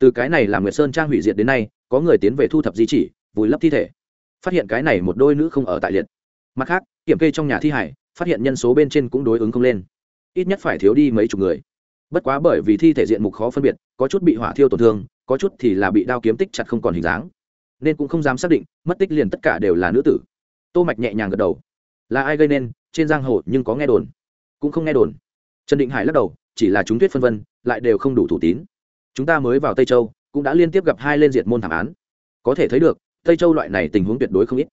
từ cái này làm nguyệt sơn trang hủy diệt đến nay, có người tiến về thu thập di chỉ, vùi lấp thi thể. Phát hiện cái này một đôi nữ không ở tại liệt. Mặt khác, kiểm kê trong nhà thi hải phát hiện nhân số bên trên cũng đối ứng không lên. Ít nhất phải thiếu đi mấy chục người. Bất quá bởi vì thi thể diện mục khó phân biệt, có chút bị hỏa thiêu tổn thương, có chút thì là bị đao kiếm tích chặt không còn hình dáng. Nên cũng không dám xác định, mất tích liền tất cả đều là nữ tử. Tô mạch nhẹ nhàng gật đầu. Là ai gây nên? Trên giang hồ nhưng có nghe đồn. Cũng không nghe đồn. Trần định hải lắc đầu, chỉ là chúng thuyết phân vân, lại đều không đủ thủ tín chúng ta mới vào tây châu, cũng đã liên tiếp gặp hai lên diệt môn thảm án. Có thể thấy được, tây châu loại này tình huống tuyệt đối không ít.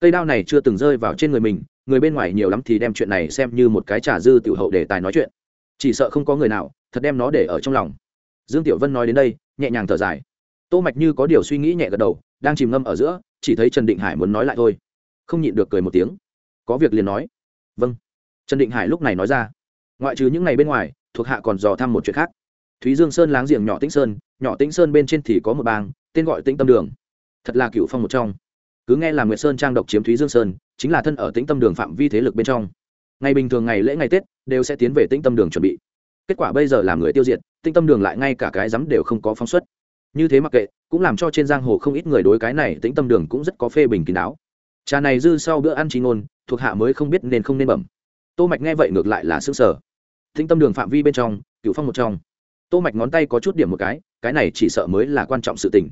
Cây đao này chưa từng rơi vào trên người mình, người bên ngoài nhiều lắm thì đem chuyện này xem như một cái trà dư tiểu hậu để tài nói chuyện. Chỉ sợ không có người nào, thật đem nó để ở trong lòng. Dương tiểu vân nói đến đây, nhẹ nhàng thở dài. Tô mạch như có điều suy nghĩ nhẹ gật đầu, đang chìm ngâm ở giữa, chỉ thấy trần định hải muốn nói lại thôi. Không nhịn được cười một tiếng. Có việc liền nói. Vâng. Trần định hải lúc này nói ra. Ngoại trừ những ngày bên ngoài, thuộc hạ còn dò thăm một chuyện khác thúy dương sơn láng giềng nhỏ tĩnh sơn, nhỏ tĩnh sơn bên trên thì có một bang, tên gọi tĩnh tâm đường. Thật là cựu phong một trong. Cứ nghe là nguyệt sơn trang độc chiếm thúy dương sơn, chính là thân ở tĩnh tâm đường phạm vi thế lực bên trong. Ngày bình thường ngày lễ ngày tết, đều sẽ tiến về tĩnh tâm đường chuẩn bị. Kết quả bây giờ làm người tiêu diệt, tĩnh tâm đường lại ngay cả cái rắm đều không có phóng xuất. Như thế mặc kệ, cũng làm cho trên giang hồ không ít người đối cái này tĩnh tâm đường cũng rất có phê bình kín đáo. Trà này dư sau bữa ăn trí ngôn, thuộc hạ mới không biết nên không nên bẩm. Tô mạch nghe vậy ngược lại là sững sở tĩnh tâm đường phạm vi bên trong, cựu phong một trong tô mạch ngón tay có chút điểm một cái cái này chỉ sợ mới là quan trọng sự tình.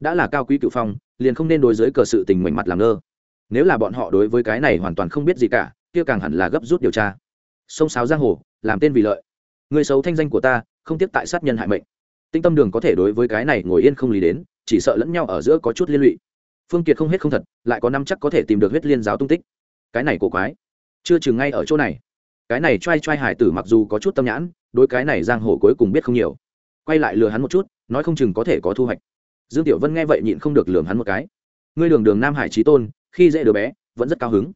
Đã là cao quý cựu phong, liền không nên đối giới cờ sự tình mảnh mặt làm ngơ. Nếu là bọn họ đối với cái này hoàn toàn không biết gì cả, kia càng hẳn là gấp rút điều tra. Sông sáo giang hồ, làm tên vì lợi. Người xấu thanh danh của ta, không tiếp tại sát nhân hại mệnh. Tinh tâm đường có thể đối với cái này ngồi yên không lý đến, chỉ sợ lẫn nhau ở giữa có chút liên lụy. Phương kiệt không hết không thật, lại có năm chắc có thể tìm được huyết liên giáo tung tích. Cái này cổ quái. Chưa chừng ngay ở chỗ này cái này t r a i t r a i hải tử mặc dù có chút tâm nhãn, đối cái này giang hồ cuối cùng biết không nhiều. Quay lại lừa hắn một chút, nói không chừng có thể có thu hoạch. Dương tiểu vân nghe vậy nhịn không được lường hắn một cái. Ngươi đường đường nam hải trí tôn, khi dễ đứa bé, vẫn rất cao hứng.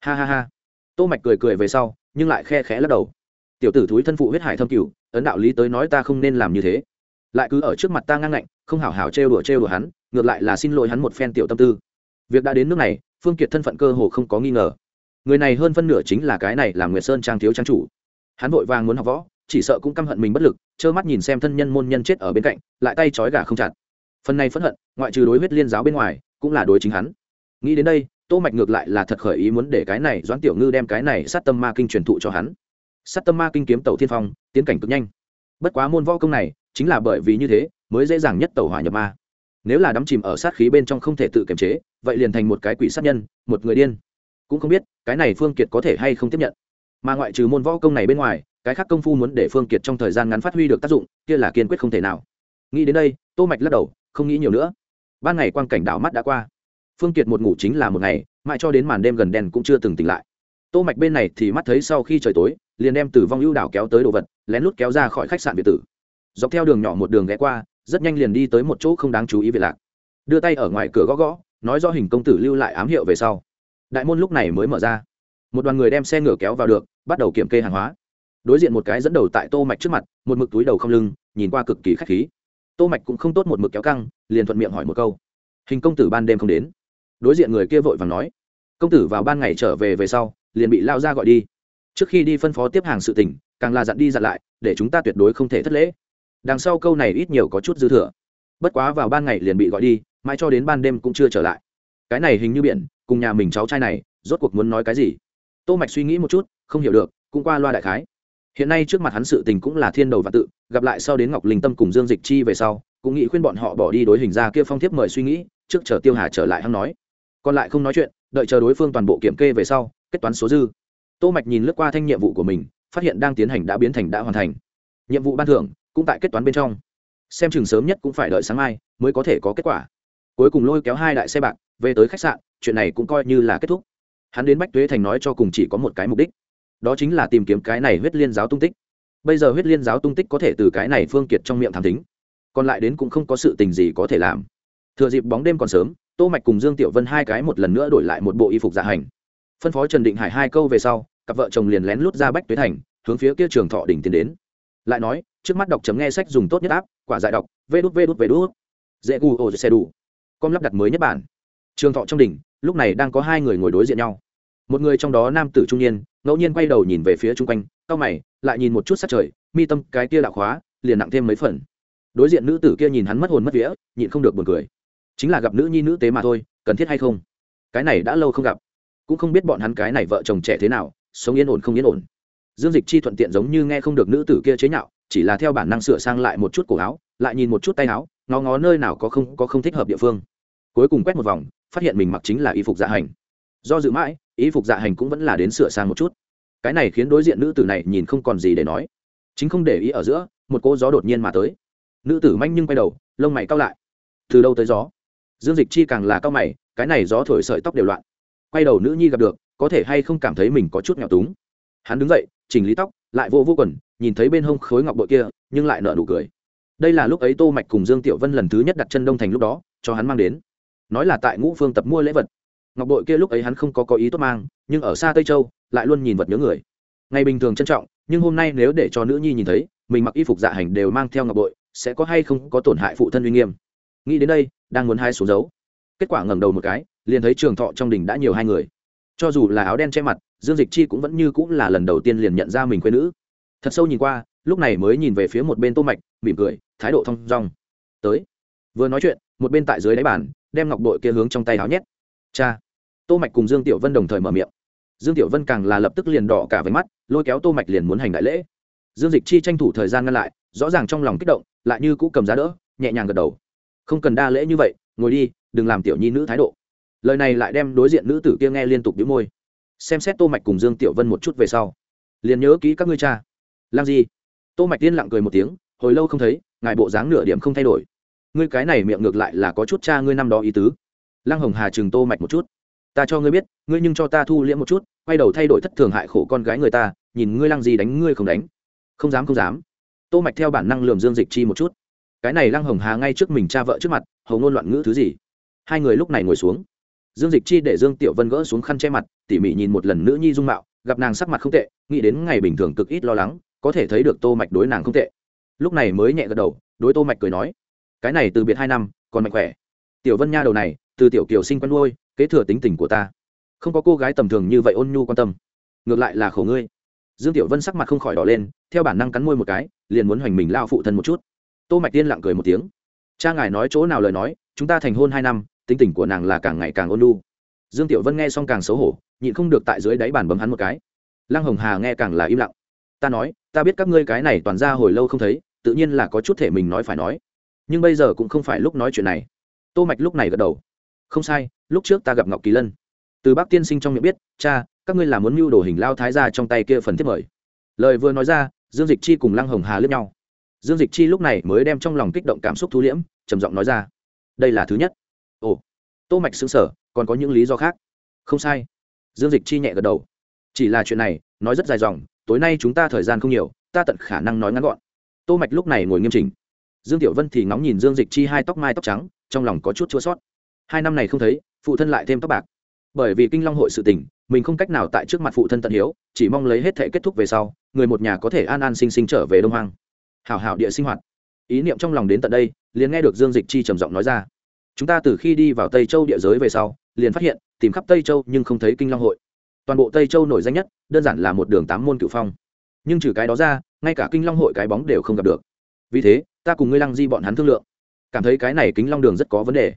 Ha ha ha. Tô mạch cười cười về sau, nhưng lại khe khẽ lắc đầu. Tiểu tử thúi thân phụ huyết hải thâm cửu, ấn đạo lý tới nói ta không nên làm như thế. Lại cứ ở trước mặt ta ngang ngạnh, không hảo hảo trêu đùa trêu đùa hắn, ngược lại là xin lỗi hắn một phen tiểu tâm tư. Việc đã đến nước này, phương kiệt thân phận cơ hồ không có nghi ngờ người này hơn phân nửa chính là cái này làm nguyệt sơn trang thiếu trang chủ. Hắn vội vàng muốn học võ, chỉ sợ cũng căm hận mình bất lực, trơ mắt nhìn xem thân nhân môn nhân chết ở bên cạnh, lại tay trói gà không chặt. Phần này phẫn hận, ngoại trừ đối huyết liên giáo bên ngoài, cũng là đối chính hắn. Nghĩ đến đây, tô mạch ngược lại là thật khởi ý muốn để cái này doãn tiểu ngư đem cái này sát tâm ma kinh truyền thụ cho hắn. Sát tâm ma kinh kiếm tẩu thiên phong, tiến cảnh cực nhanh. Bất quá môn võ công này, chính là bởi vì như thế, mới dễ dàng nhất tẩu hỏa nhập ma. Nếu là đắm chìm ở sát khí bên trong không thể tự kiềm chế, vậy liền thành một cái quỷ sát nhân, một người điên cũng không biết cái này phương kiệt có thể hay không tiếp nhận mà ngoại trừ môn võ công này bên ngoài cái khác công phu muốn để phương kiệt trong thời gian ngắn phát huy được tác dụng kia là kiên quyết không thể nào nghĩ đến đây tô mạch lắc đầu không nghĩ nhiều nữa ban ngày quang cảnh đảo mắt đã qua phương kiệt một ngủ chính là một ngày mãi cho đến màn đêm gần đèn cũng chưa từng tỉnh lại tô mạch bên này thì mắt thấy sau khi trời tối liền đem tử vong ưu đảo kéo tới đồ vật lén lút kéo ra khỏi khách sạn biệt tử dọc theo đường nhỏ một đường ghé qua rất nhanh liền đi tới một chỗ không đáng chú ý về lạc đưa tay ở ngoài cửa gõ gõ nói do hình công tử lưu lại ám hiệu về sau đại môn lúc này mới mở ra. Một đoàn người đem xe ngựa kéo vào được, bắt đầu kiểm kê hàng hóa. Đối diện một cái dẫn đầu tại tô mạch trước mặt, một mực túi đầu không lưng, nhìn qua cực kỳ khách khí. Tô mạch cũng không tốt một mực kéo căng, liền thuận miệng hỏi một câu. Hình công tử ban đêm không đến. Đối diện người kia vội vàng nói. Công tử vào ban ngày trở về về sau, liền bị lao ra gọi đi. Trước khi đi phân phó tiếp hàng sự tình, càng là dặn đi dặn lại, để chúng ta tuyệt đối không thể thất lễ. Đằng sau câu này ít nhiều có chút dư thừa. Bất quá vào ban ngày liền bị gọi đi, mãi cho đến ban đêm cũng chưa trở lại cái này hình như biển, cùng nhà mình cháu trai này, rốt cuộc muốn nói cái gì? Tô mạch suy nghĩ một chút, không hiểu được, cũng qua loa đại khái. Hiện nay trước mặt hắn sự tình cũng là thiên đầu và tự, gặp lại sau đến ngọc linh tâm cùng dương dịch chi về sau, cũng nghĩ khuyên bọn họ bỏ đi đối hình ra kia phong thiếp mời suy nghĩ, trước chờ tiêu hà trở lại hắn nói. Còn lại không nói chuyện, đợi chờ đối phương toàn bộ kiểm kê về sau, kết toán số dư. Tô mạch nhìn lướt qua thanh nhiệm vụ của mình, phát hiện đang tiến hành đã biến thành đã hoàn thành. Nhiệm vụ ban thưởng cũng tại kết toán bên trong. Xem chừng sớm nhất cũng phải đợi sáng mai mới có thể có kết quả cuối cùng lôi kéo hai đại xe bạc, về tới khách sạn, chuyện này cũng coi như là kết thúc. Hắn đến bách tuế thành nói cho cùng chỉ có một cái mục đích, đó chính là tìm kiếm cái này huyết liên giáo tung tích. Bây giờ huyết liên giáo tung tích có thể từ cái này phương kiệt trong miệng thảm tính còn lại đến cũng không có sự tình gì có thể làm. Thừa dịp bóng đêm còn sớm, tô mạch cùng dương tiểu vân hai cái một lần nữa đổi lại một bộ y phục dạ hành. Phân phó trần định hải hai câu về sau, cặp vợ chồng liền lén lút ra bách tuế thành, hướng phía kia trường thọ đỉnh tiến đến. Lại nói, trước mắt đọc chấm nghe sách dùng tốt nhất áp quả giải đọc, vê đút vê đút vê đút. Dễ gu ô xe đủ com lắp đặt mới nhất bản. Trường thọ trong đỉnh, lúc này đang có hai người ngồi đối diện nhau. Một người trong đó nam tử trung niên, ngẫu nhiên quay đầu nhìn về phía chung quanh cao mày, lại nhìn một chút sát trời, mi tâm cái kia đạo khóa, liền nặng thêm mấy phần. Đối diện nữ tử kia nhìn hắn mất hồn mất vía, nhịn không được buồn cười. Chính là gặp nữ nhi nữ tế mà thôi, cần thiết hay không? Cái này đã lâu không gặp. Cũng không biết bọn hắn cái này vợ chồng trẻ thế nào, sống yên ổn không yên ổn. Dương dịch chi thuận tiện giống như nghe không được nữ tử kia chế nhạo, chỉ là theo bản năng sửa sang lại một chút cổ áo, lại nhìn một chút tay áo ngó ngó nơi nào có không có không thích hợp địa phương. Cuối cùng quét một vòng, phát hiện mình mặc chính là y phục dạ hành. Do dự mãi, y phục dạ hành cũng vẫn là đến sửa sang một chút. Cái này khiến đối diện nữ tử này nhìn không còn gì để nói. Chính không để ý ở giữa, một cô gió đột nhiên mà tới. Nữ tử manh nhưng quay đầu, lông mày cao lại. Từ đâu tới gió? Dương dịch chi càng là cao mày, cái này gió thổi sợi tóc đều loạn. Quay đầu nữ nhi gặp được, có thể hay không cảm thấy mình có chút nghèo túng. Hắn đứng dậy, chỉnh lý tóc, lại vô vô quần, nhìn thấy bên hông khối ngọc bội kia, nhưng lại nở nụ cười đây là lúc ấy tô mạch cùng dương tiểu vân lần thứ nhất đặt chân đông thành lúc đó, cho hắn mang đến. Nói là tại ngũ phương tập mua lễ vật. Ngọc bội kia lúc ấy hắn không có có ý tốt mang, nhưng ở xa tây châu, lại luôn nhìn vật nhớ người. Ngày bình thường trân trọng, nhưng hôm nay nếu để cho nữ nhi nhìn thấy, mình mặc y phục dạ hành đều mang theo ngọc bội, sẽ có hay không có tổn hại phụ thân uy nghiêm. Nghĩ đến đây, đang muốn hai xuống dấu. Kết quả ngẩng đầu một cái, liền thấy trường thọ trong đình đã nhiều hai người. Cho dù là áo đen che mặt, dương dịch chi cũng vẫn như cũng là lần đầu tiên liền nhận ra mình quê nữ. Thật sâu nhìn qua lúc này mới nhìn về phía một bên tô mạch, mỉm cười, thái độ thong dong. Tới. Vừa nói chuyện, một bên tại dưới đáy bàn, đem ngọc bội kia hướng trong tay áo nhét. Cha. Tô mạch cùng dương tiểu vân đồng thời mở miệng. Dương tiểu vân càng là lập tức liền đỏ cả váy mắt, lôi kéo tô mạch liền muốn hành đại lễ. Dương dịch chi tranh thủ thời gian ngăn lại, rõ ràng trong lòng kích động, lại như cũ cầm giá đỡ, nhẹ nhàng gật đầu. Không cần đa lễ như vậy, ngồi đi, đừng làm tiểu nhi nữ thái độ. Lời này lại đem đối diện nữ tử kia nghe liên tục bĩu môi. Xem xét tô mạch cùng dương tiểu vân một chút về sau. Liền nhớ kỹ các ngươi cha. Làm gì? Tô mạch tiên lặng cười một tiếng, hồi lâu không thấy, ngài bộ dáng nửa điểm không thay đổi. Ngươi cái này miệng ngược lại là có chút cha ngươi năm đó ý tứ. Lăng hồng hà chừng tô mạch một chút. Ta cho ngươi biết, ngươi nhưng cho ta thu liễm một chút, quay đầu thay đổi thất thường hại khổ con gái người ta, nhìn ngươi lăng gì đánh ngươi không đánh. Không dám không dám. Tô mạch theo bản năng lườm dương dịch chi một chút. Cái này lăng hồng hà ngay trước mình cha vợ trước mặt, hầu ngôn loạn ngữ thứ gì? Hai người lúc này ngồi xuống. Dương dịch chi để dương tiểu vân gỡ xuống khăn che mặt, tỉ mỉ nhìn một lần nữ nhi dung mạo, gặp nàng sắc mặt không tệ, nghĩ đến ngày bình thường cực ít lo lắng có thể thấy được tô mạch đối nàng không tệ. Lúc này mới nhẹ gật đầu, đối tô mạch cười nói, cái này từ biệt hai năm, còn mạnh khỏe. Tiểu vân nha đầu này, từ tiểu kiều sinh quân nuôi, kế thừa tính tình của ta. Không có cô gái tầm thường như vậy ôn nhu quan tâm. Ngược lại là khổ ngươi. Dương tiểu vân sắc mặt không khỏi đỏ lên, theo bản năng cắn môi một cái, liền muốn hoành mình lao phụ thân một chút. Tô mạch tiên lặng cười một tiếng, cha ngài nói chỗ nào lời nói, chúng ta thành hôn hai năm, tính tình của nàng là càng ngày càng ôn nhu. Dương tiểu vân nghe xong càng xấu hổ, nhịn không được tại dưới đáy bàn bấm hắn một cái. Lăng hồng hà nghe càng là im lặng ta nói, ta biết các ngươi cái này toàn ra hồi lâu không thấy, tự nhiên là có chút thể mình nói phải nói. Nhưng bây giờ cũng không phải lúc nói chuyện này. Tô mạch lúc này gật đầu. Không sai, lúc trước ta gặp ngọc kỳ lân. Từ bác tiên sinh trong miệng biết, cha, các ngươi là muốn mưu đồ hình lao thái ra trong tay kia phần thiết mời. Lời vừa nói ra, dương dịch chi cùng lăng hồng hà lướt nhau. Dương dịch chi lúc này mới đem trong lòng kích động cảm xúc thu liễm, trầm giọng nói ra, đây là thứ nhất. Ồ. Tô mạch xứng sở còn có những lý do khác. Không sai. Dương dịch chi nhẹ gật đầu. Chỉ là chuyện này, nói rất dài dòng tối nay chúng ta thời gian không nhiều, ta tận khả năng nói ngắn gọn. Tô mạch lúc này ngồi nghiêm chỉnh. Dương tiểu vân thì ngóng nhìn dương dịch chi hai tóc mai tóc trắng, trong lòng có chút chua sót hai năm này không thấy, phụ thân lại thêm tóc bạc. Bởi vì kinh long hội sự tình, mình không cách nào tại trước mặt phụ thân tận hiếu, chỉ mong lấy hết thể kết thúc về sau, người một nhà có thể an an sinh sinh trở về đông hoang. Hảo hảo địa sinh hoạt. Ý niệm trong lòng đến tận đây, liền nghe được dương dịch chi trầm giọng nói ra. Chúng ta từ khi đi vào tây châu địa giới về sau, liền phát hiện, tìm khắp tây châu nhưng không thấy kinh long hội toàn bộ tây châu nổi danh nhất, đơn giản là một đường tám môn cựu phong. Nhưng trừ cái đó ra, ngay cả kinh long hội cái bóng đều không gặp được. Vì thế, ta cùng ngươi lăng di bọn hắn thương lượng. Cảm thấy cái này kính long đường rất có vấn đề.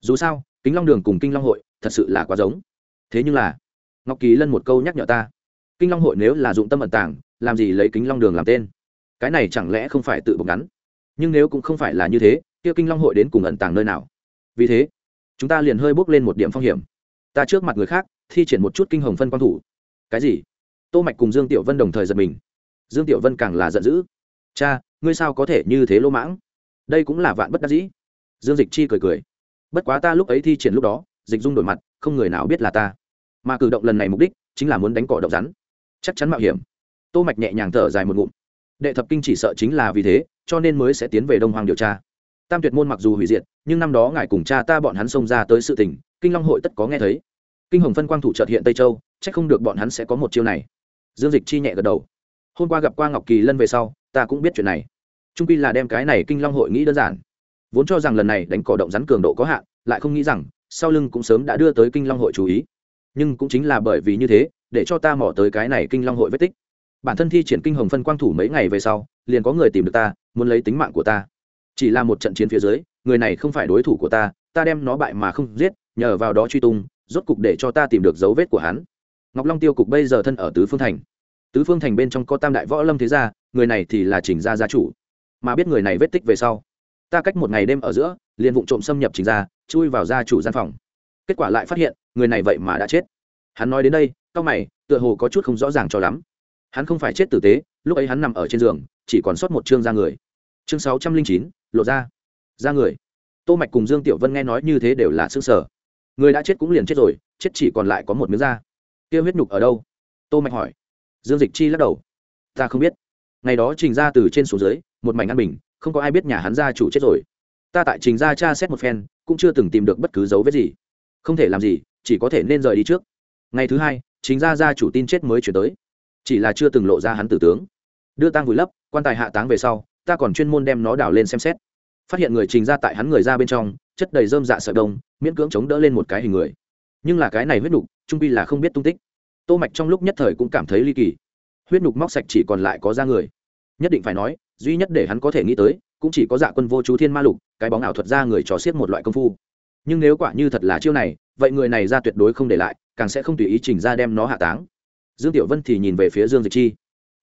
Dù sao, kính long đường cùng kinh long hội thật sự là quá giống. Thế nhưng là, ngọc kỳ lân một câu nhắc nhở ta. Kinh long hội nếu là dụng tâm ẩn tàng, làm gì lấy kính long đường làm tên? Cái này chẳng lẽ không phải tự bọc ngắn? Nhưng nếu cũng không phải là như thế, kia kinh long hội đến cùng ẩn tàng nơi nào? Vì thế, chúng ta liền hơi bước lên một điểm phong hiểm. Ta trước mặt người khác thi triển một chút kinh hồng phân quang thủ. Cái gì? Tô mạch cùng dương tiểu vân đồng thời giật mình. Dương tiểu vân càng là giận dữ. Cha, ngươi sao có thể như thế lô mãng? Đây cũng là vạn bất đắc dĩ. Dương dịch chi cười cười. Bất quá ta lúc ấy thi triển lúc đó, dịch dung đổi mặt, không người nào biết là ta. Mà cử động lần này mục đích chính là muốn đánh cỏ động rắn. Chắc chắn mạo hiểm. Tô mạch nhẹ nhàng thở dài một ngụm. Đệ thập kinh chỉ sợ chính là vì thế, cho nên mới sẽ tiến về đông hoàng điều tra. Tam tuyệt môn mặc dù hủy diệt, nhưng năm đó ngài cùng cha ta bọn hắn xông ra tới sự tình, kinh long hội tất có nghe thấy kinh hồng phân quang thủ trợt hiện tây châu, chắc không được bọn hắn sẽ có một chiêu này. Dương dịch chi nhẹ gật đầu. Hôm qua gặp qua ngọc kỳ lân về sau, ta cũng biết chuyện này. Trung pi là đem cái này kinh long hội nghĩ đơn giản. Vốn cho rằng lần này đánh cỏ động rắn cường độ có hạn, lại không nghĩ rằng, sau lưng cũng sớm đã đưa tới kinh long hội chú ý. Nhưng cũng chính là bởi vì như thế, để cho ta mỏ tới cái này kinh long hội vết tích. Bản thân thi triển kinh hồng phân quang thủ mấy ngày về sau, liền có người tìm được ta, muốn lấy tính mạng của ta. Chỉ là một trận chiến phía dưới, người này không phải đối thủ của ta ta đem nó bại mà không giết, nhờ vào đó truy tung rốt cục để cho ta tìm được dấu vết của hắn. Ngọc long tiêu cục bây giờ thân ở tứ phương thành. Tứ phương thành bên trong có tam đại võ lâm thế gia, người này thì là trình gia gia chủ. Mà biết người này vết tích về sau, ta cách một ngày đêm ở giữa, liền vụ trộm xâm nhập trình gia, chui vào gia chủ gian phòng. Kết quả lại phát hiện, người này vậy mà đã chết. Hắn nói đến đây cao mày, tựa hồ có chút không rõ ràng cho lắm. Hắn không phải chết tử tế, lúc ấy hắn nằm ở trên giường, chỉ còn sót một chương da người. Chương sáu trăm linh chín, lộ ra. Da người. Tô mạch cùng dương tiểu vân nghe nói như thế đều là xương sở người đã chết cũng liền chết rồi, chết chỉ còn lại có một miếng da. Kia huyết nhục ở đâu? Tô mạch hỏi. Dương dịch chi lắc đầu. Ta không biết. Ngày đó trình ra từ trên xuống dưới, một mảnh ăn bình, không có ai biết nhà hắn gia chủ chết rồi. Ta tại trình ra tra xét một phen, cũng chưa từng tìm được bất cứ dấu vết gì. Không thể làm gì, chỉ có thể nên rời đi trước. Ngày thứ hai chính ra gia chủ tin chết mới chuyển tới. Chỉ là chưa từng lộ ra hắn tử tướng. Đưa tang vùi lấp, quan tài hạ táng về sau, ta còn chuyên môn đem nó đào lên xem xét. Phát hiện người trình ra tại hắn người ra bên trong, chất đầy dơm dạ sợi đông miễn cưỡng chống đỡ lên một cái hình người. Nhưng là cái này huyết nhục, trung pi là không biết tung tích. Tô mạch trong lúc nhất thời cũng cảm thấy ly kỳ. Huyết nhục móc sạch chỉ còn lại có da người. Nhất định phải nói, duy nhất để hắn có thể nghĩ tới, cũng chỉ có dạ quân vô chú thiên ma lục, cái bóng ảo thuật ra người trò xiết một loại công phu. Nhưng nếu quả như thật là chiêu này, vậy người này ra tuyệt đối không để lại, càng sẽ không tùy ý trình ra đem nó hạ táng. Dương tiểu vân thì nhìn về phía dương dịch chi.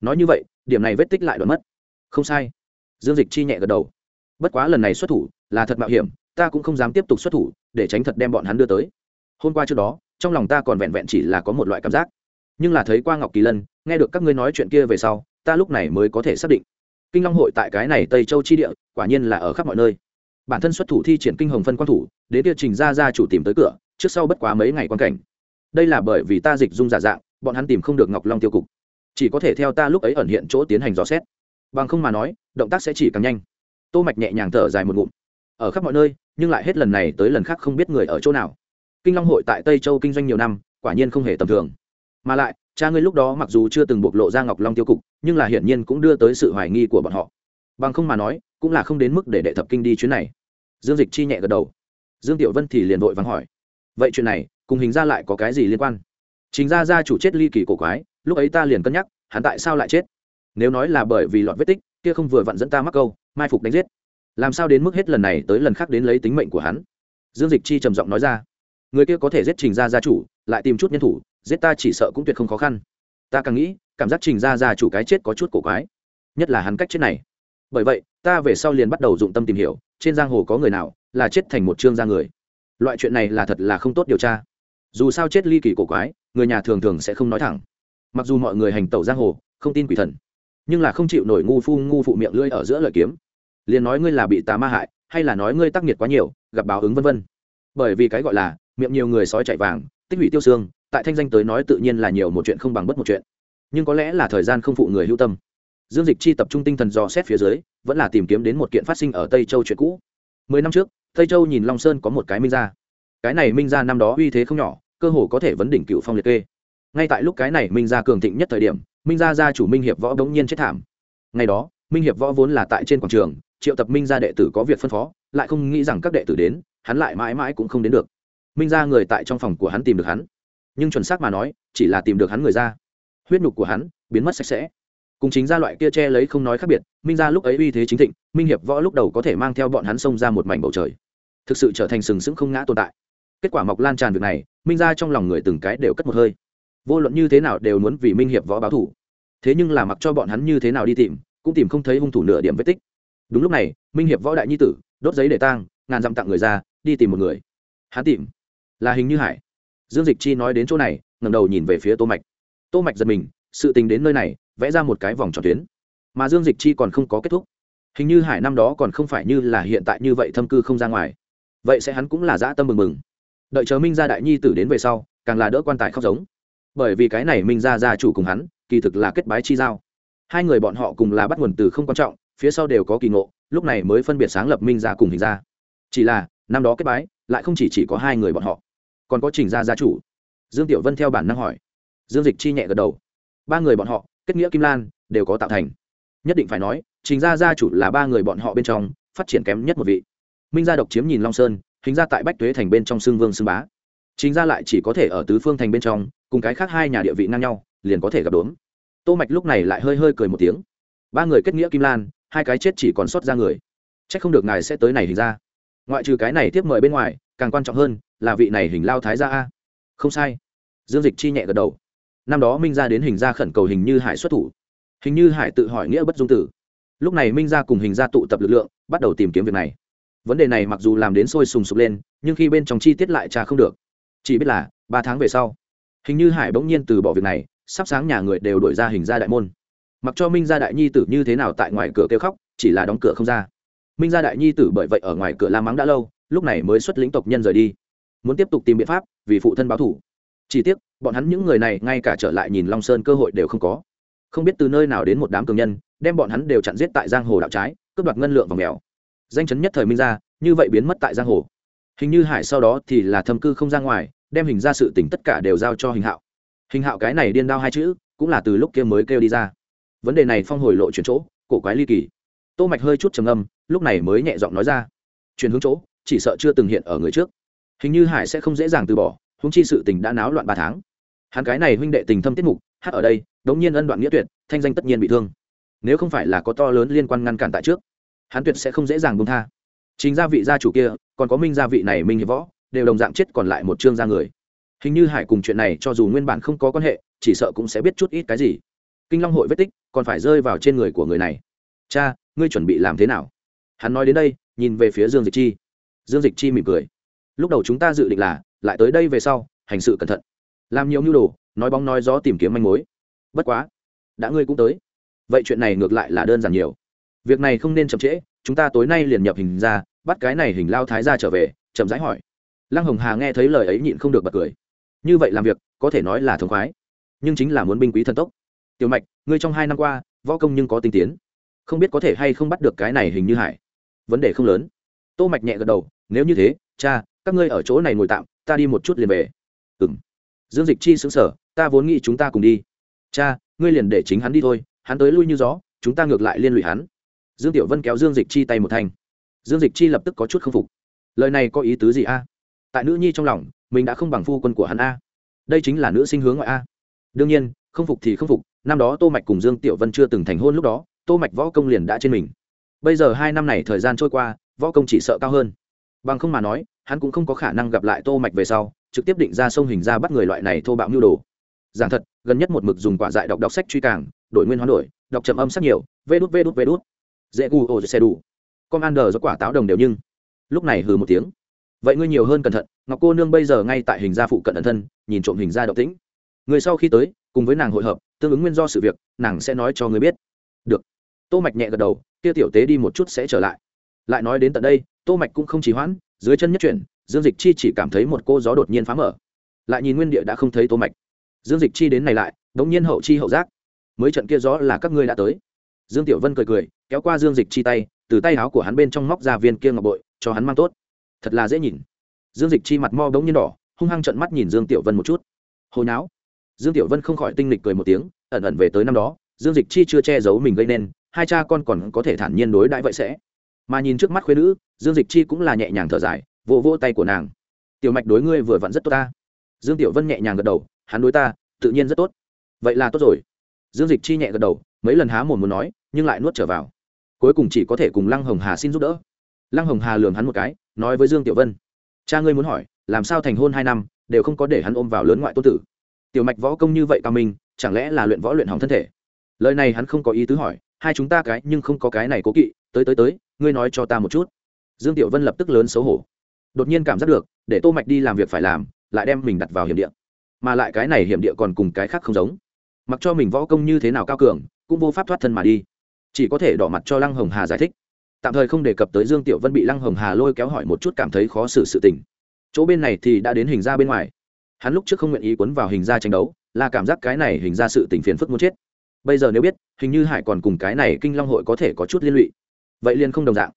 Nói như vậy, điểm này vết tích lại đoạn mất. Không sai. Dương dịch chi nhẹ gật đầu. Bất quá lần này xuất thủ là thật mạo hiểm, ta cũng không dám tiếp tục xuất thủ để tránh thật đem bọn hắn đưa tới. Hôm qua trước đó, trong lòng ta còn vẹn vẹn chỉ là có một loại cảm giác. Nhưng là thấy qua ngọc kỳ lân, nghe được các ngươi nói chuyện kia về sau, ta lúc này mới có thể xác định. Kinh long hội tại cái này tây châu chi địa, quả nhiên là ở khắp mọi nơi. Bản thân xuất thủ thi triển kinh hồng phân quan thủ, đến kia trình ra ra chủ tìm tới cửa, trước sau bất quá mấy ngày quan cảnh. Đây là bởi vì ta dịch dung giả dạng, bọn hắn tìm không được ngọc long tiêu cục. Chỉ có thể theo ta lúc ấy ẩn hiện chỗ tiến hành dò xét. Bằng không mà nói, động tác sẽ chỉ càng nhanh. Tô mạch nhẹ nhàng thở dài một ngụm ở khắp mọi nơi, nhưng lại hết lần này tới lần khác không biết người ở chỗ nào. Kinh long hội tại tây châu kinh doanh nhiều năm, quả nhiên không hề tầm thường. Mà lại, cha ngươi lúc đó mặc dù chưa từng bộc lộ ra ngọc long tiêu cục, nhưng là hiển nhiên cũng đưa tới sự hoài nghi của bọn họ. Bằng không mà nói, cũng là không đến mức để đệ thập kinh đi chuyến này. Dương dịch chi nhẹ gật đầu. Dương tiểu vân thì liền vội vắng hỏi. Vậy chuyện này, cùng hình ra lại có cái gì liên quan? Chính ra gia chủ chết ly kỳ cổ quái, lúc ấy ta liền cân nhắc, hắn tại sao lại chết? Nếu nói là bởi vì lọt vết tích, kia không vừa vặn dẫn ta mắc câu, mai phục đánh giết làm sao đến mức hết lần này tới lần khác đến lấy tính mệnh của hắn? Dương dịch chi trầm giọng nói ra. Người kia có thể giết trình ra gia chủ, lại tìm chút nhân thủ, giết ta chỉ sợ cũng tuyệt không khó khăn. Ta càng nghĩ, cảm giác trình ra gia chủ cái chết có chút cổ quái. Nhất là hắn cách chết này. Bởi vậy, ta về sau liền bắt đầu dụng tâm tìm hiểu, trên giang hồ có người nào là chết thành một trương gia người. Loại chuyện này là thật là không tốt điều tra. Dù sao chết ly kỳ cổ quái, người nhà thường thường sẽ không nói thẳng. Mặc dù mọi người hành tẩu giang hồ, không tin quỷ thần, nhưng là không chịu nổi ngu phu ngu phụ miệng lưỡi ở giữa lời kiếm liền nói ngươi là bị tà ma hại, hay là nói ngươi tác nghiệt quá nhiều, gặp báo ứng vân vân. Bởi vì cái gọi là, miệng nhiều người sói chạy vàng, tích hủy tiêu xương, tại thanh danh tới nói tự nhiên là nhiều một chuyện không bằng bất một chuyện. Nhưng có lẽ là thời gian không phụ người hữu tâm. Dương dịch chi tập trung tinh thần dò xét phía dưới, vẫn là tìm kiếm đến một kiện phát sinh ở tây châu chuyện cũ. Mười năm trước, tây châu nhìn long sơn có một cái minh gia. Cái này minh gia năm đó uy thế không nhỏ, cơ hồ có thể vấn đỉnh cựu phong liệt kê. Ngay tại lúc cái này minh gia cường thịnh nhất thời điểm, minh gia gia chủ minh hiệp võ đống nhiên chết thảm. Ngày đó, minh hiệp võ vốn là tại trên quảng trường triệu tập minh gia đệ tử có việc phân phó, lại không nghĩ rằng các đệ tử đến, hắn lại mãi mãi cũng không đến được. Minh gia người tại trong phòng của hắn tìm được hắn. Nhưng chuẩn xác mà nói, chỉ là tìm được hắn người ra. Huyết nhục của hắn biến mất sạch sẽ. Cùng chính ra loại kia che lấy không nói khác biệt, minh gia lúc ấy uy thế chính thịnh, minh hiệp võ lúc đầu có thể mang theo bọn hắn xông ra một mảnh bầu trời. Thực sự trở thành sừng sững không ngã tồn tại. Kết quả mọc lan tràn việc này, minh ra trong lòng người từng cái đều cất một hơi. Vô luận như thế nào đều muốn vì minh hiệp võ báo thủ thế nhưng là mặc cho bọn hắn như thế nào đi tìm, cũng tìm không thấy hung thủ nửa điểm vết tích đúng lúc này, minh hiệp võ đại nhi tử, đốt giấy để tang, ngàn dặm tặng người ra, đi tìm một người. Hắn tìm. Là hình như hải. Dương dịch chi nói đến chỗ này ngầm đầu nhìn về phía tô mạch. Tô mạch giật mình, sự tình đến nơi này, vẽ ra một cái vòng tròn tuyến. Mà dương dịch chi còn không có kết thúc. Hình như hải năm đó còn không phải như là hiện tại như vậy thâm cư không ra ngoài. Vậy sẽ hắn cũng là dã tâm mừng mừng. Đợi chờ minh gia đại nhi tử đến về sau, càng là đỡ quan tài khóc giống. Bởi vì cái này minh gia gia chủ cùng hắn, kỳ thực là kết bái chi giao. Hai người bọn họ cùng là bắt nguồn từ không quan trọng phía sau đều có kỳ ngộ, lúc này mới phân biệt sáng lập minh gia cùng hình gia. Chỉ là, năm đó kết bái, lại không chỉ chỉ có hai người bọn họ, còn có trình gia gia chủ. Dương tiểu vân theo bản năng hỏi. Dương dịch chi nhẹ gật đầu. Ba người bọn họ, kết nghĩa kim lan, đều có tạo thành. Nhất định phải nói, trình gia gia chủ là ba người bọn họ bên trong, phát triển kém nhất một vị. Minh gia độc chiếm nhìn long sơn hình ra tại bách tuế thành bên trong xương vương xương bá. Chính ra lại chỉ có thể ở tứ phương thành bên trong, cùng cái khác hai nhà địa vị ngang nhau, liền có thể gặp đốn. Tô mạch lúc này lại hơi hơi cười một tiếng. Ba người kết nghĩa kim lan hai cái chết chỉ còn sót ra người. C h ắ c không được ngài sẽ tới này hình ra. Ngoại trừ cái này tiếp mời bên ngoài, càng quan trọng hơn là vị này hình lao thái gia a. Không sai. Dương dịch chi nhẹ gật đầu. Năm đó minh ra đến hình ra khẩn cầu hình như hải xuất thủ. Hình như hải tự hỏi nghĩa bất dung tử. Lúc này minh ra cùng hình ra tụ tập lực lượng, bắt đầu tìm kiếm việc này. Vấn đề này mặc dù làm đến sôi sùng sục lên, nhưng khi bên trong chi tiết lại tra không được. Chỉ biết là, ba tháng về sau, hình như hải bỗng nhiên từ bỏ việc này, sắp sáng nhà người đều đổi ra hình ra đại môn mặc cho minh gia đại nhi tử như thế nào tại ngoài cửa kêu khóc, chỉ là đóng cửa không ra. Minh gia đại nhi tử bởi vậy ở ngoài cửa la mắng đã lâu, lúc này mới xuất lĩnh tộc nhân rời đi. Muốn tiếp tục tìm biện pháp, vì phụ thân báo thủ. Chỉ tiếc, bọn hắn những người này ngay cả trở lại nhìn long sơn cơ hội đều không có. Không biết từ nơi nào đến một đám cường nhân, đem bọn hắn đều chặn giết tại giang hồ đạo trái, cướp đoạt ngân lượng và mèo. Danh chấn nhất thời minh gia, như vậy biến mất tại giang hồ. Hình như hải sau đó thì là thâm cư không ra ngoài, đem hình ra sự tỉnh tất cả đều giao cho hình hạo. Hình hạo cái này điên đao hai chữ, cũng là từ lúc kia mới kêu đi ra vấn đề này phong hồi lộ chuyển chỗ, cổ quái ly kỳ. Tô mạch hơi chút trầm âm lúc này mới nhẹ giọng nói ra. Chuyển hướng chỗ, chỉ sợ chưa từng hiện ở người trước. Hình như hải sẽ không dễ dàng từ bỏ húng chi sự tình đã náo loạn ba tháng. Hắn cái này huynh đệ tình thâm tiết mục, hát ở đây, đống nhiên ân đoạn nghĩa tuyệt, thanh danh tất nhiên bị thương. Nếu không phải là có to lớn liên quan ngăn cản tại trước, hắn tuyệt sẽ không dễ dàng buông tha. Chính gia vị gia chủ kia, còn có minh gia vị này minh hiệp võ, đều đồng dạng chết còn lại một chương gia người. Hình như hải cùng chuyện này cho dù nguyên bản không có quan hệ, chỉ sợ cũng sẽ biết chút ít cái gì kinh long hội vết tích còn phải rơi vào trên người của người này. Cha, ngươi chuẩn bị làm thế nào? Hắn nói đến đây, nhìn về phía dương dịch chi. Dương dịch chi mỉm cười. Lúc đầu chúng ta dự định là, lại tới đây về sau, hành sự cẩn thận. Làm nhiều mưu đồ, nói bóng nói gió tìm kiếm manh mối. Bất quá, đã ngươi cũng tới. Vậy chuyện này ngược lại là đơn giản nhiều. Việc này không nên chậm trễ, chúng ta tối nay liền nhập hình ra, bắt cái này hình lao thái ra trở về, chậm rãi hỏi. Lăng hồng hà nghe thấy lời ấy nhịn không được bật cười. Như vậy làm việc, có thể nói là thống khoái. Nhưng chính là muốn binh quý thần tốc tiểu mạch, ngươi trong hai năm qua, võ công nhưng có tinh tiến. Không biết có thể hay không bắt được cái này hình như hải. Vấn đề không lớn. Tô mạch nhẹ gật đầu, nếu như thế, cha, các ngươi ở chỗ này ngồi tạm, ta đi một chút liền về. Ừm. Dương dịch chi sững sở ta vốn nghĩ chúng ta cùng đi. Cha, ngươi liền để chính hắn đi thôi, hắn tới lui như gió, chúng ta ngược lại liên lụy hắn. Dương tiểu vân kéo dương dịch chi tay một thành. dương dịch chi lập tức có chút không phục. Lời này có ý tứ gì a? Tại nữ nhi trong lòng, mình đã không bằng phu quân của hắn a. Đây chính là nữ sinh hướng ngoại a. Đương nhiên không phục thì không phục năm đó tô mạch cùng dương tiểu vân chưa từng thành hôn lúc đó, tô mạch võ công liền đã trên mình. Bây giờ hai năm này thời gian trôi qua, võ công chỉ sợ cao hơn. Bằng không mà nói, hắn cũng không có khả năng gặp lại tô mạch về sau, trực tiếp định ra sông hình ra bắt người loại này thô bạo nhu đồ. Giảng thật, gần nhất một mực dùng quả dại đọc đọc sách truy càng, đổi nguyên hoán đổi, đọc trầm âm sắc nhiều, vê đút vê đút vê đút. Dễ gu ô xe đủ. Con ăn đờ do quả táo đồng đều nhưng. Lúc này hừ một tiếng. Vậy ngươi nhiều hơn cẩn thận, ngọc cô nương bây giờ ngay tại hình gia phụ cận ẩn thân, nhìn trộm hình gia động tĩnh người sau khi tới, cùng với nàng hội hợp, tương ứng nguyên do sự việc, nàng sẽ nói cho người biết. Được. Tô mạch nhẹ gật đầu, kia tiểu tế đi một chút sẽ trở lại. Lại nói đến tận đây, tô mạch cũng không trì hoãn, dưới chân nhất chuyển, dương dịch chi chỉ cảm thấy một cô gió đột nhiên phá mở. Lại nhìn nguyên địa đã không thấy tô mạch. Dương dịch chi đến này lại, đống nhiên hậu chi hậu giác. Mới trận kia gió là các ngươi đã tới. Dương tiểu vân cười cười, kéo qua dương dịch chi tay, từ tay áo của hắn bên trong móc ra viên kia ngọc bội, cho hắn mang tốt. Thật là dễ nhìn. Dương dịch chi mặt mo đống nhiên đỏ, hung hăng trận mắt nhìn dương tiểu vân một chút. Hồi não dương tiểu vân không khỏi tinh lịch cười một tiếng, ẩn ẩn về tới năm đó, dương dịch chi chưa che giấu mình gây nên, hai cha con còn có thể thản nhiên đối đãi vậy sẽ. Mà nhìn trước mắt khuyên nữ, dương dịch chi cũng là nhẹ nhàng thở dài, vỗ vỗ tay của nàng. Tiểu mạch đối ngươi vừa vặn rất tốt ta. Dương tiểu vân nhẹ nhàng gật đầu, hắn đối ta, tự nhiên rất tốt. Vậy là tốt rồi. Dương dịch chi nhẹ gật đầu, mấy lần há mồm muốn nói, nhưng lại nuốt trở vào. Cuối cùng chỉ có thể cùng lăng hồng hà xin giúp đỡ. Lăng hồng hà lường hắn một cái, nói với dương tiểu vân, cha ngươi muốn hỏi, làm sao thành hôn hai năm, đều không có để hắn ôm vào lớn ngoại tôn tử? Tiểu mạch võ công như vậy cao minh, chẳng lẽ là luyện võ luyện hỏng thân thể? Lời này hắn không có ý tứ hỏi, hai chúng ta cái nhưng không có cái này cố kỵ, tới tới tới, ngươi nói cho ta một chút. Dương tiểu vân lập tức lớn xấu hổ. Đột nhiên cảm giác được, để tô mạch đi làm việc phải làm, lại đem mình đặt vào hiểm địa. Mà lại cái này hiểm địa còn cùng cái khác không giống. Mặc cho mình võ công như thế nào cao cường, cũng vô pháp thoát thân mà đi. Chỉ có thể đỏ mặt cho lăng hồng hà giải thích. Tạm thời không đề cập tới dương tiểu vân bị lăng hồng hà lôi kéo hỏi một chút cảm thấy khó xử sự tình. Chỗ bên này thì đã đến hình ra bên ngoài hắn lúc trước không nguyện ý cuốn vào hình ra tranh đấu, là cảm giác cái này hình ra sự tình phiền phức muốn chết. Bây giờ nếu biết, hình như hải còn cùng cái này kinh long hội có thể có chút liên lụy. Vậy liền không đồng dạng.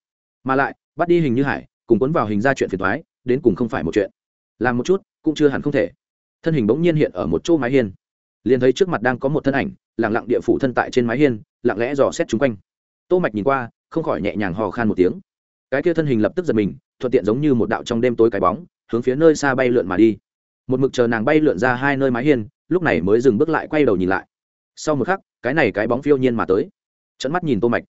Mà lại, bắt đi hình như hải, cùng cuốn vào hình ra chuyện phiền thoái đến cùng không phải một chuyện. Làm một chút, cũng chưa hẳn không thể. Thân hình bỗng nhiên hiện ở một chỗ mái hiên. Liền thấy trước mặt đang có một thân ảnh lẳng lặng địa phủ thân tại trên mái hiên, lặng lẽ dò xét chung quanh. Tô mạch nhìn qua, không khỏi nhẹ nhàng hò khan một tiếng. Cái kia thân hình lập tức giật mình, thuận tiện giống như một đạo trong đêm tối cái bóng, hướng phía nơi xa bay lượn mà đi một mực chờ nàng bay lượn ra hai nơi mái hiên, lúc này mới dừng bước lại quay đầu nhìn lại. Sau một khắc, cái này cái bóng phiêu nhiên mà tới. Trận mắt nhìn tô mạch.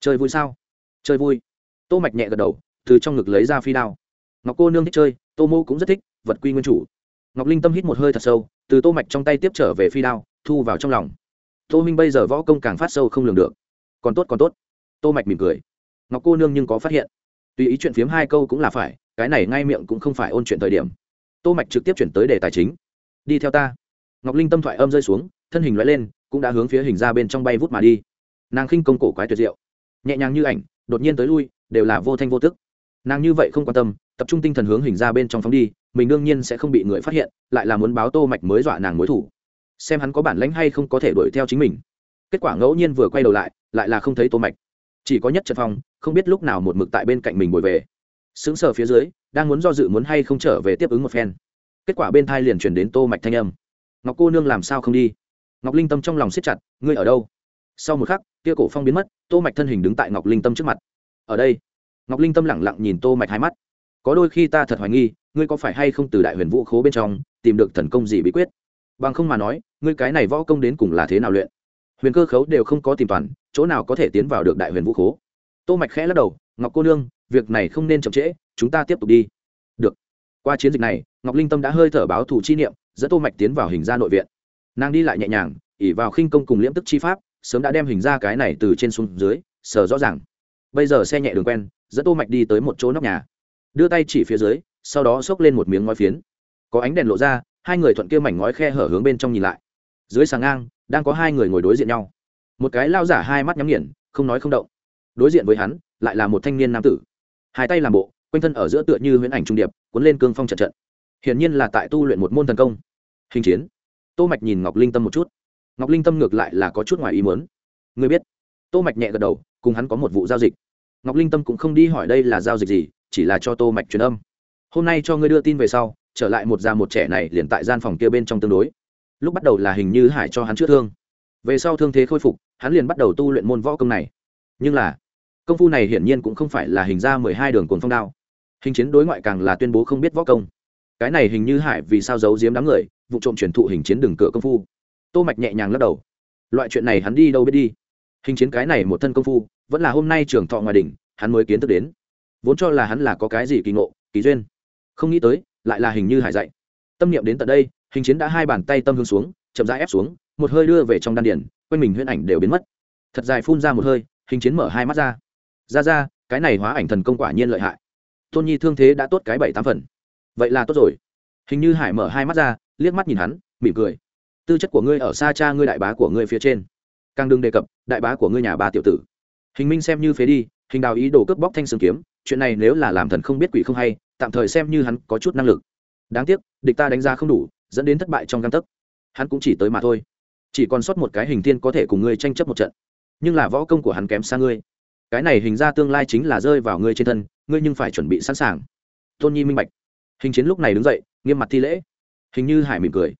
Chơi vui sao? Chơi vui. Tô mạch nhẹ gật đầu, từ trong ngực lấy ra phi đao. Ngọc cô nương thích chơi, tô mô cũng rất thích, vật quy nguyên chủ. Ngọc linh tâm hít một hơi thật sâu, từ tô mạch trong tay tiếp trở về phi đao, thu vào trong lòng. Tô minh bây giờ võ công càng phát sâu không lường được. Còn tốt còn tốt. Tô mạch mỉm cười. Ngọc cô nương nhưng có phát hiện. Tùy ý chuyện phiếm hai câu cũng là phải, cái này ngay miệng cũng không phải ôn chuyện thời điểm tô mạch trực tiếp chuyển tới đề tài chính. Đi theo ta. Ngọc linh tâm thoại âm rơi xuống, thân hình lóe lên, cũng đã hướng phía hình ra bên trong bay vút mà đi. Nàng khinh công cổ quái tuyệt diệu. Nhẹ nhàng như ảnh, đột nhiên tới lui, đều là vô thanh vô tức. Nàng như vậy không quan tâm, tập trung tinh thần hướng hình ra bên trong phóng đi, mình đương nhiên sẽ không bị người phát hiện, lại là muốn báo tô mạch mới dọa nàng mối thủ. Xem hắn có bản lãnh hay không có thể đuổi theo chính mình. Kết quả ngẫu nhiên vừa quay đầu lại lại là không thấy tô mạch. Chỉ có nhất trận phong không biết lúc nào một mực tại bên cạnh mình bồi về. Sững sờ phía dưới đang muốn do dự muốn hay không trở về tiếp ứng một phen. Kết quả bên thai liền chuyển đến tô mạch thanh âm. Ngọc cô nương làm sao không đi? Ngọc linh tâm trong lòng siết chặt, ngươi ở đâu? Sau một khắc, kia cổ phong biến mất, tô mạch thân hình đứng tại ngọc linh tâm trước mặt. Ở đây. Ngọc linh tâm lẳng lặng nhìn tô mạch hai mắt. Có đôi khi ta thật hoài nghi, ngươi có phải hay không từ đại huyền vũ khố bên trong, tìm được thần công gì bí quyết? Bằng không mà nói, ngươi cái này võ công đến cùng là thế nào luyện? Huyền cơ khấu đều không có tìm toàn, chỗ nào có thể tiến vào được đại huyền vũ khố? Tô mạch khẽ lắc đầu, ngọc cô nương việc này không nên chậm trễ, chúng ta tiếp tục đi. Được. Qua chiến dịch này, ngọc linh tâm đã hơi thở báo thủ chi niệm, dẫn tô mạch tiến vào hình ra nội viện. Nàng đi lại nhẹ nhàng, ỉ vào khinh công cùng liễm tức chi pháp, sớm đã đem hình ra cái này từ trên xuống dưới, sờ rõ ràng. Bây giờ xe nhẹ đường quen, dẫn tô mạch đi tới một chỗ nóc nhà. Đưa tay chỉ phía dưới, sau đó xốc lên một miếng ngói phiến. Có ánh đèn lộ ra, hai người thuận kia mảnh ngói khe hở hướng bên trong nhìn lại. Dưới sàng ngang, đang có hai người ngồi đối diện nhau. Một cái lao giả hai mắt nhắm nghiền, không nói không động. Đối diện với hắn, lại là một thanh niên nam tử hai tay làm bộ, quanh thân ở giữa tựa như huyễn ảnh trung điệp, cuốn lên cương phong trận trận. Hiển nhiên là tại tu luyện một môn thần công. Hình chiến. Tô mạch nhìn ngọc linh tâm một chút. Ngọc linh tâm ngược lại là có chút ngoài ý muốn. Người biết. Tô mạch nhẹ gật đầu, cùng hắn có một vụ giao dịch. Ngọc linh tâm cũng không đi hỏi đây là giao dịch gì, chỉ là cho tô mạch truyền âm. Hôm nay cho ngươi đưa tin về sau, trở lại một già một trẻ này liền tại gian phòng kia bên trong tương đối. Lúc bắt đầu là hình như hải cho hắn chữa thương. Về sau thương thế khôi phục, hắn liền bắt đầu tu luyện môn võ công này. Nhưng là công phu này hiển nhiên cũng không phải là hình ra mười hai đường cồn phong đao. Hình chiến đối ngoại càng là tuyên bố không biết võ công. Cái này hình như hải vì sao giấu giếm đám người, vụ trộm truyền thụ hình chiến đường cửa công phu. Tô mạch nhẹ nhàng lắc đầu. Loại chuyện này hắn đi đâu biết đi? Hình chiến cái này một thân công phu, vẫn là hôm nay trưởng thọ ngoài đỉnh, hắn mới kiến thức đến. Vốn cho là hắn là có cái gì kỳ ngộ, kỳ duyên. Không nghĩ tới, lại là hình như hải dạy. Tâm niệm đến tận đây, hình chiến đã hai bàn tay tâm hướng xuống, chậm rãi ép xuống, một hơi đưa về trong đan điển quanh mình huyễn ảnh đều biến mất. Thật dài phun ra một hơi, hình chiến mở hai mắt ra ra ra, cái này hóa ảnh thần công quả nhiên lợi hại. Tôn nhi thương thế đã tốt cái bảy tám phần. Vậy là tốt rồi. Hình như hải mở hai mắt ra, liếc mắt nhìn hắn, mỉm cười. Tư chất của ngươi ở xa cha ngươi đại bá của ngươi phía trên. Càng đừng đề cập, đại bá của ngươi nhà ba tiểu tử. Hình minh xem như phế đi, hình đào ý đồ cướp bóc thanh sương kiếm, chuyện này nếu là làm thần không biết quỷ không hay, tạm thời xem như hắn có chút năng lực. Đáng tiếc, địch ta đánh ra không đủ, dẫn đến thất bại trong găng tấc. Hắn cũng chỉ tới mà thôi. Chỉ còn sót một cái hình thiên có thể cùng ngươi tranh chấp một trận. Nhưng là võ công của hắn kém xa ngươi cái này hình ra tương lai chính là rơi vào ngươi trên thân, ngươi nhưng phải chuẩn bị sẵn sàng. Tôn nhi minh bạch. Hình chiến lúc này đứng dậy, nghiêm mặt thi lễ. Hình như hải mỉm cười.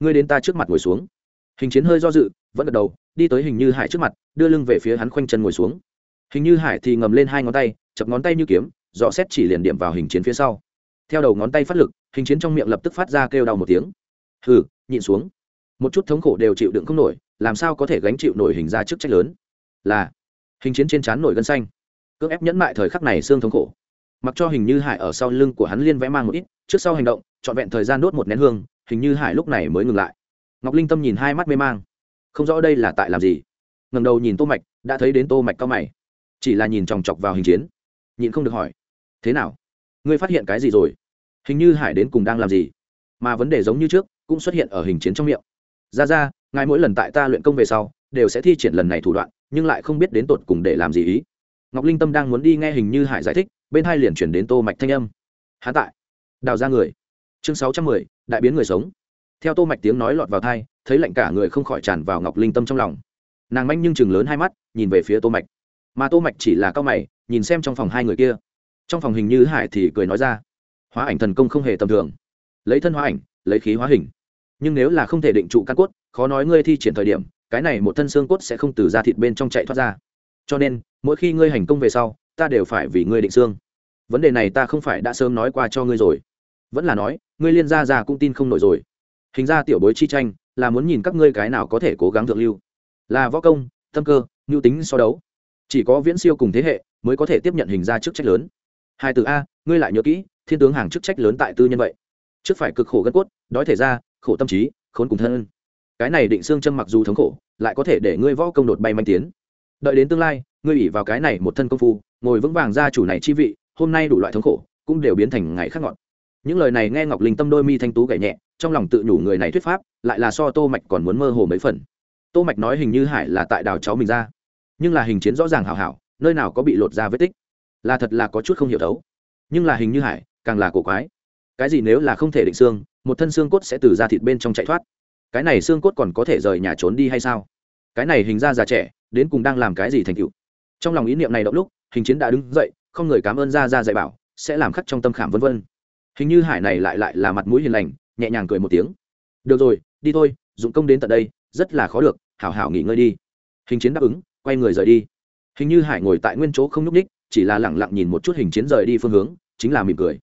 Ngươi đến ta trước mặt ngồi xuống. Hình chiến hơi do dự, vẫn gật đầu, đi tới hình như hải trước mặt, đưa lưng về phía hắn khoanh chân ngồi xuống. Hình như hải thì ngầm lên hai ngón tay, chập ngón tay như kiếm, dò xét chỉ liền điểm vào hình chiến phía sau. Theo đầu ngón tay phát lực, hình chiến trong miệng lập tức phát ra kêu đau một tiếng. Hừ, nhịn xuống. Một chút thống khổ đều chịu đựng không nổi, làm sao có thể gánh chịu nổi hình ra chức trách lớn? Là hình chiến trên trán nổi gân xanh. Cưỡng ép nhẫn mại thời khắc này xương thống khổ. Mặc cho hình như hải ở sau lưng của hắn liên vẽ mang một ít, trước sau hành động, trọn vẹn thời gian đốt một nén hương, hình như hải lúc này mới ngừng lại. Ngọc linh tâm nhìn hai mắt mê mang. Không rõ đây là tại làm gì. Ngầm đầu nhìn tô mạch, đã thấy đến tô mạch cao mày. Chỉ là nhìn chòng chọc vào hình chiến. Nhịn không được hỏi, thế nào? Ngươi phát hiện cái gì rồi? Hình như hải đến cùng đang làm gì? Mà vấn đề giống như trước, cũng xuất hiện ở hình chiến trong miệng. Ra ra, ngài mỗi lần tại ta luyện công về sau, đều sẽ thi triển lần này thủ đoạn nhưng lại không biết đến tột cùng để làm gì ý. Ngọc linh tâm đang muốn đi nghe hình như hải giải thích, bên hai liền chuyển đến tô mạch thanh âm. Hãn tại. Đào ra người. Chương sáu trăm mười, đại biến người sống. Theo tô mạch tiếng nói lọt vào thai thấy lạnh cả người không khỏi tràn vào ngọc linh tâm trong lòng. Nàng manh nhưng chừng lớn hai mắt, nhìn về phía tô mạch. Mà tô mạch chỉ là cao mày, nhìn xem trong phòng hai người kia. Trong phòng hình như hải thì cười nói ra, hóa ảnh thần công không hề tầm thường. Lấy thân hóa ảnh, lấy khí hóa hình. Nhưng nếu là không thể định trụ căn cốt, khó nói ngươi thi triển thời điểm cái này một thân xương cốt sẽ không từ da thịt bên trong chạy thoát ra. Cho nên, mỗi khi ngươi hành công về sau, ta đều phải vì ngươi định xương. Vấn đề này ta không phải đã sớm nói qua cho ngươi rồi. Vẫn là nói, ngươi liên gia già cũng tin không nổi rồi. Hình ra tiểu bối chi tranh, là muốn nhìn các ngươi cái nào có thể cố gắng thượng lưu. Là võ công, tâm cơ nhu tính so đấu. Chỉ có viễn siêu cùng thế hệ mới có thể tiếp nhận hình ra chức trách lớn. Hai từ a, ngươi lại nhớ kỹ, thiên tướng hàng chức trách lớn tại tư nhân vậy. Trước phải cực khổ gân cốt, đói thể ra, khổ tâm trí, khốn cùng thân cái này định xương châm mặc dù thống khổ, lại có thể để ngươi võ công đột bay manh tiến. Đợi đến tương lai, ngươi ủy vào cái này một thân công phu, ngồi vững vàng gia chủ này chi vị, hôm nay đủ loại thống khổ, cũng đều biến thành ngày khác ngọt. Những lời này nghe ngọc linh tâm đôi mi thanh tú gảy nhẹ, trong lòng tự nhủ người này thuyết pháp, lại là so tô mạch còn muốn mơ hồ mấy phần. Tô mạch nói hình như hải là tại đào cháu mình ra, nhưng là hình chiến rõ ràng hảo hảo, nơi nào có bị lột ra vết tích. Là thật là có chút không hiểu thấu. Nhưng là hình như hải, càng là cổ quái. Cái gì nếu là không thể định xương, một thân xương cốt sẽ từ da thịt bên trong chạy thoát cái này xương cốt còn có thể rời nhà trốn đi hay sao? Cái này hình ra già trẻ, đến cùng đang làm cái gì thành tựu? Trong lòng ý niệm này động lúc, hình chiến đã đứng dậy, không người cảm ơn ra ra dạy bảo, sẽ làm khắc trong tâm khảm vân vân. Hình như hải này lại lại là mặt mũi hiền lành, nhẹ nhàng cười một tiếng. Được rồi, đi thôi, dụng công đến tận đây, rất là khó được, hảo hảo nghỉ ngơi đi. Hình chiến đáp ứng, quay người rời đi. Hình như hải ngồi tại nguyên chỗ không nhúc ních chỉ là lẳng lặng nhìn một chút hình chiến rời đi phương hướng, chính là mỉm cười.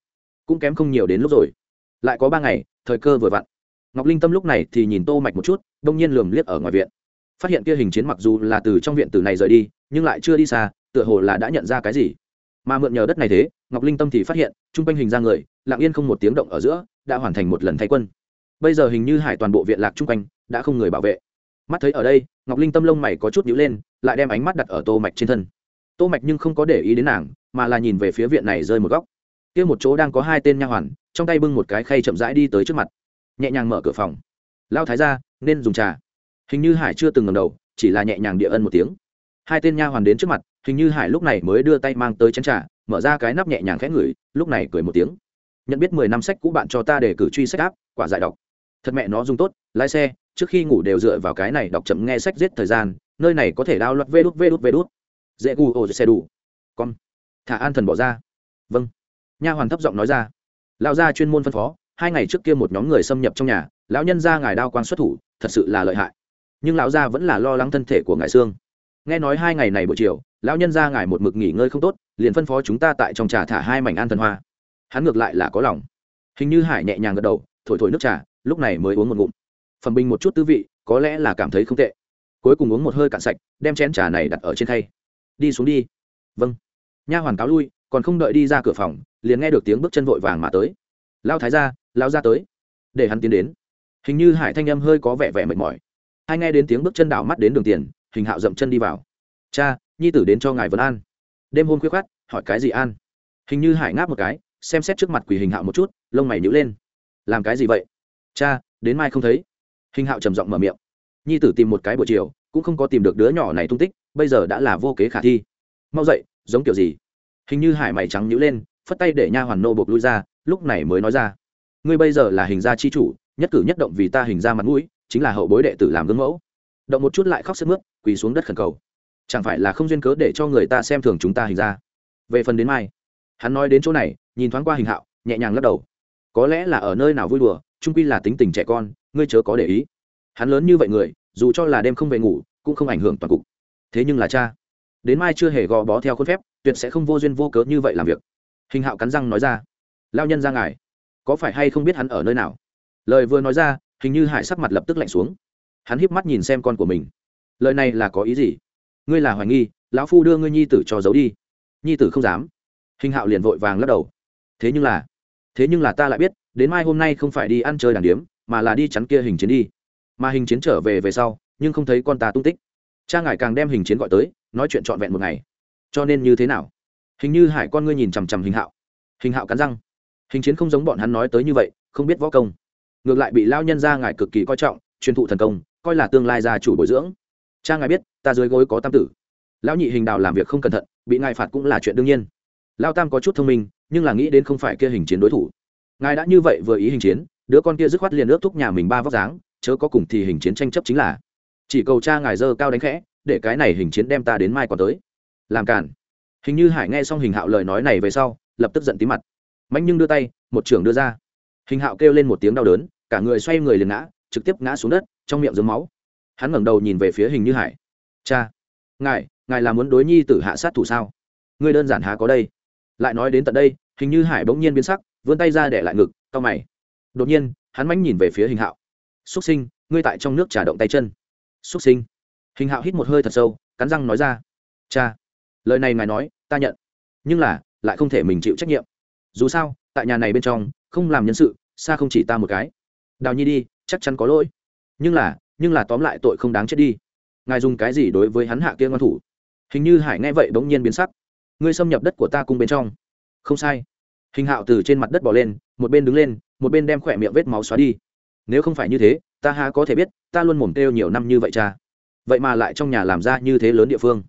Cũng kém không nhiều đến lúc rồi. Lại có ba ngày, thời cơ vừa vặn ngọc linh tâm lúc này thì nhìn tô mạch một chút, đông nhiên lườm liếc ở ngoài viện. Phát hiện kia hình chiến mặc dù là từ trong viện từ này rời đi, nhưng lại chưa đi xa, tựa hồ là đã nhận ra cái gì. Mà mượn nhờ đất này thế, ngọc linh tâm thì phát hiện trung quanh hình ra người, lặng yên không một tiếng động ở giữa, đã hoàn thành một lần thay quân. Bây giờ hình như hải toàn bộ viện lạc trung quanh, đã không người bảo vệ. Mắt thấy ở đây, ngọc linh tâm lông mày có chút nhíu lên, lại đem ánh mắt đặt ở tô mạch trên thân. Tô mạch nhưng không có để ý đến nàng, mà là nhìn về phía viện này rơi một góc. Kia một chỗ đang có hai tên nha hoàn, trong tay bưng một cái khay chậm rãi đi tới trước mặt nhẹ nhàng mở cửa phòng. Lao thái ra nên dùng trà. Hình như hải chưa từng ngầm đầu, chỉ là nhẹ nhàng địa ân một tiếng. Hai tên nha hoàn đến trước mặt, hình như hải lúc này mới đưa tay mang tới chén trà, mở ra cái nắp nhẹ nhàng khẽ ngửi, lúc này cười một tiếng. Nhận biết mười năm sách cũ bạn cho ta để cử truy sách áp, quả giải đọc thật mẹ nó dùng tốt, lái xe, trước khi ngủ đều dựa vào cái này đọc chậm nghe sách giết thời gian, nơi này có thể đao loạt vê đút vê đút vê đút. Dễ gu ô xe đủ. Con. Thả an thần bỏ ra. Vâng. Nha hoàn thấp giọng nói ra. Lão gia chuyên môn phân phó hai ngày trước kia một nhóm người xâm nhập trong nhà, lão nhân ra ngài đao quan xuất thủ, thật sự là lợi hại. Nhưng lão gia vẫn là lo lắng thân thể của ngài xương. Nghe nói hai ngày này buổi chiều, lão nhân ra ngài một mực nghỉ ngơi không tốt, liền phân phó chúng ta tại trong trà thả hai mảnh an thần hoa. Hắn ngược lại là có lòng. Hình như hải nhẹ nhàng gật đầu, thổi thổi nước trà, lúc này mới uống một ngụm. Phẩm bình một chút tư vị, có lẽ là cảm thấy không tệ. Cuối cùng uống một hơi cạn sạch, đem chén trà này đặt ở trên khay. Đi xuống đi. Vâng. Nha hoàn cáo lui, còn không đợi đi ra cửa phòng, liền nghe được tiếng bước chân vội vàng mà tới. Lao thái ra lao ra tới. Để hắn tiến đến. Hình như hải thanh âm hơi có vẻ vẻ mệt mỏi. Hai nghe đến tiếng bước chân đảo mắt đến đường tiền, hình hạo dậm chân đi vào. Cha, nhi tử đến cho ngài vấn an. Đêm hôm khuya khát hỏi cái gì an? Hình như hải ngáp một cái, xem xét trước mặt quỷ hình hạo một chút, lông mày nhữ lên. Làm cái gì vậy? Cha, đến mai không thấy. Hình hạo trầm giọng mở miệng. Nhi tử tìm một cái buổi chiều, cũng không có tìm được đứa nhỏ này tung tích, bây giờ đã là vô kế khả thi. Mau dậy, giống kiểu gì? Hình như hải mày trắng nhữ lên, phất tay để nha hoàn nô buộc lui ra, lúc này mới nói ra ngươi bây giờ là hình gia chi chủ, nhất cử nhất động vì ta hình ra mặt mũi, chính là hậu bối đệ tử làm gương mẫu. Động một chút lại khóc sức mướt, quỳ xuống đất khẩn cầu. Chẳng phải là không duyên cớ để cho người ta xem thường chúng ta hình ra về phần đến mai, hắn nói đến chỗ này, nhìn thoáng qua hình hạo, nhẹ nhàng lắc đầu. Có lẽ là ở nơi nào vui đùa trung quy là tính tình trẻ con, ngươi chớ có để ý. Hắn lớn như vậy người, dù cho là đêm không về ngủ, cũng không ảnh hưởng toàn cục. Thế nhưng là cha, đến mai chưa hề gò bó theo khuôn phép, tuyệt sẽ không vô duyên vô cớ như vậy làm việc. Hình hạo cắn răng nói ra lao nhân ra ngài có phải hay không biết hắn ở nơi nào? Lời vừa nói ra, hình như hải sắc mặt lập tức lạnh xuống. Hắn híp mắt nhìn xem con của mình. Lời này là có ý gì? Ngươi là hoài nghi, lão phu đưa ngươi nhi tử cho giấu đi. Nhi tử không dám. Hình hạo liền vội vàng lắc đầu. Thế nhưng là, thế nhưng là ta lại biết, đến mai hôm nay không phải đi ăn chơi đàn điếm, mà là đi chắn kia hình chiến đi. Mà hình chiến trở về về sau, nhưng không thấy con ta tung tích. Cha ngài càng đem hình chiến gọi tới, nói chuyện trọn vẹn một ngày. Cho nên như thế nào? Hình như hải con ngươi nhìn chằm chằm hình hạo. Hình hạo cắn răng hình chiến không giống bọn hắn nói tới như vậy, không biết võ công. Ngược lại bị lao nhân ra ngài cực kỳ coi trọng, truyền thụ thần công, coi là tương lai gia chủ bồi dưỡng. Cha ngài biết, ta dưới gối có tam tử. Lão nhị hình đào làm việc không cẩn thận, bị ngài phạt cũng là chuyện đương nhiên. Lao tam có chút thông minh, nhưng là nghĩ đến không phải kia hình chiến đối thủ. Ngài đã như vậy vừa ý hình chiến, đứa con kia dứt khoát liền ước thúc nhà mình ba vóc dáng, chớ có cùng thì hình chiến tranh chấp chính là. Chỉ cầu cha ngài dơ cao đánh khẽ, để cái này hình chiến đem ta đến mai còn tới. Làm cản hình như hải nghe xong hình hạo lời nói này về sau, lập tức giận tí mặt mạnh nhưng đưa tay, một trưởng đưa ra. Hình hạo kêu lên một tiếng đau đớn, cả người xoay người liền ngã, trực tiếp ngã xuống đất, trong miệng dấm máu. Hắn ngẩng đầu nhìn về phía hình như hải. Cha, ngài ngài là muốn đối nhi tử hạ sát thủ sao? Ngươi đơn giản há có đây? Lại nói đến tận đây, hình như hải bỗng nhiên biến sắc, vươn tay ra để lại ngực, cau mày. Đột nhiên, hắn mánh nhìn về phía hình hạo. Xúc sinh, ngươi tại trong nước trả động tay chân. Xúc sinh. Hình hạo hít một hơi thật sâu, cắn răng nói ra. Cha, lời này ngài nói, ta nhận, nhưng là, lại không thể mình chịu trách nhiệm dù sao, tại nhà này bên trong, không làm nhân sự, xa không chỉ ta một cái. Đào nhi đi, chắc chắn có lỗi. Nhưng là nhưng là tóm lại tội không đáng chết đi. Ngài dùng cái gì đối với hắn hạ kia ngoan thủ? Hình như hải nghe vậy bỗng nhiên biến sắc. Ngươi xâm nhập đất của ta cung bên trong. Không sai. Hình hạo từ trên mặt đất bỏ lên, một bên đứng lên, một bên đem khỏe miệng vết máu xóa đi. Nếu không phải như thế, ta há có thể biết, ta luôn mồm kêu nhiều năm như vậy cha. Vậy mà lại trong nhà làm ra như thế lớn địa phương.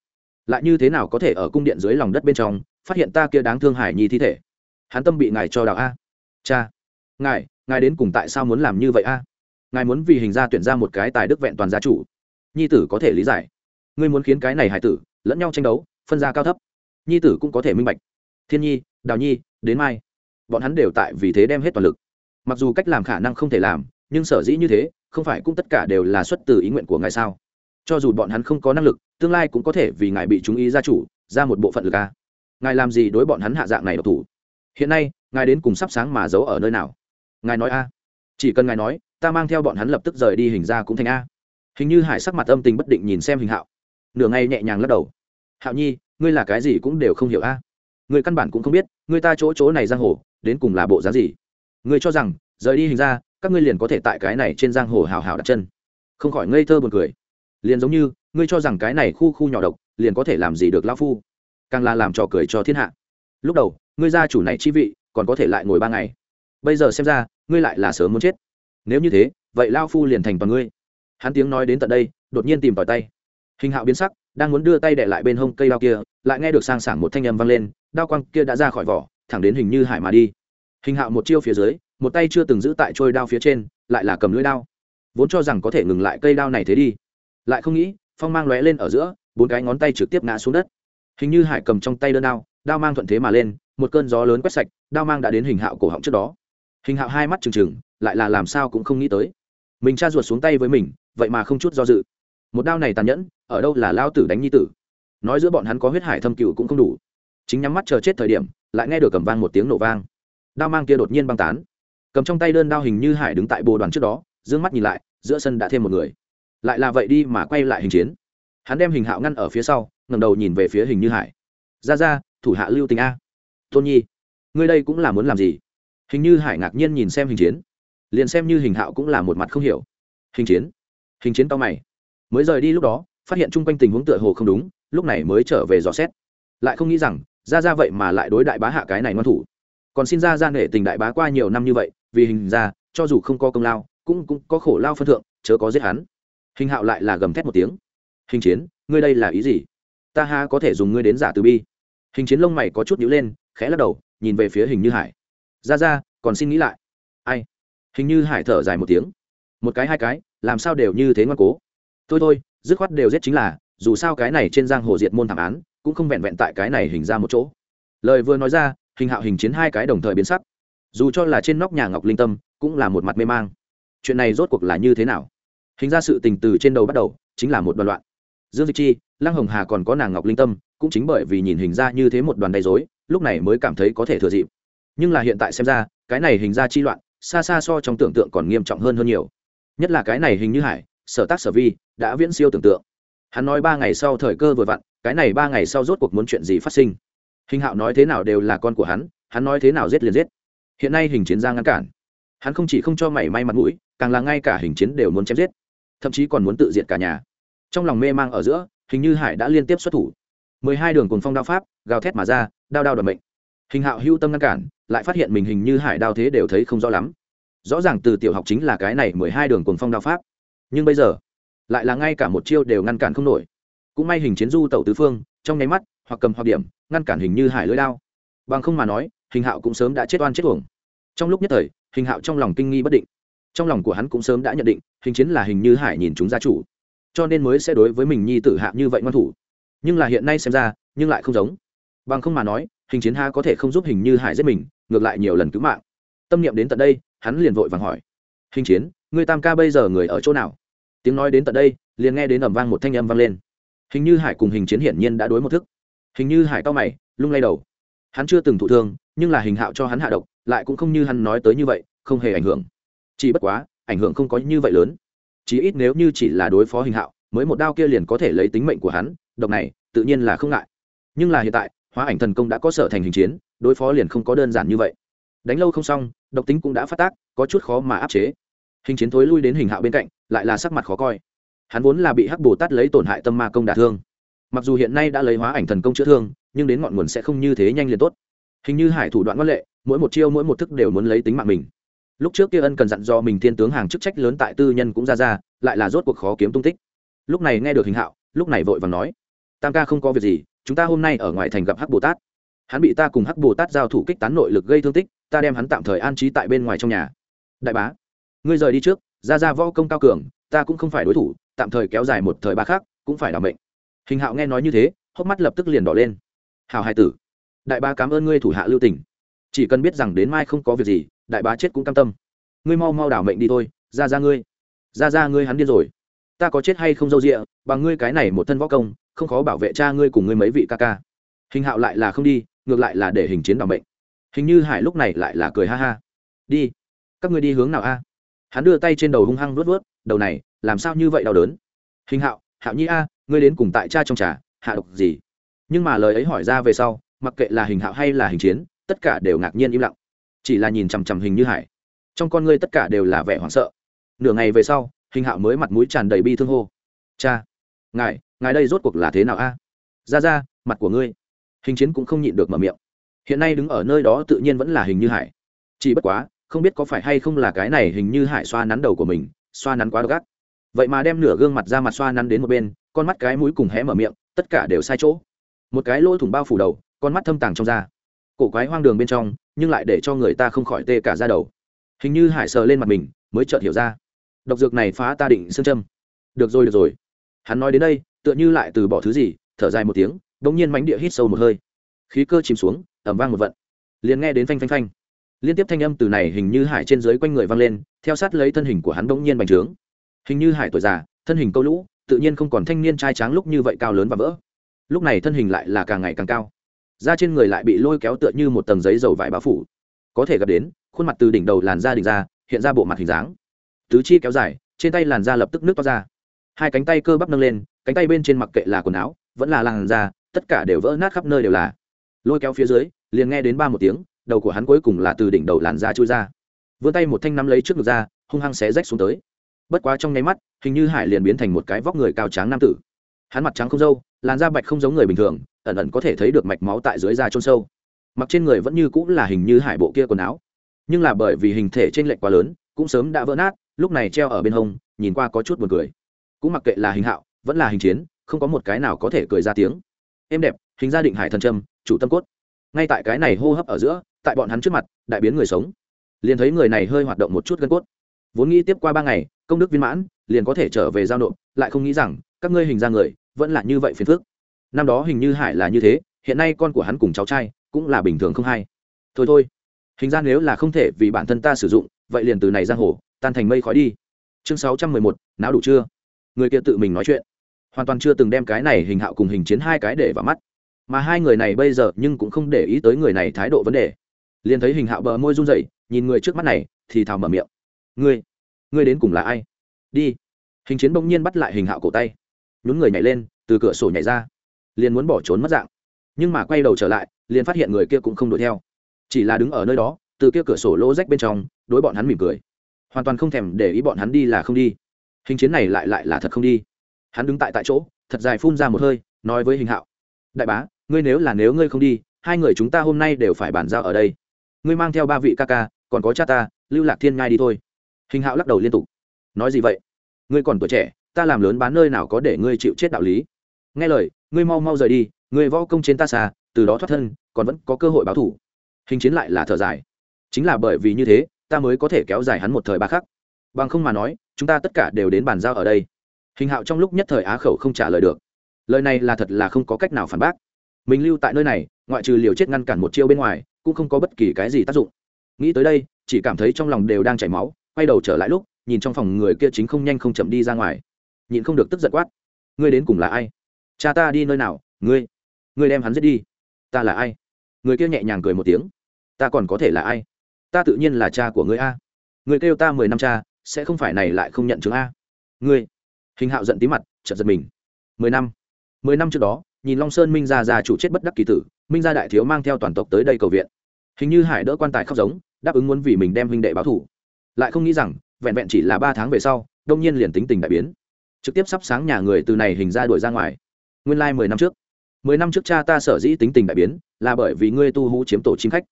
Lại như thế nào có thể ở cung điện dưới lòng đất bên trong, phát hiện ta kia đáng thương hải nhi thi thể? Hắn tâm bị ngài cho đạo a. Cha, ngài ngài đến cùng tại sao muốn làm như vậy a? Ngài muốn vì hình ra tuyển ra một cái tài đức vẹn toàn gia chủ. Nhi tử có thể lý giải. Ngươi muốn khiến cái này hải tử lẫn nhau tranh đấu, phân ra cao thấp. Nhi tử cũng có thể minh bạch. Thiên nhi, đào nhi, đến mai. Bọn hắn đều tại vì thế đem hết toàn lực. Mặc dù cách làm khả năng không thể làm, nhưng sở dĩ như thế, không phải cũng tất cả đều là xuất từ ý nguyện của ngài sao? Cho dù bọn hắn không có năng lực, tương lai cũng có thể vì ngài bị chúng ý gia chủ ra một bộ phận lực a. Ngài làm gì đối bọn hắn hạ dạng này độc thủ? Hiện nay, ngài đến cùng sắp sáng mà giấu ở nơi nào? Ngài nói a. Chỉ cần ngài nói, ta mang theo bọn hắn lập tức rời đi, hình ra cũng thành a. Hình như hải sắc mặt âm tình bất định nhìn xem hình hạo. Nửa ngày nhẹ nhàng lắc đầu. Hạo nhi, ngươi là cái gì cũng đều không hiểu a. Người căn bản cũng không biết người ta chỗ chỗ này giang hồ, đến cùng là bộ giá gì? Người cho rằng, rời đi hình ra, các ngươi liền có thể tại cái này trên giang hồ hào hào đặt chân. Không khỏi ngây thơ buồn cười. Liền giống như, ngươi cho rằng cái này khu khu nhỏ độc, liền có thể làm gì được lão phu? Càng là làm trò cười cho thiên hạ. Lúc đầu ngươi gia chủ này chi vị, còn có thể lại ngồi ba ngày. Bây giờ xem ra, ngươi lại là sớm muốn chết. Nếu như thế, vậy lao phu liền thành toàn ngươi. Hắn tiếng nói đến tận đây, đột nhiên tìm tòi tay. Hình hạo biến sắc, đang muốn đưa tay để lại bên hông cây đao kia, lại nghe được sang sảng một thanh âm vang lên, đao quang kia đã ra khỏi vỏ, thẳng đến hình như hải mà đi. Hình hạo một chiêu phía dưới, một tay chưa từng giữ tại trôi đao phía trên, lại là cầm lưỡi đao. Vốn cho rằng có thể ngừng lại cây đao này thế đi, lại không nghĩ, phong mang lóe lên ở giữa, bốn cái ngón tay trực tiếp ngã xuống đất. Hình như hải cầm trong tay đơn đao đao mang thuận thế mà lên, một cơn gió lớn quét sạch, đao mang đã đến hình hạo cổ họng trước đó. Hình hạo hai mắt trừng trừng, lại là làm sao cũng không nghĩ tới. Mình cha ruột xuống tay với mình, vậy mà không chút do dự. Một đao này tàn nhẫn, ở đâu là lao tử đánh nhi tử? Nói giữa bọn hắn có huyết hải thâm cựu cũng không đủ. Chính nhắm mắt chờ chết thời điểm, lại nghe được cầm vang một tiếng nổ vang. Đao mang kia đột nhiên băng tán. Cầm trong tay đơn đao hình như hải đứng tại bồ đoàn trước đó d ư ơ n g mắt nhìn lại, giữa sân đã thêm một người. Lại là vậy đi mà quay lại hình chiến. Hắn đem hình hạo ngăn ở phía sau ngầm đầu nhìn về phía hình như hải. Ra ra thủ hạ lưu tình a. Tôn nhi, ngươi đây cũng là muốn làm gì? Hình như hải ngạc nhiên nhìn xem hình chiến. Liền xem như hình hạo cũng là một mặt không hiểu. Hình chiến hình chiến tao mày. Mới rời đi lúc đó, phát hiện chung quanh tình huống tựa hồ không đúng, lúc này mới trở về dò xét. Lại không nghĩ rằng ra ra vậy mà lại đối đại bá hạ cái này ngoan thủ. Còn xin ra ra nể tình đại bá qua nhiều năm như vậy, vì hình ra cho dù không có công lao, cũng cũng có khổ lao phân thượng, chớ có giết hắn. Hình hạo lại là gầm thét một tiếng. Hình chiến, ngươi đây là ý gì? Ta ha có thể dùng ngươi đến giả từ bi? Hình chiến lông mày có chút nhữ lên, khẽ lắc đầu, nhìn về phía hình như hải. Ra ra, còn xin nghĩ lại. Ai? Hình như hải thở dài một tiếng. Một cái hai cái, làm sao đều như thế ngoan cố? Thôi thôi, dứt khoát đều giết chính là, dù sao cái này trên giang hồ diệt môn thảm án, cũng không vẹn vẹn tại cái này hình ra một chỗ. Lời vừa nói ra, hình hạo hình chiến hai cái đồng thời biến sắc. Dù cho là trên nóc nhà ngọc linh tâm, cũng là một mặt mê mang. Chuyện này rốt cuộc là như thế nào? Hình ra sự tình từ trên đầu bắt đầu, chính là một đoạn loạn. Dương dịch chi, lăng hồng hà còn có nàng ngọc linh tâm cũng chính bởi vì nhìn hình ra như thế một đoàn đầy dối lúc này mới cảm thấy có thể thừa dịp. Nhưng là hiện tại xem ra, cái này hình ra chi loạn, xa xa so trong tưởng tượng còn nghiêm trọng hơn hơn nhiều. Nhất là cái này hình như hải, sở tác sở vi, đã viễn siêu tưởng tượng. Hắn nói ba ngày sau thời cơ vừa vặn, cái này ba ngày sau rốt cuộc muốn chuyện gì phát sinh. Hình hạo nói thế nào đều là con của hắn hắn nói thế nào giết liền giết. Hiện nay hình chiến ra ngăn cản. Hắn không chỉ không cho mảy may mặt mũi, càng là ngay cả hình chiến đều muốn chém giết. Thậm chí còn muốn tự diệt cả nhà. Trong lòng mê mang ở giữa, hình như hải đã liên tiếp xuất thủ mười hai đường cồn phong đao pháp, gào thét mà ra, đao đao đ mệnh. Hình hạo hưu tâm ngăn cản, lại phát hiện mình hình như hải đao thế đều thấy không rõ lắm. Rõ ràng từ tiểu học chính là cái này mười hai đường cồn phong đao pháp. Nhưng bây giờ, lại là ngay cả một chiêu đều ngăn cản không nổi. Cũng may hình chiến du tẩu tứ phương, trong nháy mắt, hoặc cầm hoặc điểm, ngăn cản hình như hải lưỡi đao. Bằng không mà nói, hình hạo cũng sớm đã chết oan chết uổng. Trong lúc nhất thời, hình hạo trong lòng kinh nghi bất định. Trong lòng của hắn cũng sớm đã nhận định, hình chiến là hình như hải nhìn chúng gia chủ. Cho nên mới sẽ đối với mình nhi tử hạ như vậy ngoan thủ nhưng là hiện nay xem ra, nhưng lại không giống. Bằng không mà nói, hình chiến ha có thể không giúp hình như hải giết mình, ngược lại nhiều lần cứu mạng. Tâm niệm đến tận đây, hắn liền vội vàng hỏi. Hình chiến, người tam ca bây giờ người ở chỗ nào? Tiếng nói đến tận đây, liền nghe đến ẩm vang một thanh âm vang lên. Hình như hải cùng hình chiến hiển nhiên đã đối một thức. Hình như hải cao mày, lung lay đầu. Hắn chưa từng thụ thương, nhưng là hình hạo cho hắn hạ độc, lại cũng không như hắn nói tới như vậy, không hề ảnh hưởng. Chỉ bất quá, ảnh hưởng không có như vậy lớn. Chỉ ít nếu như chỉ là đối phó hình hạo, mới một đao kia liền có thể lấy tính mệnh của hắn độc này, tự nhiên là không ngại. Nhưng là hiện tại, hóa ảnh thần công đã có sở thành hình chiến, đối phó liền không có đơn giản như vậy. Đánh lâu không xong, độc tính cũng đã phát tác, có chút khó mà áp chế. Hình chiến thối lui đến hình hạo bên cạnh, lại là sắc mặt khó coi. Hắn vốn là bị hắc bồ tát lấy tổn hại tâm ma công đả thương. Mặc dù hiện nay đã lấy hóa ảnh thần công chữa thương, nhưng đến ngọn nguồn sẽ không như thế nhanh liền tốt. Hình như hải thủ đoạn văn lệ, mỗi một chiêu mỗi một thức đều muốn lấy tính mạng mình. Lúc trước kia ân cần dặn do mình thiên tướng hàng chức trách lớn tại tư nhân cũng ra ra, lại là rốt cuộc khó kiếm tung tích. Lúc này nghe được hình hạo, lúc này vội vàng nói tam ca không có việc gì, chúng ta hôm nay ở ngoài thành gặp hắc bồ tát. Hắn bị ta cùng hắc bồ tát giao thủ kích tán nội lực gây thương tích, ta đem hắn tạm thời an trí tại bên ngoài trong nhà. Đại bá, ngươi rời đi trước, ra ra võ công cao cường, ta cũng không phải đối thủ, tạm thời kéo dài một thời ba khác cũng phải đảm mệnh. Hình hạo nghe nói như thế, hốc mắt lập tức liền đỏ lên. Hào hai tử, đại bá cảm ơn ngươi thủ hạ lưu tỉnh chỉ cần biết rằng đến mai không có việc gì, đại bá chết cũng cam tâm. Ngươi mau mau đảo mệnh đi thôi, ra ra ngươi. Ra ra ngươi hắn điên rồi. Ta có chết hay không dâu rịa bằng ngươi cái này một thân võ công không khó bảo vệ cha ngươi cùng ngươi mấy vị ca ca. Hình hạo lại là không đi, ngược lại là để hình chiến đ ỏ n bệnh hình như hải lúc này lại là cười ha ha. Đi, các ngươi đi hướng nào a? Hắn đưa tay trên đầu hung hăng vớt vớt đầu này, làm sao như vậy đau đớn? Hình hạo hạo nhi a, ngươi đến cùng tại cha trong trà, hạ độc gì? Nhưng mà lời ấy hỏi ra về sau, mặc kệ là hình hạo hay là hình chiến, tất cả đều ngạc nhiên im lặng. Chỉ là nhìn chằm chằm hình như hải. Trong con ngươi tất cả đều là vẻ hoảng sợ. Nửa ngày về sau, hình hạo mới mặt mũi tràn đầy bi thương hô. Cha, ngài ngài đây rốt cuộc là thế nào a? Ra ra, mặt của ngươi. Hình chiến cũng không nhịn được mở miệng. Hiện nay đứng ở nơi đó tự nhiên vẫn là hình như hải. Chỉ bất quá, không biết có phải hay không là cái này hình như hải xoa nắn đầu của mình, xoa nắn quá gắt. vậy mà đem nửa gương mặt ra mặt xoa nắn đến một bên, con mắt cái mũi cùng hé mở miệng, tất cả đều sai chỗ. Một cái lỗ thủng bao phủ đầu, con mắt thâm tàng trong da. Cổ quái hoang đường bên trong, nhưng lại để cho người ta không khỏi tê cả ra đầu. Hình như hải sờ lên mặt mình, mới chợt hiểu ra. Độc dược này phá ta định xương châm. Được rồi được rồi. Hắn nói đến đây tựa như lại từ bỏ thứ gì, thở dài một tiếng đ ỗ n g nhiên mánh địa hít sâu một hơi. Khí cơ chìm xuống ẩm vang một vận. Liền nghe đến phanh phanh phanh. Liên tiếp thanh âm từ này hình như hải trên dưới quanh người vang lên, theo sát lấy thân hình của hắn bỗng nhiên bành trướng. Hình như hải tuổi già, thân hình câu lũ, tự nhiên không còn thanh niên trai tráng lúc như vậy cao lớn và vỡ. Lúc này thân hình lại là càng ngày càng cao. Da trên người lại bị lôi kéo tựa như một tầng giấy dầu vải bao phủ. Có thể gặp đến, khuôn mặt từ đỉnh đầu làn da đỉnh ra, hiện ra bộ mặt hình dáng. Tứ chi kéo dài, trên tay làn da lập tức nước to ra. Hai cánh tay cơ bắp nâng lên cánh tay bên trên mặc kệ là quần áo, vẫn là làn da, tất cả đều vỡ nát khắp nơi đều là. Lôi kéo phía dưới, liền nghe đến ba một tiếng, đầu của hắn cuối cùng là từ đỉnh đầu làn da trôi ra. Vươn tay một thanh nắm lấy trước ngực ra, hung hăng xé rách xuống tới. Bất quá trong nháy mắt, hình như hải liền biến thành một cái vóc người cao tráng nam tử. Hắn mặt trắng không râu, làn da bạch không giống người bình thường, ẩn ẩn có thể thấy được mạch máu tại dưới da trôn sâu. Mặc trên người vẫn như cũng là hình như hải bộ kia quần áo. Nhưng là bởi vì hình thể trên lệch quá lớn, cũng sớm đã vỡ nát, lúc này treo ở bên hông, nhìn qua có chút buồn cười. Cũng mặc kệ là hình hạo vẫn là hình chiến, không có một cái nào có thể cười ra tiếng. Êm đẹp, hình gia định hải thần trâm, chủ tâm cốt. Ngay tại cái này hô hấp ở giữa, tại bọn hắn trước mặt, đại biến người sống. Liền thấy người này hơi hoạt động một chút gân cốt. Vốn nghĩ tiếp qua ba ngày, công đức viên mãn, liền có thể trở về giao nộp, lại không nghĩ rằng, các ngươi hình ra người, vẫn là như vậy phiền phức. Năm đó hình như hải là như thế, hiện nay con của hắn cùng cháu trai, cũng là bình thường không hay. Thôi thôi, hình ra nếu là không thể vì bản thân ta sử dụng, vậy liền từ này giang hồ, tan thành mây khói đi. Chương sáu trăm mười một não đủ chưa? Người kia tự mình nói chuyện hoàn toàn chưa từng đem cái này hình hạo cùng hình chiến hai cái để vào mắt. Mà hai người này bây giờ nhưng cũng không để ý tới người này thái độ vấn đề. Liền thấy hình hạo bờ môi run rẩy, nhìn người trước mắt này, thì thào mở miệng. Ngươi ngươi đến cùng là ai? Đi. Hình chiến bỗng nhiên bắt lại hình hạo cổ tay. Nhún người nhảy lên, từ cửa sổ nhảy ra. Liền muốn bỏ trốn mất dạng. Nhưng mà quay đầu trở lại, liền phát hiện người kia cũng không đuổi theo. Chỉ là đứng ở nơi đó, từ kia cửa sổ lỗ rách bên trong, đối bọn hắn mỉm cười. Hoàn toàn không thèm để ý bọn hắn đi là không đi. Hình chiến này lại lại là thật không đi hắn đứng tại tại chỗ, thật dài phun ra một hơi, nói với hình hạo, đại bá, ngươi nếu là nếu ngươi không đi, hai người chúng ta hôm nay đều phải bàn giao ở đây. Ngươi mang theo ba vị ca ca, còn có cha ta, lưu lạc thiên ngai đi thôi. Hình hạo lắc đầu liên tục, nói gì vậy? Ngươi còn tuổi trẻ, ta làm lớn bán nơi nào có để ngươi chịu chết đạo lý. Nghe lời, ngươi mau mau rời đi, ngươi võ công trên ta xa, từ đó thoát thân, còn vẫn có cơ hội báo thủ. Hình chiến lại là thở dài, chính là bởi vì như thế, ta mới có thể kéo dài hắn một thời ba khắc. Bằng không mà nói, chúng ta tất cả đều đến bàn giao ở đây hình hạo trong lúc nhất thời á khẩu không trả lời được. Lời này là thật là không có cách nào phản bác. Mình lưu tại nơi này, ngoại trừ liều chết ngăn cản một chiêu bên ngoài, cũng không có bất kỳ cái gì tác dụng. Nghĩ tới đây, chỉ cảm thấy trong lòng đều đang chảy máu, quay đầu trở lại lúc, nhìn trong phòng người kia chính không nhanh không chậm đi ra ngoài. Nhìn không được tức giận quát. Ngươi đến cùng là ai? Cha ta đi nơi nào? Ngươi ngươi đem hắn giết đi. Ta là ai? Người kia nhẹ nhàng cười một tiếng. Ta còn có thể là ai? Ta tự nhiên là cha của ngươi a. Người kêu ta mười năm cha, sẽ không phải này lại không nhận chứng a. Ngươi hình hạo giận tí mặt, chợt giật mình. Mười năm. Mười năm trước đó, nhìn long sơn minh gia già chủ chết bất đắc kỳ tử, minh gia đại thiếu mang theo toàn tộc tới đây cầu viện. Hình như hải đỡ quan tài khóc giống, đáp ứng muốn vì mình đem huynh đệ báo thủ. Lại không nghĩ rằng, vẹn vẹn chỉ là ba tháng về sau, đông nhiên liền tính tình đại biến. Trực tiếp sắp sáng nhà người từ này hình ra đuổi ra ngoài. Nguyên lai mười năm trước. Mười năm trước cha ta sở dĩ tính tình đại biến, là bởi vì ngươi tu hú chiếm tổ chim khách.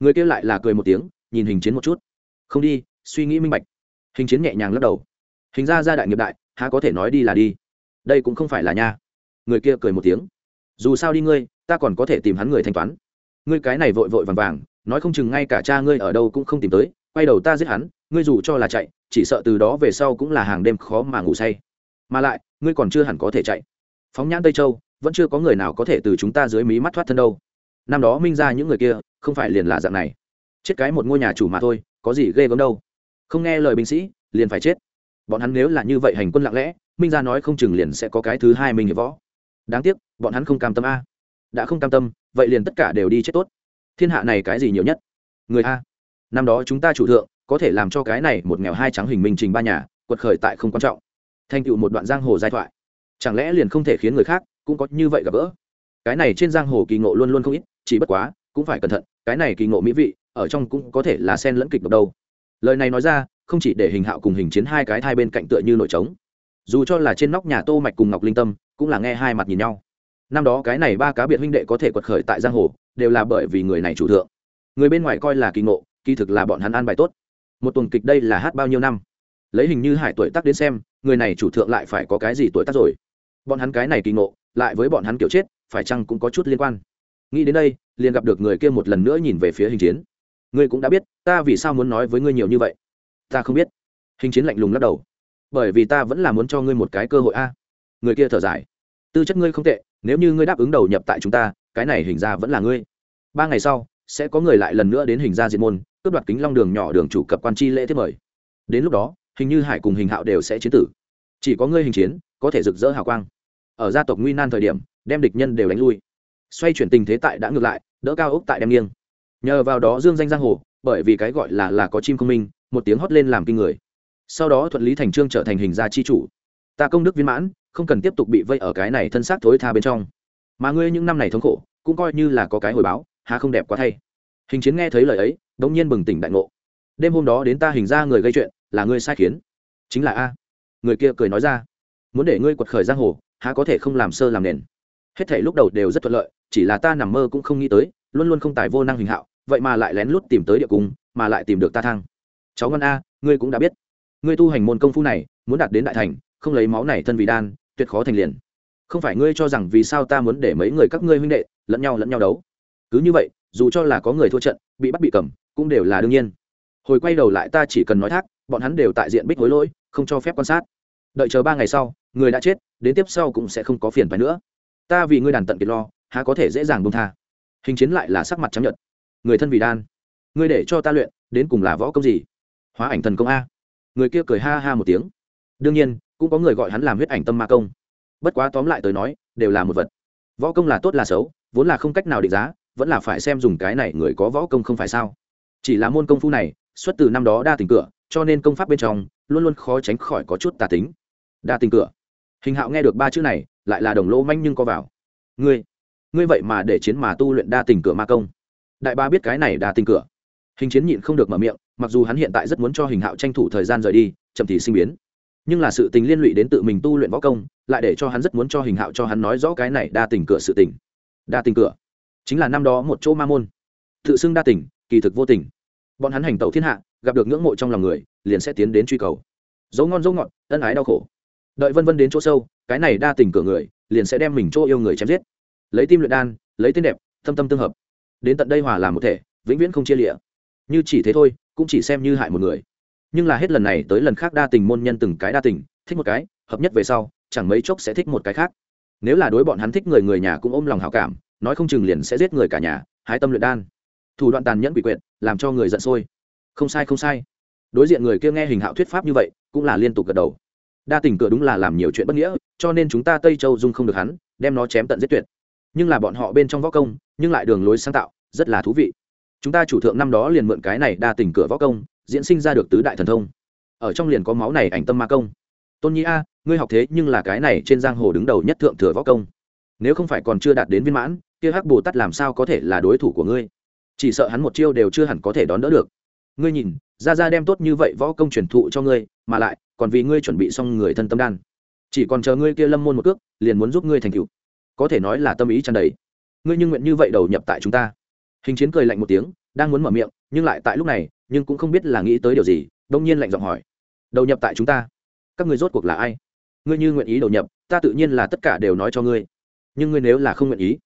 Người kia lại là cười một tiếng, nhìn hình chiến một chút. Không đi, suy nghĩ minh bạch. Hình chiến nhẹ nhàng lắc đầu. Hình ra gia đại nghiệp đại há có thể nói đi là đi. Đây cũng không phải là nha. Người kia cười một tiếng. Dù sao đi ngươi, ta còn có thể tìm hắn người thanh toán. Ngươi cái này vội vội vàng vàng, nói không chừng ngay cả cha ngươi ở đâu cũng không tìm tới, quay đầu ta giết hắn, ngươi dù cho là chạy, chỉ sợ từ đó về sau cũng là hàng đêm khó mà ngủ say. Mà lại, ngươi còn chưa hẳn có thể chạy. Phóng nhãn tây châu, vẫn chưa có người nào có thể từ chúng ta dưới mí mắt thoát thân đâu. Năm đó minh ra những người kia, không phải liền là dạng này. Chết cái một ngôi nhà chủ mà thôi, có gì ghê gớm đâu. Không nghe lời binh sĩ, liền phải chết bọn hắn nếu là như vậy hành quân lặng lẽ, minh ra nói không chừng liền sẽ có cái thứ hai minh hiệp võ. Đáng tiếc, bọn hắn không cam tâm a. Đã không cam tâm, vậy liền tất cả đều đi chết tốt. Thiên hạ này cái gì nhiều nhất? Người a. Năm đó chúng ta chủ thượng, có thể làm cho cái này một nghèo hai trắng hình minh trình ba nhà, quật khởi tại không quan trọng. Thành tựu một đoạn giang hồ giai thoại. Chẳng lẽ liền không thể khiến người khác cũng có như vậy gặp gỡ? Cái này trên giang hồ kỳ ngộ luôn luôn không ít, chỉ bất quá, cũng phải cẩn thận, cái này kỳ ngộ mỹ vị, ở trong cũng có thể là sen lẫn kịch độc đâu. Lời này nói ra không chỉ để hình hạo cùng hình chiến hai cái thai bên cạnh tựa như nội trống. Dù cho là trên nóc nhà tô mạch cùng ngọc linh tâm, cũng là nghe hai mặt nhìn nhau. Năm đó cái này ba cá biệt huynh đệ có thể quật khởi tại giang hồ, đều là bởi vì người này chủ thượng. Người bên ngoài coi là kỳ ngộ, kỳ thực là bọn hắn ăn bài tốt. Một tuần kịch đây là hát bao nhiêu năm? Lấy hình như hải tuổi tác đến xem, người này chủ thượng lại phải có cái gì tuổi tác rồi? Bọn hắn cái này kỳ ngộ, lại với bọn hắn kiểu chết, phải chăng cũng có chút liên quan? Nghĩ đến đây, liền gặp được người kia một lần nữa nhìn về phía hình chiến. Ngươi cũng đã biết, ta vì sao muốn nói với ngươi nhiều như vậy? Ta không biết. Hình chiến lạnh lùng lắc đầu. Bởi vì ta vẫn là muốn cho ngươi một cái cơ hội a. Người kia thở dài. Tư chất ngươi không tệ, nếu như ngươi đáp ứng đầu nhập tại chúng ta, cái này hình ra vẫn là ngươi. Ba ngày sau, sẽ có người lại lần nữa đến hình ra diệt môn, cướp đoạt kính long đường nhỏ đường chủ cập quan chi lễ thiết mời. Đến lúc đó, hình như hải cùng hình hạo đều sẽ chiến tử. Chỉ có ngươi hình chiến, có thể rực rỡ hào quang. Ở gia tộc nguy nan thời điểm, đem địch nhân đều đánh lui. Xoay chuyển tình thế tại đã ngược lại, đỡ cao ốc tại đem nghiêng. Nhờ vào đó dương danh giang hồ, bởi vì cái gọi là là có chim không minh một tiếng hót lên làm kinh người. Sau đó thuận lý thành trương trở thành hình gia chi chủ. Ta công đức viên mãn, không cần tiếp tục bị vây ở cái này thân xác thối tha bên trong. Mà ngươi những năm này thống khổ, cũng coi như là có cái hồi báo, há không đẹp quá thay. Hình chiến nghe thấy lời ấy đ ỗ n g nhiên bừng tỉnh đại ngộ. Đêm hôm đó đến ta hình ra người gây chuyện, là ngươi sai khiến. Chính là a. Người kia cười nói ra. Muốn để ngươi quật khởi giang hồ, há có thể không làm sơ làm nền. Hết thể lúc đầu đều rất thuận lợi, chỉ là ta nằm mơ cũng không nghĩ tới, luôn luôn không tài vô năng hình hạo, vậy mà lại lén lút tìm tới địa cung, mà lại tìm được ta thang cháu ngân a, ngươi cũng đã biết. Ngươi tu hành môn công phu này, muốn đạt đến đại thành, không lấy máu này thân vì đan, tuyệt khó thành liền. Không phải ngươi cho rằng vì sao ta muốn để mấy người các ngươi huynh đệ lẫn nhau lẫn nhau đấu? Cứ như vậy, dù cho là có người thua trận, bị bắt bị cầm, cũng đều là đương nhiên. Hồi quay đầu lại ta chỉ cần nói thác, bọn hắn đều tại diện bích hối lỗi, không cho phép quan sát. Đợi chờ ba ngày sau, người đã chết, đến tiếp sau cũng sẽ không có phiền phái nữa. Ta vì ngươi đàn tận kiệt lo, há có thể dễ dàng bông tha. Hình chiến lại là sắc mặt chấp nhận người thân vì đan, ngươi để cho ta luyện, đến cùng là võ công gì? Hóa ảnh thần công a. Người kia cười ha ha một tiếng. Đương nhiên, cũng có người gọi hắn làm huyết ảnh tâm ma công. Bất quá tóm lại tới nói, đều là một vật. Võ công là tốt là xấu, vốn là không cách nào định giá, vẫn là phải xem dùng cái này người có võ công không phải sao. Chỉ là môn công phu này, xuất từ năm đó đa tình cửa, cho nên công pháp bên trong, luôn luôn khó tránh khỏi có chút tà tính. Đa tình cửa. Hình hạo nghe được ba chữ này, lại là đồng lỗ manh nhưng có vào. Ngươi ngươi vậy mà để chiến mà tu luyện đa tình cửa ma công. Đại ba biết cái này đa tình cửa. Hình chiến nhịn không được mở miệng mặc dù hắn hiện tại rất muốn cho hình hạo tranh thủ thời gian rời đi, chậm thì sinh biến. Nhưng là sự tình liên lụy đến tự mình tu luyện võ công, lại để cho hắn rất muốn cho hình hạo cho hắn nói rõ cái này đa tình cửa sự tình. Đa tình cửa? Chính là năm đó một chỗ ma môn. Tự xưng đa tình, kỳ thực vô tình. Bọn hắn hành tẩu thiên hạ, gặp được ngưỡng mộ trong lòng người, liền sẽ tiến đến truy cầu. Dấu ngon dấu ngọt, ân ái đau khổ. Đợi vân vân đến chỗ sâu, cái này đa tình cửa người, liền sẽ đem mình chỗ yêu người chém giết. Lấy tim luyện đan, lấy tên đẹp, tâm tâm tương hợp. Đến tận đây hòa làm một thể, vĩnh viễn không chia lịa như chỉ thế thôi cũng chỉ xem như hại một người. Nhưng là hết lần này tới lần khác đa tình môn nhân từng cái đa tình, thích một cái, hợp nhất về sau, chẳng mấy chốc sẽ thích một cái khác. Nếu là đối bọn hắn thích người người nhà cũng ôm lòng hảo cảm, nói không chừng liền sẽ giết người cả nhà, hái tâm luyện đan. Thủ đoạn tàn nhẫn bị quyệt, làm cho người giận sôi. Không sai không sai. Đối diện người kia nghe hình hạo thuyết pháp như vậy, cũng là liên tục gật đầu. Đa tình cửa đúng là làm nhiều chuyện bất nghĩa, cho nên chúng ta tây châu dung không được hắn, đem nó chém tận giết tuyệt. Nhưng là bọn họ bên trong võ công, nhưng lại đường lối sáng tạo, rất là thú vị chúng ta chủ thượng năm đó liền mượn cái này đa tình cửa võ công, diễn sinh ra được tứ đại thần thông. Ở trong liền có máu này ảnh tâm ma công. Tôn nhi a, ngươi học thế nhưng là cái này trên giang hồ đứng đầu nhất thượng thừa võ công. Nếu không phải còn chưa đạt đến viên mãn, kia hắc bồ tát làm sao có thể là đối thủ của ngươi? Chỉ sợ hắn một chiêu đều chưa hẳn có thể đón đỡ được. Ngươi nhìn ra ra đem tốt như vậy võ công truyền thụ cho ngươi, mà lại, còn vì ngươi chuẩn bị xong người thân tâm đan. Chỉ còn chờ ngươi kia lâm môn một cước, liền muốn giúp ngươi thành cựu có thể nói là tâm ý tràn đầy. Ngươi nhưng nguyện như vậy đầu nhập tại chúng ta hình chiến cười lạnh một tiếng, đang muốn mở miệng, nhưng lại tại lúc này, nhưng cũng không biết là nghĩ tới điều gì, đông nhiên lạnh giọng hỏi. Đầu nhập tại chúng ta. Các ngươi rốt cuộc là ai? Ngươi như nguyện ý đầu nhập, ta tự nhiên là tất cả đều nói cho ngươi. Nhưng ngươi nếu là không nguyện ý,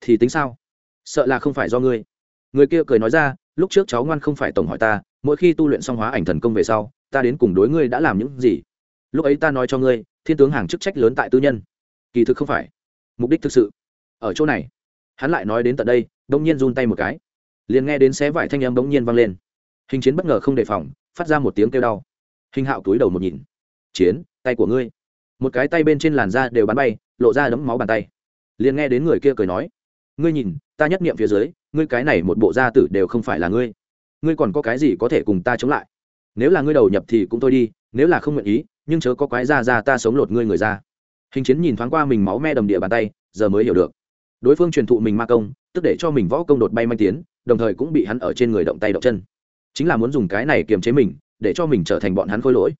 thì tính sao? Sợ là không phải do ngươi. Người kia cười nói ra, lúc trước cháu ngoan không phải tổng hỏi ta, mỗi khi tu luyện xong hóa ảnh thần công về sau, ta đến cùng đối ngươi đã làm những gì? Lúc ấy ta nói cho ngươi, thiên tướng hàng chức trách lớn tại tư nhân. Kỳ thực không phải. Mục đích thực sự. Ở chỗ này, hắn lại nói đến tận đây đông nhiên run tay một cái. Liền nghe đến xé vải thanh âm bỗng nhiên vang lên. Hình chiến bất ngờ không đề phòng, phát ra một tiếng kêu đau. Hình hạo túi đầu một nhìn. Chiến, tay của ngươi. Một cái tay bên trên làn da đều bắn bay, lộ ra đấm máu bàn tay. Liền nghe đến người kia cười nói, ngươi nhìn, ta nhất niệm phía dưới, ngươi cái này một bộ da tử đều không phải là ngươi. Ngươi còn có cái gì có thể cùng ta chống lại? Nếu là ngươi đầu nhập thì cũng thôi đi, nếu là không nguyện ý, nhưng chớ có quái da ra ta sống lột ngươi người ra. Hình chiến nhìn thoáng qua mình máu me đầm địa bàn tay, giờ mới hiểu được. Đối phương truyền thụ mình ma công tức để cho mình võ công đột bay manh tiến, đồng thời cũng bị hắn ở trên người động tay động chân. Chính là muốn dùng cái này kiềm chế mình, để cho mình trở thành bọn hắn khôi lỗi.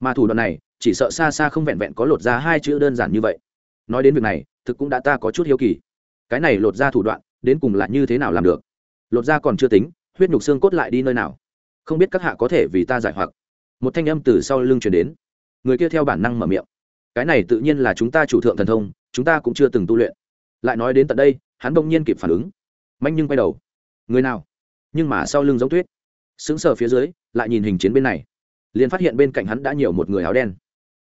Mà thủ đoạn này, chỉ sợ xa xa không vẹn vẹn có lột ra hai chữ đơn giản như vậy. Nói đến việc này, thực cũng đã ta có chút hiếu kỳ. Cái này lột ra thủ đoạn, đến cùng là như thế nào làm được? Lột ra còn chưa tính, huyết nhục xương cốt lại đi nơi nào? Không biết các hạ có thể vì ta giải hoặc. Một thanh âm từ sau lưng truyền đến. Người kia theo bản năng mở miệng. Cái này tự nhiên là chúng ta chủ thượng thần thông, chúng ta cũng chưa từng tu luyện. Lại nói đến tận đây hắn bỗng nhiên kịp phản ứng. Manh nhưng quay đầu. Người nào? Nhưng mà sau lưng giống tuyết. Sững sờ phía dưới lại nhìn hình chiến bên này. Liền phát hiện bên cạnh hắn đã nhiều một người áo đen.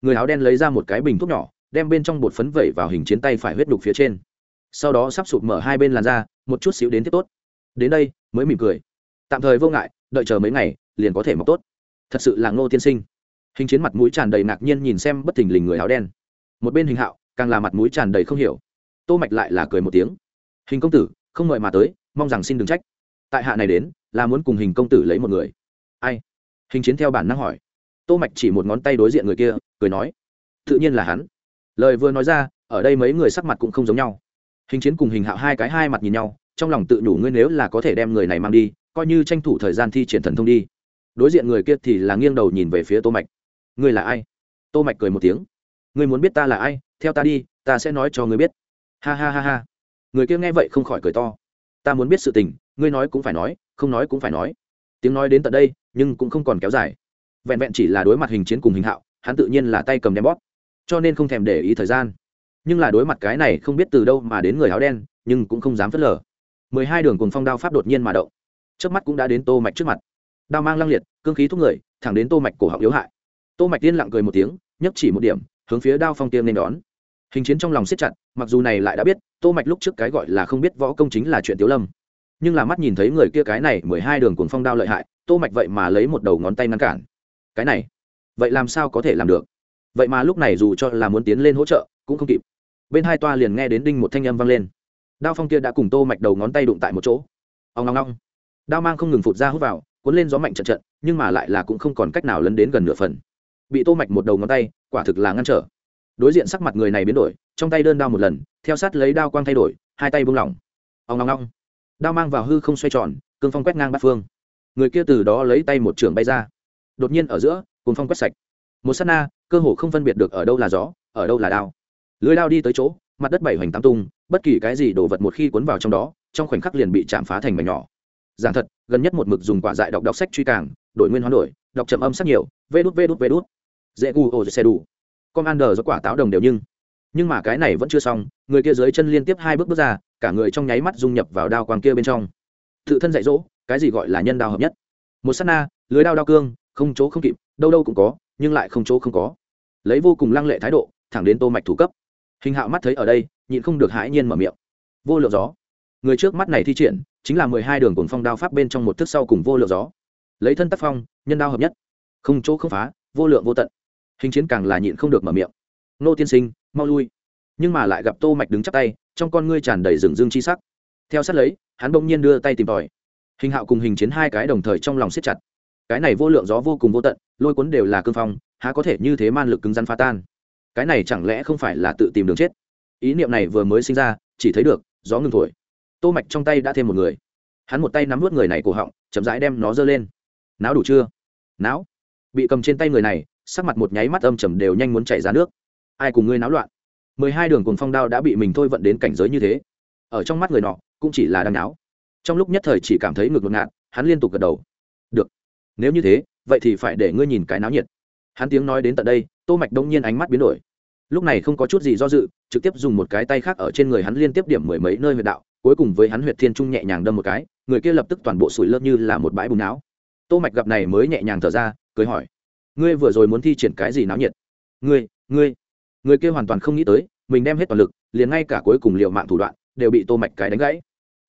Người áo đen lấy ra một cái bình thuốc nhỏ đem bên trong bột phấn vẩy vào hình chiến tay phải huyết đục phía trên. Sau đó sắp sụp mở hai bên làn ra, một chút xíu đến tiếp tốt. Đến đây mới mỉm cười. Tạm thời vô ngại đợi chờ mấy ngày liền có thể mọc tốt. Thật sự là ngô tiên sinh. Hình chiến mặt mũi tràn đầy ngạc nhiên nhìn xem bất thình lình người áo đen. Một bên hình hạo càng là mặt mũi tràn đầy không hiểu. Tô mạch lại là cười một tiếng hình công tử, không ngợi mà tới, mong rằng xin đừng trách. Tại hạ này đến, là muốn cùng hình công tử lấy một người. Ai? Hình chiến theo bản năng hỏi. Tô mạch chỉ một ngón tay đối diện người kia, cười nói. Tự nhiên là hắn. Lời vừa nói ra, ở đây mấy người sắc mặt cũng không giống nhau. Hình chiến cùng hình hạo hai cái hai mặt nhìn nhau, trong lòng tự nhủ ngươi nếu là có thể đem người này mang đi, coi như tranh thủ thời gian thi triển thần thông đi. Đối diện người kia thì là nghiêng đầu nhìn về phía tô mạch. Ngươi là ai? Tô mạch cười một tiếng. Ngươi muốn biết ta là ai? Theo ta đi, ta sẽ nói cho ngươi biết. Ha ha ha ha người kia nghe vậy không khỏi cười to. Ta muốn biết sự tình, ngươi nói cũng phải nói, không nói cũng phải nói. Tiếng nói đến tận đây, nhưng cũng không còn kéo dài. Vẹn vẹn chỉ là đối mặt hình chiến cùng hình hạo, hắn tự nhiên là tay cầm đem bóp. Cho nên không thèm để ý thời gian. Nhưng là đối mặt cái này không biết từ đâu mà đến người áo đen, nhưng cũng không dám phớt lờ. Mười hai đường cùng phong đao pháp đột nhiên mà động. Trước mắt cũng đã đến tô mạch trước mặt. Đao mang lăng liệt, cương khí thúc người, thẳng đến tô mạch cổ họng yếu hại. Tô mạch tiên lặng cười một tiếng, nhấc chỉ một điểm, hướng phía đao phong tiêm nên đón hình chiến trong lòng siết chặt, mặc dù này lại đã biết, tô mạch lúc trước cái gọi là không biết võ công chính là chuyện tiếu lâm. Nhưng là mắt nhìn thấy người kia cái này, mười hai đường cuồng phong đao lợi hại, tô mạch vậy mà lấy một đầu ngón tay ngăn cản. Cái này, vậy làm sao có thể làm được? Vậy mà lúc này dù cho là muốn tiến lên hỗ trợ, cũng không kịp. Bên hai toa liền nghe đến đinh một thanh âm vang lên. Đao phong kia đã cùng tô mạch đầu ngón tay đụng tại một chỗ. Ông ngong ngong đao mang không ngừng phụt ra hút vào, cuốn lên gió mạnh trận trận, nhưng mà lại là cũng không còn cách nào lấn đến gần nửa phần. Bị tô mạch một đầu ngón tay, quả thực là ngăn trở đối diện sắc mặt người này biến đổi, trong tay đơn đao một lần, theo sát lấy đao quang thay đổi, hai tay buông lỏng. Ông ngong ngong đao mang vào hư không xoay tròn, cương phong quét ngang bát phương. Người kia từ đó lấy tay một trường bay ra. Đột nhiên ở giữa cùng phong quét sạch. Một sát na, cơ hồ không phân biệt được ở đâu là gió, ở đâu là đao. Lưới đao đi tới chỗ, mặt đất bảy hoành tám tung, bất kỳ cái gì đổ vật một khi cuốn vào trong đó, trong khoảnh khắc liền bị chạm phá thành mảnh nhỏ. Giảng thật, gần nhất một mực dùng quả dại đọc đọc sách truy càng, đổi nguyên hoán đổi, đọc chậm âm sắc nhiều, vê đút vê đút vê đút. Dễ gu ô xe đủ commander do quả táo đồng đều nhưng. Nhưng mà cái này vẫn chưa xong, người kia dưới chân liên tiếp hai bước bước ra, cả người trong nháy mắt dung nhập vào đao quang kia bên trong. Tự thân dạy dỗ, cái gì gọi là nhân đao hợp nhất. Một s á t na, lưới đao đao cương, không chỗ không kịp, đâu đâu cũng có, nhưng lại không chỗ không có. Lấy vô cùng lăng lệ thái độ, thẳng đến tô mạch thủ cấp. Hình hạo mắt thấy ở đây, nhịn không được hãi nhiên mở miệng. Vô lượng gió. Người trước mắt này thi triển, chính là mười hai đường cồn phong đao pháp bên trong một thức sau cùng vô lượng gió. Lấy thân tác phong, nhân đao hợp nhất. Không chỗ không phá, vô lượng vô tận hình chiến càng là nhịn không được mở miệng. Nô tiên sinh, mau lui. Nhưng mà lại gặp tô mạch đứng chắp tay, trong con ngươi tràn đầy rừng dương chi sắc. Theo sát lấy, hắn bỗng nhiên đưa tay tìm tòi. Hình hạo cùng hình chiến hai cái đồng thời trong lòng siết chặt. Cái này vô lượng gió vô cùng vô tận, lôi cuốn đều là cương phong, há có thể như thế man lực cứng rắn phá tan. Cái này chẳng lẽ không phải là tự tìm đường chết? Ý niệm này vừa mới sinh ra, chỉ thấy được, gió ngừng thổi. Tô mạch trong tay đã thêm một người. Hắn một tay nắm vút người này cổ họng, chậm rãi đem nó dơ lên. Náo đủ chưa? Náo. Bị cầm trên tay người này sắc mặt một nháy mắt âm trầm đều nhanh muốn chảy ra nước. Ai cùng ngươi náo loạn? Mười hai đường cùng phong đao đã bị mình thôi vận đến cảnh giới như thế. Ở trong mắt người nọ, cũng chỉ là đang náo. Trong lúc nhất thời chỉ cảm thấy ngực ngột ngạt, hắn liên tục gật đầu. Được. Nếu như thế, vậy thì phải để ngươi nhìn cái náo nhiệt. Hắn tiếng nói đến tận đây, tô mạch đông nhiên ánh mắt biến đổi. Lúc này không có chút gì do dự, trực tiếp dùng một cái tay khác ở trên người hắn liên tiếp điểm mười mấy nơi huyệt đạo, cuối cùng với hắn huyệt thiên trung nhẹ nhàng đâm một cái, người kia lập tức toàn bộ sủi lớp như là một bãi bùn não. Tô mạch gặp này mới nhẹ nhàng thở ra, cười hỏi ngươi vừa rồi muốn thi triển cái gì náo nhiệt? Ngươi ngươi, người kia hoàn toàn không nghĩ tới, mình đem hết toàn lực, liền ngay cả cuối cùng liệu mạng thủ đoạn, đều bị tô mạch cái đánh gãy.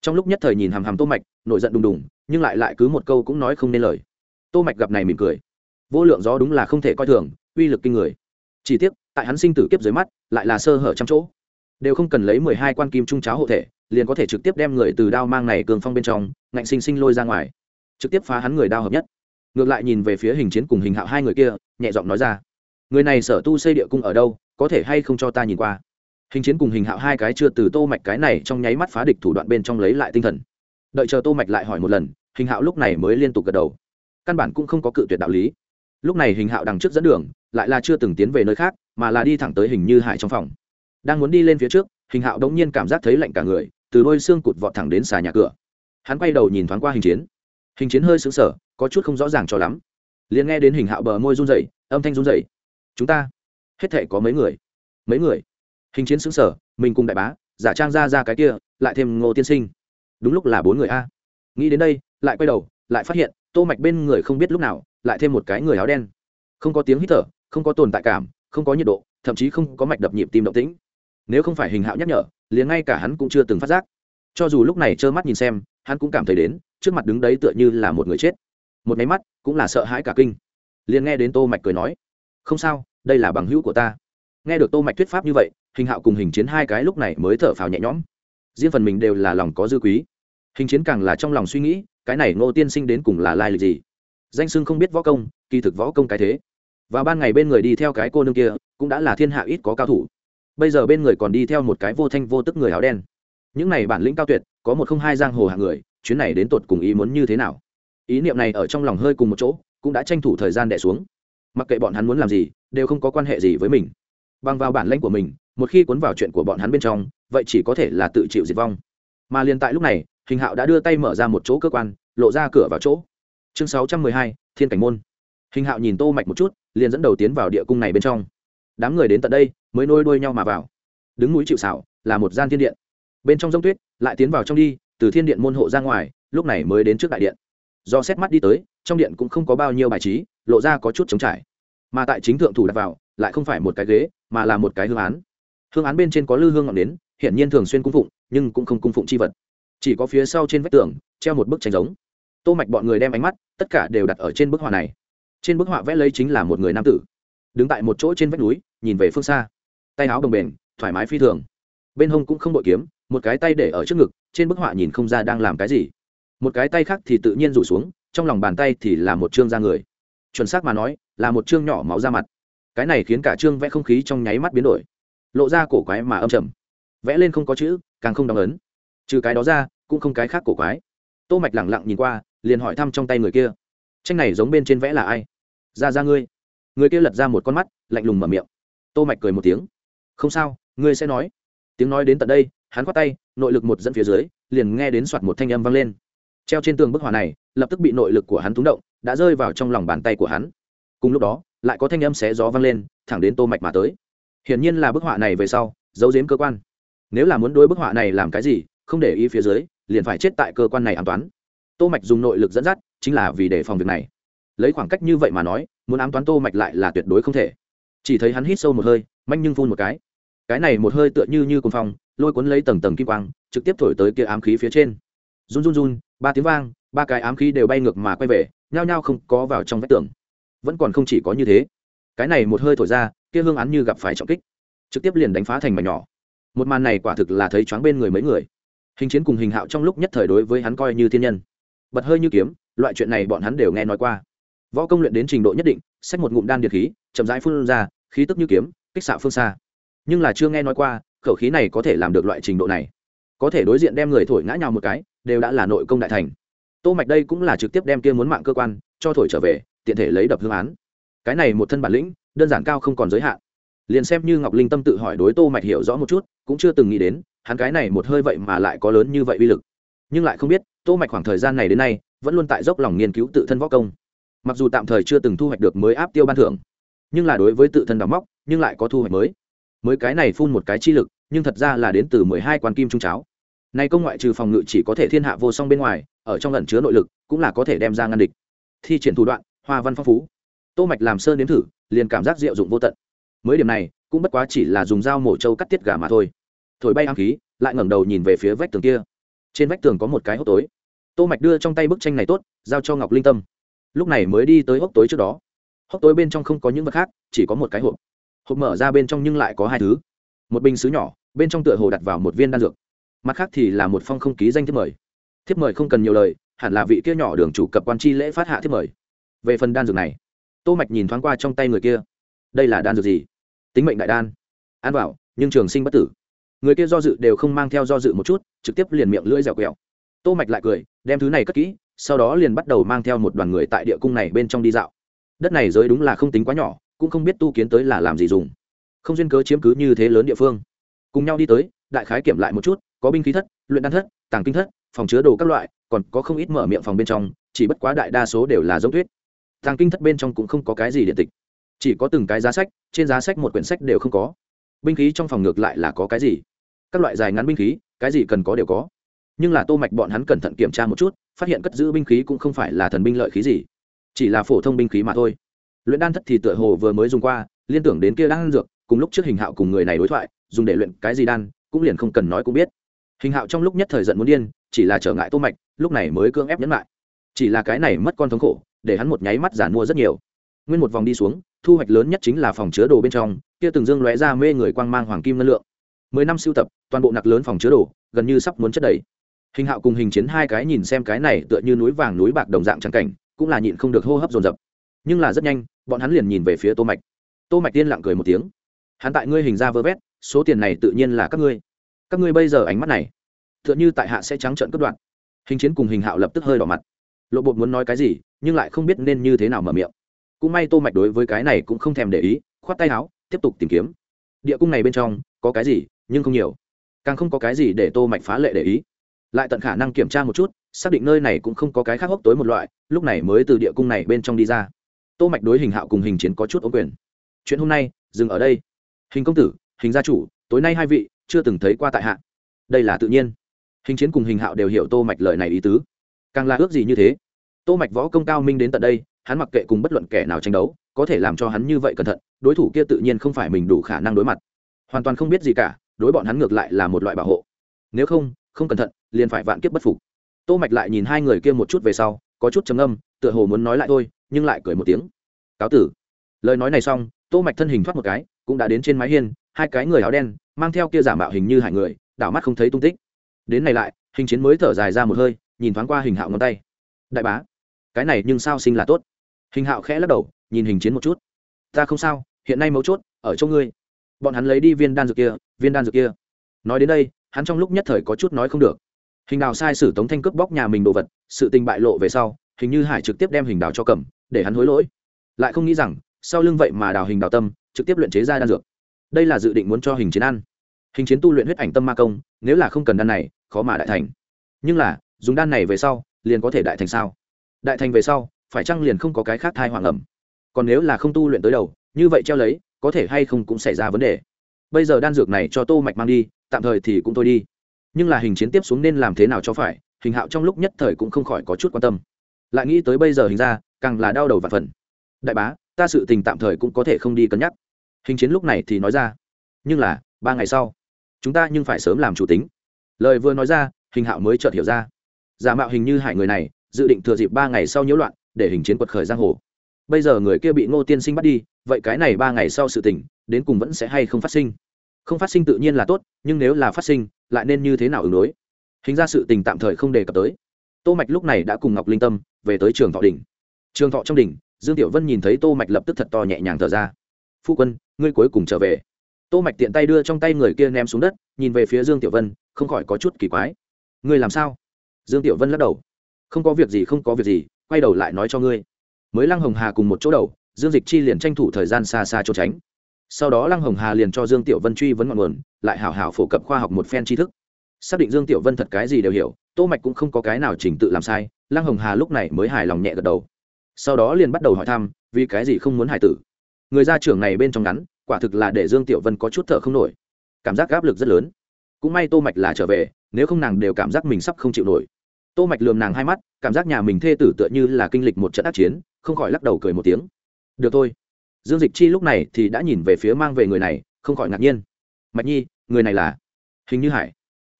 Trong lúc nhất thời nhìn hàm hàm tô mạch, nổi giận đùng đùng, nhưng lại lại cứ một câu cũng nói không nên lời. Tô mạch gặp này mỉm cười. Vô lượng gió đúng là không thể coi thường, uy lực kinh người. Chỉ tiếc, tại hắn sinh tử kiếp dưới mắt, lại là sơ hở trăm chỗ. Đều không cần lấy mười hai quan kim trung cháo hộ thể, liền có thể trực tiếp đem người từ đao mang này cường phong bên trong, ngạnh sinh sinh lôi ra ngoài. Trực tiếp phá hắn người đao hợp nhất ngược lại nhìn về phía hình chiến cùng hình hạo hai người kia, nhẹ giọng nói ra, người này sở tu xây địa cung ở đâu, có thể hay không cho ta nhìn qua? Hình chiến cùng hình hạo hai cái chưa từ tô mạch cái này trong nháy mắt phá địch thủ đoạn bên trong lấy lại tinh thần. Đợi chờ tô mạch lại hỏi một lần, hình hạo lúc này mới liên tục gật đầu. Căn bản cũng không có cự tuyệt đạo lý. Lúc này hình hạo đằng trước dẫn đường, lại là chưa từng tiến về nơi khác, mà là đi thẳng tới hình như hải trong phòng. Đang muốn đi lên phía trước, hình hạo đống nhiên cảm giác thấy lạnh cả người, từ đôi xương cụt vọt thẳng đến xà nhà cửa. Hắn quay đầu nhìn thoáng qua hình chiến hình chiến hơi sững sờ, có chút không rõ ràng cho lắm. Liền nghe đến hình hạo bờ môi run rẩy, âm thanh run rẩy. Chúng ta, hết thể có mấy người? Mấy người? Hình chiến xứng sở mình cùng đại bá, giả trang ra ra cái kia, lại thêm ngô tiên sinh. Đúng lúc là bốn người a. Nghĩ đến đây, lại quay đầu, lại phát hiện, tô mạch bên người không biết lúc nào, lại thêm một cái người áo đen. Không có tiếng hít thở, không có tồn tại cảm, không có nhiệt độ, thậm chí không có mạch đập nhịp tim động tĩnh. Nếu không phải hình hạo nhắc nhở, liền ngay cả hắn cũng chưa từng phát giác. Cho dù lúc này trơ mắt nhìn xem hắn cũng cảm thấy đến, trước mặt đứng đấy tựa như là một người chết. Một máy mắt, cũng là sợ hãi cả kinh. Liền nghe đến tô mạch cười nói, không sao, đây là bằng hữu của ta. Nghe được tô mạch thuyết pháp như vậy, hình hạo cùng hình chiến hai cái lúc này mới thở phào nhẹ nhõm. Riêng phần mình đều là lòng có dư quý. Hình chiến càng là trong lòng suy nghĩ, cái này ngô tiên sinh đến cùng là lai lịch gì? Danh sưng không biết võ công, kỳ thực võ công cái thế. Và ban ngày bên người đi theo cái cô nương kia, cũng đã là thiên hạ ít có cao thủ. Bây giờ bên người còn đi theo một cái vô thanh vô tức người áo đen những này bản lĩnh cao tuyệt, có một không hai giang hồ hạng người, chuyến này đến tột cùng ý muốn như thế nào? Ý niệm này ở trong lòng hơi cùng một chỗ, cũng đã tranh thủ thời gian đẻ xuống. Mặc kệ bọn hắn muốn làm gì, đều không có quan hệ gì với mình. Bằng vào bản lãnh của mình, một khi cuốn vào chuyện của bọn hắn bên trong, vậy chỉ có thể là tự chịu diệt vong. Mà liền tại lúc này, hình hạo đã đưa tay mở ra một chỗ cơ quan, lộ ra cửa vào chỗ. Chương sáu trăm mười hai, thiên cảnh môn. Hình hạo nhìn tô mạch một chút, liền dẫn đầu tiến vào địa cung này bên trong. Đám người đến tận đây, mới nôi đuôi nhau mà vào. Đứng núi chịu xảo là một gian thiên điện bên trong g tuyết, lại tiến vào trong đi, từ thiên điện môn hộ ra ngoài, lúc này mới đến trước đại điện. Do xét mắt đi tới, trong điện cũng không có bao nhiêu bài trí, lộ ra có chút trống trải. Mà tại chính thượng thủ đặt vào, lại không phải một cái ghế, mà là một cái hương án. Hương án bên trên có lư hương ngọn đến hiển nhiên thường xuyên cung phụng, nhưng cũng không cung phụng chi vật. Chỉ có phía sau trên vách tường, treo một bức tranh giống. Tô mạch bọn người đem ánh mắt, tất cả đều đặt ở trên bức họa này. Trên bức họa vẽ lấy chính là một người nam tử, đứng tại một chỗ trên vách núi, nhìn về phương xa. Tay áo đồng bền, thoải mái phi thường. Bên hông cũng không bội kiếm một cái tay để ở trước ngực, trên bức họa nhìn không ra đang làm cái gì. Một cái tay khác thì tự nhiên rủ xuống, trong lòng bàn tay thì là một chương da người. Chuẩn xác mà nói, là một chương nhỏ máu ra mặt. Cái này khiến cả chương vẽ không khí trong nháy mắt biến đổi. Lộ ra cổ quái mà âm trầm. Vẽ lên không có chữ, càng không đóng ấn. Trừ cái đó ra, cũng không cái khác cổ quái. Tô mạch lẳng lặng nhìn qua, liền hỏi thăm trong tay người kia. Tranh này giống bên trên vẽ là ai? Ra ra ngươi. Người kia lật ra một con mắt, lạnh lùng mở miệng. Tô mạch cười một tiếng. Không sao, ngươi sẽ nói. Tiếng nói đến tận đây hắn quát tay, nội lực một dẫn phía dưới, liền nghe đến soạt một thanh âm vang lên. Treo trên tường bức họa này, lập tức bị nội lực của hắn túng động, đã rơi vào trong lòng bàn tay của hắn. Cùng lúc đó, lại có thanh âm xé gió vang lên, thẳng đến tô mạch mà tới. Hiển nhiên là bức họa này về sau, giấu giếm cơ quan. Nếu là muốn đối bức họa này làm cái gì, không để ý phía dưới, liền phải chết tại cơ quan này an toán tô mạch dùng nội lực dẫn dắt, chính là vì để phòng việc này. Lấy khoảng cách như vậy mà nói, muốn ám toán tô mạch lại là tuyệt đối không thể. Chỉ thấy hắn hít sâu một hơi, manh nhưng phun một cái. Cái này một hơi tựa như như cồn phong lôi cuốn lấy tầng tầng kim quang, trực tiếp thổi tới kia ám khí phía trên. Run run run, ba tiếng vang, ba cái ám khí đều bay ngược mà quay về, nhao nhao không có vào trong vách tường. Vẫn còn không chỉ có như thế. Cái này một hơi thổi ra, kia hương án như gặp phải trọng kích. Trực tiếp liền đánh phá thành mảnh nhỏ. Một màn này quả thực là thấy choáng bên người mấy người. Hình chiến cùng hình hạo trong lúc nhất thời đối với hắn coi như thiên nhân. Bật hơi như kiếm, loại chuyện này bọn hắn đều nghe nói qua. Võ công luyện đến trình độ nhất định, xách một ngụm đan điện khí, chậm rãi phun ra, khí tức như kiếm, kích xạ phương xa. Nhưng là chưa nghe nói qua khẩu khí này có thể làm được loại trình độ này. Có thể đối diện đem người thổi ngã nhào một cái, đều đã là nội công đại thành. Tô mạch đây cũng là trực tiếp đem kia muốn mạng cơ quan cho thổi trở về, tiện thể lấy đập hương án. Cái này một thân bản lĩnh, đơn giản cao không còn giới hạn. Liền xem như ngọc linh tâm tự hỏi đối tô mạch hiểu rõ một chút, cũng chưa từng nghĩ đến, hắn cái này một hơi vậy mà lại có lớn như vậy uy lực. Nhưng lại không biết, tô mạch khoảng thời gian này đến nay, vẫn luôn tại dốc lòng nghiên cứu tự thân võ công. Mặc dù tạm thời chưa từng thu hoạch được mới áp tiêu ban thưởng, nhưng là đối với tự thân đào móc, nhưng lại có thu hoạch mới mới cái này phun một cái chi lực, nhưng thật ra là đến từ mười hai quan kim trung cháo. Nay công ngoại trừ phòng ngự chỉ có thể thiên hạ vô song bên ngoài, ở trong lần chứa nội lực, cũng là có thể đem ra ngăn địch. Thi triển thủ đoạn, hoa văn phong phú. Tô mạch làm sơn nếm thử, liền cảm giác diệu dụng vô tận. Mới điểm này, cũng bất quá chỉ là dùng dao mổ trâu cắt tiết gà mà thôi. Thổi bay ám khí, lại ngẩng đầu nhìn về phía vách tường kia. Trên vách tường có một cái hốc tối. Tô mạch đưa trong tay bức tranh này tốt, giao cho ngọc linh tâm. Lúc này mới đi tới hốc tối trước đó. Hốc tối bên trong không có những vật khác, chỉ có một cái hộp hộp mở ra bên trong nhưng lại có hai thứ. Một bình xứ nhỏ, bên trong tựa hồ đặt vào một viên đan dược. Mặt khác thì là một phong không ký danh thiếp mời. Thiếp mời không cần nhiều lời, hẳn là vị kia nhỏ đường chủ cập quan chi lễ phát hạ thiếp mời. Về phần đan dược này, tô mạch nhìn thoáng qua trong tay người kia. Đây là đan dược gì? Tính mệnh đại đan. An bảo, nhưng trường sinh bất tử. Người kia do dự đều không mang theo do dự một chút, trực tiếp liền miệng lưỡi dẻo quẹo. Tô mạch lại cười, đem thứ này cất kỹ, sau đó liền bắt đầu mang theo một đoàn người tại địa cung này bên trong đi dạo. Đất này giới đúng là không tính quá nhỏ cũng không biết tu kiến tới là làm gì dùng. Không duyên cớ chiếm cứ như thế lớn địa phương. Cùng nhau đi tới, đại khái kiểm lại một chút, có binh khí thất, luyện đan thất, tàng kinh thất, phòng chứa đồ các loại, còn có không ít mở miệng phòng bên trong, chỉ bất quá đại đa số đều là giống thuyết tàng kinh thất bên trong cũng không có cái gì điện tịch. Chỉ có từng cái giá sách, trên giá sách một quyển sách đều không có. Binh khí trong phòng ngược lại là có cái gì? Các loại dài ngắn binh khí, cái gì cần có đều có. Nhưng là tô mạch bọn hắn cẩn thận kiểm tra một chút, phát hiện cất giữ binh khí cũng không phải là thần binh lợi khí gì, chỉ là phổ thông binh khí mà thôi luyện đan thất thì tựa hồ vừa mới dùng qua, liên tưởng đến kia đan dược, cùng lúc trước hình hạo cùng người này đối thoại, dùng để luyện cái gì đan, cũng liền không cần nói cũng biết. Hình hạo trong lúc nhất thời giận muốn điên, chỉ là trở ngại tô mạch, lúc này mới cưỡng ép nhẫn lại. Chỉ là cái này mất con thống khổ, để hắn một nháy mắt giản mua rất nhiều. Nguyên một vòng đi xuống, thu hoạch lớn nhất chính là phòng chứa đồ bên trong, kia từng dương lóe ra mê người quang mang hoàng kim ngân lượng. Mười năm siêu tập, toàn bộ nặc lớn phòng chứa đồ, gần như sắp muốn chất đầy. Hình hạo cùng hình chiến hai cái nhìn xem cái này tựa như núi vàng núi bạc đồng dạng trắng cảnh, cũng là nhịn không được hô hấp dồn dập. Nhưng là rất nhanh bọn hắn liền nhìn về phía tô mạch. Tô mạch tiên lặng cười một tiếng. Hắn tại ngươi hình ra vơ vét, số tiền này tự nhiên là các ngươi. Các ngươi bây giờ ánh mắt này, tựa như tại hạ sẽ trắng trợn cất đoạn hình chiến cùng hình hạo lập tức hơi đỏ mặt. Lộ bột muốn nói cái gì, nhưng lại không biết nên như thế nào mở miệng. Cũng may tô mạch đối với cái này cũng không thèm để ý, khoát tay áo, tiếp tục tìm kiếm. Địa cung này bên trong, có cái gì, nhưng không nhiều. Càng không có cái gì để tô mạch phá lệ để ý. Lại tận khả năng kiểm tra một chút, xác định nơi này cũng không có cái khác hốc tối một loại, lúc này mới từ địa cung này bên trong đi ra tô mạch đối hình hạo cùng hình chiến có chút ống quyền. Chuyện hôm nay, dừng ở đây. Hình công tử, hình gia chủ, tối nay hai vị, chưa từng thấy qua tại hạ. Đây là tự nhiên. Hình chiến cùng hình hạo đều hiểu tô mạch lời này ý tứ. Càng là ước gì như thế. Tô mạch võ công cao minh đến tận đây, hắn mặc kệ cùng bất luận kẻ nào tranh đấu, có thể làm cho hắn như vậy cẩn thận, đối thủ kia tự nhiên không phải mình đủ khả năng đối mặt. Hoàn toàn không biết gì cả, đối bọn hắn ngược lại là một loại bảo hộ. Nếu không không cẩn thận, liền phải vạn kiếp bất phục. Tô mạch lại nhìn hai người kia một chút về sau, có chút trầm âm tựa hồ muốn nói lại thôi nhưng lại cười một tiếng. Cáo tử. Lời nói này xong, tô mạch thân hình thoát một cái, cũng đã đến trên mái hiên, hai cái người áo đen, mang theo kia giả mạo hình như hải người, đảo mắt không thấy tung tích. Đến này lại, hình chiến mới thở dài ra một hơi, nhìn thoáng qua hình hạo ngón tay. Đại bá, cái này nhưng sao sinh là tốt? Hình hạo khẽ lắc đầu, nhìn hình chiến một chút. Ta không sao, hiện nay mấu chốt, ở chỗ ngươi. Bọn hắn lấy đi viên đan dược kia, viên đan dược kia. Nói đến đây, hắn trong lúc nhất thời có chút nói không được. Hình đào sai sử tống thanh cướp bóc nhà mình đồ vật, sự tình bại lộ về sau, hình như hải trực tiếp đem hình đào cho cầm để hắn hối lỗi. Lại không nghĩ rằng, sau lưng vậy mà đào hình đào tâm, trực tiếp luyện chế ra đan dược. Đây là dự định muốn cho hình chiến ăn. Hình chiến tu luyện huyết ảnh tâm ma công, nếu là không cần đan này, khó mà đại thành. Nhưng là, dùng đan này về sau, liền có thể đại thành sao? Đại thành về sau, phải chăng liền không có cái khác thai hoàng ẩm? Còn nếu là không tu luyện tới đầu, như vậy treo lấy, có thể hay không cũng xảy ra vấn đề. Bây giờ đan dược này cho tô mạch mang đi, tạm thời thì cũng thôi đi. Nhưng là hình chiến tiếp xuống nên làm thế nào cho phải, hình hạo trong lúc nhất thời cũng không khỏi có chút quan tâm lại nghĩ tới bây giờ hình ra, càng là đau đầu và phần. Đại bá, ta sự tình tạm thời cũng có thể không đi cân nhắc. Hình chiến lúc này thì nói ra, nhưng là, ba ngày sau, chúng ta nhưng phải sớm làm chủ tính. Lời vừa nói ra, hình hạo mới chợt hiểu ra. Giả mạo hình như hải người này, dự định thừa dịp ba ngày sau nhiễu loạn, để hình chiến quật khởi giang hồ. Bây giờ người kia bị ngô tiên sinh bắt đi, vậy cái này ba ngày sau sự tình, đến cùng vẫn sẽ hay không phát sinh? Không phát sinh tự nhiên là tốt, nhưng nếu là phát sinh, lại nên như thế nào ứng đối? Hình ra sự tình tạm thời không đề cập tới tô mạch lúc này đã cùng ngọc linh tâm về tới trường thọ đỉnh trường thọ trong đỉnh, dương tiểu vân nhìn thấy tô mạch lập tức thật to nhẹ nhàng thở ra. Phu quân, ngươi cuối cùng trở về. Tô mạch tiện tay đưa trong tay người kia ném xuống đất, nhìn về phía dương tiểu vân, không khỏi có chút kỳ quái. Ngươi làm sao? Dương tiểu vân lắc đầu. Không có việc gì, không có việc gì, quay đầu lại nói cho ngươi. Mới lăng hồng hà cùng một chỗ đầu, dương dịch chi liền tranh thủ thời gian xa xa trốn tránh. Sau đó lăng hồng hà liền cho dương tiểu vân truy vấn ngọn nguồn, lại hảo hảo phổ cập khoa học một phen tri thức xác định dương tiểu vân thật cái gì đều hiểu, tô mạch cũng không có cái nào chỉnh tự làm sai, lăng hồng hà lúc này mới hài lòng nhẹ gật đầu. Sau đó liền bắt đầu hỏi thăm, vì cái gì không muốn hải tử? Người gia trưởng này bên trong ngắn, quả thực là để dương tiểu vân có chút thở không nổi. Cảm giác áp lực rất lớn. Cũng may tô mạch là trở về, nếu không nàng đều cảm giác mình sắp không chịu nổi. Tô mạch lườm nàng hai mắt, cảm giác nhà mình thê tử tựa như là kinh lịch một trận ác chiến, không khỏi lắc đầu cười một tiếng. Được thôi. Dương dịch chi lúc này thì đã nhìn về phía mang về người này, không khỏi ngạc nhiên. Mạch nhi, người này là? Hình như hải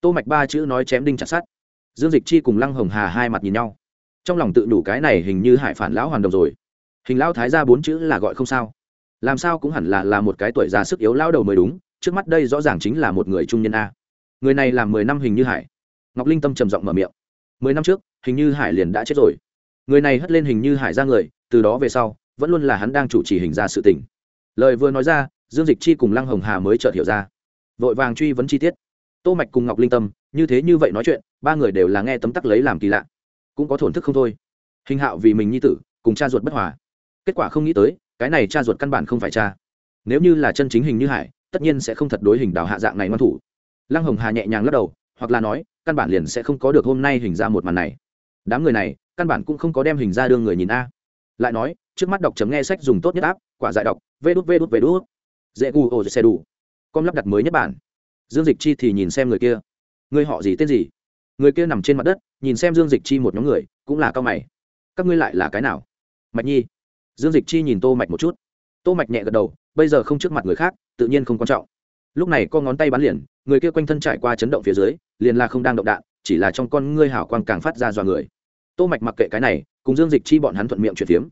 tô mạch ba chữ nói chém đinh chặt sát dương dịch chi cùng lăng hồng hà hai mặt nhìn nhau. Trong lòng tự đủ cái này hình như hải phản lão hoàn đồng rồi. Hình lão thái ra bốn chữ là gọi không sao. Làm sao cũng hẳn là là một cái tuổi già sức yếu lão đầu mới đúng, trước mắt đây rõ ràng chính là một người trung niên a. Người này làm mười năm hình như hải. Ngọc linh tâm trầm giọng mở miệng. Mười năm trước, hình như hải liền đã chết rồi. Người này hất lên hình như hải ra người, từ đó về sau, vẫn luôn là hắn đang chủ trì hình ra sự tình. Lời vừa nói ra, dương dịch chi cùng lăng hồng hà mới chợt hiểu ra. Vội vàng truy vấn chi tiết tô mạch cùng ngọc linh tâm, như thế như vậy nói chuyện, ba người đều là nghe tấm tắc lấy làm kỳ lạ. Cũng có thổn thức không thôi. Hình hạo vì mình nhi tử, cùng cha ruột bất hòa. Kết quả không nghĩ tới, cái này cha ruột căn bản không phải cha. Nếu như là chân chính hình như hải, tất nhiên sẽ không thật đối hình đào hạ dạng này ngoan thủ. Lăng hồng hà nhẹ nhàng lắc đầu, hoặc là nói, căn bản liền sẽ không có được hôm nay hình ra một màn này. Đám người này, căn bản cũng không có đem hình ra đương người nhìn a. Lại nói, trước mắt đọc chấm nghe sách dùng tốt nhất áp quả giải đọc, vê đút vê đút vê đút. Dễ gu ô xe đủ. Com lắp đặt mới nhất bản dương dịch chi thì nhìn xem người kia. Người họ gì, tên gì? Người kia nằm trên mặt đất, nhìn xem dương dịch chi một nhóm người, cũng là cao mày. Các ngươi lại là cái nào? Mạch nhi. Dương dịch chi nhìn tô mạch một chút. Tô mạch nhẹ gật đầu, bây giờ không trước mặt người khác, tự nhiên không quan trọng. Lúc này con ngón tay bắn liền, người kia quanh thân trải qua chấn động phía dưới, liền là không đang động đạn, chỉ là trong con ngươi hảo quang càng phát ra dọa người. Tô mạch mặc kệ cái này, cùng dương dịch chi bọn hắn thuận miệng chuyển phiếm.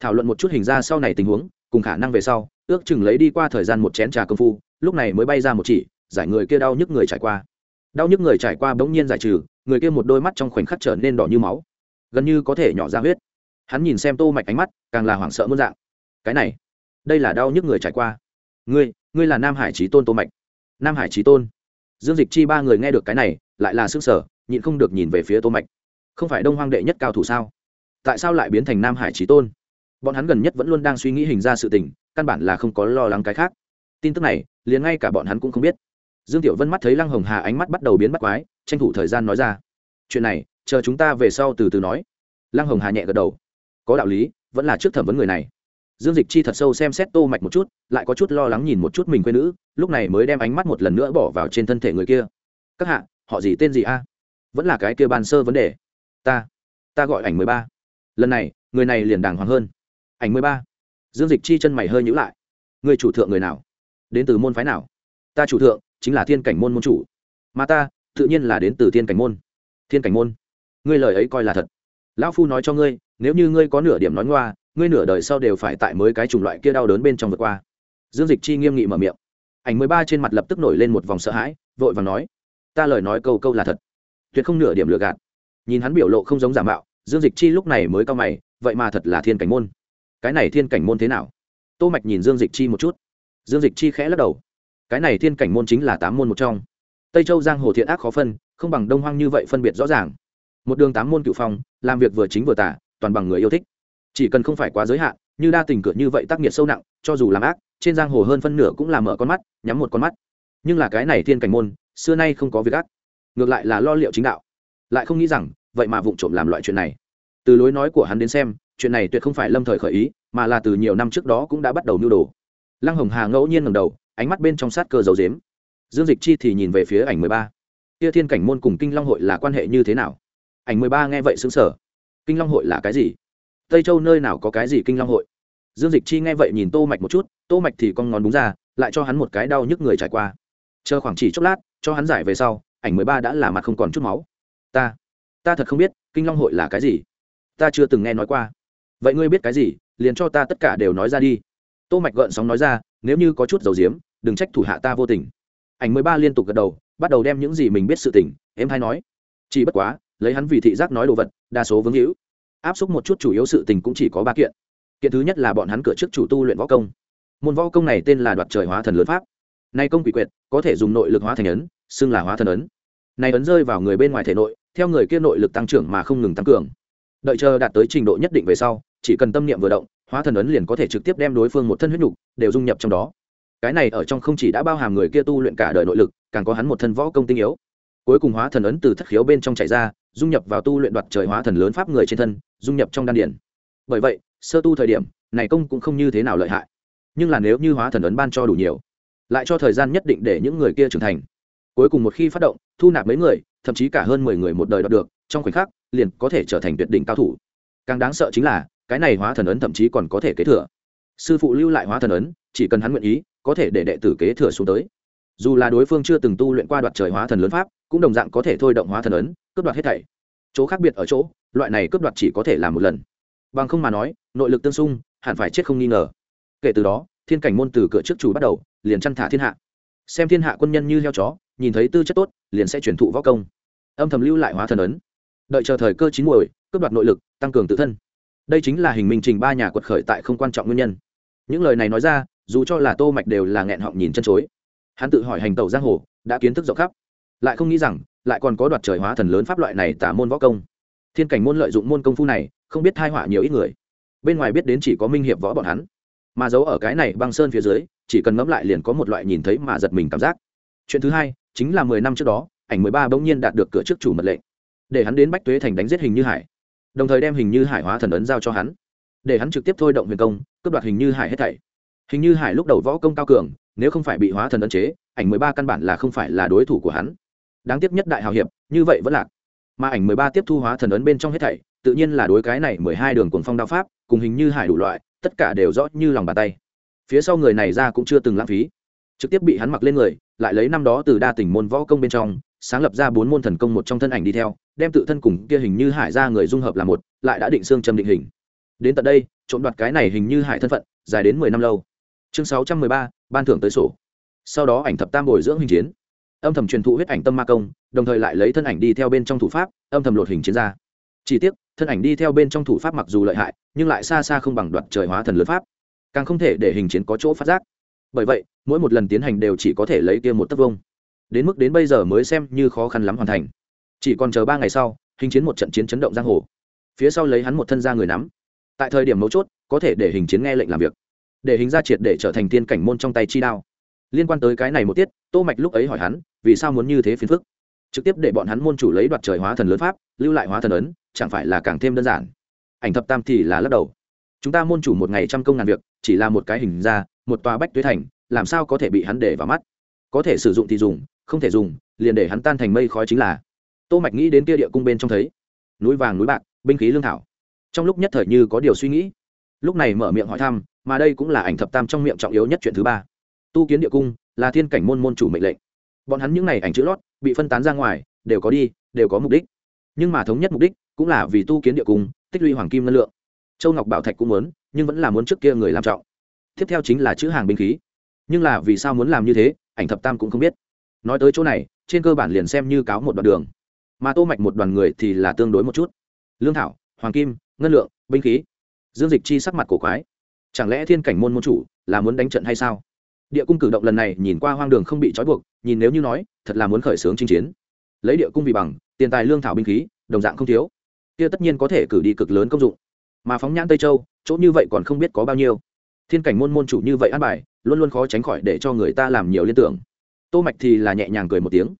Thảo luận một chút hình ra sau này tình huống, cùng khả năng về sau, ước chừng lấy đi qua thời gian một chén trà công phu, lúc này mới bay ra một chỉ giải người kia đau nhức người trải qua. Đau nhức người trải qua bỗng nhiên giải trừ, người kia một đôi mắt trong khoảnh khắc trở nên đỏ như máu. Gần như có thể nhỏ ra huyết. Hắn nhìn xem tô mạch ánh mắt, càng là hoảng sợ muôn dạng. Cái này, đây là đau nhức người trải qua. Ngươi ngươi là nam hải trí tôn tô mạch. Nam hải trí tôn. Dương dịch chi ba người nghe được cái này, lại là sức sở nhịn không được nhìn về phía tô mạch. Không phải đông hoang đệ nhất cao thủ sao? Tại sao lại biến thành nam hải trí tôn? Bọn hắn gần nhất vẫn luôn đang suy nghĩ hình ra sự tình, căn bản là không có lo lắng cái khác. Tin tức này, liền ngay cả bọn hắn cũng không biết dương tiểu vân mắt thấy lăng hồng hà ánh mắt bắt đầu biến bắt quái, tranh thủ thời gian nói ra. Chuyện này, chờ chúng ta về sau từ từ nói. Lăng hồng hà nhẹ gật đầu. Có đạo lý, vẫn là trước thẩm vấn người này. Dương dịch chi thật sâu xem xét tô mạch một chút, lại có chút lo lắng nhìn một chút mình quê nữ, lúc này mới đem ánh mắt một lần nữa bỏ vào trên thân thể người kia. Các hạ, họ gì tên gì a? Vẫn là cái kia bàn sơ vấn đề. Ta ta gọi ảnh mười ba. Lần này, người này liền đàng hoàng hơn. Ảnh mười ba. Dương dịch chi chân mày hơi nhữ lại. Người chủ thượng người nào? Đến từ môn phái nào? Ta chủ thượng chính là thiên cảnh môn môn chủ. Mà ta, tự nhiên là đến từ thiên cảnh môn. Thiên cảnh môn? Ngươi lời ấy coi là thật. Lão phu nói cho ngươi, nếu như ngươi có nửa điểm nói ngoa, ngươi nửa đời sau đều phải tại mới cái chủng loại kia đau đớn bên trong vượt qua. Dương dịch chi nghiêm nghị mở miệng. Ảnh mười ba trên mặt lập tức nổi lên một vòng sợ hãi, vội và nói, ta lời nói câu câu là thật. Tuyệt không nửa điểm lừa gạt. Nhìn hắn biểu lộ không giống giả mạo, dương dịch chi lúc này mới cao mày, vậy mà thật là thiên cảnh môn? Cái này thiên cảnh môn thế nào? Tô mạch nhìn dương dịch chi một chút. Dương dịch chi khẽ lắc đầu cái này thiên cảnh môn chính là tám môn một trong. Tây châu giang hồ thiện ác khó phân, không bằng đông hoang như vậy phân biệt rõ ràng. Một đường tám môn cựu phong, làm việc vừa chính vừa tả toàn bằng người yêu thích. Chỉ cần không phải quá giới hạn, như đa tình cửa như vậy tác nghiệt sâu nặng, cho dù làm ác, trên giang hồ hơn phân nửa cũng làm mở con mắt, nhắm một con mắt. Nhưng là cái này thiên cảnh môn, xưa nay không có việc ác. Ngược lại là lo liệu chính đạo. Lại không nghĩ rằng, vậy mà vụng trộm làm loại chuyện này. Từ lối nói của hắn đến xem, chuyện này tuyệt không phải lâm thời khởi ý, mà là từ nhiều năm trước đó cũng đã bắt đầu mưu đồ. Lăng hồng hà ngẫu nhiên ngầm đầu ánh mắt bên trong sát cơ dấu dếm dương dịch chi thì nhìn về phía ảnh mười ba. Kia thiên cảnh môn cùng kinh long hội là quan hệ như thế nào? Ảnh mười ba nghe vậy xứng sở kinh long hội là cái gì? Tây châu nơi nào có cái gì kinh long hội? Dương dịch chi nghe vậy nhìn tô mạch một chút, tô mạch thì con ngón đúng ra, lại cho hắn một cái đau nhức người trải qua. Chờ khoảng chỉ chốc lát, cho hắn giải về sau, ảnh mười ba đã là mặt không còn chút máu. Ta ta thật không biết, kinh long hội là cái gì? Ta chưa từng nghe nói qua. Vậy ngươi biết cái gì? Liền cho ta tất cả đều nói ra đi. Tô mạch gợn sóng nói ra nếu như có chút dầu diếm, đừng trách thủ hạ ta vô tình. Ảnh mười ba liên tục gật đầu, bắt đầu đem những gì mình biết sự tình em hay nói. Chỉ bất quá, lấy hắn vì thị giác nói đồ vật, đa số vướng hữu. Áp xúc một chút chủ yếu sự tình cũng chỉ có ba kiện. Kiện thứ nhất là bọn hắn cửa trước chủ tu luyện võ công. Môn võ công này tên là đoạt trời hóa thần lớn pháp. Nay công quỷ quyệt, có thể dùng nội lực hóa thành ấn, xưng là hóa thần ấn. Này ấn rơi vào người bên ngoài thể nội, theo người kia nội lực tăng trưởng mà không ngừng tăng cường. Đợi chờ đạt tới trình độ nhất định về sau, chỉ cần tâm niệm vừa động hóa thần ấn liền có thể trực tiếp đem đối phương một thân huyết nhục đều dung nhập trong đó. Cái này ở trong không chỉ đã bao hàm người kia tu luyện cả đời nội lực, càng có hắn một thân võ công tinh yếu. Cuối cùng hóa thần ấn từ thất khiếu bên trong chạy ra, dung nhập vào tu luyện đoạt trời hóa thần lớn pháp người trên thân, dung nhập trong đan điển bởi vậy, sơ tu thời điểm, này công cũng không như thế nào lợi hại. Nhưng là nếu như hóa thần ấn ban cho đủ nhiều, lại cho thời gian nhất định để những người kia trưởng thành. Cuối cùng một khi phát động, thu nạp mấy người, thậm chí cả hơn mười người một đời đoạt được, trong khoảnh khắc, liền có thể trở thành tuyệt đỉnh cao thủ. Càng đáng sợ chính là cái này hóa thần ấn thậm chí còn có thể kế thừa. Sư phụ lưu lại hóa thần ấn, chỉ cần hắn nguyện ý, có thể để đệ tử kế thừa xuống tới. Dù là đối phương chưa từng tu luyện qua đoạt trời hóa thần lớn pháp, cũng đồng dạng có thể thôi động hóa thần ấn, cướp đoạt hết thảy. Chỗ khác biệt ở chỗ, loại này cướp đoạt chỉ có thể làm một lần. Bằng không mà nói, nội lực tương xung, hẳn phải chết không nghi ngờ. Kể từ đó, thiên cảnh môn từ cửa trước chủ bắt đầu, liền chăn thả thiên hạ. Xem thiên hạ quân nhân như heo chó, nhìn thấy tư chất tốt, liền sẽ truyền thụ võ công. Âm thầm lưu lại hóa thần ấn. Đợi chờ thời cơ chín muồi, cướp đoạt nội lực, tăng cường tự thân đây chính là hình minh trình ba nhà quật khởi tại không quan trọng nguyên nhân. Những lời này nói ra, dù cho là tô mạch đều là nghẹn họng nhìn chân chối. Hắn tự hỏi hành tẩu giang hồ, đã kiến thức rộng khắp. Lại không nghĩ rằng, lại còn có đoạt trời hóa thần lớn pháp loại này tả môn võ công. Thiên cảnh môn lợi dụng môn công phu này, không biết thai họa nhiều ít người. Bên ngoài biết đến chỉ có minh hiệp võ bọn hắn. Mà giấu ở cái này băng sơn phía dưới, chỉ cần ngẫm lại liền có một loại nhìn thấy mà giật mình cảm giác. Chuyện thứ hai, chính là mười năm trước đó, ảnh mười ba bỗng nhiên đạt được cửa trước chủ mật lệnh. Để hắn đến bách tuế thành đánh giết hình như hải đồng thời đem hình như hải hóa thần ấn giao cho hắn, để hắn trực tiếp thôi động huyền công, cướp đoạt hình như hải hết thảy. Hình như hải lúc đầu võ công cao cường, nếu không phải bị hóa thần ấn chế, ảnh mười ba căn bản là không phải là đối thủ của hắn. Đáng tiếc nhất đại hào hiệp, như vậy vẫn lạc. Mà ảnh mười ba tiếp thu hóa thần ấn bên trong hết thảy, tự nhiên là đối cái này mười hai đường cuồng phong đao pháp, cùng hình như hải đủ loại, tất cả đều rõ như lòng bàn tay. Phía sau người này ra cũng chưa từng lãng phí. Trực tiếp bị hắn mặc lên người, lại lấy năm đó từ đa tình môn võ công bên trong sáng lập ra bốn môn thần công một trong thân ảnh đi theo, đem tự thân cùng kia hình như hải ra người dung hợp là một, lại đã định xương châm định hình. Đến tận đây, trộm đoạt cái này hình như hải thân phận, dài đến mười năm lâu. Chương sáu trăm mười ba, ban thưởng tới sổ. Sau đó ảnh thập tam bồi dưỡng hình chiến. Âm thầm truyền thụ huyết ảnh tâm ma công, đồng thời lại lấy thân ảnh đi theo bên trong thủ pháp, âm thầm lột hình chiến ra. Chỉ tiếc, thân ảnh đi theo bên trong thủ pháp mặc dù lợi hại, nhưng lại xa xa không bằng đoạt trời hóa thần lớn pháp. Càng không thể để hình chiến có chỗ phát giác. Bởi vậy, mỗi một lần tiến hành đều chỉ có thể lấy kia một tấc vông đến mức đến bây giờ mới xem như khó khăn lắm hoàn thành. Chỉ còn chờ ba ngày sau, hình chiến một trận chiến chấn động giang hồ. Phía sau lấy hắn một thân ra người nắm. Tại thời điểm mấu chốt, có thể để hình chiến nghe lệnh làm việc. Để hình ra triệt để trở thành tiên cảnh môn trong tay chi đao. Liên quan tới cái này một tiết, tô mạch lúc ấy hỏi hắn, vì sao muốn như thế phiền phức? Trực tiếp để bọn hắn môn chủ lấy đoạt trời hóa thần lớn pháp, lưu lại hóa thần ấn, chẳng phải là càng thêm đơn giản. Ảnh thập tam thì là lắc đầu. Chúng ta môn chủ một ngày trăm công ngàn việc, chỉ là một cái hình ra, một tòa bách tuế thành, làm sao có thể bị hắn để vào mắt? Có thể sử dụng thì dùng không thể dùng, liền để hắn tan thành mây khói chính là. Tô mạch nghĩ đến kia địa cung bên trong thấy, núi vàng núi bạc, binh khí lương thảo. Trong lúc nhất thời như có điều suy nghĩ, lúc này mở miệng hỏi thăm, mà đây cũng là ảnh thập tam trong miệng trọng yếu nhất chuyện thứ ba. Tu kiến địa cung là thiên cảnh môn môn chủ mệnh lệnh. Bọn hắn những này ảnh chữ lót, bị phân tán ra ngoài, đều có đi, đều có mục đích. Nhưng mà thống nhất mục đích cũng là vì tu kiến địa cung, tích lũy hoàng kim năng lượng. Châu ngọc bảo thạch cũng muốn, nhưng vẫn là muốn trước kia người làm trọng. Tiếp theo chính là chữ hàng binh khí. Nhưng là vì sao muốn làm như thế, ảnh thập tam cũng không biết nói tới chỗ này, trên cơ bản liền xem như cáo một đoạn đường. Mà tô mạch một đoàn người thì là tương đối một chút. Lương thảo, hoàng kim, ngân lượng, binh khí. Dương dịch chi sắc mặt cổ quái. Chẳng lẽ thiên cảnh môn môn chủ là muốn đánh trận hay sao? Địa cung cử động lần này nhìn qua hoang đường không bị trói buộc, nhìn nếu như nói, thật là muốn khởi xướng chinh chiến. Lấy địa cung vì bằng, tiền tài lương thảo binh khí, đồng dạng không thiếu. Kia tất nhiên có thể cử đi cực lớn công dụng. Mà phóng nhãn tây châu, chỗ như vậy còn không biết có bao nhiêu. Thiên cảnh môn môn chủ như vậy an bài, luôn luôn khó tránh khỏi để cho người ta làm nhiều liên tưởng tô mạch thì là nhẹ nhàng cười một tiếng.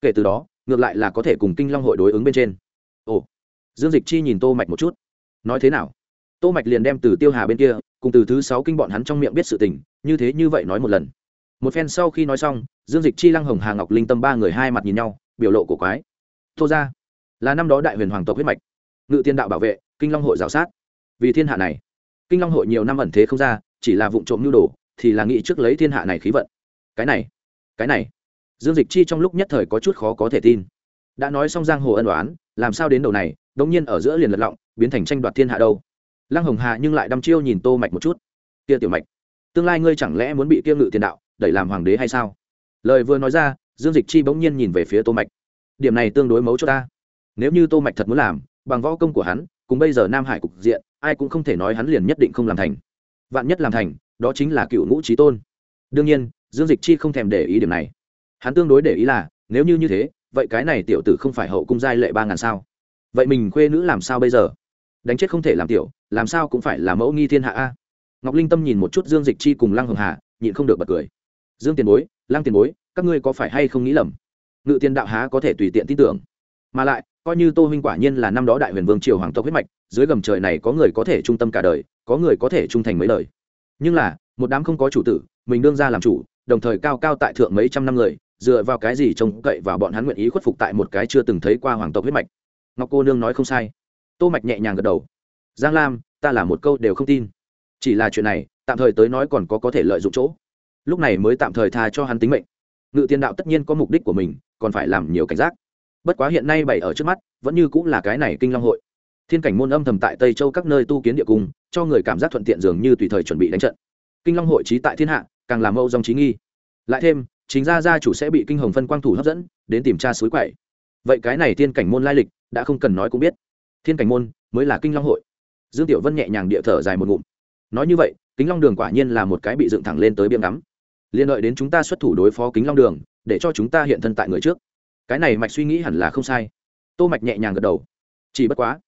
Kể từ đó, ngược lại là có thể cùng kinh long hội đối ứng bên trên. Ồ, dương dịch chi nhìn tô mạch một chút. Nói thế nào? Tô mạch liền đem từ tiêu hà bên kia, cùng từ thứ sáu kinh bọn hắn trong miệng biết sự tình, như thế như vậy nói một lần. Một phen sau khi nói xong, dương dịch chi, lăng hồng, hà ngọc, linh tâm ba người hai mặt nhìn nhau, biểu lộ của quái. Tô ra là năm đó đại huyền hoàng tộc huyết mạch. Ngự tiên đạo bảo vệ, kinh long hội giáo sát. Vì thiên hạ này, kinh long hội nhiều năm ẩn thế không ra, chỉ là vụ trộm nhu đồ, thì là nghĩ trước lấy thiên hạ này khí vận. Cái này cái này, dương dịch chi trong lúc nhất thời có chút khó có thể tin. Đã nói xong giang hồ ân đoán làm sao đến đầu này, đống nhiên ở giữa liền lật lọng, biến thành tranh đoạt thiên hạ đâu. Lăng hồng hà nhưng lại đăm chiêu nhìn tô mạch một chút. Kia tiểu mạch, tương lai ngươi chẳng lẽ muốn bị kia ngự tiền đạo đẩy làm hoàng đế hay sao? Lời vừa nói ra, dương dịch chi bỗng nhiên nhìn về phía tô mạch. Điểm này tương đối mấu cho ta. Nếu như tô mạch thật muốn làm, bằng võ công của hắn, cùng bây giờ nam hải cục diện, ai cũng không thể nói hắn liền nhất định không làm thành. Vạn nhất làm thành, đó chính là cựu ngũ trí tôn. Đương nhiên dương dịch chi không thèm để ý điểm này. Hắn tương đối để ý là, nếu như như thế, vậy cái này tiểu tử không phải hậu cung giai lệ ba ngàn sao? Vậy mình khuê nữ làm sao bây giờ? Đánh chết không thể làm tiểu, làm sao cũng phải là mẫu nghi thiên hạ a. Ngọc linh tâm nhìn một chút dương dịch chi cùng lăng hồng hà, nhịn không được bật cười. Dương tiền bối, lăng tiền bối, các ngươi có phải hay không nghĩ lầm? Ngự tiền đạo há có thể tùy tiện tin tưởng. Mà lại, coi như tô huynh quả nhiên là năm đó đại huyền vương triều hoàng tộc huyết mạch, dưới gầm trời này có người có thể trung tâm cả đời, có người có thể trung thành mấy đời. Nhưng là, một đám không có chủ tử, mình đương ra làm chủ đồng thời cao cao tại thượng mấy trăm năm người, dựa vào cái gì trông cậy vào bọn hắn nguyện ý khuất phục tại một cái chưa từng thấy qua hoàng tộc huyết mạch? Ngọc cô nương nói không sai. Tô mạch nhẹ nhàng gật đầu. Giang lam, ta là một câu đều không tin. Chỉ là chuyện này, tạm thời tới nói còn có có thể lợi dụng chỗ. Lúc này mới tạm thời tha cho hắn tính mệnh. Ngự tiên đạo tất nhiên có mục đích của mình, còn phải làm nhiều cảnh giác. Bất quá hiện nay bày ở trước mắt, vẫn như cũng là cái này kinh long hội. Thiên cảnh môn âm thầm tại tây châu các nơi tu kiến địa cung, cho người cảm giác thuận tiện dường như tùy thời chuẩn bị đánh trận. Kinh long hội trí tại thiên hạ càng làm mẫu dòng trí nghi. Lại thêm, chính gia gia chủ sẽ bị kinh hồng phân quang thủ hấp dẫn, đến tìm tra suối quậy. Vậy cái này thiên cảnh môn lai lịch, đã không cần nói cũng biết. Thiên cảnh môn mới là kinh long hội. Dương tiểu vân nhẹ nhàng địa thở dài một ngụm. Nói như vậy, kính long đường quả nhiên là một cái bị dựng thẳng lên tới biếng ngắm. Liên đợi đến chúng ta xuất thủ đối phó kính long đường, để cho chúng ta hiện thân tại người trước. Cái này mạch suy nghĩ hẳn là không sai. Tô mạch nhẹ nhàng gật đầu. Chỉ bất quá,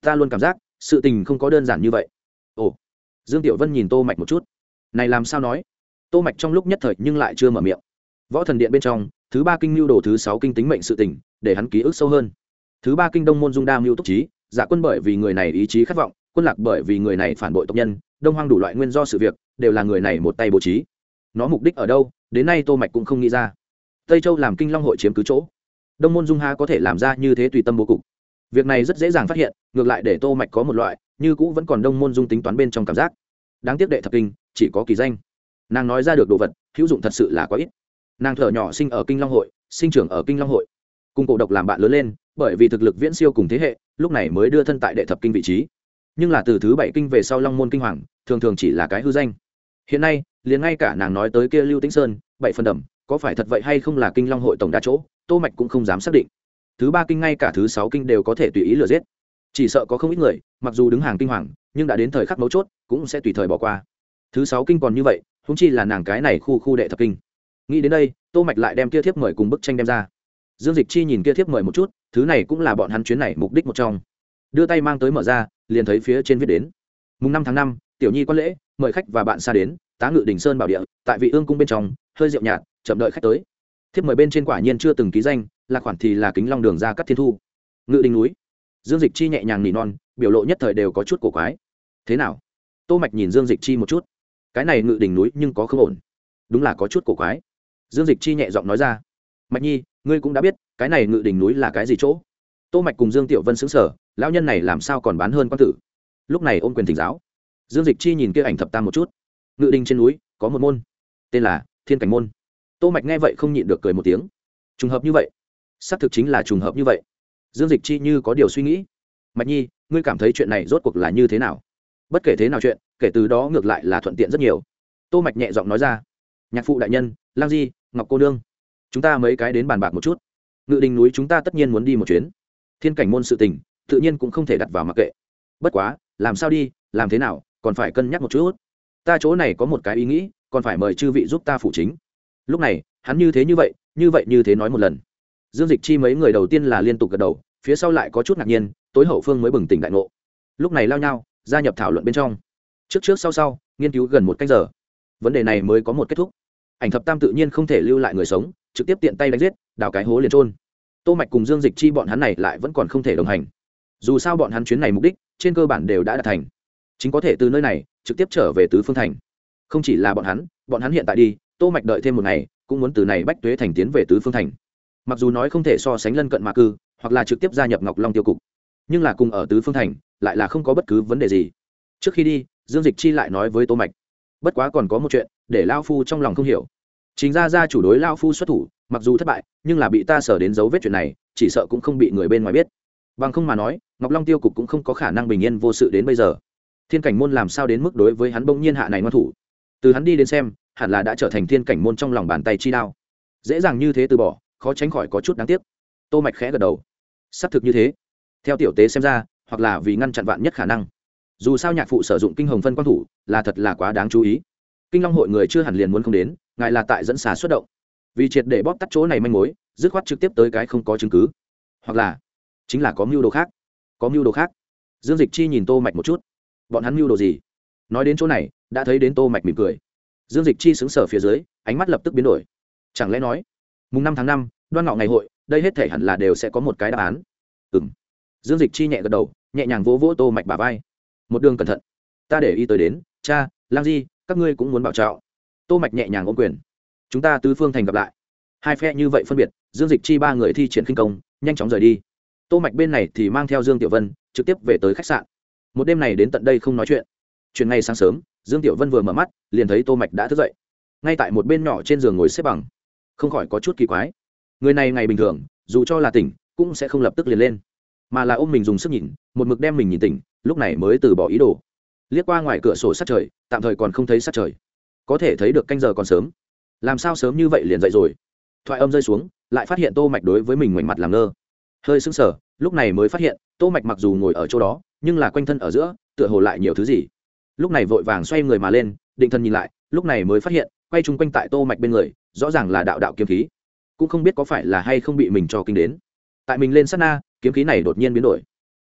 ta luôn cảm giác, sự tình không có đơn giản như vậy. Ồ. Dương tiểu vân nhìn tô mạch một chút. Này làm sao nói? Tô mạch trong lúc nhất thời nhưng lại chưa mở miệng. Võ thần điện bên trong, thứ ba kinh lưu đồ thứ sáu kinh tính mệnh sự tình, để hắn ký ức sâu hơn. Thứ ba kinh đông môn dung đa mưu túc trí giả quân bởi vì người này ý chí khát vọng, quân lạc bởi vì người này phản bội tộc nhân, đông hoang đủ loại nguyên do sự việc, đều là người này một tay bố trí. Nó mục đích ở đâu, đến nay tô mạch cũng không nghĩ ra. Tây châu làm kinh long hội chiếm cứ chỗ. Đông môn dung ha có thể làm ra như thế tùy tâm bố cục. Việc này rất dễ dàng phát hiện, ngược lại để tô mạch có một loại, như cũ vẫn còn đông môn dung tính toán bên trong cảm giác. Đáng tiếc đệ thập kinh, chỉ có kỳ danh nàng nói ra được đồ vật, hữu dụng thật sự là quá ít. Nàng thở nhỏ sinh ở kinh long hội, sinh trưởng ở kinh long hội. Cùng cổ độc làm bạn lớn lên, bởi vì thực lực viễn siêu cùng thế hệ, lúc này mới đưa thân tại đệ thập kinh vị trí. Nhưng là từ thứ bảy kinh về sau long môn kinh hoàng, thường thường chỉ là cái hư danh. Hiện nay, liền ngay cả nàng nói tới kia lưu tĩnh sơn, bảy phần đầm, có phải thật vậy hay không là kinh long hội tổng đa chỗ, tô mạch cũng không dám xác định. Thứ ba kinh ngay cả thứ sáu kinh đều có thể tùy ý lừa giết. Chỉ sợ có không ít người, mặc dù đứng hàng kinh hoàng, nhưng đã đến thời khắc mấu chốt, cũng sẽ tùy thời bỏ qua. Thứ sáu kinh còn như vậy húng chi là nàng cái này khu khu đệ thập kinh. Nghĩ đến đây, tô mạch lại đem kia thiếp mời cùng bức tranh đem ra. Dương dịch chi nhìn kia thiếp mời một chút, thứ này cũng là bọn hắn chuyến này mục đích một trong. Đưa tay mang tới mở ra, liền thấy phía trên viết đến. Mùng năm tháng năm, tiểu nhi quan lễ, mời khách và bạn xa đến, tá ngự đình sơn bảo địa, tại vị ương cung bên trong, hơi rượu nhạt, chậm đợi khách tới. Thiếp mời bên trên quả nhiên chưa từng ký danh, là khoản thì là kính long đường ra cắt thiên thu. Ngự đình núi. Dương dịch chi nhẹ nhàng nỉ non, biểu lộ nhất thời đều có chút cổ quái. Thế nào? Tô mạch nhìn dương dịch chi một chút cái này ngự đỉnh núi nhưng có không ổn. Đúng là có chút cổ quái. Dương dịch chi nhẹ giọng nói ra. Mạch nhi, ngươi cũng đã biết, cái này ngự đỉnh núi là cái gì chỗ? Tô mạch cùng dương tiểu vân xứng sở lão nhân này làm sao còn bán hơn quan tử? Lúc này ôm quyền thỉnh giáo. Dương dịch chi nhìn kia ảnh thập tam một chút. Ngự đình trên núi, có một môn, tên là thiên cảnh môn. Tô mạch nghe vậy không nhịn được cười một tiếng. Trùng hợp như vậy. Xác thực chính là trùng hợp như vậy. Dương dịch chi như có điều suy nghĩ. Mạch nhi, ngươi cảm thấy chuyện này rốt cuộc là như thế nào? Bất kể thế nào chuyện kể từ đó ngược lại là thuận tiện rất nhiều. Tô mạch nhẹ giọng nói ra, nhạc phụ đại nhân, lang di, ngọc cô nương, chúng ta mấy cái đến bàn bạc một chút. Ngự đình núi chúng ta tất nhiên muốn đi một chuyến. Thiên cảnh môn sự tình, tự nhiên cũng không thể đặt vào mặc kệ. Bất quá, làm sao đi, làm thế nào, còn phải cân nhắc một chút. Ta chỗ này có một cái ý nghĩ, còn phải mời chư vị giúp ta phụ chính. Lúc này, hắn như thế như vậy như vậy như thế nói một lần. Dương dịch chi mấy người đầu tiên là liên tục gật đầu, phía sau lại có chút ngạc nhiên, tối hậu phương mới bừng tỉnh đại ngộ. Lúc này lao nhau, gia nhập thảo luận bên trong trước trước sau sau, nghiên cứu gần một cách giờ. Vấn đề này mới có một kết thúc. Ảnh thập tam tự nhiên không thể lưu lại người sống, trực tiếp tiện tay đánh giết, đào cái hố liền trôn tô mạch cùng dương dịch chi bọn hắn này lại vẫn còn không thể đồng hành. Dù sao bọn hắn chuyến này mục đích, trên cơ bản đều đã đạt thành. Chính có thể từ nơi này, trực tiếp trở về tứ phương thành. Không chỉ là bọn hắn bọn hắn hiện tại đi, tô mạch đợi thêm một ngày, cũng muốn từ này bách tuế thành tiến về tứ phương thành. Mặc dù nói không thể so sánh lân cận mà cư, hoặc là trực tiếp gia nhập ngọc long tiêu cục, nhưng là cùng ở tứ phương thành, lại là không có bất cứ vấn đề gì. Trước khi đi dương dịch chi lại nói với tô mạch, bất quá còn có một chuyện, để lao phu trong lòng không hiểu. Chính ra ra chủ đối lao phu xuất thủ, mặc dù thất bại, nhưng là bị ta sở đến dấu vết chuyện này, chỉ sợ cũng không bị người bên ngoài biết. Bằng không mà nói, ngọc long tiêu cục cũng không có khả năng bình yên vô sự đến bây giờ. Thiên cảnh môn làm sao đến mức đối với hắn bỗng nhiên hạ này ngoan thủ? Từ hắn đi đến xem, hẳn là đã trở thành thiên cảnh môn trong lòng bàn tay chi đao. Dễ dàng như thế từ bỏ, khó tránh khỏi có chút đáng tiếc. Tô mạch khẽ gật đầu. Xác thực như thế. Theo tiểu tế xem ra, hoặc là vì ngăn chặn vạn nhất khả năng dù sao nhạc phụ sử dụng kinh hồng phân quang thủ là thật là quá đáng chú ý. Kinh long hội người chưa hẳn liền muốn không đến, ngài là tại dẫn xà xuất động. Vì triệt để bóp tắt chỗ này manh mối, dứt khoát trực tiếp tới cái không có chứng cứ. Hoặc là, chính là có mưu đồ khác. Có mưu đồ khác. Dương dịch chi nhìn tô mạch một chút. Bọn hắn mưu đồ gì? Nói đến chỗ này, đã thấy đến tô mạch mỉm cười. Dương dịch chi xứng sở phía dưới, ánh mắt lập tức biến đổi. Chẳng lẽ nói, mùng năm tháng năm, đoan ngọ ngày hội, đây hết thể hẳn là đều sẽ có một cái đáp án. Ừm. Dương dịch chi nhẹ gật đầu, nhẹ nhàng vỗ vỗ tô mạch bà vai một đường cẩn thận. Ta để ý tới đến, cha, lang di, các ngươi cũng muốn bảo trọng tô mạch nhẹ nhàng ôm quyền. Chúng ta tứ phương thành gặp lại. Hai phe như vậy phân biệt, dương dịch chi ba người thi triển khinh công, nhanh chóng rời đi. Tô mạch bên này thì mang theo dương tiểu vân, trực tiếp về tới khách sạn. Một đêm này đến tận đây không nói chuyện. Chuyện ngay sáng sớm, dương tiểu vân vừa mở mắt, liền thấy tô mạch đã thức dậy. Ngay tại một bên nhỏ trên giường ngồi xếp bằng. Không khỏi có chút kỳ quái. Người này ngày bình thường, dù cho là tỉnh, cũng sẽ không lập tức liền lên. Mà là ôm mình dùng sức nhìn, một mực đem mình nhìn tỉnh lúc này mới từ bỏ ý đồ. Liếc qua ngoài cửa sổ sát trời, tạm thời còn không thấy sát trời. Có thể thấy được canh giờ còn sớm. Làm sao sớm như vậy liền dậy rồi? Thoại âm rơi xuống, lại phát hiện tô mạch đối với mình ngoảnh mặt làm ngơ. Hơi sững sờ, lúc này mới phát hiện, tô mạch mặc dù ngồi ở chỗ đó, nhưng là quanh thân ở giữa, tựa hồ lại nhiều thứ gì. Lúc này vội vàng xoay người mà lên, định thân nhìn lại, lúc này mới phát hiện, quay chung quanh tại tô mạch bên người, rõ ràng là đạo đạo kiếm khí. Cũng không biết có phải là hay không bị mình cho kinh đến. Tại mình lên sát na, kiếm khí này đột nhiên biến đổi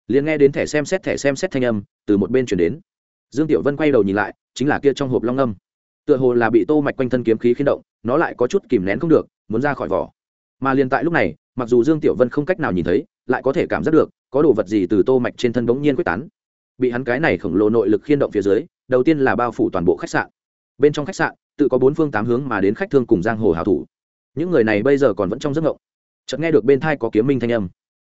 liền nghe đến thẻ xem xét, thẻ xem xét thanh âm từ một bên chuyển đến. Dương tiểu vân quay đầu nhìn lại, chính là kia trong hộp long âm tựa hồ là bị tô mạch quanh thân kiếm khí khiến động, nó lại có chút kìm nén không được, muốn ra khỏi vỏ. Mà liền tại lúc này, mặc dù dương tiểu vân không cách nào nhìn thấy, lại có thể cảm giác được, có đồ vật gì từ tô mạch trên thân bỗng nhiên quyết tán. Bị hắn cái này khổng lồ nội lực khiên động phía dưới, đầu tiên là bao phủ toàn bộ khách sạn. Bên trong khách sạn, tự có bốn phương tám hướng mà đến khách thương cùng giang hồ hào thủ. Những người này bây giờ còn vẫn trong giấc ngộng. Chợt nghe được bên thai có kiếm minh thanh âm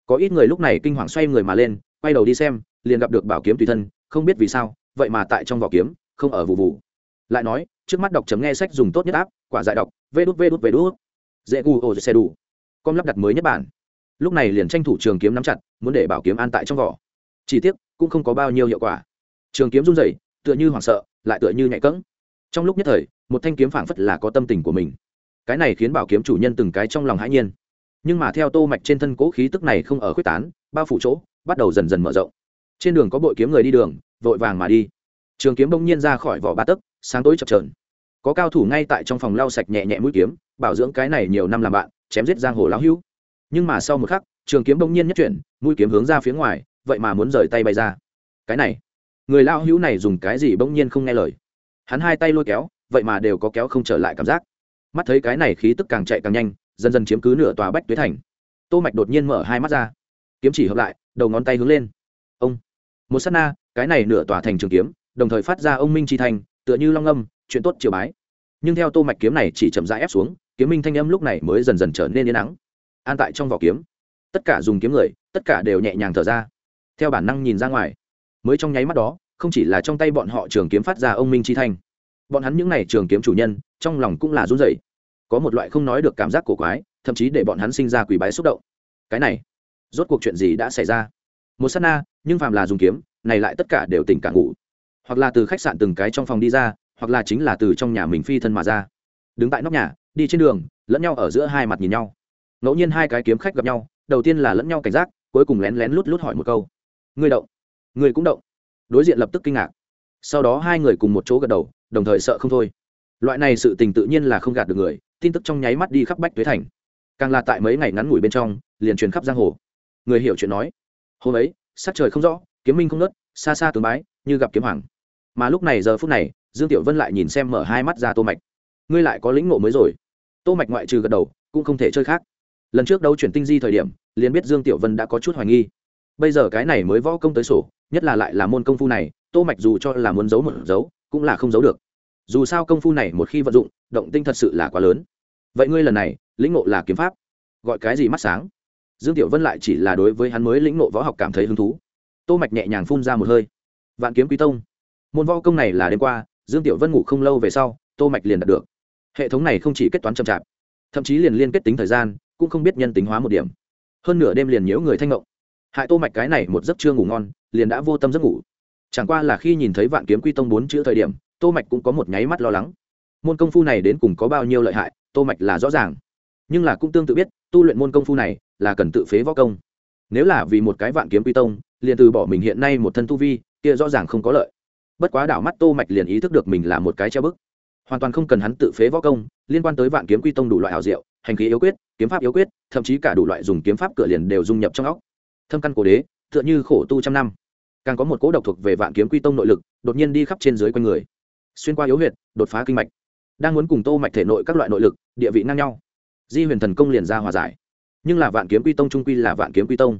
có ít người lúc này kinh hoàng xoay người mà lên, quay đầu đi xem, liền gặp được bảo kiếm tùy thân, không biết vì sao, vậy mà tại trong vỏ kiếm, không ở vụ vụ. Lại nói, trước mắt đọc chấm nghe sách dùng tốt nhất áp quả giải đọc, vê đút vê đút vê đút. Dễ gu ô xe đủ. Com lắp đặt mới nhất bản. Lúc này liền tranh thủ trường kiếm nắm chặt, muốn để bảo kiếm an tại trong vỏ. Chỉ tiếc, cũng không có bao nhiêu hiệu quả. Trường kiếm run rẩy, tựa như hoảng sợ, lại tựa như nhạy cẫng. Trong lúc nhất thời, một thanh kiếm phảng phất là có tâm tình của mình. Cái này khiến bảo kiếm chủ nhân từng cái trong lòng hãi nhiên nhưng mà theo tô mạch trên thân cố khí tức này không ở khuyết tán, bao phủ chỗ, bắt đầu dần dần mở rộng. Trên đường có bội kiếm người đi đường, vội vàng mà đi. Trường kiếm bỗng nhiên ra khỏi vỏ ba tấc, sáng tối chập chờn. Có cao thủ ngay tại trong phòng lau sạch nhẹ nhẹ mũi kiếm, bảo dưỡng cái này nhiều năm làm bạn, chém giết giang hồ lão hữu. Nhưng mà sau một khắc, trường kiếm bỗng nhiên nhất chuyển, mũi kiếm hướng ra phía ngoài, vậy mà muốn rời tay bay ra. Cái này, người lão hữu này dùng cái gì bỗng nhiên không nghe lời? Hắn hai tay lôi kéo, vậy mà đều có kéo không trở lại cảm giác. Mắt thấy cái này khí tức càng chạy càng nhanh dần dần chiếm cứ nửa tòa bách tuế thành. Tô mạch đột nhiên mở hai mắt ra. Kiếm chỉ hợp lại, đầu ngón tay hướng lên. Ông. Một sát na, cái này nửa tòa thành trường kiếm, đồng thời phát ra ông minh chi thành tựa như long âm, chuyện tốt chiều bái. Nhưng theo tô mạch kiếm này chỉ chậm rãi ép xuống, kiếm minh thanh âm lúc này mới dần dần trở nên yên nắng. An tại trong vỏ kiếm. Tất cả dùng kiếm người, tất cả đều nhẹ nhàng thở ra. Theo bản năng nhìn ra ngoài. Mới trong nháy mắt đó, không chỉ là trong tay bọn họ trường kiếm phát ra ông minh chi thanh, bọn hắn những n à y trường kiếm chủ nhân, trong lòng cũng là run rẩy có một loại không nói được cảm giác cổ quái, thậm chí để bọn hắn sinh ra quỷ bái xúc động. Cái này, rốt cuộc chuyện gì đã xảy ra? Một s á t na, nhưng phàm là dùng kiếm, này lại tất cả đều tỉnh cả ngủ. Hoặc là từ khách sạn từng cái trong phòng đi ra, hoặc là chính là từ trong nhà mình phi thân mà ra. Đứng tại nóc nhà, đi trên đường, lẫn nhau ở giữa hai mặt nhìn nhau. Ngẫu nhiên hai cái kiếm khách gặp nhau, đầu tiên là lẫn nhau cảnh giác, cuối cùng lén lén lút lút hỏi một câu. Ngươi động? Ngươi cũng động. Đối diện lập tức kinh ngạc. Sau đó hai người cùng một chỗ gật đầu, đồng thời sợ không thôi. Loại này sự tình tự nhiên là không gạt được người tin tức trong nháy mắt đi khắp bách tuế thành. Càng là tại mấy ngày ngắn ngủi bên trong, liền truyền khắp giang hồ. Người hiểu chuyện nói, hôm ấy, sắc trời không rõ, kiếm minh không nớt xa xa tướng bái, như gặp kiếm hoàng. Mà lúc này giờ phút này, dương tiểu vân lại nhìn xem mở hai mắt ra tô mạch. Ngươi lại có lĩnh ngộ mới rồi. Tô mạch ngoại trừ gật đầu, cũng không thể chơi khác. Lần trước đấu chuyển tinh di thời điểm, liền biết dương tiểu vân đã có chút hoài nghi. Bây giờ cái này mới võ công tới sổ, nhất là lại là môn công phu này, tô mạch dù cho là muốn giấu một giấu cũng là không giấu được dù sao công phu này một khi vận dụng, động tinh thật sự là quá lớn. Vậy ngươi lần này, lĩnh ngộ là kiếm pháp, gọi cái gì mắt sáng? Dương tiểu vân lại chỉ là đối với hắn mới lĩnh ngộ võ học cảm thấy hứng thú. Tô mạch nhẹ nhàng phun ra một hơi. Vạn kiếm quý tông. Môn võ công này là đêm qua, dương tiểu vân ngủ không lâu về sau, tô mạch liền đạt được. Hệ thống này không chỉ kết toán chậm chạp, thậm chí liền liên kết tính thời gian, cũng không biết nhân tính hóa một điểm. Hơn nửa đêm liền nhiễu người thanh ngộng hại tô mạch cái này một giấc chưa ngủ ngon, liền đã vô tâm giấc ngủ. Chẳng qua là khi nhìn thấy vạn kiếm quy tông bốn chữ thời điểm tô mạch cũng có một nháy mắt lo lắng. Môn công phu này đến cùng có bao nhiêu lợi hại, tô mạch là rõ ràng. Nhưng là cũng tương tự biết, tu luyện môn công phu này là cần tự phế võ công. Nếu là vì một cái vạn kiếm quy tông, liền từ bỏ mình hiện nay một thân tu vi, kia rõ ràng không có lợi. Bất quá đảo mắt tô mạch liền ý thức được mình là một cái treo bức. Hoàn toàn không cần hắn tự phế võ công, liên quan tới vạn kiếm quy tông đủ loại hảo diệu, hành khí yếu quyết, kiếm pháp yếu quyết, thậm chí cả đủ loại dùng kiếm pháp cửa liền đều dung nhập trong óc. Thâm căn cổ đế, tựa như khổ tu trăm năm. Càng có một cố độc thuộc về vạn kiếm quy tông nội lực, đột nhiên đi khắp trên dưới quanh người xuyên qua yếu huyệt, đột phá kinh mạch. Đang muốn cùng tô mạch thể nội các loại nội lực, địa vị ngang nhau. Di huyền thần công liền ra hòa giải. Nhưng là vạn kiếm quy tông trung quy là vạn kiếm quy tông.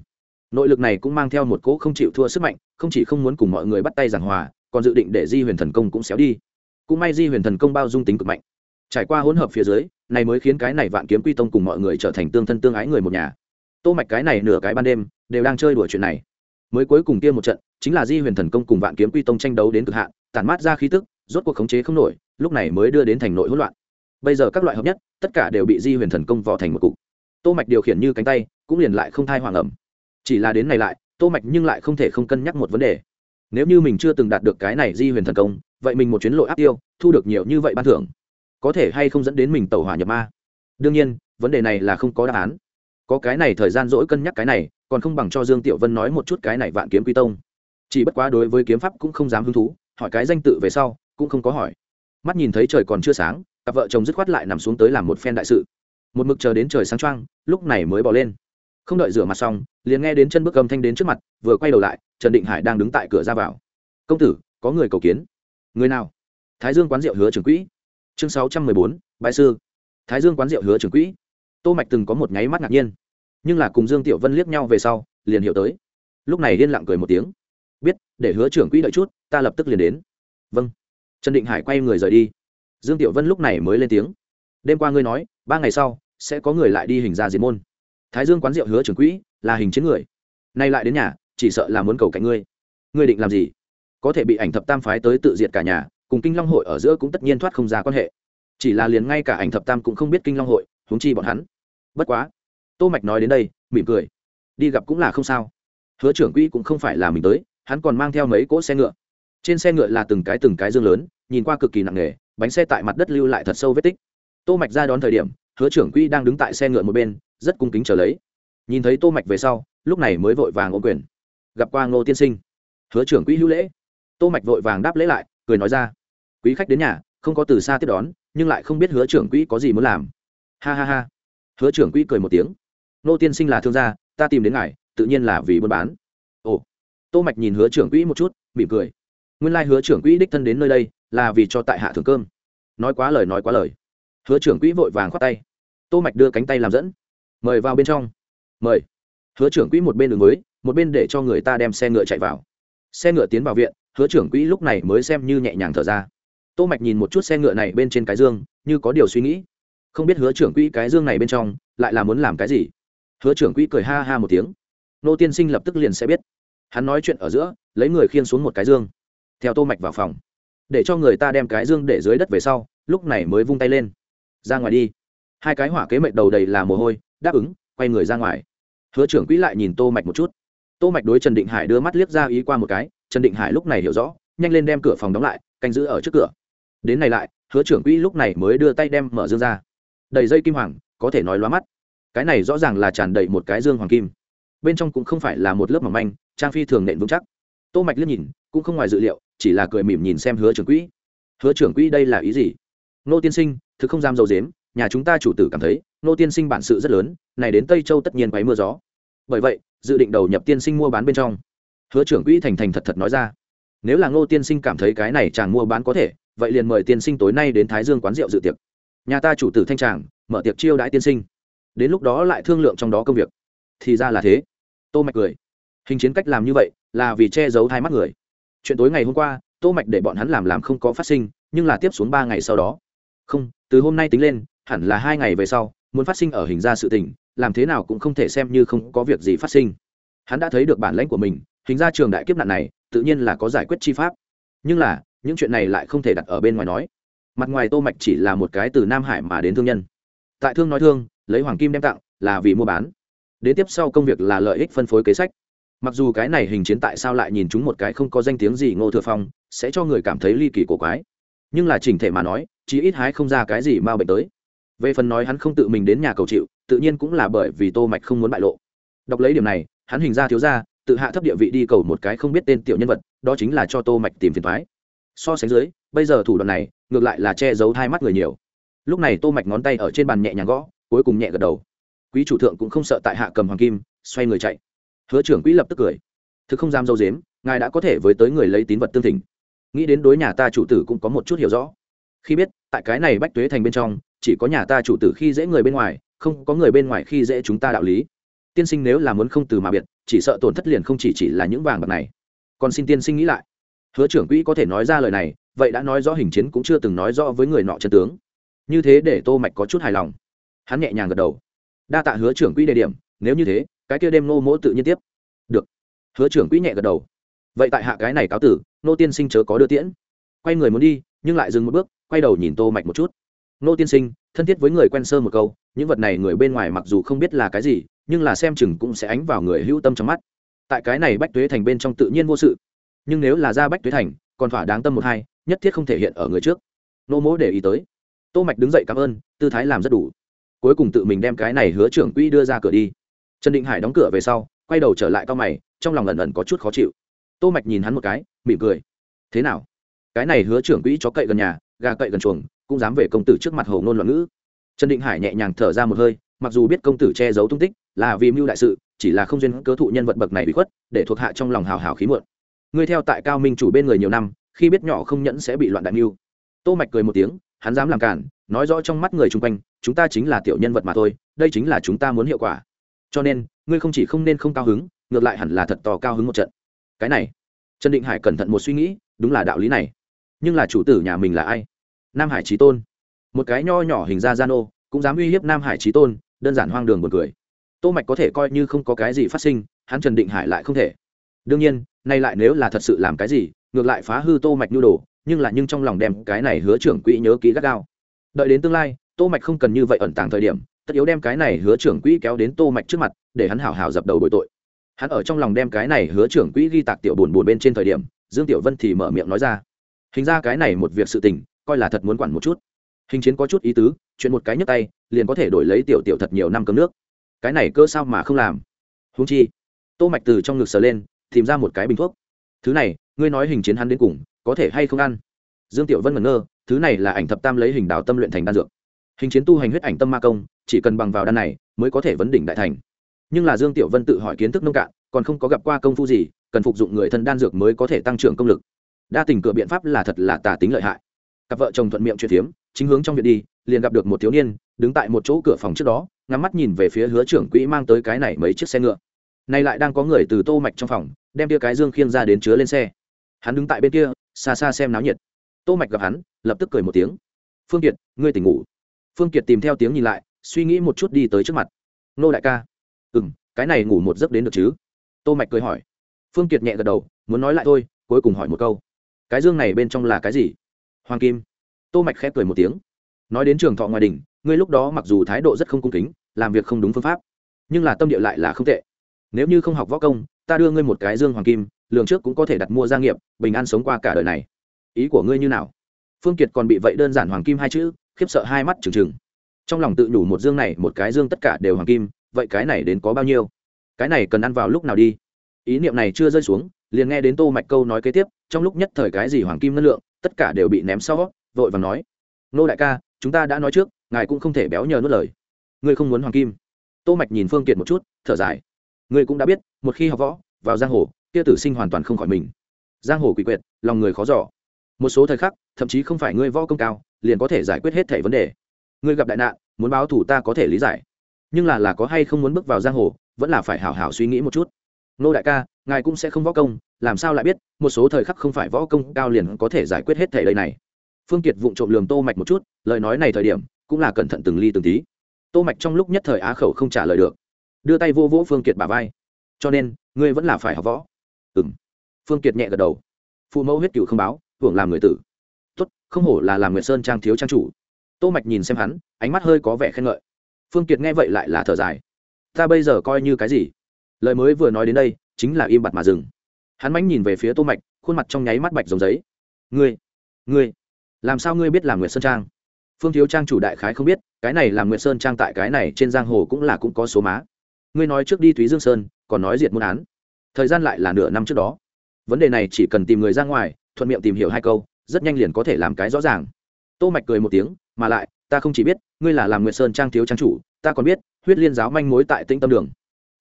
Nội lực này cũng mang theo một cỗ không chịu thua sức mạnh, không chỉ không muốn cùng mọi người bắt tay giảng hòa, còn dự định để di huyền thần công cũng xéo đi. Cũng may di huyền thần công bao dung tính cực mạnh. Trải qua hỗn hợp phía dưới, này mới khiến cái này vạn kiếm quy tông cùng mọi người trở thành tương thân tương ái người một nhà. Tô mạch cái này nửa cái ban đêm, đều đang chơi đùa chuyện này. Mới cuối cùng kia một trận, chính là di huyền thần công cùng vạn kiếm quy tông tranh đấu đến cực hạn, tản mát ra khí tức rốt cuộc khống chế không nổi, lúc này mới đưa đến thành nội hỗn loạn. Bây giờ các loại hợp nhất, tất cả đều bị di huyền thần công vò thành một cục. Tô mạch điều khiển như cánh tay, cũng liền lại không thai hoàng ẩm. Chỉ là đến này lại, tô mạch nhưng lại không thể không cân nhắc một vấn đề. Nếu như mình chưa từng đạt được cái này di huyền thần công, vậy mình một chuyến lội áp tiêu, thu được nhiều như vậy ban thưởng, có thể hay không dẫn đến mình tẩu hỏa nhập ma? Đương nhiên, vấn đề này là không có đáp án. Có cái này thời gian dỗi cân nhắc cái này, còn không bằng cho dương tiểu vân nói một chút cái này vạn kiếm quy tông. Chỉ bất quá đối với kiếm pháp cũng không dám hứng thú, hỏi cái danh tự về sau cũng không có hỏi. Mắt nhìn thấy trời còn chưa sáng, cặp vợ chồng dứt khoát lại nằm xuống tới làm một phen đại sự. Một mực chờ đến trời sáng trăng lúc này mới bỏ lên. Không đợi rửa mặt xong, liền nghe đến chân bước cầm thanh đến trước mặt, vừa quay đầu lại, trần định hải đang đứng tại cửa ra vào. Công tử, có người cầu kiến. Người nào? Thái dương quán rượu hứa trưởng quỹ. Chương sáu trăm mười bốn bãi sư. Thái dương quán rượu hứa trưởng quỹ. Tô mạch từng có một nháy mắt ngạc nhiên, nhưng là cùng dương tiểu vân liếc nhau về sau, liền hiểu tới. Lúc này liên lặng cười một tiếng. Biết, để hứa trưởng quỹ đợi chút, ta lập tức liền đến. Vâng trần định hải quay người rời đi. Dương tiểu vân lúc này mới lên tiếng. Đêm qua ngươi nói, ba ngày sau, sẽ có người lại đi hình ra diệt môn. Thái dương quán rượu hứa trưởng quỹ, là hình chiến người. Nay lại đến nhà, chỉ sợ là muốn cầu cạnh ngươi. Ngươi định làm gì? Có thể bị ảnh thập tam phái tới tự diệt cả nhà, cùng kinh long hội ở giữa cũng tất nhiên thoát không ra quan hệ. Chỉ là liền ngay cả ảnh thập tam cũng không biết kinh long hội, huống chi bọn hắn. Bất quá. Tô mạch nói đến đây, mỉm cười. Đi gặp cũng là không sao. Hứa trưởng quỹ cũng không phải là mình tới, hắn còn mang theo mấy cỗ xe ngựa trên xe ngựa là từng cái từng cái dương lớn, nhìn qua cực kỳ nặng nề, bánh xe tại mặt đất lưu lại thật sâu vết tích. Tô mạch ra đón thời điểm, hứa trưởng quỹ đang đứng tại xe ngựa một bên, rất cung kính chờ lấy. Nhìn thấy tô mạch về sau, lúc này mới vội vàng ôm quyền. Gặp qua ngô tiên sinh. Hứa trưởng quỹ hữu lễ. Tô mạch vội vàng đáp lễ lại, cười nói ra. Quý khách đến nhà, không có từ xa tiếp đón, nhưng lại không biết hứa trưởng quỹ có gì muốn làm. Ha ha ha. Hứa trưởng quỹ cười một tiếng. Ngô tiên sinh là thương gia, ta tìm đến ngài, tự nhiên là vì buôn bán. Ồ. Tô mạch nhìn hứa trưởng quỹ một chút, mỉm cười nguyên lai hứa trưởng quỹ đích thân đến nơi đây là vì cho tại hạ thưởng cơm. Nói quá lời, nói quá lời. Hứa trưởng quỹ vội vàng khoát tay. Tô mạch đưa cánh tay làm dẫn. Mời vào bên trong. Mời. Hứa trưởng quỹ một bên đường mới một bên để cho người ta đem xe ngựa chạy vào. Xe ngựa tiến vào viện, hứa trưởng quỹ lúc này mới xem như nhẹ nhàng thở ra. Tô mạch nhìn một chút xe ngựa này bên trên cái dương, như có điều suy nghĩ. Không biết hứa trưởng quỹ cái dương này bên trong lại là muốn làm cái gì. Hứa trưởng quỹ cười ha ha một tiếng. Nô tiên sinh lập tức liền sẽ biết. Hắn nói chuyện ở giữa, lấy người khiên xuống một cái dương theo tô mạch vào phòng, để cho người ta đem cái dương để dưới đất về sau, lúc này mới vung tay lên. Ra ngoài đi. Hai cái hỏa kế mệnh đầu đầy là mồ hôi, đáp ứng, quay người ra ngoài. Hứa trưởng quỹ lại nhìn tô mạch một chút. Tô mạch đối trần định hải đưa mắt liếc ra ý qua một cái, trần định hải lúc này hiểu rõ, nhanh lên đem cửa phòng đóng lại, canh giữ ở trước cửa. Đến này lại, hứa trưởng quỹ lúc này mới đưa tay đem mở dương ra. Đầy dây kim hoàng, có thể nói lóa mắt. Cái này rõ ràng là tràn đầy một cái dương hoàng kim. Bên trong cũng không phải là một lớp mỏng manh, trang phi thường nện vững chắc. Tô mạch liếc nhìn, cũng không ngoài dự liệu chỉ là cười mỉm nhìn xem hứa trưởng quỹ. Hứa trưởng quỹ đây là ý gì? Nô tiên sinh thực không dám dầu dếm, nhà chúng ta chủ tử cảm thấy, nô tiên sinh bản sự rất lớn, này đến tây châu tất nhiên quấy mưa gió. Bởi vậy, dự định đầu nhập tiên sinh mua bán bên trong. Hứa trưởng quỹ thành thành thật thật nói ra. Nếu là ngô tiên sinh cảm thấy cái này chàng mua bán có thể, vậy liền mời tiên sinh tối nay đến thái dương quán rượu dự tiệc. Nhà ta chủ tử thanh tràng, mở tiệc chiêu đãi tiên sinh. Đến lúc đó lại thương lượng trong đó công việc. Thì ra là thế. Tô mạch cười. Hình chiến cách làm như vậy, là vì che giấu hai mắt người chuyện tối ngày hôm qua, tô mạch để bọn hắn làm làm không có phát sinh, nhưng là tiếp xuống ba ngày sau đó. Không, từ hôm nay tính lên, hẳn là hai ngày về sau, muốn phát sinh ở hình ra sự tình, làm thế nào cũng không thể xem như không có việc gì phát sinh. Hắn đã thấy được bản lãnh của mình, hình ra trường đại kiếp nạn này, tự nhiên là có giải quyết chi pháp. Nhưng là, những chuyện này lại không thể đặt ở bên ngoài nói. Mặt ngoài tô mạch chỉ là một cái từ nam hải mà đến thương nhân. Tại thương nói thương, lấy hoàng kim đem tặng, là vì mua bán. Đến tiếp sau công việc là lợi ích phân phối kế sách mặc dù cái này hình chiến tại sao lại nhìn chúng một cái không có danh tiếng gì ngô thừa phong, sẽ cho người cảm thấy ly kỳ cổ quái. Nhưng là chỉnh thể mà nói, chí ít hái không ra cái gì mau bệnh tới. Về phần nói hắn không tự mình đến nhà cầu chịu, tự nhiên cũng là bởi vì tô mạch không muốn bại lộ. Đọc lấy điểm này, hắn hình ra thiếu ra tự hạ thấp địa vị đi cầu một cái không biết tên tiểu nhân vật, đó chính là cho tô mạch tìm phiền thoái so sánh dưới, bây giờ thủ đoạn này, ngược lại là che giấu hai mắt người nhiều. Lúc này tô mạch ngón tay ở trên bàn nhẹ nhàng gõ, cuối cùng nhẹ gật đầu. Quý chủ thượng cũng không sợ tại hạ cầm hoàng kim, xoay người chạy hứa trưởng quỹ lập tức cười. Thực không dám dâu dếm, ngài đã có thể với tới người lấy tín vật tương thỉnh. Nghĩ đến đối nhà ta chủ tử cũng có một chút hiểu rõ. Khi biết, tại cái này bách tuế thành bên trong, chỉ có nhà ta chủ tử khi dễ người bên ngoài, không có người bên ngoài khi dễ chúng ta đạo lý. Tiên sinh nếu là muốn không từ mà biệt, chỉ sợ tổn thất liền không chỉ chỉ là những vàng bạc này. Còn xin tiên sinh nghĩ lại. Hứa trưởng quỹ có thể nói ra lời này, vậy đã nói rõ hình chiến cũng chưa từng nói rõ với người nọ chân tướng. Như thế để tô mạch có chút hài lòng. Hắn nhẹ nhàng gật đầu. Đa tạ hứa trưởng quỹ đề điểm, nếu như thế cái kia đêm nô mỗ tự nhiên tiếp. Được. Hứa trưởng quỹ nhẹ gật đầu. Vậy tại hạ cái này cáo tử, nô tiên sinh chớ có đưa tiễn. Quay người muốn đi, nhưng lại dừng một bước, quay đầu nhìn tô mạch một chút. Nô tiên sinh, thân thiết với người quen sơ một câu, những vật này người bên ngoài mặc dù không biết là cái gì, nhưng là xem chừng cũng sẽ ánh vào người hữu tâm trong mắt. Tại cái này bách tuế thành bên trong tự nhiên vô sự. Nhưng nếu là ra bách tuế thành, còn thỏa đáng tâm một hai, nhất thiết không thể hiện ở người trước. Nô mỗ để ý tới. Tô mạch đứng dậy cảm ơn, tư thái làm rất đủ. Cuối cùng tự mình đem cái này hứa trưởng quỹ đưa ra cửa đi trần định hải đóng cửa về sau, quay đầu trở lại cao mày, trong lòng ẩn ẩn có chút khó chịu. Tô mạch nhìn hắn một cái, mỉm cười. Thế nào? Cái này hứa trưởng quỹ chó cậy gần nhà, gà cậy gần chuồng, cũng dám về công tử trước mặt hồ ngôn loạn ngữ. Trần định hải nhẹ nhàng thở ra một hơi, mặc dù biết công tử che giấu tung tích, là vì mưu đại sự, chỉ là không duyên cớ thụ nhân vật bậc này bị khuất, để thuộc hạ trong lòng hào hào khí muộn. Ngươi theo tại cao minh chủ bên người nhiều năm, khi biết nhỏ không nhẫn sẽ bị loạn đại mưu. Tô mạch cười một tiếng, hắn dám làm cản, nói rõ trong mắt người chung quanh, chúng ta chính là tiểu nhân vật mà thôi, đây chính là chúng ta muốn hiệu quả cho nên, ngươi không chỉ không nên không cao hứng, ngược lại hẳn là thật to cao hứng một trận. Cái này, trần định hải cẩn thận một suy nghĩ, đúng là đạo lý này. Nhưng là chủ tử nhà mình là ai? Nam hải trí tôn. Một cái nho nhỏ hình ra gian ô cũng dám uy hiếp nam hải trí tôn, đơn giản hoang đường buồn cười. Tô mạch có thể coi như không có cái gì phát sinh, hắn trần định hải lại không thể. Đương nhiên, nay lại nếu là thật sự làm cái gì, ngược lại phá hư tô mạch nhu đồ, nhưng là nhưng trong lòng đem cái này hứa trưởng quỹ nhớ kỹ gắt gao. Đợi đến tương lai, tô mạch không cần như vậy ẩn tàng thời điểm tất yếu đem cái này hứa trưởng quỹ kéo đến tô mạch trước mặt, để hắn hảo hảo dập đầu bồi tội. Hắn ở trong lòng đem cái này hứa trưởng quỹ ghi tạc tiểu buồn buồn bên trên thời điểm, dương tiểu vân thì mở miệng nói ra. Hình ra cái này một việc sự tình, coi là thật muốn quản một chút. Hình chiến có chút ý tứ, chuyện một cái nhấc tay, liền có thể đổi lấy tiểu tiểu thật nhiều năm cấm nước. Cái này cơ sao mà không làm? Huống chi, tô mạch từ trong ngực sờ lên, tìm ra một cái bình thuốc. Thứ này, ngươi nói hình chiến hắn đến cùng, có thể hay không ăn? Dương tiểu vân ngẩn ngơ, thứ này là ảnh thập tam lấy hình đào tâm luyện thành đan dược hình chiến tu hành huyết ảnh tâm ma công, chỉ cần bằng vào đan này mới có thể vấn đỉnh đại thành. Nhưng là dương tiểu vân tự hỏi kiến thức nông cạn, còn không có gặp qua công phu gì, cần phục dụng người thân đan dược mới có thể tăng trưởng công lực. Đa tình cửa biện pháp là thật là tà tính lợi hại. Cặp vợ chồng thuận miệng chuyện phiếm, chính hướng trong viện đi, liền gặp được một thiếu niên, đứng tại một chỗ cửa phòng trước đó, ngắm mắt nhìn về phía hứa trưởng quỹ mang tới cái này mấy chiếc xe ngựa. Nay lại đang có người từ tô mạch trong phòng, đem tia cái dương khiêng ra đến chứa lên xe. Hắn đứng tại bên kia, xa xa xem náo nhiệt. Tô mạch gặp hắn, lập tức cười một tiếng. Phương kiệt, ngươi tỉnh ngủ? Phương kiệt tìm theo tiếng nhìn lại, suy nghĩ một chút đi tới trước mặt. Nô đại ca. Ừ m cái này ngủ một giấc đến được chứ? Tô mạch cười hỏi. Phương kiệt nhẹ gật đầu, muốn nói lại thôi, cuối cùng hỏi một câu. Cái dương này bên trong là cái gì? Hoàng kim. Tô mạch khép cười một tiếng. Nói đến trường thọ ngoài đỉnh, ngươi lúc đó mặc dù thái độ rất không cung kính, làm việc không đúng phương pháp, nhưng là tâm địa lại là không tệ. Nếu như không học võ công, ta đưa ngươi một cái dương hoàng kim, lường trước cũng có thể đặt mua gia nghiệp, bình an sống qua cả đời này. Ý của ngươi như nào? Phương kiệt còn bị vậy đơn giản hoàng kim hai chữ khiếp sợ hai mắt trừng trừng. Trong lòng tự nhủ một dương này, một cái dương tất cả đều hoàng kim, vậy cái này đến có bao nhiêu? Cái này cần ăn vào lúc nào đi? Ý niệm này chưa rơi xuống, liền nghe đến tô mạch câu nói kế tiếp, trong lúc nhất thời cái gì hoàng kim năng lượng, tất cả đều bị ném sau, vội vàng nói, nô đại ca, chúng ta đã nói trước, ngài cũng không thể béo nhờ nuốt lời. Ngươi không muốn hoàng kim. Tô mạch nhìn phương kiệt một chút, thở dài. Ngươi cũng đã biết, một khi học võ, vào giang hồ, kia tử sinh hoàn toàn không khỏi mình. Giang hồ quỷ quyệt, lòng người khó giỏ một số thời khắc, thậm chí không phải ngươi võ công cao liền có thể giải quyết hết thảy vấn đề. Ngươi gặp đại nạn, muốn báo thủ ta có thể lý giải. Nhưng là là có hay không muốn bước vào giang hồ, vẫn là phải hảo hảo suy nghĩ một chút. Nô đại ca, ngài cũng sẽ không võ công, làm sao lại biết, một số thời khắc không phải võ công cao liền có thể giải quyết hết thảy đây này. Phương kiệt vụng trộm lường tô mạch một chút, lời nói này thời điểm, cũng là cẩn thận từng ly từng tí. Tô mạch trong lúc nhất thời á khẩu không trả lời được. Đưa tay vô vỗ phương kiệt bả vai. Cho nên, ngươi vẫn là phải học võ. Ừm. Phương kiệt nhẹ gật đầu. Phụ mẫu huyết cửu không báo, hưởng làm người tử không hổ là làm nguyệt sơn trang thiếu trang chủ. Tô mạch nhìn xem hắn, ánh mắt hơi có vẻ khen ngợi. Phương kiệt nghe vậy lại là thở dài. Ta bây giờ coi như cái gì? Lời mới vừa nói đến đây, chính là im bặt mà dừng. Hắn mánh nhìn về phía tô mạch, khuôn mặt trong nháy mắt bạch giống giấy. Ngươi ngươi, làm sao ngươi biết làm nguyệt sơn trang? Phương thiếu trang chủ đại khái không biết, cái này làm nguyệt sơn trang tại cái này trên giang hồ cũng là cũng có số má. Ngươi nói trước đi thúy dương sơn, còn nói diệt môn án. Thời gian lại là nửa năm trước đó. Vấn đề này chỉ cần tìm người ra ngoài, thuận miệng tìm hiểu hai câu rất nhanh liền có thể làm cái rõ ràng. Tô mạch cười một tiếng, mà lại, ta không chỉ biết, ngươi là làm nguyệt sơn trang thiếu trang chủ, ta còn biết, huyết liên giáo manh mối tại tĩnh tâm đường.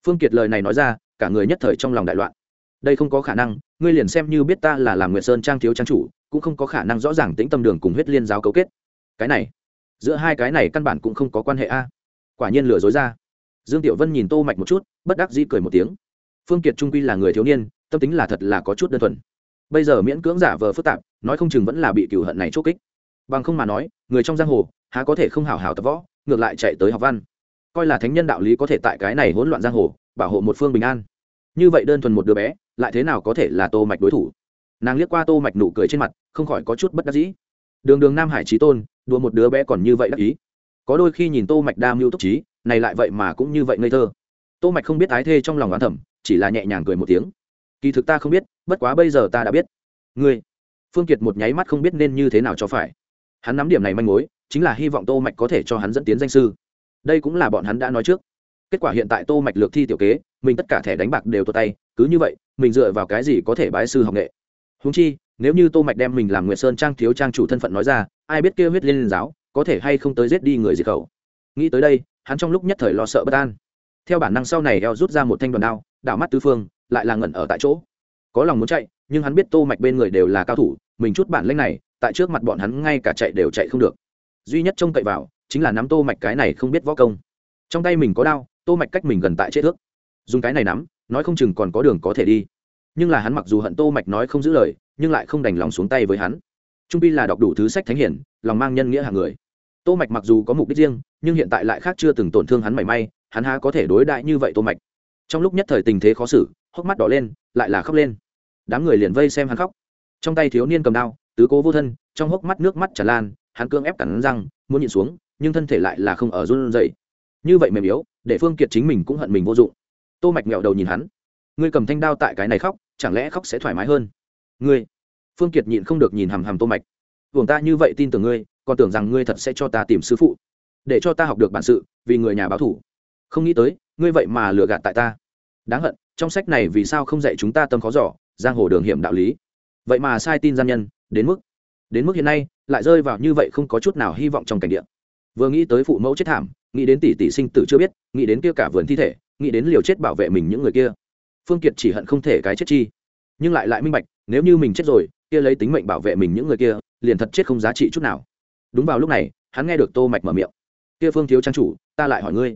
Phương kiệt lời này nói ra, cả người nhất thời trong lòng đại loạn. Đây không có khả năng, ngươi liền xem như biết ta là làm nguyệt sơn trang thiếu trang chủ, cũng không có khả năng rõ ràng tĩnh tâm đường cùng huyết liên giáo cấu kết. Cái này, giữa hai cái này căn bản cũng không có quan hệ a. À. Quả nhiên lừa dối ra. Dương tiểu vân nhìn tô mạch một chút, bất đắc dĩ cười một tiếng. Phương kiệt trung quy là người thiếu niên, tâm tính là thật là có chút đơn thuần bây giờ miễn cưỡng giả vờ phức tạp, nói không chừng vẫn là bị cửu hận này chốt kích. Bằng không mà nói, người trong giang hồ, há có thể không hảo hảo tập võ, ngược lại chạy tới học văn. Coi là thánh nhân đạo lý có thể tại cái này hỗn loạn giang hồ, bảo hộ một phương bình an. Như vậy đơn thuần một đứa bé, lại thế nào có thể là tô mạch đối thủ? Nàng liếc qua tô mạch nụ cười trên mặt, không khỏi có chút bất đắc dĩ. Đường đường nam hải trí tôn, đùa một đứa bé còn như vậy đắc ý. Có đôi khi nhìn tô mạch đa mưu túc trí, này lại vậy mà cũng như vậy ngây thơ. Tô mạch không biết ái thê trong lòng oán thầm, chỉ là nhẹ nhàng cười một tiếng kỳ thực ta không biết, bất quá bây giờ ta đã biết. Ngươi, phương kiệt một nháy mắt không biết nên như thế nào cho phải. Hắn nắm điểm này manh mối, chính là hy vọng tô mạch có thể cho hắn dẫn tiến danh sư. Đây cũng là bọn hắn đã nói trước. Kết quả hiện tại tô mạch lược thi tiểu kế, mình tất cả thẻ đánh bạc đều tụt tay, cứ như vậy, mình dựa vào cái gì có thể bái sư học nghệ? Huống chi, nếu như tô mạch đem mình làm nguyệt sơn trang thiếu trang chủ thân phận nói ra, ai biết kia huyết liên giáo, có thể hay không tới giết đi người diệt khẩu? Nghĩ tới đây, hắn trong lúc nhất thời lo sợ bất an. Theo bản năng sau này eo rút ra một thanh đoàn đao, đảo mắt tứ phương lại là ngẩn ở tại chỗ. Có lòng muốn chạy, nhưng hắn biết tô mạch bên người đều là cao thủ, mình chút bản lĩnh này, tại trước mặt bọn hắn ngay cả chạy đều chạy không được. Duy nhất trông cậy vào, chính là nắm tô mạch cái này không biết võ công. Trong tay mình có đao, tô mạch cách mình gần tại chết thước dùng cái này nắm, nói không chừng còn có đường có thể đi. Nhưng là hắn mặc dù hận tô mạch nói không giữ lời, nhưng lại không đành lòng xuống tay với hắn. Trung pi là đọc đủ thứ sách thánh hiển, lòng mang nhân nghĩa hàng người. Tô mạch mặc dù có mục đích riêng, nhưng hiện tại lại khác chưa từng tổn thương hắn mảy may, hắn há có thể đối đại như vậy tô mạch? Trong lúc nhất thời tình thế khó xử hốc mắt đỏ lên, lại là khóc lên. Đám người liền vây xem hắn khóc. Trong tay thiếu niên cầm đao, tứ cố vô thân, trong hốc mắt nước mắt tràn lan, hắn cương ép cắn răng, muốn nhịn xuống, nhưng thân thể lại là không ở run rẩy. Như vậy mềm yếu, để phương kiệt chính mình cũng hận mình vô dụng. Tô mạch mẹo đầu nhìn hắn. Ngươi cầm thanh đao tại cái này khóc, chẳng lẽ khóc sẽ thoải mái hơn? Ngươi. Phương kiệt nhịn không được nhìn hằm hằm tô mạch. Buồng ta như vậy tin tưởng ngươi, còn tưởng rằng ngươi thật sẽ cho ta tìm sư phụ. Để cho ta học được bản sự, vì người nhà báo thủ. Không nghĩ tới, ngươi vậy mà lừa gạt tại ta. Đáng hận trong sách này vì sao không dạy chúng ta tâm khó giỏ giang hồ đường hiểm đạo lý. Vậy mà sai tin gian nhân, đến mức đến mức hiện nay, lại rơi vào như vậy không có chút nào hy vọng trong cảnh địa. Vừa nghĩ tới phụ mẫu chết thảm, nghĩ đến tỷ tỷ sinh tử chưa biết, nghĩ đến kia cả vườn thi thể, nghĩ đến liều chết bảo vệ mình những người kia. Phương kiệt chỉ hận không thể cái chết chi. Nhưng lại lại minh bạch, nếu như mình chết rồi, kia lấy tính mệnh bảo vệ mình những người kia, liền thật chết không giá trị chút nào. Đúng vào lúc này, hắn nghe được tô mạch mở miệng. Kia phương thiếu trang chủ, ta lại hỏi ngươi.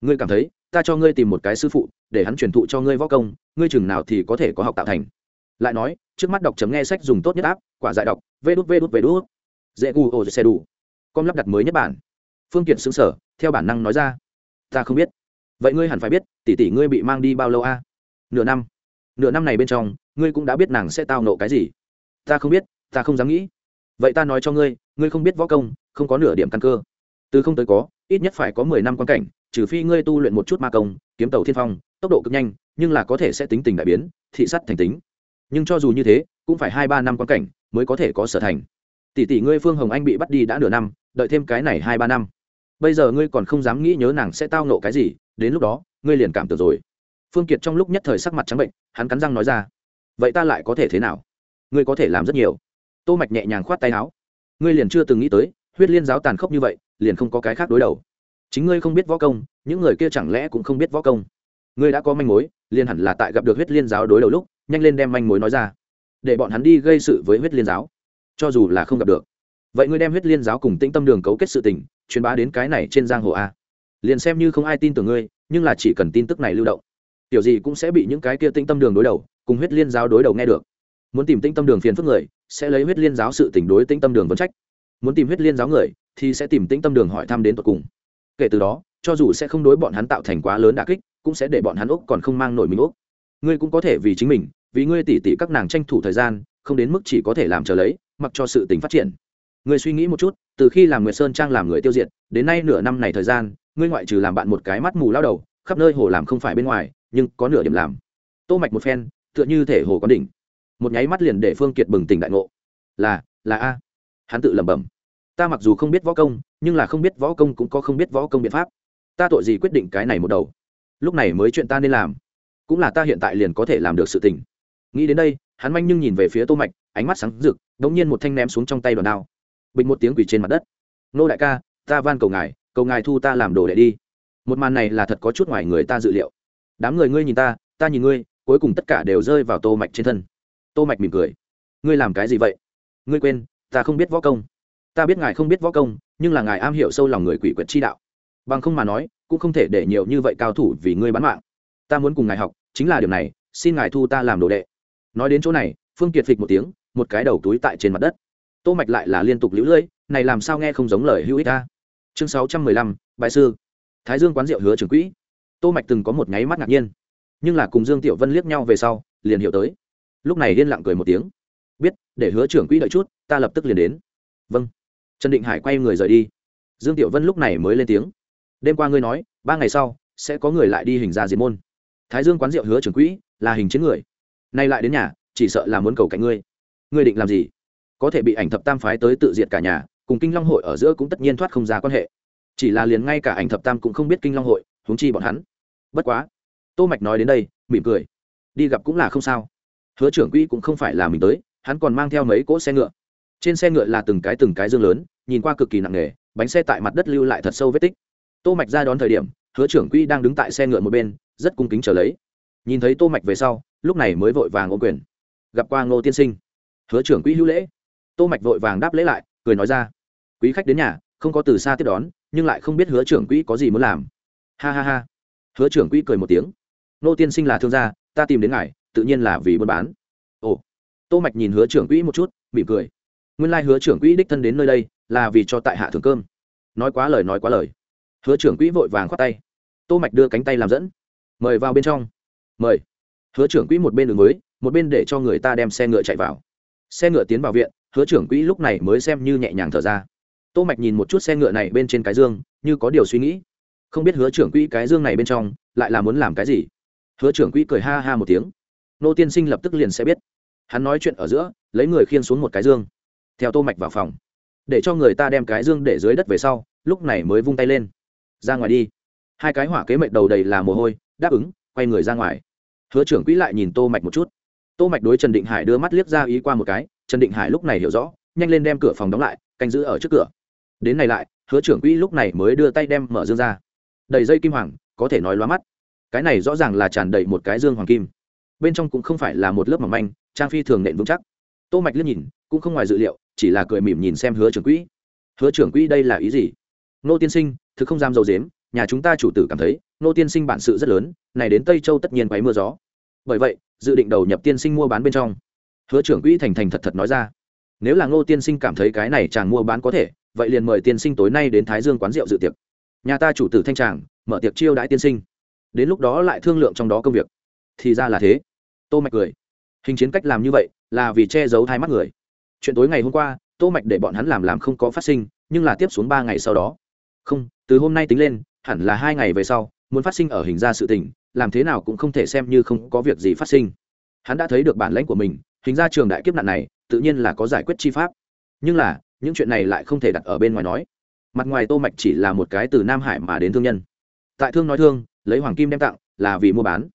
Ngươi cảm thấy ta cho ngươi tìm một cái sư phụ, để hắn truyền thụ cho ngươi võ công, ngươi chừng nào thì có thể có học tạo thành. Lại nói, trước mắt đọc chấm nghe sách dùng tốt nhất áp quả giải đọc, vê đút vê đút vê đút. Dễ gu ô xe đủ. Com lắp đặt mới nhất bản. Phương tiện xứng sở theo bản năng nói ra, ta không biết. Vậy ngươi hẳn phải biết, tỷ tỷ ngươi bị mang đi bao lâu a? Nửa năm. Nửa năm này bên trong, ngươi cũng đã biết nàng sẽ tao nộ cái gì. Ta không biết, ta không dám nghĩ. Vậy ta nói cho ngươi ngươi không biết võ công, không có nửa điểm căn cơ. Từ không tới có, ít nhất phải có mười năm quan cảnh trừ phi ngươi tu luyện một chút ma công, kiếm tàu thiên phong, tốc độ cực nhanh, nhưng là có thể sẽ tính tình đại biến, thị sắt thành tính. Nhưng cho dù như thế, cũng phải hai ba năm quan cảnh mới có thể có sở thành. Tỷ tỷ ngươi phương hồng anh bị bắt đi đã nửa năm, đợi thêm cái này hai ba năm. Bây giờ ngươi còn không dám nghĩ nhớ nàng sẽ tao nộ cái gì, đến lúc đó, ngươi liền cảm tưởng rồi. Phương kiệt trong lúc nhất thời sắc mặt trắng bệnh, hắn cắn răng nói ra, vậy ta lại có thể thế nào? Ngươi có thể làm rất nhiều. Tô mạch nhẹ nhàng khoát tay áo, ngươi liền chưa từng nghĩ tới, huyết liên giáo tàn khốc như vậy, liền không có cái khác đối đầu chính ngươi không biết võ công, những người kia chẳng lẽ cũng không biết võ công? Ngươi đã có manh mối, liền hẳn là tại gặp được huyết liên giáo đối đầu lúc, nhanh lên đem manh mối nói ra. Để bọn hắn đi gây sự với huyết liên giáo. Cho dù là không gặp được. Vậy ngươi đem huyết liên giáo cùng tĩnh tâm đường cấu kết sự tình, truyền bá đến cái này trên giang hồ a. Liền xem như không ai tin tưởng ngươi, nhưng là chỉ cần tin tức này lưu động, tiểu gì cũng sẽ bị những cái kia tĩnh tâm đường đối đầu, cùng huyết liên giáo đối đầu nghe được. Muốn tìm tĩnh tâm đường phiền phức người, sẽ lấy huyết liên giáo sự tình đối tĩnh tâm đường vấn trách. Muốn tìm huyết liên giáo người, thì sẽ tìm tĩnh tâm đường hỏi thăm đến tận cùng kể từ đó, cho dù sẽ không đối bọn hắn tạo thành quá lớn đả kích, cũng sẽ để bọn hắn úc còn không mang nổi mình úc. Ngươi cũng có thể vì chính mình, vì ngươi tỉ tỉ các nàng tranh thủ thời gian, không đến mức chỉ có thể làm chờ lấy, mặc cho sự tình phát triển. Ngươi suy nghĩ một chút, từ khi làm nguyệt sơn trang làm người tiêu diệt, đến nay nửa năm này thời gian, ngươi ngoại trừ làm bạn một cái mắt mù lao đầu, khắp nơi hồ làm không phải bên ngoài, nhưng có nửa điểm làm. Tô mạch một phen, tựa như thể hồ có đỉnh. Một nháy mắt liền để phương kiệt bừng tỉnh đại ngộ. Là là a. Hắn tự lẩm bẩm. Ta mặc dù không biết võ công nhưng là không biết võ công cũng có không biết võ công biện pháp. Ta tội gì quyết định cái này một đầu? Lúc này mới chuyện ta nên làm. Cũng là ta hiện tại liền có thể làm được sự tình. Nghĩ đến đây, hắn manh nhưng nhìn về phía tô mạch, ánh mắt sáng rực đống nhiên một thanh ném xuống trong tay đoàn đao. Bình một tiếng quỳ trên mặt đất. Nô đại ca, ta van cầu ngài cầu ngài thu ta làm đồ đệ đi. Một màn này là thật có chút ngoài người ta dự liệu. Đám người ngươi nhìn ta ta nhìn ngươi, cuối cùng tất cả đều rơi vào tô mạch trên thân. Tô mạch mỉm cười. Ngươi làm cái gì vậy? Ngươi quên, ta không biết võ công. Ta biết ngài không biết võ công nhưng là ngài am hiểu sâu lòng người quỷ quyệt chi đạo. Bằng không mà nói cũng không thể để nhiều như vậy cao thủ vì ngươi bán mạng. Ta muốn cùng ngài học chính là điều này xin ngài thu ta làm đồ đệ. Nói đến chỗ này phương kiệt phịch một tiếng một cái đầu túi tại trên mặt đất. Tô mạch lại là liên tục lũ lưỡi này làm sao nghe không giống lời hữu ích ta? Chương 615, bài sư. Thái dương quán rượu hứa trưởng quỹ. Tô mạch từng có một nháy mắt ngạc nhiên nhưng là cùng dương tiểu vân liếc nhau về sau liền hiểu tới. Lúc này điên lặng cười một tiếng. Biết để hứa trưởng quỹ đợi chút ta lập tức liền đến. Vâng trần định hải quay người rời đi. Dương tiểu vân lúc này mới lên tiếng. Đêm qua ngươi nói, ba ngày sau, sẽ có người lại đi hình ra diệt môn. Thái dương quán rượu hứa trưởng quỹ, là hình chiến người. Nay lại đến nhà, chỉ sợ là muốn cầu cạnh ngươi. Ngươi định làm gì? Có thể bị ảnh thập tam phái tới tự diệt cả nhà, cùng kinh long hội ở giữa cũng tất nhiên thoát không ra quan hệ. Chỉ là liền ngay cả ảnh thập tam cũng không biết kinh long hội, huống chi bọn hắn. Bất quá. Tô mạch nói đến đây, mỉm cười. Đi gặp cũng là không sao. Hứa trưởng quỹ cũng không phải là mình tới, hắn còn mang theo mấy cỗ xe ngựa trên xe ngựa là từng cái từng cái dương lớn, nhìn qua cực kỳ nặng nề, bánh xe tại mặt đất lưu lại thật sâu vết tích. Tô mạch ra đón thời điểm, hứa trưởng quỹ đang đứng tại xe ngựa một bên, rất cung kính chờ lấy. Nhìn thấy tô mạch về sau, lúc này mới vội vàng ô quyền. Gặp qua ngô tiên sinh. Hứa trưởng quỹ hữu lễ. Tô mạch vội vàng đáp lễ lại, cười nói ra. Quý khách đến nhà, không có từ xa tiếp đón, nhưng lại không biết hứa trưởng quỹ có gì muốn làm. Ha ha ha. Hứa trưởng quỹ cười một tiếng. Ngô tiên sinh là thương gia, ta tìm đến ngài, tự nhiên là vì buôn bán. Ồ. Tô mạch nhìn hứa trưởng quỹ một chút, mỉm cười nguyên lai hứa trưởng quỹ đích thân đến nơi đây là vì cho tại hạ thưởng cơm. Nói quá lời nói quá lời. Hứa trưởng quỹ vội vàng khoát tay. Tô mạch đưa cánh tay làm dẫn. Mời vào bên trong. Mời. Hứa trưởng quỹ một bên đường mới một bên để cho người ta đem xe ngựa chạy vào. Xe ngựa tiến vào viện, hứa trưởng quỹ lúc này mới xem như nhẹ nhàng thở ra. Tô mạch nhìn một chút xe ngựa này bên trên cái dương, như có điều suy nghĩ. Không biết hứa trưởng quỹ cái dương này bên trong lại là muốn làm cái gì. Hứa trưởng quỹ cười ha ha một tiếng. Nô tiên sinh lập tức liền sẽ biết. Hắn nói chuyện ở giữa, lấy người khiên xuống một cái dương theo tô mạch vào phòng, để cho người ta đem cái dương để dưới đất về sau, lúc này mới vung tay lên, ra ngoài đi. Hai cái hỏa kế mệnh đầu đầy là mồ hôi, đáp ứng, quay người ra ngoài. Hứa trưởng quỹ lại nhìn tô mạch một chút. Tô mạch đối trần định hải đưa mắt liếc ra ý qua một cái, trần định hải lúc này hiểu rõ, nhanh lên đem cửa phòng đóng lại, canh giữ ở trước cửa. Đến này lại, hứa trưởng quỹ lúc này mới đưa tay đem mở dương ra. Đầy dây kim hoàng, có thể nói loa mắt. Cái này rõ ràng là tràn đầy một cái dương hoàng kim. Bên trong cũng không phải là một lớp mỏng manh, trang phi thường nện vững chắc tô mạch liếc nhìn, cũng không ngoài dự liệu, chỉ là cười mỉm nhìn xem hứa trưởng quỹ. Hứa trưởng quỹ đây là ý gì? Nô tiên sinh, thực không dám dầu dếm nhà chúng ta chủ tử cảm thấy, nô tiên sinh bản sự rất lớn, này đến tây châu tất nhiên quấy mưa gió. Bởi vậy, dự định đầu nhập tiên sinh mua bán bên trong. Hứa trưởng quỹ thành thành thật thật nói ra. Nếu là ngô tiên sinh cảm thấy cái này chàng mua bán có thể, vậy liền mời tiên sinh tối nay đến thái dương quán rượu dự tiệc. Nhà ta chủ tử thanh tràng, mở tiệc chiêu đãi tiên sinh. Đến lúc đó lại thương lượng trong đó công việc. Thì ra là thế. Tô mạch cười. Hình chiến cách làm như vậy là vì che giấu hai mắt người. Chuyện tối ngày hôm qua, tô mạch để bọn hắn làm làm không có phát sinh, nhưng là tiếp xuống ba ngày sau đó. Không, từ hôm nay tính lên, hẳn là hai ngày về sau, muốn phát sinh ở hình ra sự tình, làm thế nào cũng không thể xem như không có việc gì phát sinh. Hắn đã thấy được bản lãnh của mình, hình ra trường đại kiếp nạn này, tự nhiên là có giải quyết chi pháp. Nhưng là, những chuyện này lại không thể đặt ở bên ngoài nói. Mặt ngoài tô mạch chỉ là một cái từ nam hải mà đến thương nhân. Tại thương nói thương, lấy hoàng kim đem tặng, là vì mua bán.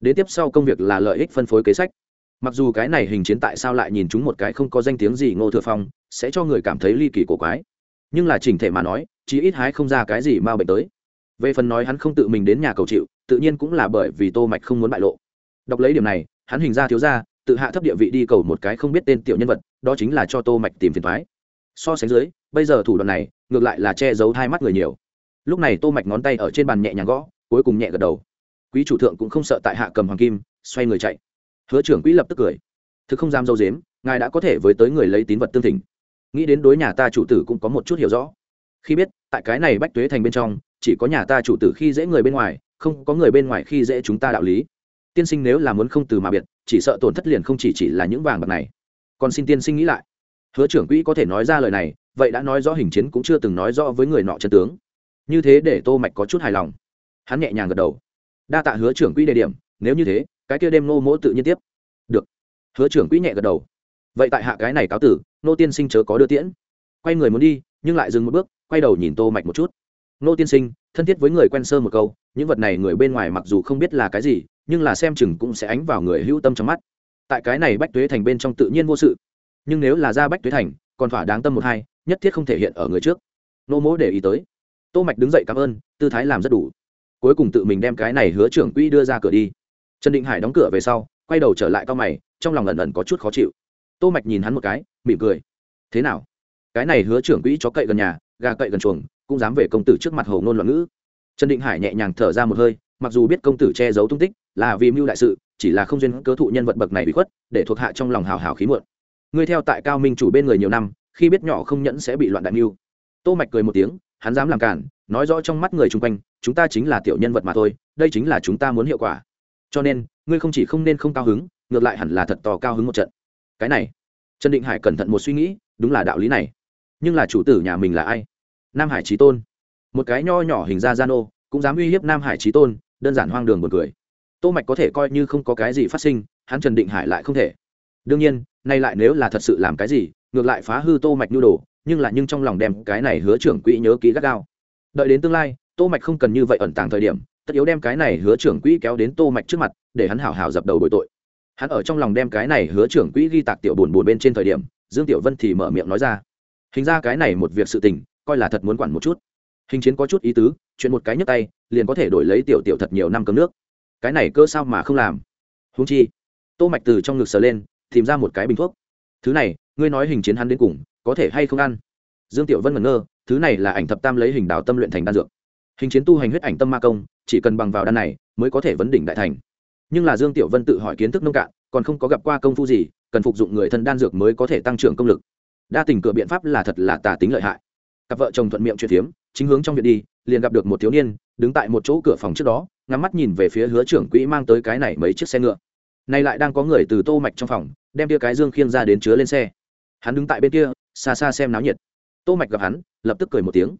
Đến tiếp sau công việc là lợi ích phân phối kế sách mặc dù cái này hình chiến tại sao lại nhìn chúng một cái không có danh tiếng gì ngô thừa phong, sẽ cho người cảm thấy ly kỳ cổ quái. Nhưng là chỉnh thể mà nói, chí ít hái không ra cái gì ma bệnh tới. Về phần nói hắn không tự mình đến nhà cầu chịu, tự nhiên cũng là bởi vì tô mạch không muốn bại lộ. Đọc lấy điểm này, hắn hình ra thiếu ra, tự hạ thấp địa vị đi cầu một cái không biết tên tiểu nhân vật, đó chính là cho tô mạch tìm phiền thoái so sánh dưới, bây giờ thủ đoạn này, ngược lại là che giấu hai mắt người nhiều. Lúc này tô mạch ngón tay ở trên bàn nhẹ nhàng gõ, cuối cùng nhẹ gật đầu. Quý chủ thượng cũng không sợ tại hạ cầm hoàng kim, xoay người chạy hứa trưởng quỹ lập tức cười. Thực không dám dâu dếm, ngài đã có thể với tới người lấy tín vật tương thỉnh. Nghĩ đến đối nhà ta chủ tử cũng có một chút hiểu rõ. Khi biết, tại cái này bách tuế thành bên trong, chỉ có nhà ta chủ tử khi dễ người bên ngoài, không có người bên ngoài khi dễ chúng ta đạo lý. Tiên sinh nếu là muốn không từ mà biệt, chỉ sợ tổn thất liền không chỉ chỉ là những vàng bạc này. Còn xin tiên sinh nghĩ lại. Hứa trưởng quỹ có thể nói ra lời này, vậy đã nói rõ hình chiến cũng chưa từng nói rõ với người nọ chân tướng. Như thế để tô mạch có chút hài lòng. Hắn nhẹ nhàng gật đầu. Đa tạ hứa trưởng quỹ đề điểm, nếu như thế cái kia đêm nô mỗ tự nhiên tiếp. Được. Hứa trưởng quỹ nhẹ gật đầu. Vậy tại hạ cái này cáo tử nô tiên sinh chớ có đưa tiễn. Quay người muốn đi, nhưng lại dừng một bước, quay đầu nhìn tô mạch một chút. Nô tiên sinh, thân thiết với người quen sơ một câu, những vật này người bên ngoài mặc dù không biết là cái gì, nhưng là xem chừng cũng sẽ ánh vào người hữu tâm trong mắt. Tại cái này bách tuế thành bên trong tự nhiên vô sự. Nhưng nếu là ra bách tuế thành, còn thỏa đáng tâm một hai, nhất thiết không thể hiện ở người trước. Nô mỗ để ý tới. Tô mạch đứng dậy cảm ơn, tư thái làm rất đủ. Cuối cùng tự mình đem cái này hứa trưởng quỹ đưa ra cửa đi trần định hải đóng cửa về sau, quay đầu trở lại cao mày, trong lòng ẩn ẩn có chút khó chịu. Tô mạch nhìn hắn một cái, mỉm cười. Thế nào? Cái này hứa trưởng quỹ chó cậy gần nhà, gà cậy gần chuồng, cũng dám về công tử trước mặt hồ ngôn loạn ngữ. Trần định hải nhẹ nhàng thở ra một hơi, mặc dù biết công tử che giấu tung tích, là vì mưu đại sự, chỉ là không duyên cớ thụ nhân vật bậc này bị khuất, để thuộc hạ trong lòng hào hào khí muộn. Ngươi theo tại cao minh chủ bên người nhiều năm, khi biết nhỏ không nhẫn sẽ bị loạn đại mưu. Tô mạch cười một tiếng, hắn dám làm cản, nói rõ trong mắt người chung quanh, chúng ta chính là tiểu nhân vật mà thôi, đây chính là chúng ta muốn hiệu quả cho nên, ngươi không chỉ không nên không cao hứng, ngược lại hẳn là thật to cao hứng một trận. Cái này, trần định hải cẩn thận một suy nghĩ, đúng là đạo lý này. Nhưng là chủ tử nhà mình là ai? Nam hải trí tôn. Một cái nho nhỏ hình ra gian ô, cũng dám uy hiếp nam hải trí tôn, đơn giản hoang đường buồn cười. Tô mạch có thể coi như không có cái gì phát sinh, hắn trần định hải lại không thể. Đương nhiên, nay lại nếu là thật sự làm cái gì, ngược lại phá hư tô mạch nhu đồ, nhưng là nhưng trong lòng đem cái này hứa trưởng quỹ nhớ kỹ gắt gao. Đợi đến tương lai, tô mạch không cần như vậy ẩn tàng thời điểm tất yếu đem cái này hứa trưởng quỹ kéo đến tô mạch trước mặt, để hắn hảo hảo dập đầu bồi tội. Hắn ở trong lòng đem cái này hứa trưởng quỹ ghi tạc tiểu buồn buồn bên trên thời điểm, dương tiểu vân thì mở miệng nói ra. Hình ra cái này một việc sự tình, coi là thật muốn quản một chút. Hình chiến có chút ý tứ, chuyện một cái nhấc tay, liền có thể đổi lấy tiểu tiểu thật nhiều năm cấm nước. Cái này cơ sao mà không làm? Húng chi, tô mạch từ trong ngực sờ lên, tìm ra một cái bình thuốc. Thứ này, ngươi nói hình chiến hắn đến cùng, có thể hay không ăn? Dương tiểu vân ngẩn ngơ, thứ này là ảnh thập tam lấy hình đào tâm luyện thành đan dược. Hình chiến tu hành huyết ảnh tâm ma công chỉ cần bằng vào đan này mới có thể vấn đỉnh đại thành. Nhưng là dương tiểu vân tự hỏi kiến thức nông cạn, còn không có gặp qua công phu gì, cần phục dụng người thân đan dược mới có thể tăng trưởng công lực. Đa tình cửa biện pháp là thật là tà tính lợi hại. Cặp vợ chồng thuận miệng chuyện phiếm, chính hướng trong viện đi, liền gặp được một thiếu niên, đứng tại một chỗ cửa phòng trước đó, ngắm mắt nhìn về phía hứa trưởng quỹ mang tới cái này mấy chiếc xe ngựa. Nay lại đang có người từ tô mạch trong phòng, đem tia cái dương khiêng ra đến chứa lên xe. Hắn đứng tại bên kia, xa xa xem náo nhiệt. Tô mạch gặp hắn, lập tức cười một tiếng.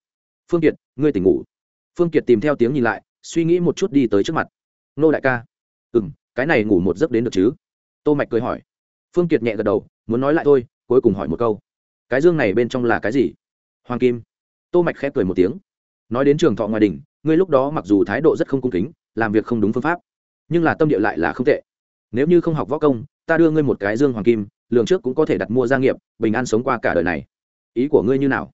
Phương kiệt, ngươi tỉnh ngủ. Phương kiệt tìm theo tiếng nhìn lại suy nghĩ một chút đi tới trước mặt. Nô đại ca. Ừ cái này ngủ một giấc đến được chứ? Tô mạch cười hỏi. Phương kiệt nhẹ gật đầu, muốn nói lại thôi, cuối cùng hỏi một câu. Cái dương này bên trong là cái gì? Hoàng kim. Tô mạch khép cười một tiếng. Nói đến trường thọ ngoài đỉnh, ngươi lúc đó mặc dù thái độ rất không cung kính, làm việc không đúng phương pháp, nhưng là tâm địa lại là không tệ. Nếu như không học võ công, ta đưa ngươi một cái dương hoàng kim, lường trước cũng có thể đặt mua gia nghiệp, bình an sống qua cả đời này. Ý của ngươi như nào?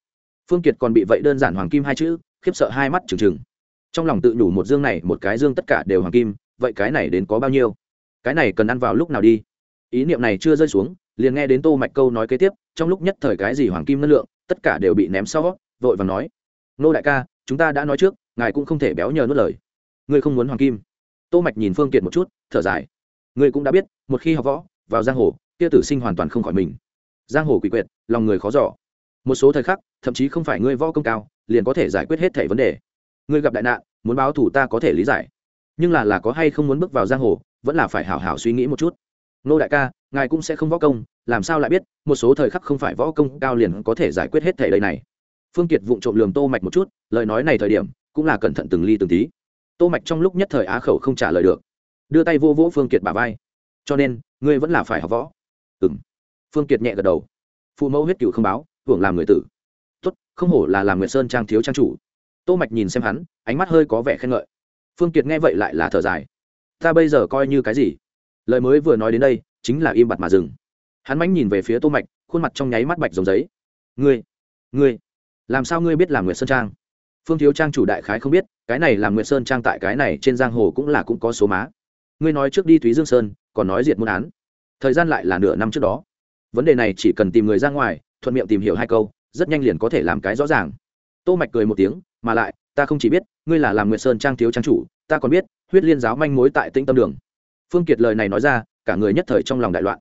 Phương kiệt còn bị vậy đơn giản hoàng kim hai chữ, khiếp sợ hai mắt trừng trừng trong lòng tự nhủ một dương này, một cái dương tất cả đều hoàng kim, vậy cái này đến có bao nhiêu? Cái này cần ăn vào lúc nào đi? Ý niệm này chưa rơi xuống, liền nghe đến tô mạch câu nói kế tiếp, trong lúc nhất thời cái gì hoàng kim năng lượng, tất cả đều bị ném sau, vội vàng nói, nô đại ca, chúng ta đã nói trước, ngài cũng không thể béo nhờ nuốt lời. Ngươi không muốn hoàng kim. Tô mạch nhìn phương kiệt một chút, thở dài. Ngươi cũng đã biết, một khi học võ, vào giang hồ, kia tử sinh hoàn toàn không khỏi mình. Giang hồ quỷ quyệt, lòng người khó dò. Một số thời khắc, thậm chí không phải ngươi võ công cao, liền có thể giải quyết hết thảy vấn đề ngươi gặp đại nạn, muốn báo thủ ta có thể lý giải. Nhưng là là có hay không muốn bước vào giang hồ, vẫn là phải hảo hảo suy nghĩ một chút. Nô đại ca, ngài cũng sẽ không võ công, làm sao lại biết, một số thời khắc không phải võ công cao liền có thể giải quyết hết thảy đây này. Phương kiệt vụng trộm lường tô mạch một chút, lời nói này thời điểm, cũng là cẩn thận từng ly từng tí. Tô mạch trong lúc nhất thời á khẩu không trả lời được. Đưa tay vô vỗ phương kiệt bà vai. Cho nên, ngươi vẫn là phải học võ. Ừm. Phương kiệt nhẹ gật đầu. Phụ mẫu huyết cựu không báo, hưởng làm người tử. Tốt, không hổ là làm nguyệt sơn trang thiếu trang chủ tô mạch nhìn xem hắn, ánh mắt hơi có vẻ khen ngợi. Phương kiệt nghe vậy lại là thở dài. Ta bây giờ coi như cái gì? Lời mới vừa nói đến đây, chính là im bặt mà dừng. Hắn mánh nhìn về phía tô mạch, khuôn mặt trong nháy mắt bạch giống giấy. Ngươi ngươi, làm sao ngươi biết làm nguyệt sơn trang? Phương thiếu trang chủ đại khái không biết, cái này làm nguyệt sơn trang tại cái này trên giang hồ cũng là cũng có số má. Ngươi nói trước đi thúy dương sơn, còn nói diệt môn án. Thời gian lại là nửa năm trước đó. Vấn đề này chỉ cần tìm người ra ngoài, thuận miệng tìm hiểu hai câu, rất nhanh liền có thể làm cái rõ ràng. Tô mạch cười một tiếng mà lại, ta không chỉ biết, ngươi là làm nguyệt sơn trang thiếu trang chủ, ta còn biết, huyết liên giáo manh mối tại tĩnh tâm đường. Phương kiệt lời này nói ra, cả người nhất thời trong lòng đại loạn.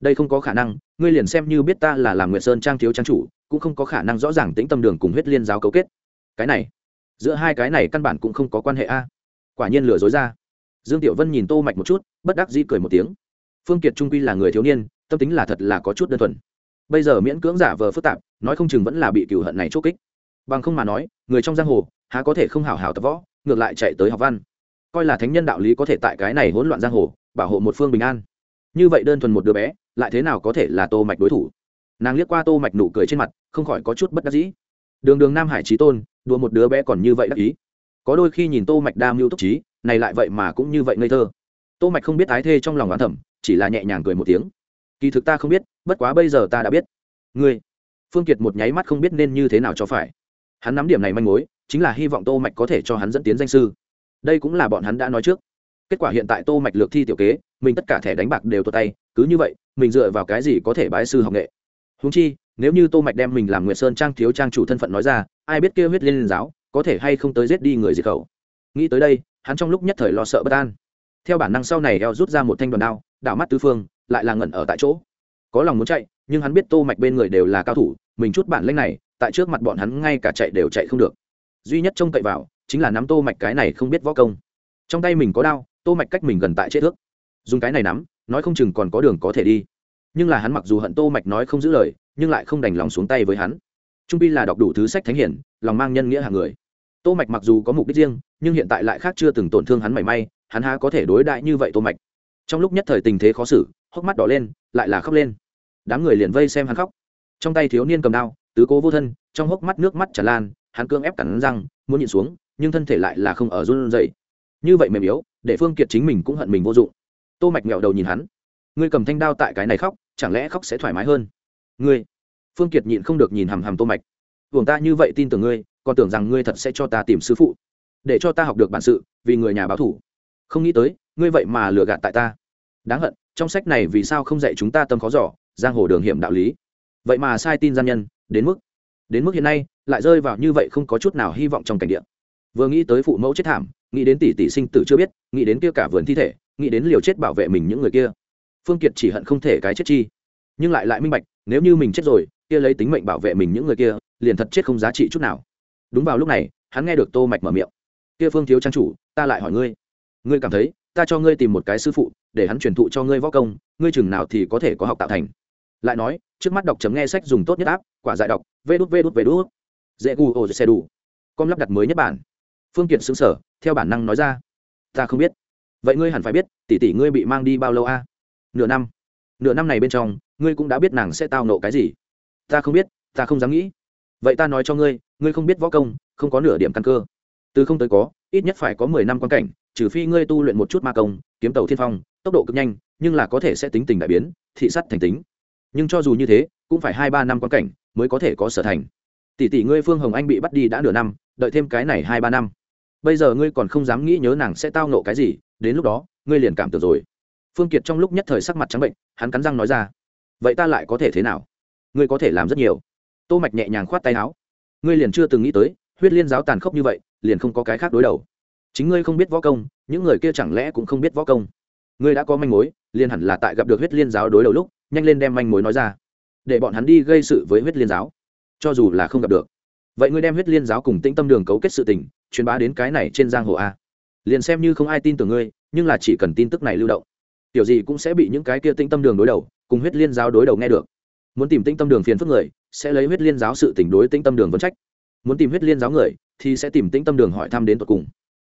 Đây không có khả năng, ngươi liền xem như biết ta là làm nguyệt sơn trang thiếu trang chủ, cũng không có khả năng rõ ràng tĩnh tâm đường cùng huyết liên giáo cấu kết. Cái này, giữa hai cái này căn bản cũng không có quan hệ a. Quả nhiên lừa dối ra. Dương tiểu vân nhìn tô mạch một chút, bất đắc dĩ cười một tiếng. Phương kiệt trung quy là người thiếu niên, tâm tính là thật là có chút đơn thuần. Bây giờ miễn cưỡng giả vờ phức tạp, nói không chừng vẫn là bị cửu hận này chốt kích bằng không mà nói, người trong giang hồ, há có thể không hảo hảo tập võ, ngược lại chạy tới học văn. Coi là thánh nhân đạo lý có thể tại cái này hỗn loạn giang hồ, bảo hộ một phương bình an. Như vậy đơn thuần một đứa bé, lại thế nào có thể là tô mạch đối thủ? Nàng liếc qua tô mạch nụ cười trên mặt, không khỏi có chút bất đắc dĩ. Đường đường nam hải trí tôn, đùa một đứa bé còn như vậy đắc ý. Có đôi khi nhìn tô mạch đa mưu túc trí, này lại vậy mà cũng như vậy ngây thơ. Tô mạch không biết ái thê trong lòng oán thầm, chỉ là nhẹ nhàng cười một tiếng. Kỳ thực ta không biết, bất quá bây giờ ta đã biết. Ngươi, phương kiệt một nháy mắt không biết nên như thế nào cho phải hắn nắm điểm này manh mối, chính là hy vọng tô mạch có thể cho hắn dẫn tiến danh sư. Đây cũng là bọn hắn đã nói trước. Kết quả hiện tại tô mạch lược thi tiểu kế, mình tất cả thẻ đánh bạc đều tuột tay, cứ như vậy, mình dựa vào cái gì có thể bái sư học nghệ? Huống chi, nếu như tô mạch đem mình làm nguyệt sơn trang thiếu trang chủ thân phận nói ra, ai biết kia huyết liên giáo, có thể hay không tới giết đi người diệt khẩu? Nghĩ tới đây, hắn trong lúc nhất thời lo sợ bất an. Theo bản năng sau này eo rút ra một thanh đoàn đao, đảo mắt tứ phương, lại là ngẩn ở tại chỗ. Có lòng muốn chạy, nhưng hắn biết tô mạch bên người đều là cao thủ, mình chút bản lĩnh này tại trước mặt bọn hắn ngay cả chạy đều chạy không được. Duy nhất trông cậy vào, chính là nắm tô mạch cái này không biết võ công. Trong tay mình có đao, tô mạch cách mình gần tại chết thước. Dùng cái này nắm, nói không chừng còn có đường có thể đi. Nhưng là hắn mặc dù hận tô mạch nói không giữ lời, nhưng lại không đành lòng xuống tay với hắn. Trung pi là đọc đủ thứ sách thánh hiển, lòng mang nhân nghĩa hàng người. Tô mạch mặc dù có mục đích riêng, nhưng hiện tại lại khác chưa từng tổn thương hắn mảy may, hắn há có thể đối đại như vậy tô mạch? Trong lúc nhất thời tình thế khó xử, hốc mắt đỏ lên, lại là khóc lên. Đám người liền vây xem hắn khóc. Trong tay thiếu niên cầm đao tứ cố vô thân, trong hốc mắt nước mắt tràn lan, hắn cương ép cắn răng, muốn nhịn xuống, nhưng thân thể lại là không ở run rẩy. Như vậy mềm yếu, để phương kiệt chính mình cũng hận mình vô dụng. Tô mạch mèo đầu nhìn hắn. Ngươi cầm thanh đao tại cái này khóc, chẳng lẽ khóc sẽ thoải mái hơn? Ngươi! Phương kiệt nhịn không được nhìn hằm hằm tô mạch. Buồng ta như vậy tin tưởng ngươi, còn tưởng rằng ngươi thật sẽ cho ta tìm sư phụ. Để cho ta học được bản sự, vì người nhà báo thủ. Không nghĩ tới, ngươi vậy mà lừa gạt tại ta. Đáng hận, trong sách này vì sao không dạy chúng ta tâm khó giỏ giang hồ đường hiểm đạo lý vậy mà sai tin gian nhân, đến mức đến mức hiện nay, lại rơi vào như vậy không có chút nào hy vọng trong cảnh địa. Vừa nghĩ tới phụ mẫu chết thảm, nghĩ đến tỷ tỷ sinh tử chưa biết, nghĩ đến kia cả vườn thi thể, nghĩ đến liều chết bảo vệ mình những người kia. Phương kiệt chỉ hận không thể cái chết chi. Nhưng lại lại minh bạch, nếu như mình chết rồi, kia lấy tính mệnh bảo vệ mình những người kia, liền thật chết không giá trị chút nào. Đúng vào lúc này, hắn nghe được tô mạch mở miệng. Kia phương thiếu trang chủ, ta lại hỏi ngươi. Ngươi cảm thấy, ta cho ngươi tìm một cái sư phụ, để hắn truyền thụ cho ngươi võ công, ngươi chừng nào thì có thể có học tạo thành? Lại nói, trước mắt đọc chấm nghe sách dùng tốt nhất áp quả dại đọc, vê đút vê đút vê đút. Dễ gu ô xe đủ. Com lắp đặt mới nhất bản. Phương tiện xứng sở theo bản năng nói ra. Ta không biết. Vậy ngươi hẳn phải biết, tỷ tỷ ngươi bị mang đi bao lâu a? Nửa năm. Nửa năm này bên trong, ngươi cũng đã biết nàng sẽ tao nộ cái gì. Ta không biết, ta không dám nghĩ. Vậy ta nói cho ngươi ngươi không biết võ công, không có nửa điểm căn cơ. Từ không tới có, ít nhất phải có mười năm quan cảnh, trừ phi ngươi tu luyện một chút ma công, kiếm tàu thiên phong, tốc độ cực nhanh, nhưng là có thể sẽ tính tình đại biến, thị sắt thành tính nhưng cho dù như thế, cũng phải hai ba năm quan cảnh mới có thể có sở thành. Tỷ tỷ ngươi phương hồng anh bị bắt đi đã nửa năm, đợi thêm cái này hai ba năm. Bây giờ ngươi còn không dám nghĩ nhớ nàng sẽ tao nộ cái gì, đến lúc đó, ngươi liền cảm tưởng rồi. Phương kiệt trong lúc nhất thời sắc mặt trắng bệnh, hắn cắn răng nói ra, vậy ta lại có thể thế nào? Ngươi có thể làm rất nhiều. Tô mạch nhẹ nhàng khoát tay áo, ngươi liền chưa từng nghĩ tới, huyết liên giáo tàn khốc như vậy, liền không có cái khác đối đầu. Chính ngươi không biết võ công, những người kia chẳng lẽ cũng không biết võ công. Ngươi đã có manh mối, liền hẳn là tại gặp được huyết liên giáo đối đầu lúc nhanh lên đem manh mối nói ra. Để bọn hắn đi gây sự với huyết liên giáo. Cho dù là không gặp được. Vậy ngươi đem huyết liên giáo cùng tĩnh tâm đường cấu kết sự tình, truyền bá đến cái này trên giang hồ a. Liền xem như không ai tin tưởng ngươi, nhưng là chỉ cần tin tức này lưu động, tiểu gì cũng sẽ bị những cái kia tĩnh tâm đường đối đầu, cùng huyết liên giáo đối đầu nghe được. Muốn tìm tĩnh tâm đường phiền phức người, sẽ lấy huyết liên giáo sự tình đối tĩnh tâm đường vấn trách. Muốn tìm huyết liên giáo người, thì sẽ tìm tĩnh tâm đường hỏi thăm đến tận cùng.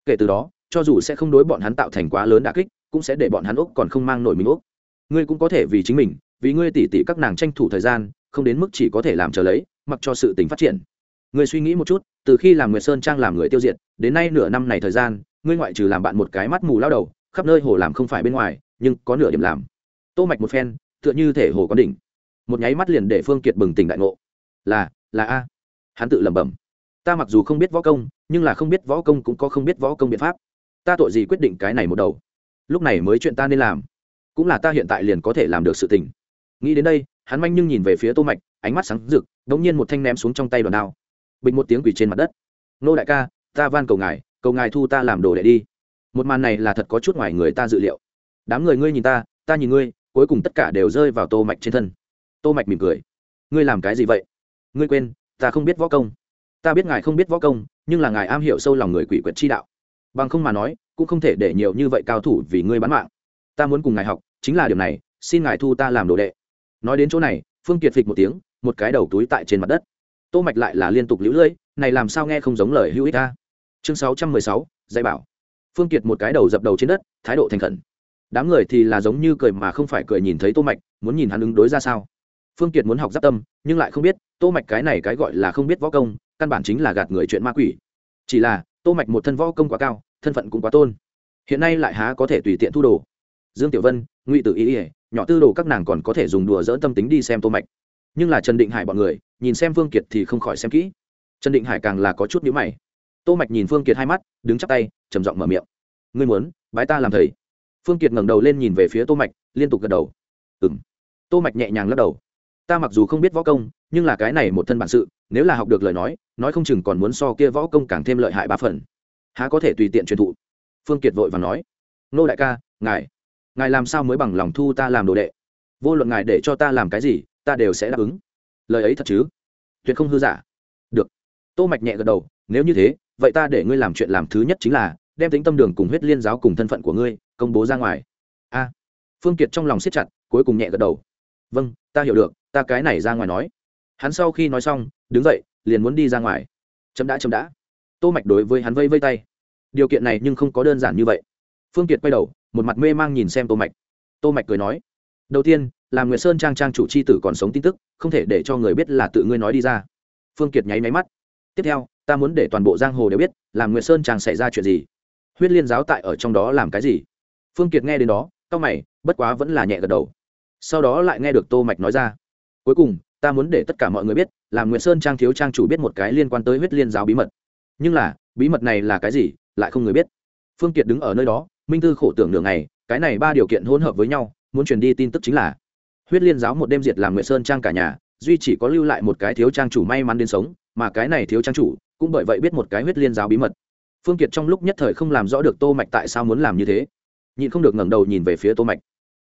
Kể từ đó, cho dù sẽ không đối bọn hắn tạo thành quá lớn đà kích, cũng sẽ để bọn hắn úc còn không mang nổi mình úc ngươi cũng có thể vì chính mình, vì ngươi tỉ tỉ các nàng tranh thủ thời gian, không đến mức chỉ có thể làm chờ lấy, mặc cho sự tình phát triển. Ngươi suy nghĩ một chút, từ khi làm nguyệt sơn trang làm người tiêu diệt, đến nay nửa năm này thời gian, ngươi ngoại trừ làm bạn một cái mắt mù lao đầu, khắp nơi hồ làm không phải bên ngoài, nhưng có nửa điểm làm. Tô mạch một phen, tựa như thể hồ có đỉnh. Một nháy mắt liền để phương kiệt bừng tỉnh đại ngộ. Là là a. Hắn tự lẩm bẩm. Ta mặc dù không biết võ công, nhưng là không biết võ công cũng có không biết võ công biện pháp. Ta tội gì quyết định cái này một đầu? Lúc này mới chuyện ta nên làm cũng là ta hiện tại liền có thể làm được sự tình. Nghĩ đến đây, hắn manh nhưng nhìn về phía tô mạch, ánh mắt sáng rực đống nhiên một thanh ném xuống trong tay đoàn đao. Bình một tiếng quỷ trên mặt đất. Nô đại ca, ta van cầu ngài cầu ngài thu ta làm đồ đệ đi. Một màn này là thật có chút ngoài người ta dự liệu. Đám người ngươi nhìn ta ta nhìn ngươi, cuối cùng tất cả đều rơi vào tô mạch trên thân. Tô mạch mỉm cười. Ngươi làm cái gì vậy? Ngươi quên, ta không biết võ công. Ta biết ngài không biết võ công, nhưng là ngài am hiểu sâu lòng người quỷ quyệt chi đạo. Bằng không mà nói, cũng không thể để nhiều như vậy cao thủ vì ngươi bán mạng. Ta muốn cùng ngài học chính là điều này xin ngài thu ta làm đồ đệ. Nói đến chỗ này phương kiệt phịch một tiếng một cái đầu túi tại trên mặt đất. Tô mạch lại là liên tục lũ lưỡi này làm sao nghe không giống lời hữu ích ta? Chương 616, dạy bảo. Phương kiệt một cái đầu dập đầu trên đất thái độ thành khẩn. Đám người thì là giống như cười mà không phải cười nhìn thấy tô mạch muốn nhìn hắn ứng đối ra sao. Phương kiệt muốn học giáp tâm nhưng lại không biết tô mạch cái này cái gọi là không biết võ công căn bản chính là gạt người chuyện ma quỷ. Chỉ là tô mạch một thân võ công quá cao thân phận cũng quá tôn. Hiện nay lại há có thể tùy tiện thu đồ. Dương tiểu vân ngụy tử ý, ỉa nhỏ tư đồ các nàng còn có thể dùng đùa dỡ tâm tính đi xem tô mạch. Nhưng là trần định hải bọn người nhìn xem phương kiệt thì không khỏi xem kỹ. Trần định hải càng là có chút nhíu mày. Tô mạch nhìn phương kiệt hai mắt đứng chắp tay trầm giọng mở miệng. Ngươi muốn bái ta làm thầy? Phương kiệt ngẩng đầu lên nhìn về phía tô mạch liên tục gật đầu. Ừm. Tô mạch nhẹ nhàng lắc đầu. Ta mặc dù không biết võ công nhưng là cái này một thân bản sự nếu là học được lời nói nói không chừng còn muốn so kia võ công càng thêm lợi hại ba phần. Há có thể tùy tiện truyền thụ? Phương kiệt vội và nói. Nô đại ca ngài ngài làm sao mới bằng lòng thu ta làm đồ đệ? Vô luận ngài để cho ta làm cái gì, ta đều sẽ đáp ứng. Lời ấy thật chứ? Tuyệt không hư giả. Được. Tô mạch nhẹ gật đầu, nếu như thế, vậy ta để ngươi làm chuyện làm thứ nhất chính là, đem tính tâm đường cùng huyết liên giáo cùng thân phận của ngươi, công bố ra ngoài. A. Phương kiệt trong lòng siết chặt, cuối cùng nhẹ gật đầu. Vâng ta hiểu được, ta cái này ra ngoài nói. Hắn sau khi nói xong, đứng dậy, liền muốn đi ra ngoài. Chấm đã chấm đã. Tô mạch đối với hắn vây vây tay. Điều kiện này nhưng không có đơn giản như vậy. Phương kiệt quay đầu một mặt mê mang nhìn xem tô mạch. Tô mạch cười nói, đầu tiên là nguyệt sơn trang trang chủ chi tử còn sống tin tức, không thể để cho người biết là tự ngươi nói đi ra. Phương kiệt nháy máy mắt. Tiếp theo, ta muốn để toàn bộ giang hồ đều biết, làm nguyệt sơn trang xảy ra chuyện gì. Huyết liên giáo tại ở trong đó làm cái gì? Phương kiệt nghe đến đó cao mày, bất quá vẫn là nhẹ gật đầu. Sau đó lại nghe được tô mạch nói ra, cuối cùng, ta muốn để tất cả mọi người biết, làm nguyệt sơn trang thiếu trang chủ biết một cái liên quan tới huyết liên giáo bí mật. Nhưng là, bí mật này là cái gì, lại không người biết. Phương kiệt đứng ở nơi đó minh tư khổ tưởng nửa ngày, cái này ba điều kiện hỗn hợp với nhau, muốn truyền đi tin tức chính là, huyết liên giáo một đêm diệt làm nguyệt sơn trang cả nhà, duy chỉ có lưu lại một cái thiếu trang chủ may mắn đến sống, mà cái này thiếu trang chủ cũng bởi vậy biết một cái huyết liên giáo bí mật. Phương kiệt trong lúc nhất thời không làm rõ được tô mạch tại sao muốn làm như thế. Nhịn không được ngẩng đầu nhìn về phía tô mạch,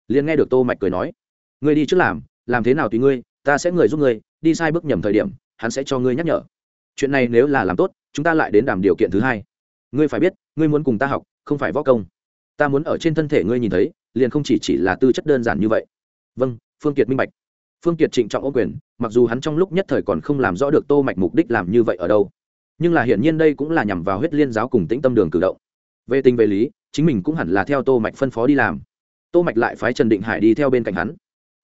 liền nghe được tô mạch cười nói, ngươi đi trước làm làm thế nào tùy ngươi, ta sẽ người giúp ngươi, đi sai bước nhầm thời điểm, hắn sẽ cho ngươi nhắc nhở. Chuyện này nếu là làm tốt, chúng ta lại đến đàm điều kiện thứ hai. Ngươi phải biết, ngươi muốn cùng ta học, không phải võ công ta muốn ở trên thân thể ngươi nhìn thấy, liền không chỉ chỉ là tư chất đơn giản như vậy. Vâng phương kiệt minh bạch. Phương kiệt trịnh trọng ô quyền, mặc dù hắn trong lúc nhất thời còn không làm rõ được tô mạch mục đích làm như vậy ở đâu, nhưng là hiển nhiên đây cũng là nhằm vào huyết liên giáo cùng tĩnh tâm đường cử động. Về tình về lý, chính mình cũng hẳn là theo tô mạch phân phó đi làm. Tô mạch lại phái trần định hải đi theo bên cạnh hắn.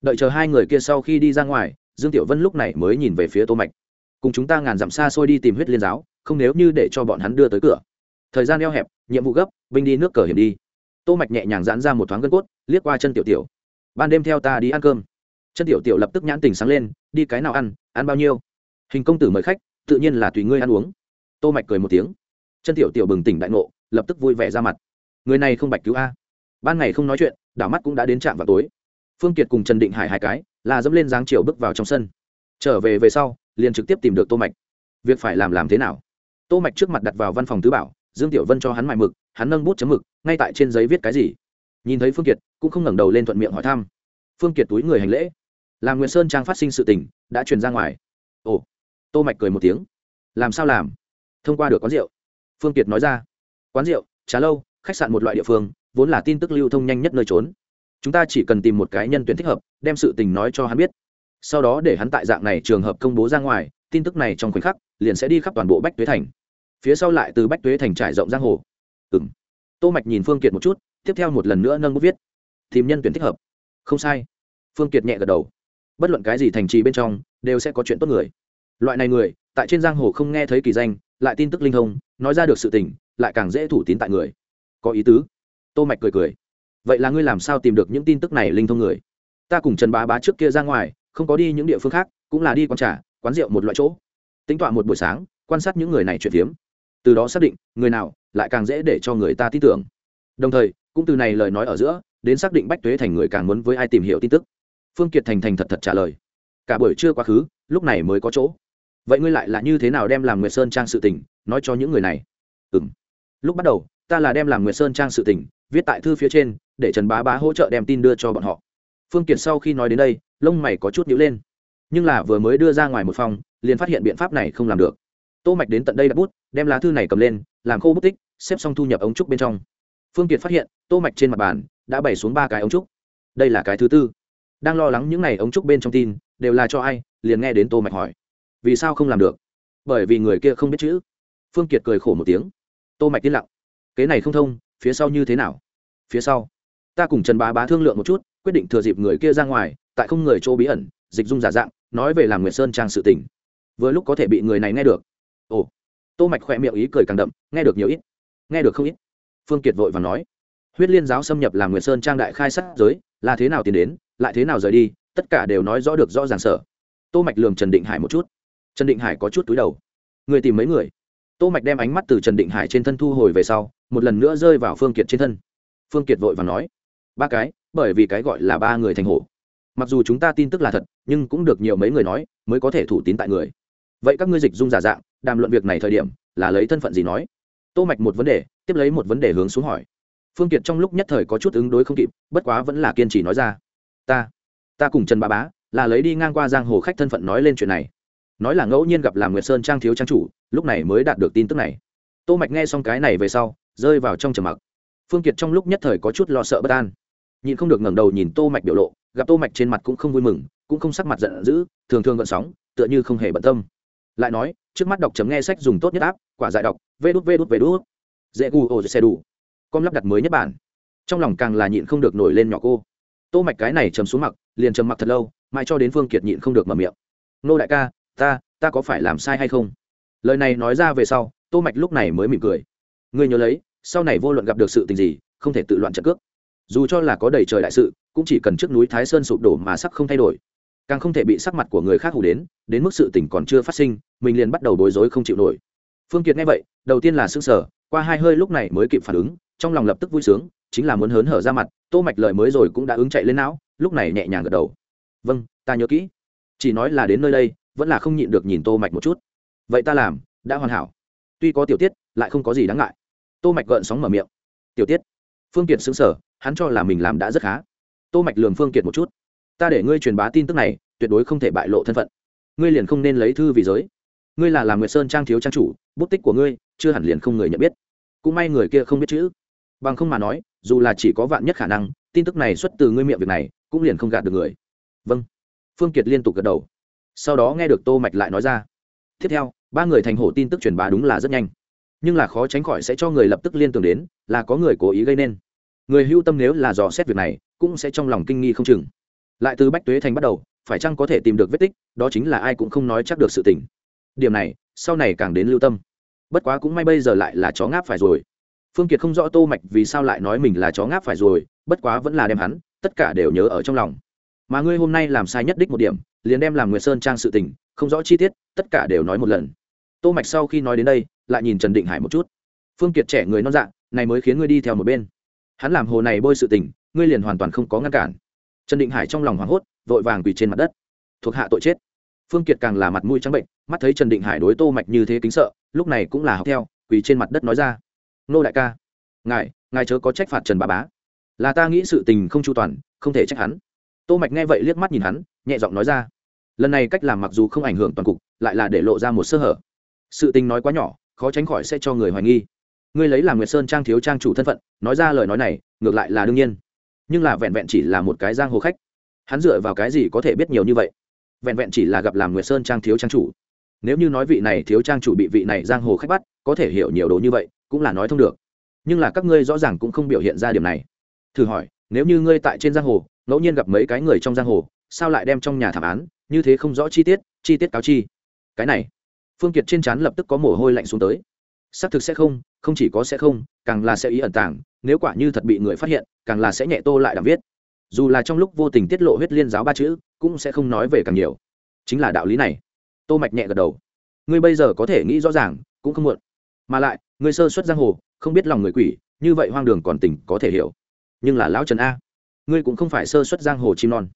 Đợi chờ hai người kia sau khi đi ra ngoài, dương tiểu vân lúc này mới nhìn về phía tô mạch. Cùng chúng ta ngàn dặm xa xôi đi tìm huyết liên giáo, không nếu như để cho bọn hắn đưa tới cửa. Thời gian eo hẹp, nhiệm vụ gấp, binh đi nước cờ hiểm đi tô mạch nhẹ nhàng giãn ra một thoáng gân cốt, liếc qua chân tiểu tiểu. Ban đêm theo ta đi ăn cơm. Chân tiểu tiểu lập tức nhãn tình sáng lên, đi cái nào ăn ăn bao nhiêu? Hình công tử mời khách, tự nhiên là tùy ngươi ăn uống. Tô mạch cười một tiếng. Chân tiểu tiểu bừng tỉnh đại ngộ, lập tức vui vẻ ra mặt. Người này không bạch cứu a. Ban ngày không nói chuyện, đảo mắt cũng đã đến trạm vào tối. Phương kiệt cùng trần định hải hai cái, là dẫm lên dáng chiều bước vào trong sân. Trở về về sau, liền trực tiếp tìm được tô mạch. Việc phải làm làm thế nào? Tô mạch trước mặt đặt vào văn phòng tứ bảo, dương tiểu vân cho hắn mài mực, hắn nâng bút chấm mực ngay tại trên giấy viết cái gì? Nhìn thấy phương kiệt, cũng không ngẩng đầu lên thuận miệng hỏi thăm. Phương kiệt túi người hành lễ. Làm nguyễn sơn trang phát sinh sự tình, đã truyền ra ngoài. Ồ. Tô mạch cười một tiếng. Làm sao làm? Thông qua được quán rượu. Phương kiệt nói ra. Quán rượu, trà lâu, khách sạn một loại địa phương, vốn là tin tức lưu thông nhanh nhất nơi trốn. Chúng ta chỉ cần tìm một cái nhân tuyển thích hợp, đem sự tình nói cho hắn biết. Sau đó để hắn tại dạng này trường hợp công bố ra ngoài, tin tức này trong khoảnh khắc, liền sẽ đi khắp toàn bộ bách tuế thành. Phía sau lại từ bách tuế thành trải rộng giang hồ. Ừng tô mạch nhìn phương kiệt một chút, tiếp theo một lần nữa nâng bút viết. Tìm nhân tuyển thích hợp. Không sai. Phương kiệt nhẹ gật đầu. Bất luận cái gì thành trì bên trong, đều sẽ có chuyện tốt người. Loại này người, tại trên giang hồ không nghe thấy kỳ danh, lại tin tức linh thông, nói ra được sự tình, lại càng dễ thủ tín tại người. Có ý tứ. Tô mạch cười cười. Vậy là ngươi làm sao tìm được những tin tức này linh thông người? Ta cùng trần bá bá trước kia ra ngoài, không có đi những địa phương khác, cũng là đi quán trà, quán rượu một loại chỗ. Tính toán một buổi sáng, quan sát những người này chuyện phiếm từ đó xác định, người nào lại càng dễ để cho người ta tin tưởng. Đồng thời, cũng từ này lời nói ở giữa, đến xác định bách tuế thành người càng muốn với ai tìm hiểu tin tức. Phương kiệt thành thành thật thật trả lời. Cả buổi trưa quá khứ, lúc này mới có chỗ. Vậy ngươi lại là như thế nào đem làm nguyệt sơn trang sự tình, nói cho những người này? Ừ m lúc bắt đầu, ta là đem làm nguyệt sơn trang sự tình, viết tại thư phía trên, để trần bá bá hỗ trợ đem tin đưa cho bọn họ. Phương kiệt sau khi nói đến đây, lông mày có chút nhữ lên. Nhưng là vừa mới đưa ra ngoài một phòng, liền phát hiện biện pháp này không làm được tô mạch đến tận đây đặt bút, đem lá thư này cầm lên, làm khô bút tích, xếp xong thu nhập ống trúc bên trong. Phương kiệt phát hiện, tô mạch trên mặt bàn đã bày xuống ba cái ống trúc. Đây là cái thứ tư. Đang lo lắng những này ống trúc bên trong tin, đều là cho ai, liền nghe đến tô mạch hỏi. Vì sao không làm được? Bởi vì người kia không biết chữ. Phương kiệt cười khổ một tiếng. Tô mạch tiến lặng. Kế này không thông, phía sau như thế nào? Phía sau. Ta cùng trần bá bá thương lượng một chút, quyết định thừa dịp người kia ra ngoài, tại không người chỗ bí ẩn, dịch dung giả dạng, nói về làm nguyệt sơn trang sự tình. Vừa lúc có thể bị người này nghe được ồ. Tô mạch khỏe miệng ý cười càng đậm, nghe được nhiều ít. Nghe được không ít. Phương kiệt vội và nói. Huyết liên giáo xâm nhập làm nguyệt sơn trang đại khai sát giới, là thế nào tiến đến, lại thế nào rời đi, tất cả đều nói rõ được rõ ràng sở. Tô mạch lường trần định hải một chút. Trần định hải có chút túi đầu. Người tìm mấy người? Tô mạch đem ánh mắt từ trần định hải trên thân thu hồi về sau, một lần nữa rơi vào phương kiệt trên thân. Phương kiệt vội vàng nói. Ba cái, bởi vì cái gọi là ba người thành hổ. Mặc dù chúng ta tin tức là thật, nhưng cũng được nhiều mấy người nói, mới có thể thủ tín tại người. Vậy các ngươi dịch dung giả dạng đàm luận việc này thời điểm, là lấy thân phận gì nói? Tô mạch một vấn đề, tiếp lấy một vấn đề hướng xuống hỏi. Phương kiệt trong lúc nhất thời có chút ứng đối không kịp, bất quá vẫn là kiên trì nói ra. Ta ta cùng trần ba bá, là lấy đi ngang qua giang hồ khách thân phận nói lên chuyện này. Nói là ngẫu nhiên gặp làm nguyệt sơn trang thiếu trang chủ, lúc này mới đạt được tin tức này. Tô mạch nghe xong cái này về sau, rơi vào trong trầm mặc. Phương kiệt trong lúc nhất thời có chút lo sợ bất an. Nhìn không được ngẩng đầu nhìn tô mạch biểu lộ, gặp tô mạch trên mặt cũng không vui mừng, cũng không sắc mặt giận dữ, thường thường gợn sóng, tựa như không hề bận tâm lại nói, trước mắt đọc chấm nghe sách dùng tốt nhất áp quả giải đọc, vê đút vê đút vê đút. Dễ gu ô xe đủ com lắp đặt mới nhất bản. Trong lòng càng là nhịn không được nổi lên nhỏ cô. Tô mạch cái này chấm xuống mặc, liền chấm mặc thật lâu, mãi cho đến phương kiệt nhịn không được mở miệng. Nô đại ca, ta ta có phải làm sai hay không? Lời này nói ra về sau, tô mạch lúc này mới mỉm cười. Ngươi nhớ lấy, sau này vô luận gặp được sự tình gì, không thể tự loạn trận cước. Dù cho là có đầy trời đại sự, cũng chỉ cần trước núi thái sơn sụp đổ mà sắc không thay đổi càng không thể bị sắc mặt của người khác hù đến đến mức sự tình còn chưa phát sinh, mình liền bắt đầu bối rối không chịu nổi. Phương kiệt nghe vậy, đầu tiên là sững sờ, qua hai hơi lúc này mới kịp phản ứng, trong lòng lập tức vui sướng, chính là muốn hớn hở ra mặt, tô mạch lời mới rồi cũng đã ứng chạy lên não, lúc này nhẹ nhàng gật đầu. Vâng ta nhớ kỹ. Chỉ nói là đến nơi đây, vẫn là không nhịn được nhìn tô mạch một chút. Vậy ta làm, đã hoàn hảo. Tuy có tiểu tiết, lại không có gì đáng ngại. Tô mạch gợn sóng mở miệng. Tiểu tiết? Phương kiệt sững sờ, hắn cho là mình làm đã rất khá. Tô mạch lường phương kiệt một chút ta để ngươi truyền bá tin tức này, tuyệt đối không thể bại lộ thân phận. Ngươi liền không nên lấy thư vì giới. Ngươi là làm nguyệt sơn trang thiếu trang chủ, bút tích của ngươi, chưa hẳn liền không người nhận biết. Cũng may người kia không biết chữ. Bằng không mà nói, dù là chỉ có vạn nhất khả năng, tin tức này xuất từ ngươi miệng việc này, cũng liền không gạt được người. Vâng. Phương kiệt liên tục gật đầu. Sau đó nghe được tô mạch lại nói ra. Tiếp theo, ba người thành hổ tin tức truyền bá đúng là rất nhanh. Nhưng là khó tránh khỏi sẽ cho người lập tức liên tưởng đến, là có người cố ý gây nên. Người hưu tâm nếu là dò xét việc này, cũng sẽ trong lòng kinh nghi không chừng lại từ bách tuế thành bắt đầu, phải chăng có thể tìm được vết tích, đó chính là ai cũng không nói chắc được sự tình. Điểm này, sau này càng đến lưu tâm. Bất quá cũng may bây giờ lại là chó ngáp phải rồi. Phương kiệt không rõ tô mạch vì sao lại nói mình là chó ngáp phải rồi, bất quá vẫn là đem hắn, tất cả đều nhớ ở trong lòng. Mà ngươi hôm nay làm sai nhất đích một điểm, liền đem làm nguyệt sơn trang sự tình, không rõ chi tiết, tất cả đều nói một lần. Tô mạch sau khi nói đến đây, lại nhìn trần định hải một chút. Phương kiệt trẻ người non dạng này mới khiến ngươi đi theo một bên. Hắn làm hồ này bôi sự tình, ngươi liền hoàn toàn không có ngăn cản trần định hải trong lòng hoảng hốt, vội vàng quỳ trên mặt đất. Thuộc hạ tội chết. Phương kiệt càng là mặt mũi trắng bệnh, mắt thấy trần định hải đối tô mạch như thế kính sợ, lúc này cũng là học theo, quỳ trên mặt đất nói ra. Nô đại ca, ngài ngài chớ có trách phạt trần bà bá. Là ta nghĩ sự tình không chu toàn, không thể trách hắn. Tô mạch nghe vậy liếc mắt nhìn hắn, nhẹ giọng nói ra. Lần này cách làm mặc dù không ảnh hưởng toàn cục, lại là để lộ ra một sơ hở. Sự tình nói quá nhỏ, khó tránh khỏi sẽ cho người hoài nghi. Ngươi lấy làm nguyệt sơn trang thiếu trang chủ thân phận, nói ra lời nói này, ngược lại là đương nhiên nhưng là vẹn vẹn chỉ là một cái giang hồ khách. Hắn dựa vào cái gì có thể biết nhiều như vậy? Vẹn vẹn chỉ là gặp làm nguyệt sơn trang thiếu trang chủ. Nếu như nói vị này thiếu trang chủ bị vị này giang hồ khách bắt, có thể hiểu nhiều đồ như vậy, cũng là nói thông được. Nhưng là các ngươi rõ ràng cũng không biểu hiện ra điểm này. Thử hỏi, nếu như ngươi tại trên giang hồ, ngẫu nhiên gặp mấy cái người trong giang hồ, sao lại đem trong nhà thảm án? Như thế không rõ chi tiết chi tiết cáo chi. Cái này, phương kiệt trên trán lập tức có mồ hôi lạnh xuống tới. Xác thực sẽ không không chỉ có sẽ không, càng là sẽ ý ẩn tàng, nếu quả như thật bị người phát hiện càng là sẽ nhẹ tô lại đảm viết. Dù là trong lúc vô tình tiết lộ huyết liên giáo ba chữ, cũng sẽ không nói về càng nhiều. Chính là đạo lý này. Tô mạch nhẹ gật đầu. Ngươi bây giờ có thể nghĩ rõ ràng, cũng không muộn. Mà lại, ngươi sơ xuất giang hồ, không biết lòng người quỷ, như vậy hoang đường còn tỉnh có thể hiểu. Nhưng là lão trần a, ngươi cũng không phải sơ xuất giang hồ chim non.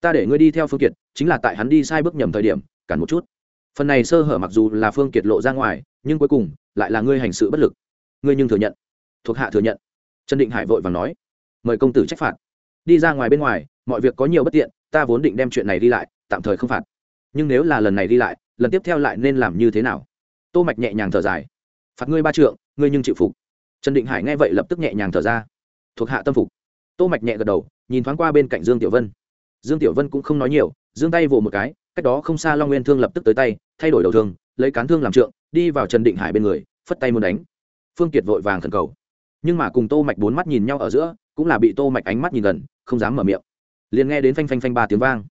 Ta để ngươi đi theo phương kiệt, chính là tại hắn đi sai bước nhầm thời điểm, cản một chút. Phần này sơ hở mặc dù là phương kiệt lộ ra ngoài, nhưng cuối cùng, lại là ngươi hành sự bất lực. Ngươi nhưng thừa nhận. Thuộc hạ thừa nhận. Trần định hải vội và nói mời công tử trách phạt. Đi ra ngoài bên ngoài, mọi việc có nhiều bất tiện, ta vốn định đem chuyện này đi lại, tạm thời không phạt. Nhưng nếu là lần này đi lại, lần tiếp theo lại nên làm như thế nào? Tô mạch nhẹ nhàng thở dài. Phạt ngươi ba trượng, ngươi nhưng chịu phục. Trần định hải nghe vậy lập tức nhẹ nhàng thở ra. Thuộc hạ tâm phục. Tô mạch nhẹ gật đầu, nhìn thoáng qua bên cạnh dương tiểu vân. Dương tiểu vân cũng không nói nhiều, giương tay vồ một cái, cách đó không xa long nguyên thương lập tức tới tay, thay đổi đầu thương, lấy cán thương làm trượng, đi vào trần định hải bên người, phất tay muốn đánh. Phương kiệt vội vàng thần cầu nhưng mà cùng tô mạch bốn mắt nhìn nhau ở giữa, cũng là bị tô mạch ánh mắt nhìn gần, không dám mở miệng. Liền nghe đến phanh phanh phanh ba tiếng vang.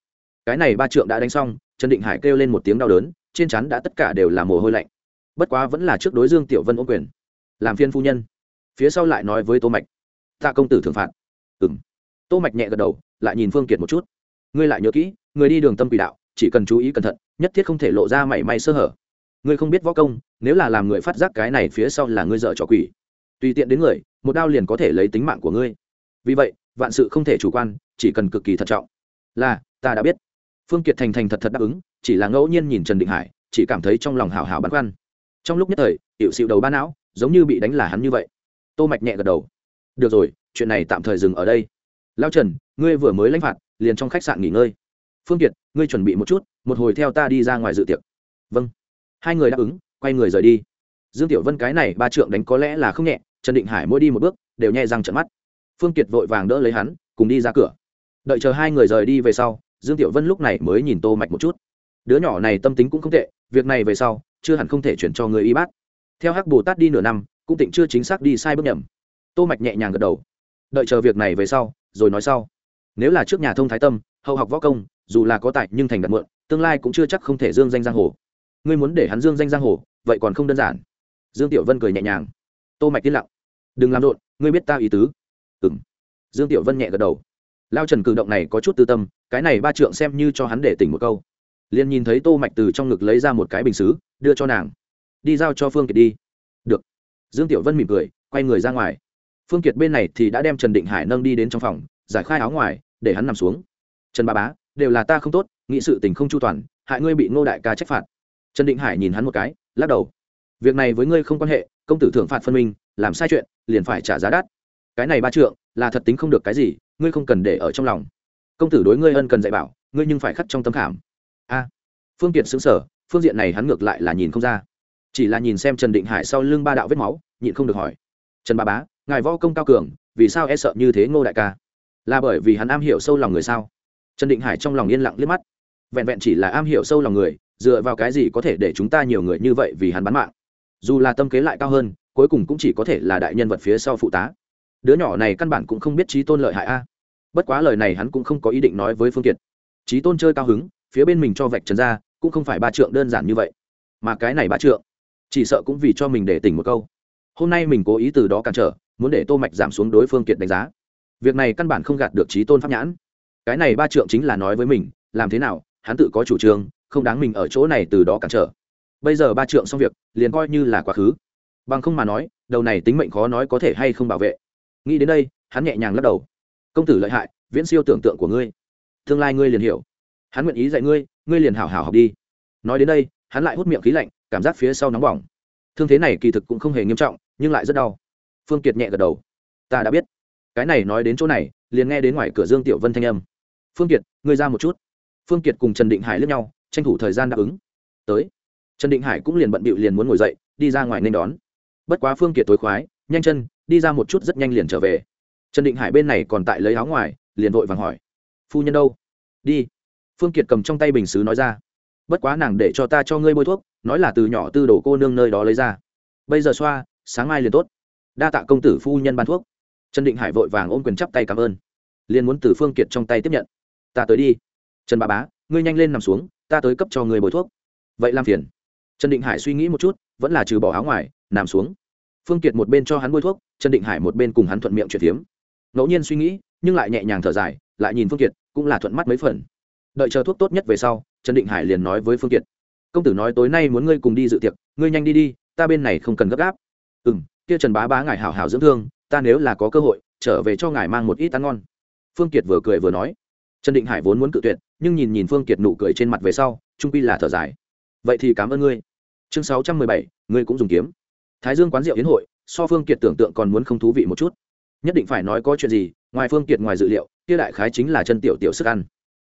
Cái này ba trượng đã đánh xong, trần định hải kêu lên một tiếng đau đớn, trên chắn đã tất cả đều là mồ hôi lạnh. Bất quá vẫn là trước đối dương tiểu vân ôm quyền. Làm phiên phu nhân. Phía sau lại nói với tô mạch. Ta công tử thường phạt. Ừm. Tô mạch nhẹ gật đầu, lại nhìn phương kiệt một chút. Ngươi lại nhớ kỹ, người đi đường tâm quỷ đạo, chỉ cần chú ý cẩn thận, nhất thiết không thể lộ ra mảy may sơ hở. Ngươi không biết võ công, nếu là làm người phát giác cái này phía sau là ngươi dở trò quỷ tùy tiện đến người, một đao liền có thể lấy tính mạng của ngươi. Vì vậy, vạn sự không thể chủ quan, chỉ cần cực kỳ thận trọng. Là, ta đã biết. Phương kiệt thành thành thật thật đáp ứng, chỉ là ngẫu nhiên nhìn trần định hải, chỉ cảm thấy trong lòng hào hào băn khoăn. Trong lúc nhất thời hiệu xịu đầu ba não, giống như bị đánh là hắn như vậy. Tô mạch nhẹ gật đầu. Được rồi, chuyện này tạm thời dừng ở đây. Lao trần, ngươi vừa mới lãnh phạt, liền trong khách sạn nghỉ ngơi. Phương kiệt, ngươi chuẩn bị một chút, một hồi theo ta đi ra ngoài dự tiệc. Vâng. Hai người đáp ứng, quay người rời đi. Dương tiểu vân cái này ba trượng đánh có lẽ là không nhẹ trần định hải mỗi đi một bước, đều nhẹ răng trận mắt. Phương kiệt vội vàng đỡ lấy hắn, cùng đi ra cửa. Đợi chờ hai người rời đi về sau, dương tiểu vân lúc này mới nhìn tô mạch một chút. Đứa nhỏ này tâm tính cũng không tệ, việc này về sau, chưa hẳn không thể chuyển cho người y bát. Theo hắc bồ tát đi nửa năm, cũng tịnh chưa chính xác đi sai bước nhầm. Tô mạch nhẹ nhàng gật đầu. Đợi chờ việc này về sau, rồi nói sau. Nếu là trước nhà thông thái tâm, hậu học võ công, dù là có tài nhưng thành đạt mượn tương lai cũng chưa chắc không thể dương danh giang hồ. Ngươi muốn để hắn dương danh giang hồ, vậy còn không đơn giản. Dương tiểu vân cười nhẹ nhàng tô mạch tiên lặng. Đừng làm rộn, ngươi biết ta ý tứ. Ừm. Dương tiểu vân nhẹ gật đầu. Lao trần cử động này có chút tư tâm, cái này ba trượng xem như cho hắn để tỉnh một câu. Liền nhìn thấy tô mạch từ trong ngực lấy ra một cái bình xứ, đưa cho nàng. Đi giao cho phương kiệt đi. Được. Dương tiểu vân mỉm cười, quay người ra ngoài. Phương kiệt bên này thì đã đem trần định hải nâng đi đến trong phòng, giải khai áo ngoài, để hắn nằm xuống. Trần ba bá, đều là ta không tốt, nghĩ sự tình không chu toàn, hại ngươi bị ngô đại ca trách phạt. Trần định hải nhìn hắn một cái, lắc đầu. Việc này với ngươi không quan hệ công tử thưởng phạt phân minh, làm sai chuyện, liền phải trả giá đắt. Cái này ba trượng, là thật tính không được cái gì, ngươi không cần để ở trong lòng. Công tử đối ngươi ân cần dạy bảo, ngươi nhưng phải khắc trong tâm khảm. A. Phương kiệt xứng sở phương diện này hắn ngược lại là nhìn không ra. Chỉ là nhìn xem trần định hải sau lưng ba đạo vết máu, nhịn không được hỏi. Trần ba bá, ngài võ công cao cường, vì sao e sợ như thế ngô đại ca? Là bởi vì hắn am hiểu sâu lòng người sao? Trần định hải trong lòng yên lặng liếc mắt. Vẹn vẹn chỉ là am hiểu sâu lòng người, dựa vào cái gì có thể để chúng ta nhiều người như vậy vì hắn bán mạng? Dù là tâm kế lại cao hơn, cuối cùng cũng chỉ có thể là đại nhân vật phía sau phụ tá. Đứa nhỏ này căn bản cũng không biết trí tôn lợi hại a. Bất quá lời này hắn cũng không có ý định nói với phương kiệt. Trí tôn chơi cao hứng, phía bên mình cho vạch trần ra, cũng không phải ba trượng đơn giản như vậy. Mà cái này ba trượng, chỉ sợ cũng vì cho mình để tỉnh một câu. Hôm nay mình cố ý từ đó cản trở, muốn để tô mạch giảm xuống đối phương kiệt đánh giá. Việc này căn bản không gạt được trí tôn pháp nhãn. Cái này ba trượng chính là nói với mình, làm thế nào, hắn tự có chủ trương, không đáng mình ở chỗ này từ đó cản trở bây giờ ba trượng xong việc, liền coi như là quá khứ. Bằng không mà nói, đầu này tính mệnh khó nói có thể hay không bảo vệ. Nghĩ đến đây, hắn nhẹ nhàng lắc đầu. Công tử lợi hại, viễn siêu tưởng tượng của ngươi. Tương lai ngươi liền hiểu. Hắn nguyện ý dạy ngươi ngươi liền hảo hảo học đi. Nói đến đây, hắn lại hút miệng khí lạnh, cảm giác phía sau nóng bỏng. Thương thế này kỳ thực cũng không hề nghiêm trọng, nhưng lại rất đau. Phương kiệt nhẹ gật đầu. Ta đã biết. Cái này nói đến chỗ này, liền nghe đến ngoài cửa dương tiểu vân thanh âm. Phương kiệt, ngươi ra một chút. Phương kiệt cùng trần định hải lướt nhau, tranh thủ thời gian đáp ứng. Tới trần định hải cũng liền bận bịu liền muốn ngồi dậy, đi ra ngoài nên đón. Bất quá phương kiệt tối khoái, nhanh chân, đi ra một chút rất nhanh liền trở về. Trần định hải bên này còn tại lấy áo ngoài, liền vội vàng hỏi, phu nhân đâu? Đi. Phương kiệt cầm trong tay bình xứ nói ra, bất quá nàng để cho ta cho ngươi bôi thuốc, nói là từ nhỏ tư đồ cô nương nơi đó lấy ra. Bây giờ xoa, sáng mai liền tốt. Đa tạ công tử phu nhân ban thuốc. Trần định hải vội vàng ôm quyền chắp tay cảm ơn. Liền muốn từ phương kiệt trong tay tiếp nhận. Ta tới đi. Trần bà bá, ngươi nhanh lên nằm xuống, ta tới cấp cho người bồi thuốc. Vậy làm phiền trần định hải suy nghĩ một chút, vẫn là trừ bỏ áo ngoài, nằm xuống. Phương kiệt một bên cho hắn bôi thuốc, trần định hải một bên cùng hắn thuận miệng chuyển phiếm. Ngẫu nhiên suy nghĩ, nhưng lại nhẹ nhàng thở dài, lại nhìn phương kiệt, cũng là thuận mắt mấy phần. Đợi chờ thuốc tốt nhất về sau, trần định hải liền nói với phương kiệt. Công tử nói tối nay muốn ngươi cùng đi dự tiệc, ngươi nhanh đi đi, ta bên này không cần gấp gáp. Ừ m kia trần bá bá ngài hảo hảo dưỡng thương, ta nếu là có cơ hội, trở về cho ngài mang một ít ăn ngon. Phương kiệt vừa cười vừa nói. Trần định hải vốn muốn cự tuyệt, nhưng nhìn nhìn phương kiệt nụ cười trên mặt về sau, trung pi là thở dài. Vậy thì cảm ơn ngươi chương sáu trăm mười bảy, ngươi cũng dùng kiếm. Thái dương quán rượu hiến hội, so phương kiệt tưởng tượng còn muốn không thú vị một chút. Nhất định phải nói có chuyện gì, ngoài phương kiệt ngoài dự liệu, kia đại khái chính là chân tiểu tiểu sức ăn.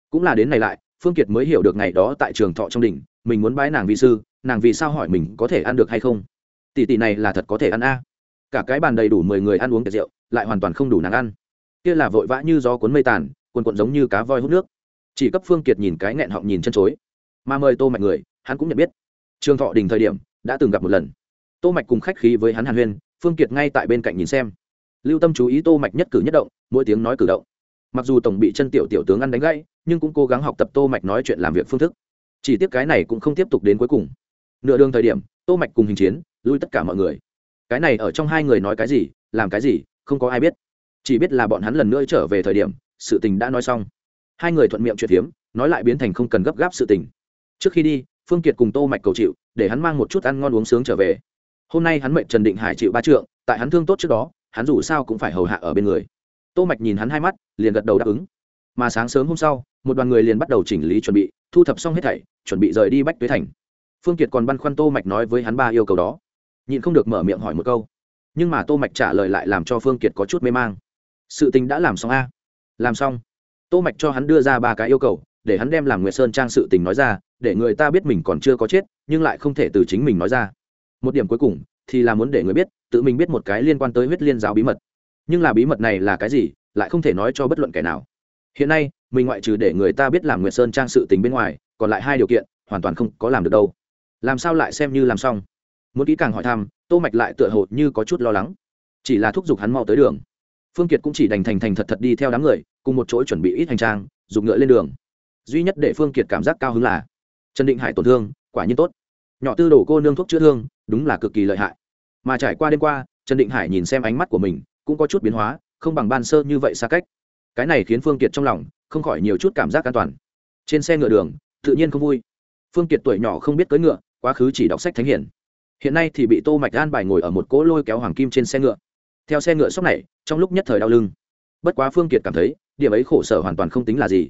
Cũng là đến này lại, phương kiệt mới hiểu được ngày đó tại trường thọ trong đỉnh, mình muốn bái nàng vi sư, nàng vì sao hỏi mình có thể ăn được hay không? Tỷ tỷ này là thật có thể ăn a. Cả cái bàn đầy đủ mười người ăn uống tiệc rượu, lại hoàn toàn không đủ nàng ăn. Kia là vội vã như gió cuốn mây tàn quần cuộn giống như cá voi hút nước. Chỉ cấp phương kiệt nhìn cái nghẹn họng nhìn chân chối. Mà mời tô mạnh người, hắn cũng nhận biết trường thọ đình thời điểm, đã từng gặp một lần. Tô mạch cùng khách khí với hắn hàn huyên, phương kiệt ngay tại bên cạnh nhìn xem. Lưu tâm chú ý tô mạch nhất cử nhất động, mỗi tiếng nói cử động. Mặc dù tổng bị chân tiểu tiểu tướng ăn đánh gãy, nhưng cũng cố gắng học tập tô mạch nói chuyện làm việc phương thức. Chỉ tiếp cái này cũng không tiếp tục đến cuối cùng. Nửa đường thời điểm, tô mạch cùng hình chiến, lui tất cả mọi người. Cái này ở trong hai người nói cái gì, làm cái gì, không có ai biết. Chỉ biết là bọn hắn lần nữa trở về thời điểm, sự tình đã nói xong. Hai người thuận miệng chuyện hiếm, nói lại biến thành không cần gấp gáp sự tình. Trước khi đi phương kiệt cùng tô mạch cầu chịu, để hắn mang một chút ăn ngon uống sướng trở về. Hôm nay hắn mệnh trần định hải chịu ba trượng, tại hắn thương tốt trước đó, hắn dù sao cũng phải hầu hạ ở bên người. Tô mạch nhìn hắn hai mắt, liền gật đầu đáp ứng. Mà sáng sớm hôm sau, một đoàn người liền bắt đầu chỉnh lý chuẩn bị, thu thập xong hết thảy, chuẩn bị rời đi bách tuế thành. Phương kiệt còn băn khoăn tô mạch nói với hắn ba yêu cầu đó. Nhịn không được mở miệng hỏi một câu. Nhưng mà tô mạch trả lời lại làm cho phương kiệt có chút mê mang. Sự tình đã làm xong a. Làm xong. Tô mạch cho hắn đưa ra ba cái yêu cầu để hắn đem làm nguyệt sơn trang sự tình nói ra, để người ta biết mình còn chưa có chết, nhưng lại không thể từ chính mình nói ra. Một điểm cuối cùng, thì là muốn để người biết, tự mình biết một cái liên quan tới huyết liên giáo bí mật. Nhưng là bí mật này là cái gì, lại không thể nói cho bất luận kẻ nào. Hiện nay, mình ngoại trừ để người ta biết làm nguyệt sơn trang sự tình bên ngoài, còn lại hai điều kiện, hoàn toàn không có làm được đâu. Làm sao lại xem như làm xong? Muốn kỹ càng hỏi thăm, tô mạch lại tựa hồ như có chút lo lắng. Chỉ là thúc giục hắn mau tới đường. Phương kiệt cũng chỉ đành thành thành thật thật đi theo đám người, cùng một chỗ chuẩn bị ít hành trang, dùng ngựa lên đường duy nhất để phương kiệt cảm giác cao hứng là, trần định hải tổn thương, quả nhiên tốt. Nhỏ tư đồ cô nương thuốc chữa thương, đúng là cực kỳ lợi hại. Mà trải qua đêm qua, trần định hải nhìn xem ánh mắt của mình, cũng có chút biến hóa, không bằng ban sơ như vậy xa cách. Cái này khiến phương kiệt trong lòng không khỏi nhiều chút cảm giác an toàn. Trên xe ngựa đường, tự nhiên không vui. Phương kiệt tuổi nhỏ không biết cưỡi ngựa, quá khứ chỉ đọc sách thánh hiển. Hiện nay thì bị tô mạch an bài ngồi ở một cỗ lôi kéo hoàng kim trên xe ngựa. Theo xe ngựa sốc này, trong lúc nhất thời đau lưng. Bất quá phương kiệt cảm thấy, điểm ấy khổ sở hoàn toàn không tính là gì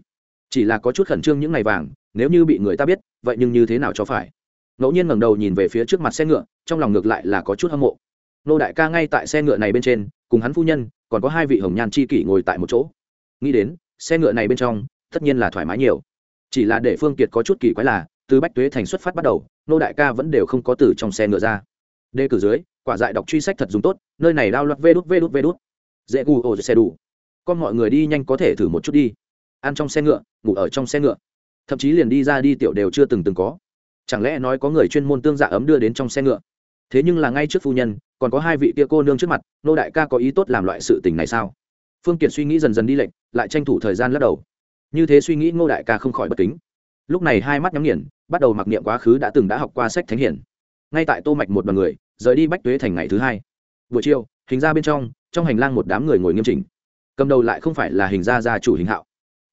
chỉ là có chút khẩn trương những ngày vàng, nếu như bị người ta biết, vậy nhưng như thế nào cho phải? Ngẫu nhiên ngẩng đầu nhìn về phía trước mặt xe ngựa, trong lòng ngược lại là có chút hâm mộ. Nô đại ca ngay tại xe ngựa này bên trên, cùng hắn phu nhân, còn có hai vị hồng nhan chi kỷ ngồi tại một chỗ. Nghĩ đến, xe ngựa này bên trong, tất nhiên là thoải mái nhiều. Chỉ là để phương kiệt có chút kỳ quái là, từ bách tuế thành xuất phát bắt đầu, nô đại ca vẫn đều không có từ trong xe ngựa ra. Đề cử dưới, quả dại đọc truy sách thật dùng tốt, nơi này đao loạt vê đút vê đút vê đút. Dễ gù ổ xe đủ. Con mọi người đi nhanh có thể thử một chút đi ăn trong xe ngựa, ngủ ở trong xe ngựa. Thậm chí liền đi ra đi tiểu đều chưa từng từng có. Chẳng lẽ nói có người chuyên môn tương dạ ấm đưa đến trong xe ngựa? Thế nhưng là ngay trước phu nhân, còn có hai vị kia cô nương trước mặt, nô đại ca có ý tốt làm loại sự tình này sao? Phương kiệt suy nghĩ dần dần đi lệnh, lại tranh thủ thời gian lắc đầu. Như thế suy nghĩ ngô đại ca không khỏi bất kính. Lúc này hai mắt nhắm nghiền, bắt đầu mặc niệm quá khứ đã từng đã học qua sách thánh hiển. Ngay tại tô mạch một đoàn người, rời đi bách tuế thành ngày thứ hai. Buổi chiều, hình ra bên trong trong hành lang một đám người ngồi nghiêm chỉnh. Cầm đầu lại không phải là hình ra gia chủ hình hạo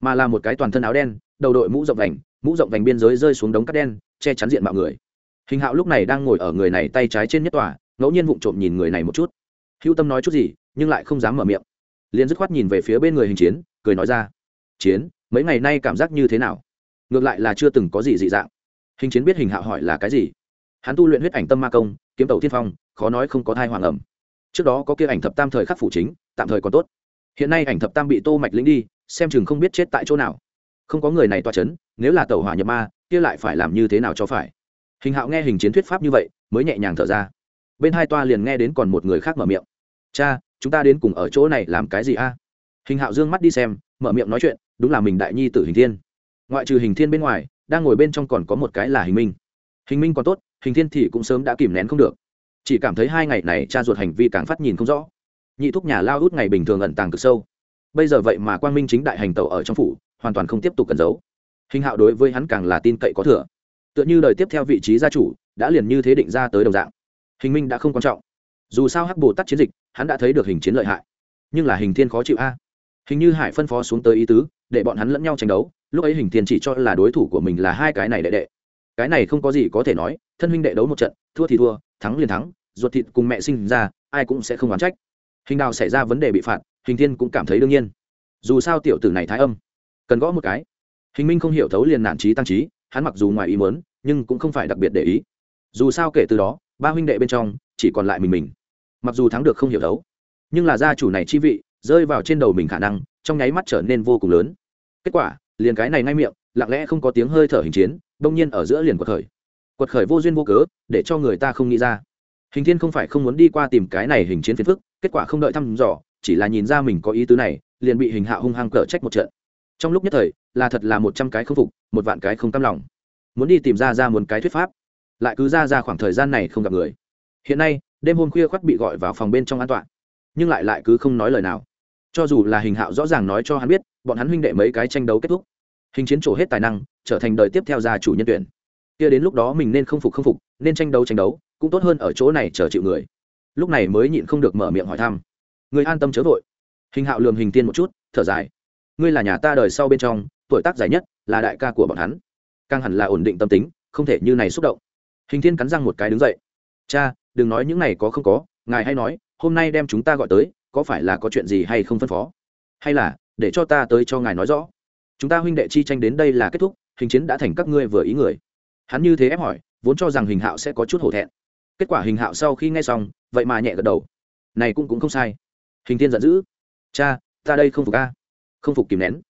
mà là một cái toàn thân áo đen, đầu đội mũ rộng vành, mũ rộng vành biên giới rơi xuống đống cát đen, che chắn diện mạo người. Hình hạo lúc này đang ngồi ở người này tay trái trên nhất tòa, ngẫu nhiên vụng trộm nhìn người này một chút. Hữu tâm nói chút gì, nhưng lại không dám mở miệng. Liền dứt khoát nhìn về phía bên người hình chiến, cười nói ra, chiến, mấy ngày nay cảm giác như thế nào? Ngược lại là chưa từng có gì dị dạng. Hình chiến biết hình hạo hỏi là cái gì. Hắn tu luyện huyết ảnh tâm ma công, kiếm tàu thiên phong, khó nói không có thai hoàng ẩm. Trước đó có kia ảnh thập tam thời khắc phủ chính, tạm thời còn tốt. Hiện nay ảnh thập tam bị tô mạch lĩnh đi xem chừng không biết chết tại chỗ nào. Không có người này toa chấn, nếu là tàu hỏa nhập ma, kia lại phải làm như thế nào cho phải? Hình hạo nghe hình chiến thuyết pháp như vậy, mới nhẹ nhàng thở ra. Bên hai toa liền nghe đến còn một người khác mở miệng. Cha, chúng ta đến cùng ở chỗ này làm cái gì a? Hình hạo dương mắt đi xem, mở miệng nói chuyện, đúng là mình đại nhi tử hình thiên. Ngoại trừ hình thiên bên ngoài, đang ngồi bên trong còn có một cái là hình minh. Hình minh còn tốt, hình thiên thì cũng sớm đã kìm nén không được. Chỉ cảm thấy hai ngày này cha ruột hành vi càng phát nhìn không rõ. Nhị thúc nhà lao út ngày bình thường ẩn tàng cực sâu bây giờ vậy mà quang minh chính đại hành tẩu ở trong phủ, hoàn toàn không tiếp tục cẩn giấu. Hình hạo đối với hắn càng là tin cậy có thừa. Tựa như đời tiếp theo vị trí gia chủ, đã liền như thế định ra tới đồng dạng. Hình minh đã không quan trọng. Dù sao hắc bồ tắt chiến dịch, hắn đã thấy được hình chiến lợi hại. Nhưng là hình thiên khó chịu a. Hình như hải phân phó xuống tới ý tứ, để bọn hắn lẫn nhau tranh đấu, lúc ấy hình thiên chỉ cho là đối thủ của mình là hai cái này đệ đệ. Cái này không có gì có thể nói, thân huynh đệ đấu một trận, thua thì thua, thắng liền thắng, ruột thịt cùng mẹ sinh ra, ai cũng sẽ không oán trách. Hình đào xảy ra vấn đề bị phạt hình thiên cũng cảm thấy đương nhiên. Dù sao tiểu tử này thái âm, cần gõ một cái. Hình minh không hiểu thấu liền nản trí tăng trí, hắn mặc dù ngoài ý muốn, nhưng cũng không phải đặc biệt để ý. Dù sao kể từ đó, ba huynh đệ bên trong, chỉ còn lại mình mình. Mặc dù thắng được không hiểu thấu, nhưng là gia chủ này chi vị, rơi vào trên đầu mình khả năng, trong nháy mắt trở nên vô cùng lớn. Kết quả, liền cái này ngay miệng, lặng lẽ không có tiếng hơi thở hình chiến đông nhiên ở giữa liền quật khởi. Quật khởi vô duyên vô cớ, để cho người ta không nghĩ ra. Hình thiên không phải không muốn đi qua tìm cái này hình chiến phiền phức, kết quả không đợi thăm dò chỉ là nhìn ra mình có ý tứ này, liền bị hình hạ hung hăng cở trách một trận. Trong lúc nhất thời, là thật là một trăm cái không phục, một vạn cái không tâm lòng. Muốn đi tìm ra ra muốn cái thuyết pháp, lại cứ ra ra khoảng thời gian này không gặp người. Hiện nay, đêm hôm khuya khoác bị gọi vào phòng bên trong an toàn, nhưng lại lại cứ không nói lời nào. Cho dù là hình hạo rõ ràng nói cho hắn biết, bọn hắn huynh đệ mấy cái tranh đấu kết thúc. Hình chiến trổ hết tài năng, trở thành đời tiếp theo gia chủ nhân tuyển. Kia đến lúc đó mình nên không phục không phục, nên tranh đấu tranh đấu, cũng tốt hơn ở chỗ này chờ chịu người. Lúc này mới nhịn không được mở miệng hỏi thăm người an tâm chớ vội. Hình hạo lường hình tiên một chút, thở dài. Ngươi là nhà ta đời sau bên trong, tuổi tác dài nhất, là đại ca của bọn hắn. Càng hẳn là ổn định tâm tính, không thể như này xúc động. Hình thiên cắn răng một cái đứng dậy. Cha, đừng nói những này có không có, ngài hay nói, hôm nay đem chúng ta gọi tới, có phải là có chuyện gì hay không phân phó? Hay là, để cho ta tới cho ngài nói rõ. Chúng ta huynh đệ chi tranh đến đây là kết thúc, hình chiến đã thành các ngươi vừa ý người. Hắn như thế ép hỏi, vốn cho rằng hình hạo sẽ có chút hổ thẹn. Kết quả hình hạo sau khi nghe xong, vậy mà nhẹ gật đầu. Này cũng cũng không sai hình Thiên giận dữ. Cha, ta đây không phục ca không phục kìm nén.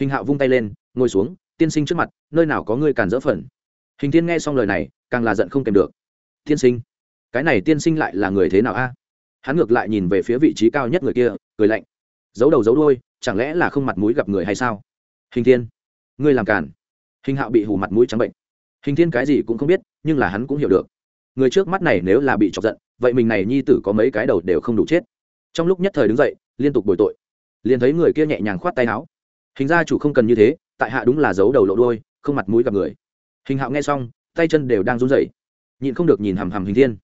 Hình hạo vung tay lên, ngồi xuống, tiên sinh trước mặt, nơi nào có ngươi càn dỡ phần? Hình Thiên nghe xong lời này, càng là giận không kèm được. Tiên sinh, cái này tiên sinh lại là người thế nào a? Hắn ngược lại nhìn về phía vị trí cao nhất người kia, cười lạnh. Giấu đầu giấu đôi chẳng lẽ là không mặt mũi gặp người hay sao? Hình thiên, ngươi làm càn. Hình hạo bị hù mặt mũi trắng bệnh. Hình thiên cái gì cũng không biết, nhưng là hắn cũng hiểu được. Người trước mắt này nếu là bị chọc giận, vậy mình này nhi tử có mấy cái đầu đều không đủ chết trong lúc nhất thời đứng dậy, liên tục bồi tội. Liền thấy người kia nhẹ nhàng khoát tay áo. Hình ra chủ không cần như thế, tại hạ đúng là giấu đầu lộ đôi không mặt mũi gặp người. Hình hạo nghe xong, tay chân đều đang run rẩy. Nhịn không được nhìn hằm hằm hình thiên.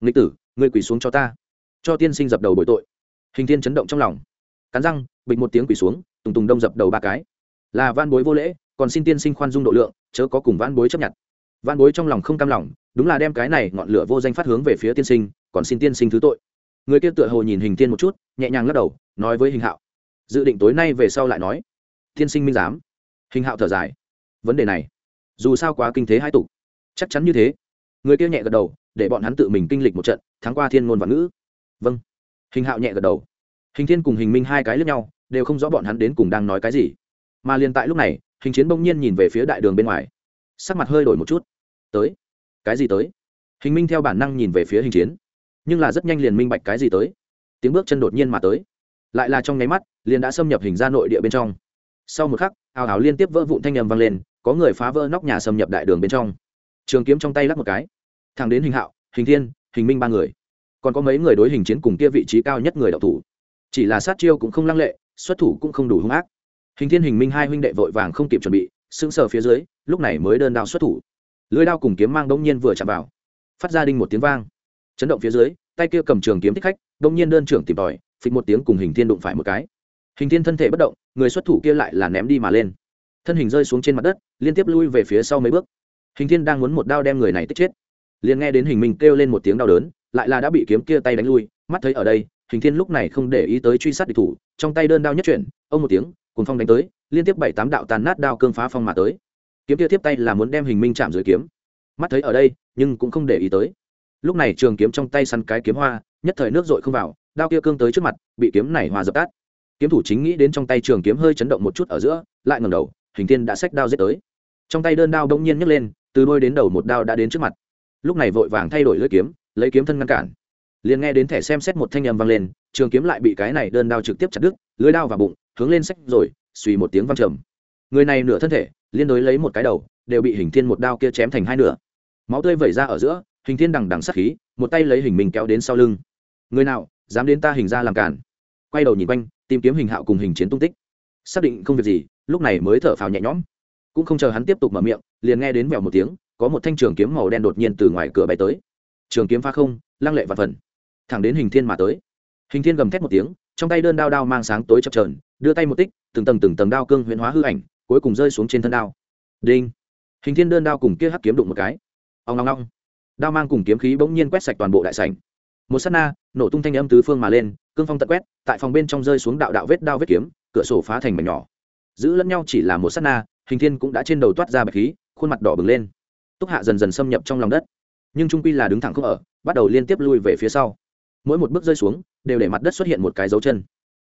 Nghịch tử, ngươi quỳ xuống cho ta. Cho tiên sinh dập đầu bồi tội. Hình thiên chấn động trong lòng. Cắn răng, bịch một tiếng quỳ xuống, tùng tùng đông dập đầu ba cái. Là van bối vô lễ, còn xin tiên sinh khoan dung độ lượng, chớ có cùng van bối chấp nhận. Van bối trong lòng không cam lòng, đúng là đem cái này ngọn lửa vô danh phát hướng về phía tiên sinh, còn xin tiên sinh thứ tội người kia tựa hồ nhìn hình Thiên một chút, nhẹ nhàng lắc đầu, nói với hình hạo. Dự định tối nay về sau lại nói. Tiên sinh minh giám. Hình hạo thở dài. Vấn đề này, dù sao quá kinh thế hai tục. Chắc chắn như thế. Người kia nhẹ gật đầu, để bọn hắn tự mình kinh lịch một trận, thắng qua thiên ngôn và ngữ. Vâng. Hình hạo nhẹ gật đầu. Hình thiên cùng hình minh hai cái lướt nhau, đều không rõ bọn hắn đến cùng đang nói cái gì. Mà liền tại lúc này, hình chiến bỗng nhiên nhìn về phía đại đường bên ngoài. Sắc mặt hơi đổi một chút. Tới. Cái gì tới? Hình minh theo bản năng nhìn về phía hình chiến nhưng là rất nhanh liền minh bạch cái gì tới. Tiếng bước chân đột nhiên mà tới. Lại là trong nháy mắt, liền đã xâm nhập hình ra nội địa bên trong. Sau một khắc, ào ào liên tiếp vỡ vụn thanh â m vang lên, có người phá vỡ nóc nhà xâm nhập đại đường bên trong. Trường kiếm trong tay lắc một cái. Thẳng đến hình hạo, hình thiên, hình minh ba người. Còn có mấy người đối hình chiến cùng kia vị trí cao nhất người đạo thủ. Chỉ là sát chiêu cũng không lăng lệ, xuất thủ cũng không đủ hung ác. Hình thiên, hình minh hai huynh đệ vội vàng không kịp chuẩn bị, sững sờ phía dưới, lúc này mới đơn đao xuất thủ. Lưới đao cùng kiếm mang đông nhiên vừa chạm vào. Phát ra đinh một tiếng vang chấn động phía dưới, tay kia cầm trường kiếm thích khách đông nhiên đơn trưởng tìm tòi, phịch một tiếng cùng hình thiên đụng phải một cái. Hình thiên thân thể bất động, người xuất thủ kia lại là ném đi mà lên. Thân hình rơi xuống trên mặt đất, liên tiếp lui về phía sau mấy bước. Hình thiên đang muốn một đao đem người này tích chết. Liền nghe đến hình minh kêu lên một tiếng đau đớn, lại là đã bị kiếm kia tay đánh lui, mắt thấy ở đây, hình thiên lúc này không để ý tới truy sát địch thủ, trong tay đơn đao nhất chuyển, ông một tiếng cùng phong đánh tới, liên tiếp bảy tám đạo tàn nát đao cương phá phong mà tới. Kiếm kia tiếp tay là muốn đem hình minh chạm dưới kiếm. Mắt thấy ở đây, nhưng cũng không để ý tới lúc này trường kiếm trong tay săn cái kiếm hoa, nhất thời nước dội không vào, đao kia cương tới trước mặt, bị kiếm này hòa dập tắt. Kiếm thủ chính nghĩ đến trong tay trường kiếm hơi chấn động một chút ở giữa, lại ngầm đầu, hình thiên đã xách đao giết tới. Trong tay đơn đao đông nhiên nhấc lên, từ đôi đến đầu một đao đã đến trước mặt. Lúc này vội vàng thay đổi lưỡi kiếm, lấy kiếm thân ngăn cản. Liền nghe đến thẻ xem xét một thanh âm vang lên, trường kiếm lại bị cái này đơn đao trực tiếp chặt đứt lưới đao vào bụng, hướng lên sách rồi, suy một tiếng vang trầm. Người này nửa thân thể, liên đối lấy một cái đầu, đều bị hình thiên một đao kia chém thành hai nửa. Máu tươi vẩy ra ở giữa hình thiên đằng đằng sát khí, một tay lấy hình mình kéo đến sau lưng. Người nào, dám đến ta hình ra làm cản quay đầu nhìn quanh, tìm kiếm hình hạo cùng hình chiến tung tích. Xác định không việc gì, lúc này mới thở phào nhẹ nhõm. Cũng không chờ hắn tiếp tục mở miệng, liền nghe đến vèo một tiếng, có một thanh trường kiếm màu đen đột nhiên từ ngoài cửa bay tới. Trường kiếm phá không, lăng lệ và phần. Thẳng đến hình thiên mà tới. Hình thiên gầm thét một tiếng, trong tay đơn đao đao mang sáng tối chập trờn đưa tay một tích, từng tầng từng tầng đao cương huyễn hóa hư ảnh, cuối cùng rơi xuống trên thân đao. Đinh. Hình thiên đơn đao cùng kia hắc kiếm đụng một cái. Ông ngong ngong đao mang cùng kiếm khí bỗng nhiên quét sạch toàn bộ đại sảnh. Một sát na, nổ tung thanh âm tứ phương mà lên, cương phong tận quét, tại phòng bên trong rơi xuống đạo đạo vết đao vết kiếm, cửa sổ phá thành mảnh nhỏ. Giữ lẫn nhau chỉ là một sát na, hình thiên cũng đã trên đầu toát ra bạch khí, khuôn mặt đỏ bừng lên. Túc hạ dần dần xâm nhập trong lòng đất. Nhưng trung quy là đứng thẳng không ở, bắt đầu liên tiếp lui về phía sau. Mỗi một bước rơi xuống, đều để mặt đất xuất hiện một cái dấu chân.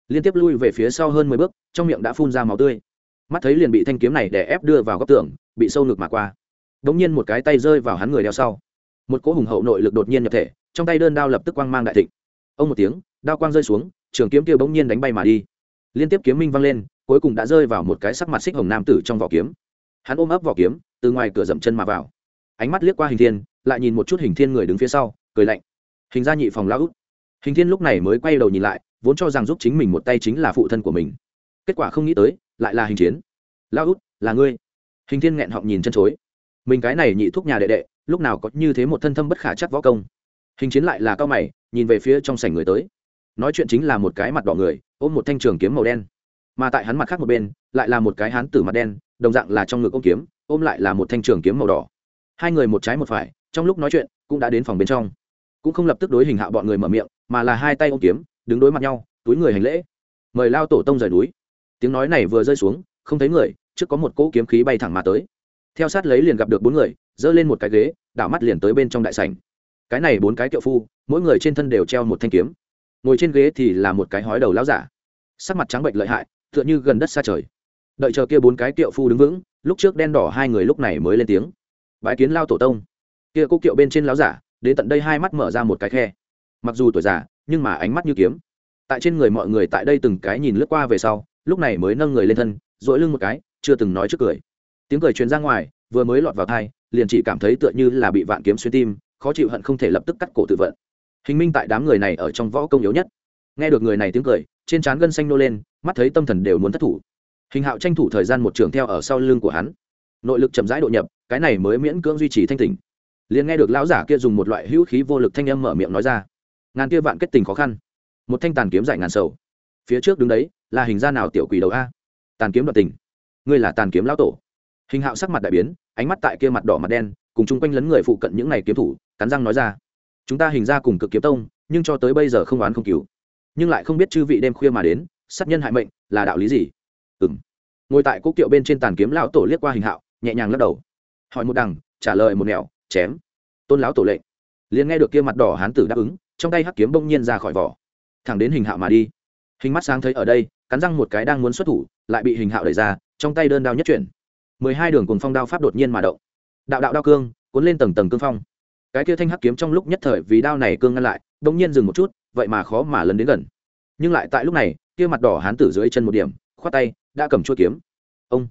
Liên tiếp lui về phía sau hơn mười bước, trong miệng đã phun ra máu tươi. Mắt thấy liền bị thanh kiếm này để ép đưa vào góc tường, bị sâu ngực mà qua. Đ ỗ n g nhiên một cái tay rơi vào hắn người đeo sau một cỗ hùng hậu nội lực đột nhiên nhập thể, trong tay đơn đao lập tức quang mang đại thịnh. Ông một tiếng, đao quang rơi xuống, trường kiếm kia bỗng nhiên đánh bay mà đi. Liên tiếp kiếm minh văng lên, cuối cùng đã rơi vào một cái sắc mặt xích hồng nam tử trong vỏ kiếm. Hắn ôm ấp vỏ kiếm, từ ngoài cửa dậm chân mà vào. Ánh mắt liếc qua hình thiên, lại nhìn một chút hình thiên người đứng phía sau, cười lạnh. Hình ra nhị phòng lão út. Hình thiên lúc này mới quay đầu nhìn lại, vốn cho rằng giúp chính mình một tay chính là phụ thân của mình. Kết quả không nghĩ tới, lại là hình chiến. Lão út, là ngươi. Hình thiên nghẹn họng nhìn chân chối. Mình cái này nhị thúc nhà đệ đệ lúc nào có như thế một thân thâm bất khả chắc võ công. Hình chiến lại là cao mày, nhìn về phía trong sảnh người tới. Nói chuyện chính là một cái mặt đỏ người, ôm một thanh trường kiếm màu đen. Mà tại hắn mặt khác một bên, lại là một cái hán tử mặt đen, đồng dạng là trong ngực ôm kiếm, ôm lại là một thanh trường kiếm màu đỏ. Hai người một trái một phải, trong lúc nói chuyện, cũng đã đến phòng bên trong. Cũng không lập tức đối hình hạo bọn người mở miệng, mà là hai tay ôm kiếm, đứng đối mặt nhau, túi người hành lễ. Mời lao tổ tông rời núi. Tiếng nói này vừa rơi xuống, không thấy người, trước có một cỗ kiếm khí bay thẳng mà tới theo sát lấy liền gặp được bốn người, giơ lên một cái ghế, đảo mắt liền tới bên trong đại sảnh. Cái này bốn cái kiệu phu, mỗi người trên thân đều treo một thanh kiếm. Ngồi trên ghế thì là một cái hói đầu láo giả. Sắc mặt trắng bệnh lợi hại, tựa như gần đất xa trời. Đợi chờ kia bốn cái kiệu phu đứng vững, lúc trước đen đỏ hai người lúc này mới lên tiếng. Bãi kiến lao tổ tông. Kia cô kiệu bên trên láo giả, đến tận đây hai mắt mở ra một cái khe. Mặc dù tuổi già, nhưng mà ánh mắt như kiếm. Tại trên người mọi người tại đây từng cái nhìn lướt qua về sau, lúc này mới nâng người lên thân dội lưng một cái, chưa từng nói trước cười tiếng cười truyền ra ngoài, vừa mới lọt vào thai liền chỉ cảm thấy tựa như là bị vạn kiếm xuyên tim, khó chịu hận không thể lập tức cắt cổ tự vận. Hình minh tại đám người này ở trong võ công yếu nhất. Nghe được người này tiếng cười, trên trán gân xanh nô lên, mắt thấy tâm thần đều muốn thất thủ. Hình hạo tranh thủ thời gian một trường theo ở sau lưng của hắn. Nội lực chậm rãi độ nhập, cái này mới miễn cưỡng duy trì thanh tỉnh. Liền nghe được lão giả kia dùng một loại hữu khí vô lực thanh âm mở miệng nói ra. Ngàn kia vạn kết tình khó khăn. Một thanh tàn kiếm giải ngàn sầu. Phía trước đứng đấy, là hình gia nào tiểu quỷ đầu a? Tàn kiếm đoạt tình. Ngươi là tàn kiếm lão tổ hình hạo sắc mặt đại biến, ánh mắt tại kia mặt đỏ mặt đen, cùng chung quanh lấn người phụ cận những này kiếm thủ, cắn răng nói ra. Chúng ta hình ra cùng cực kiếm tông, nhưng cho tới bây giờ không oán không cứu nhưng lại không biết chư vị đêm khuya mà đến, sát nhân hại mệnh, là đạo lý gì? Ừ m ngồi tại cốc kiệu bên trên tàn kiếm lão tổ liếc qua hình hạo, nhẹ nhàng lắc đầu. Hỏi một đằng, trả lời một nẻo, chém. Tôn lão tổ lệnh. Liền nghe được kia mặt đỏ hán tử đáp ứng, trong tay hắc kiếm bỗng nhiên ra khỏi vỏ. Thẳng đến hình hạo mà đi. Hình mắt sáng thấy ở đây, cắn răng một cái đang muốn xuất thủ, lại bị hình hạo đẩy ra, trong tay đơn đao nhất chuyển mười hai đường cùng phong đao pháp đột nhiên mà động. Đạo đạo đao cương, cuốn lên tầng tầng cương phong. Cái kia thanh hắc kiếm trong lúc nhất thời vì đao này cương ngăn lại bỗng nhiên dừng một chút, vậy mà khó mà lấn đến gần. Nhưng lại tại lúc này, kia mặt đỏ hán tử dưới chân một điểm, khoát tay, đã cầm chuôi kiếm. Ông,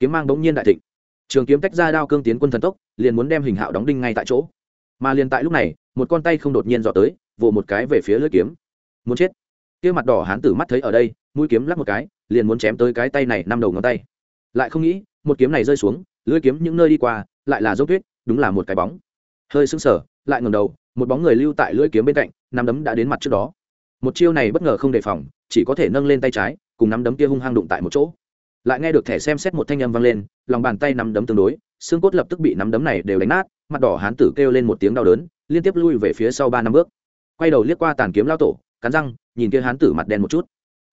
kiếm mang bỗng nhiên đại thịnh. Trường kiếm tách ra đao cương tiến quân thần tốc, liền muốn đem hình hạo đóng đinh ngay tại chỗ. Mà liền tại lúc này, một con tay không đột nhiên dọ tới, vồ một cái về phía lưỡi kiếm. Muốn chết. Kia mặt đỏ hán tử mắt thấy ở đây, mũi kiếm lắc một cái, liền muốn chém tới cái tay này năm đầu ngón tay. Lại không nghĩ một kiếm này rơi xuống, lưỡi kiếm những nơi đi qua, lại là dốc tuyết, đúng là một cái bóng. Hơi sưng sở lại ngầm đầu, một bóng người lưu tại lưỡi kiếm bên cạnh, nắm đấm đã đến mặt trước đó. Một chiêu này bất ngờ không đề phòng, chỉ có thể nâng lên tay trái, cùng nắm đấm kia hung hăng đụng tại một chỗ. Lại nghe được thẻ xem xét một thanh âm vang lên, lòng bàn tay nắm đấm tương đối, xương cốt lập tức bị nắm đấm này đều đánh nát, mặt đỏ hán tử kêu lên một tiếng đau đớn, liên tiếp lui về phía sau ba năm bước. Quay đầu liếc qua tàn kiếm lao tổ, cắn răng, nhìn kia hán tử mặt đen một chút.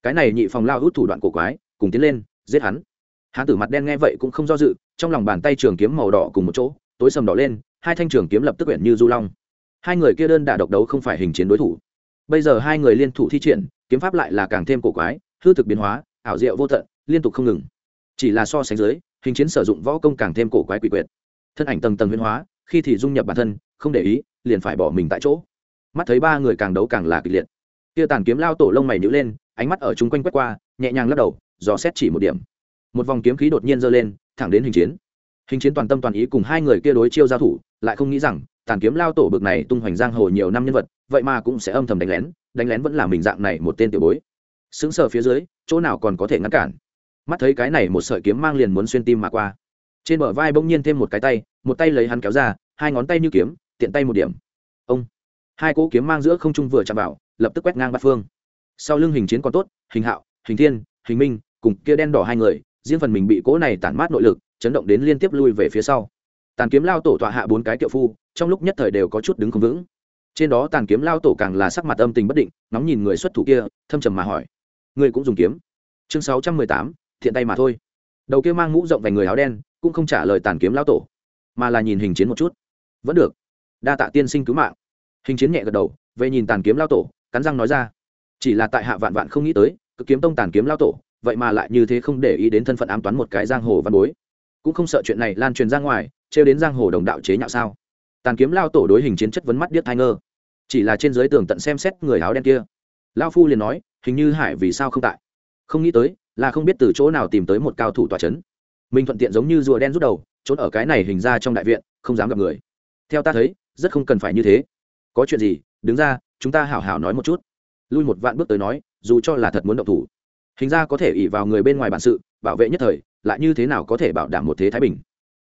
Cái này nhị phòng lao hút thủ đoạn cổ quái, cùng tiến lên, giết hắn hán tử mặt đen nghe vậy cũng không do dự, trong lòng bàn tay trường kiếm màu đỏ cùng một chỗ, tối sầm đỏ lên, hai thanh trường kiếm lập tức quyển như du long. Hai người kia đơn đả độc đấu không phải hình chiến đối thủ. Bây giờ hai người liên thủ thi triển, kiếm pháp lại là càng thêm cổ quái, hư thực biến hóa, ảo diệu vô tận, liên tục không ngừng. Chỉ là so sánh dưới, hình chiến sử dụng võ công càng thêm cổ quái quỷ quyệt. Thân ảnh tầng tầng huyên hóa, khi thì dung nhập bản thân, không để ý, liền phải bỏ mình tại chỗ. Mắt thấy ba người càng đấu càng là kịch liệt. Kia tàn kiếm lao tổ lông mày nhữ lên, ánh mắt ở chung quanh quét qua, nhẹ nhàng lắc đầu, dò xét chỉ một điểm một vòng kiếm khí đột nhiên giơ lên, thẳng đến hình chiến. Hình chiến toàn tâm toàn ý cùng hai người kia đối chiêu giao thủ, lại không nghĩ rằng, tàn kiếm lao tổ bực này tung hoành giang hồ nhiều năm nhân vật, vậy mà cũng sẽ âm thầm đánh lén đánh lén vẫn là mình dạng này một tên tiểu bối. Xứng sờ phía dưới, chỗ nào còn có thể ngăn cản? Mắt thấy cái này một sợi kiếm mang liền muốn xuyên tim mà qua. Trên bờ vai bỗng nhiên thêm một cái tay, một tay lấy hắn kéo ra, hai ngón tay như kiếm, tiện tay một điểm. Ông! Hai cỗ kiếm mang giữa không trung vừa chạm vào, lập tức quét ngang bát phương. Sau lưng hình chiến còn tốt, hình hạo, hình thiên, hình minh, cùng kia đen đỏ hai người riêng phần mình bị cỗ này tản mát nội lực, chấn động đến liên tiếp lui về phía sau. Tàn kiếm lao tổ tọa hạ bốn cái kiệu phu, trong lúc nhất thời đều có chút đứng không vững. Trên đó tàn kiếm lao tổ càng là sắc mặt âm tình bất định nóng nhìn người xuất thủ kia, thâm trầm mà hỏi người cũng dùng kiếm? Chương sáu trăm mười tám, thiện tay mà thôi. Đầu kia mang mũ rộng vành người áo đen, cũng không trả lời tàn kiếm lao tổ, mà là nhìn hình chiến một chút. Vẫn được, đa tạ tiên sinh cứu mạng. Hình chiến nhẹ gật đầu, về nhìn tàn kiếm lao tổ, cắn răng nói ra, chỉ là tại hạ vạn vạn không nghĩ tới cực kiếm tông tàn kiếm lao tổ vậy mà lại như thế không để ý đến thân phận ám toán một cái giang hồ văn bối. Cũng không sợ chuyện này lan truyền ra ngoài, trêu đến giang hồ đồng đạo chế nhạo sao? Tàn kiếm lao tổ đối hình chiến chất vấn mắt điếc thai ngơ. Chỉ là trên dưới tường tận xem xét người áo đen kia. Lao phu liền nói, hình như hải vì sao không tại? Không nghĩ tới, là không biết từ chỗ nào tìm tới một cao thủ tòa c h ấ n mình thuận tiện giống như rùa đen rút đầu, trốn ở cái này hình ra trong đại viện, không dám gặp người. Theo ta thấy, rất không cần phải như thế. Có chuyện gì, đứng ra, chúng ta hảo hảo nói một chút. Lui một vạn bước tới nói, dù cho là thật muốn động thủ hình ra có thể ỉ vào người bên ngoài bản sự, bảo vệ nhất thời, lại như thế nào có thể bảo đảm một thế thái bình?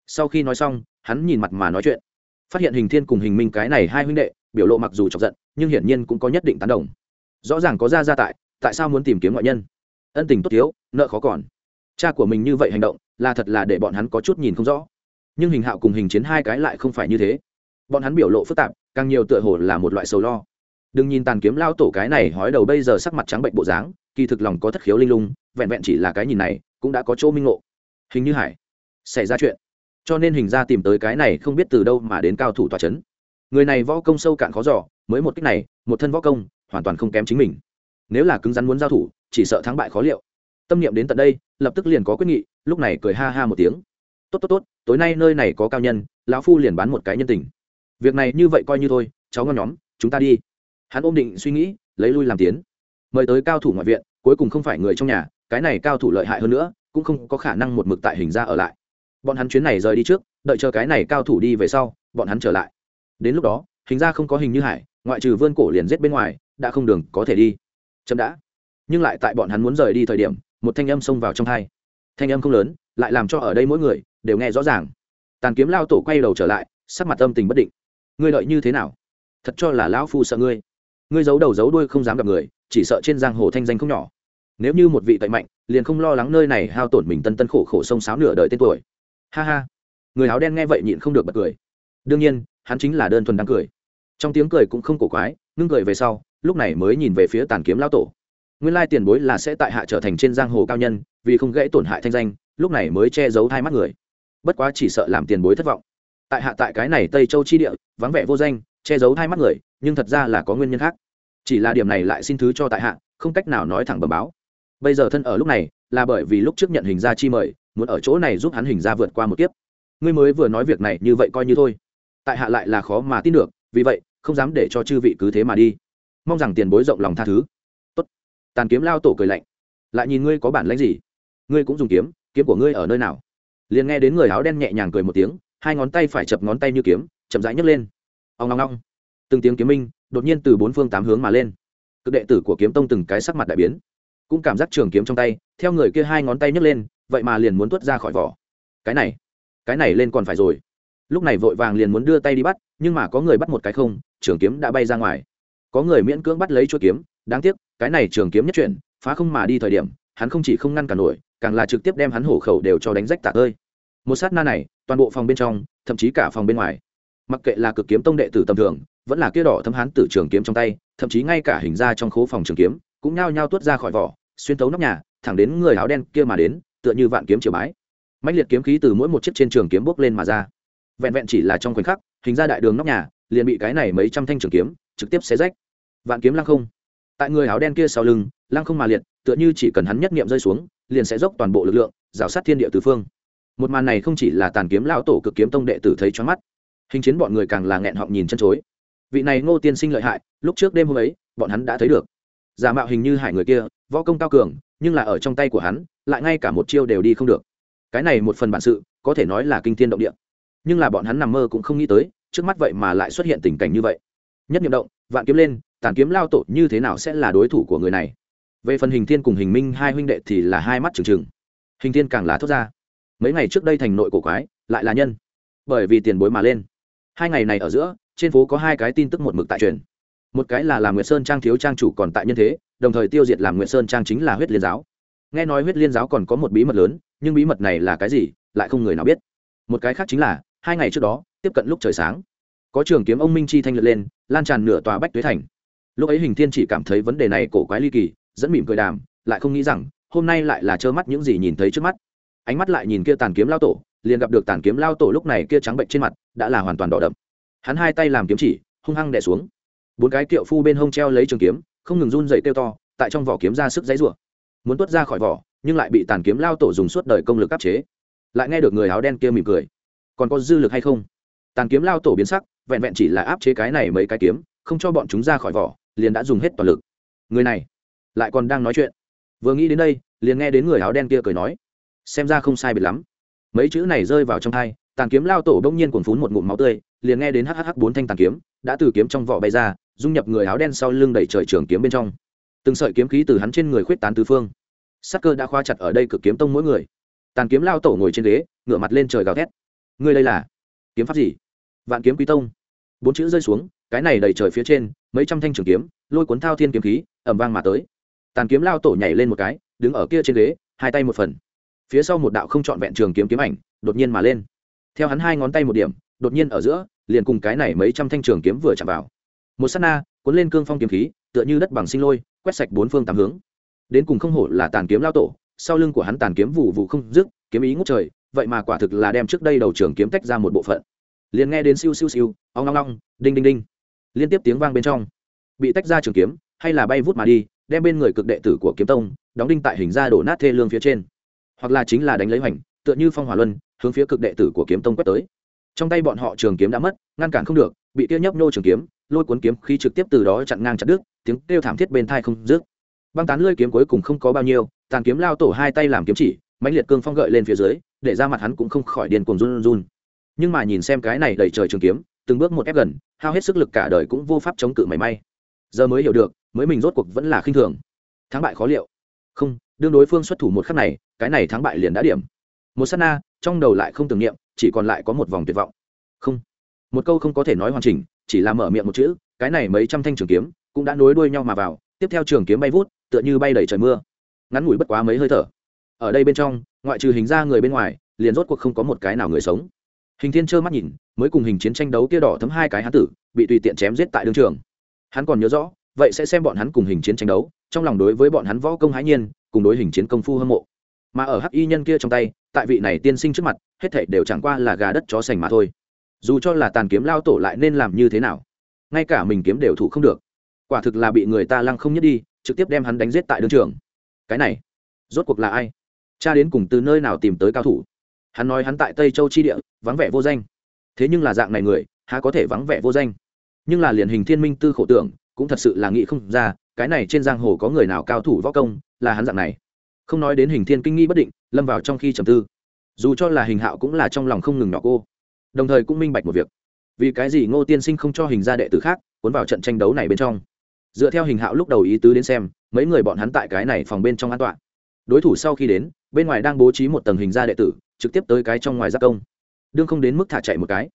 Sau khi nói xong, hắn nhìn mặt mà nói chuyện. Phát hiện hình thiên cùng hình minh cái này hai huynh đệ, biểu lộ mặc dù chọc giận, nhưng hiển nhiên cũng có nhất định tán đồng. Rõ ràng có ra gia tại tại sao muốn tìm kiếm ngoại nhân? Ân tình tốt thiếu, nợ khó còn. Cha của mình như vậy hành động, là thật là để bọn hắn có chút nhìn không rõ. Nhưng hình hạo cùng hình chiến hai cái lại không phải như thế. Bọn hắn biểu lộ phức tạp, càng nhiều tựa hồ là một loại sầu lo. Đừng nhìn tàn kiếm lao tổ cái này hói đầu bây giờ sắc mặt trắng bệnh bộ dáng kỳ thực lòng có thất khiếu linh lung, vẹn vẹn chỉ là cái nhìn này, cũng đã có chỗ minh ngộ. Hình như hải, xảy ra chuyện. Cho nên hình ra tìm tới cái này không biết từ đâu mà đến cao thủ tòa c h ấ n người này võ công sâu cạn khó giỏ mới một cách này, một thân võ công, hoàn toàn không kém chính mình. Nếu là cứng rắn muốn giao thủ, chỉ sợ thắng bại khó liệu. Tâm niệm đến tận đây, lập tức liền có quyết nghị, lúc này cười ha ha một tiếng. Tốt tốt tốt, tối nay nơi này có cao nhân, lão phu liền bán một cái nhân tình. Việc này như vậy coi như thôi, cháu ngon nhóm, chúng ta đi. Hắn ôm định suy nghĩ, lấy lui làm tiến. Mời tới cao thủ ngoại viện cuối cùng không phải người trong nhà, cái này cao thủ lợi hại hơn nữa, cũng không có khả năng một mực tại hình ra ở lại. Bọn hắn chuyến này rời đi trước, đợi chờ cái này cao thủ đi về sau, bọn hắn trở lại. Đến lúc đó, hình ra không có hình như hải, ngoại trừ vươn cổ liền giết bên ngoài, đã không đường có thể đi. Chậm đã. Nhưng lại tại bọn hắn muốn rời đi thời điểm, một thanh âm xông vào trong thai thanh âm không lớn, lại làm cho ở đây mỗi người đều nghe rõ ràng. Tàn kiếm lao tổ quay đầu trở lại, sắc mặt âm tình bất định. Ngươi đợi như thế nào? Thật cho là lão phu sợ ngươi. Ngươi giấu đầu giấu đuôi không dám gặp người chỉ sợ trên giang hồ thanh danh không nhỏ. Nếu như một vị tệ mạnh, liền không lo lắng nơi này hao tổn mình tân tân khổ khổ sông sáo nửa đời tên tuổi. Ha ha. Người áo đen nghe vậy nhịn không được bật cười. Đương nhiên, hắn chính là đơn thuần đang cười. Trong tiếng cười cũng không cổ quái, ngưng cười về sau, lúc này mới nhìn về phía tàn kiếm lao tổ. Nguyên lai tiền bối là sẽ tại hạ trở thành trên giang hồ cao nhân, vì không gãy tổn hại thanh danh, lúc này mới che giấu hai mắt người. Bất quá chỉ sợ làm tiền bối thất vọng. Tại hạ tại cái này tây châu chi địa, vắng vẻ vô danh, che giấu hai mắt người, nhưng thật ra là có nguyên nhân khác chỉ là điểm này lại xin thứ cho tại hạ, không cách nào nói thẳng bẩm báo. Bây giờ thân ở lúc này, là bởi vì lúc trước nhận hình ra chi mời, muốn ở chỗ này giúp hắn hình ra vượt qua một kiếp. Ngươi mới vừa nói việc này như vậy coi như thôi. Tại hạ lại là khó mà tin được, vì vậy, không dám để cho chư vị cứ thế mà đi. Mong rằng tiền bối rộng lòng tha thứ. Tốt. Tàn kiếm lao tổ cười lạnh. Lại nhìn ngươi có bản lãnh gì? Ngươi cũng dùng kiếm kiếm của ngươi ở nơi nào? Liền nghe đến người áo đen nhẹ nhàng cười một tiếng, hai ngón tay phải chập ngón tay như kiếm, chậm rãi nhấc lên. Ông long long từng tiếng kiếm minh đột nhiên từ bốn phương tám hướng mà lên. Cực đệ tử của kiếm tông từng cái sắc mặt đại biến. Cũng cảm giác trường kiếm trong tay, theo người kia hai ngón tay nhấc lên, vậy mà liền muốn tuốt ra khỏi vỏ. Cái này cái này lên còn phải rồi. Lúc này vội vàng liền muốn đưa tay đi bắt, nhưng mà có người bắt một cái không, trường kiếm đã bay ra ngoài. Có người miễn cưỡng bắt lấy chuỗi kiếm, đáng tiếc, cái này trường kiếm nhất chuyển, phá không mà đi thời điểm, hắn không chỉ không ngăn cả nổi, càng là trực tiếp đem hắn hổ khẩu đều cho đánh rách tạc ơi. Một sát na này, toàn bộ phòng bên trong, thậm chí cả phòng bên ngoài. Mặc kệ là cực kiếm tông đệ tử tầm thường vẫn là kia đỏ thâm hán tử trường kiếm trong tay, thậm chí ngay cả hình ra trong khố phòng trường kiếm, cũng nhao nhao tuốt ra khỏi vỏ, xuyên tấu nóc nhà, thẳng đến người áo đen kia mà đến, tựa như vạn kiếm chiều bái. Mạnh liệt kiếm khí từ mỗi một chiếc trên trường kiếm bốc lên mà ra. Vẹn vẹn chỉ là trong khoảnh khắc, hình ra đại đường nóc nhà, liền bị cái này mấy trăm thanh trường kiếm, trực tiếp xé rách. Vạn kiếm lăng không. Tại người áo đen kia sau lưng, lăng không mà liệt, tựa như chỉ cần hắn nhất niệm rơi xuống, liền sẽ dốc toàn bộ lực lượng, rào sát thiên địa tứ phương. Một màn này không chỉ là tàn kiếm lão tổ cực kiếm tông đệ tử thấy choáng mắt, hình chiến bọn người càng là nghẹn họng nhìn chân chối vị này ngô tiên sinh lợi hại, lúc trước đêm hôm ấy, bọn hắn đã thấy được. Giả mạo hình như hải người kia, võ công cao cường, nhưng là ở trong tay của hắn, lại ngay cả một chiêu đều đi không được. Cái này một phần bản sự, có thể nói là kinh thiên động địa. Nhưng là bọn hắn nằm mơ cũng không nghĩ tới, trước mắt vậy mà lại xuất hiện tình cảnh như vậy. Nhất nhiệm động, vạn kiếm lên, tàn kiếm lao tổ như thế nào sẽ là đối thủ của người này? Về phần hình thiên cùng hình minh hai huynh đệ thì là hai mắt trừng trừng. Hình thiên càng là thốt ra. Mấy ngày trước đây thành nội cổ quái, lại là nhân. Bởi vì tiền bối mà lên. Hai ngày này ở giữa trên phố có hai cái tin tức một mực tại truyền. Một cái là làm nguyệt sơn trang thiếu trang chủ còn tại nhân thế, đồng thời tiêu diệt làm nguyệt sơn trang chính là huyết liên giáo. Nghe nói huyết liên giáo còn có một bí mật lớn, nhưng bí mật này là cái gì, lại không người nào biết. Một cái khác chính là, hai ngày trước đó, tiếp cận lúc trời sáng, có trường kiếm ông minh chi thanh lượt lên, lan tràn nửa tòa bách tuế thành. Lúc ấy hình thiên chỉ cảm thấy vấn đề này cổ quái ly kỳ, dẫn mỉm cười đàm, lại không nghĩ rằng, hôm nay lại là trơ mắt những gì nhìn thấy trước mắt. Ánh mắt lại nhìn kia tàn kiếm lao tổ, liền gặp được tàn kiếm lao tổ lúc này kia trắng bệnh trên mặt, đã là hoàn toàn đỏ đậm hắn hai tay làm kiếm chỉ, hung hăng đè xuống. Bốn cái kiệu phu bên hông treo lấy trường kiếm, không ngừng run dậy kêu to, tại trong vỏ kiếm ra sức dãy rủa. Muốn tuốt ra khỏi vỏ, nhưng lại bị tàn kiếm lao tổ dùng suốt đời công lực áp chế. Lại nghe được người áo đen kia mỉm cười. Còn có dư lực hay không? Tàn kiếm lao tổ biến sắc, vẹn vẹn chỉ là áp chế cái này mấy cái kiếm, không cho bọn chúng ra khỏi vỏ, liền đã dùng hết toàn lực. Người này, lại còn đang nói chuyện. Vừa nghĩ đến đây, liền nghe đến người áo đen kia cười nói. Xem ra không sai biệt lắm. Mấy chữ này rơi vào trong thai tàn kiếm lao tổ đông nhiên cuồng phún một ngụm máu tươi liền nghe đến hhh bốn thanh tàn kiếm, đã từ kiếm trong vỏ bay ra, dung nhập người áo đen sau lưng đẩy trời trường kiếm bên trong. Từng sợi kiếm khí từ hắn trên người khuyết tán tứ phương. Sắc cơ đã khoa chặt ở đây cực kiếm tông mỗi người. Tàn kiếm lao tổ ngồi trên ghế, ngửa mặt lên trời gào thét. Ngươi đây là kiếm pháp gì? Vạn kiếm quý tông. Bốn chữ rơi xuống, cái này đầy trời phía trên, mấy trăm thanh trường kiếm, lôi cuốn thao thiên kiếm khí ẩm vang mà tới. Tàn kiếm lao tổ nhảy lên một cái, đứng ở kia trên ghế, hai tay một phần. Phía sau một đạo không trọn vẹn trường kiếm kiếm ảnh, đột nhiên mà lên. Theo hắn hai ngón tay một điểm đột nhiên ở giữa liền cùng cái này mấy trăm thanh trường kiếm vừa chạm vào. Một sát na cuốn lên cương phong kiếm khí tựa như đất bằng sinh lôi quét sạch bốn phương tám hướng. Đến cùng không hổ là tàn kiếm lao tổ sau lưng của hắn tàn kiếm vụ vụ không dứt kiếm ý ngút trời vậy mà quả thực là đem trước đây đầu trường kiếm tách ra một bộ phận. Liền nghe đến siêu siêu siêu ong ong ong, đinh đinh đinh. Liên tiếp tiếng vang bên trong. Bị tách ra trường kiếm hay là bay vút mà đi đem bên người cực đệ tử của kiếm tông đóng đinh tại hình ra đổ nát thê lương phía trên. Hoặc là chính là đánh lấy hoành tựa như phong hỏa luân hướng phía cực đệ tử của kiếm tông quét tới trong tay bọn họ trường kiếm đã mất, ngăn cản không được, bị kia nhấp nô trường kiếm, lôi cuốn kiếm khi trực tiếp từ đó chặn ngang chặt đứt, tiếng kêu thảm thiết bên thai không dứt. Băng tán lơi kiếm cuối cùng không có bao nhiêu, tàn kiếm lao tổ hai tay làm kiếm chỉ, mãnh liệt cương phong gợi lên phía dưới, để ra mặt hắn cũng không khỏi điên cuồng run run. Nhưng mà nhìn xem cái này đầy trời trường kiếm, từng bước một ép gần, hao hết sức lực cả đời cũng vô pháp chống cự mảy may. Giờ mới hiểu được, mới mình rốt cuộc vẫn là khinh thường. Thắng bại khó liệu. Không, đương đối phương xuất thủ một khắc này, cái này thắng bại liền đã điểm. Một sát na, trong đầu lại không tưởng niệm chỉ còn lại có một vòng tuyệt vọng. Không. Một câu không có thể nói hoàn chỉnh, chỉ là mở miệng một chữ, cái này mấy trăm thanh trường kiếm cũng đã nối đuôi nhau mà vào, tiếp theo trường kiếm bay vút, tựa như bay đầy trời mưa. Ngắn ngủi bất quá mấy hơi thở. Ở đây bên trong, ngoại trừ hình ra người bên ngoài, liền rốt cuộc không có một cái nào người sống. Hình thiên trơ mắt nhìn, mới cùng hình chiến tranh đấu kia đỏ thấm hai cái hán tử, bị tùy tiện chém giết tại đương trường. Hắn còn nhớ rõ, vậy sẽ xem bọn hắn cùng hình chiến tranh đấu, trong lòng đối với bọn hắn võ công hãi nhiên, cùng đối hình chiến công phu hâm mộ mà ở hắc y nhân kia trong tay, tại vị này tiên sinh trước mặt, hết thảy đều chẳng qua là gà đất chó sành mà thôi. Dù cho là tàn kiếm lao tổ lại nên làm như thế nào? Ngay cả mình kiếm đều thủ không được. Quả thực là bị người ta lăng không nhất đi, trực tiếp đem hắn đánh giết tại đương trường. Cái này, rốt cuộc là ai? Cha đến cùng từ nơi nào tìm tới cao thủ? Hắn nói hắn tại tây châu chi địa, vắng vẻ vô danh. Thế nhưng là dạng này người, há có thể vắng vẻ vô danh? Nhưng là liền hình thiên minh tư khổ tưởng, cũng thật sự là nghĩ không ra, cái này trên giang hồ có người nào cao thủ võ công, là hắn dạng này không nói đến hình thiên kinh nghi bất định, lâm vào trong khi trầm tư. Dù cho là hình hạo cũng là trong lòng không ngừng nhỏ cô. Đồng thời cũng minh bạch một việc. Vì cái gì ngô tiên sinh không cho hình gia đệ tử khác, cuốn vào trận tranh đấu này bên trong? Dựa theo hình hạo lúc đầu ý tứ đến xem, mấy người bọn hắn tại cái này phòng bên trong an toàn. Đối thủ sau khi đến, bên ngoài đang bố trí một tầng hình gia đệ tử, trực tiếp tới cái trong ngoài gia công. Đương không đến mức thả chạy một cái.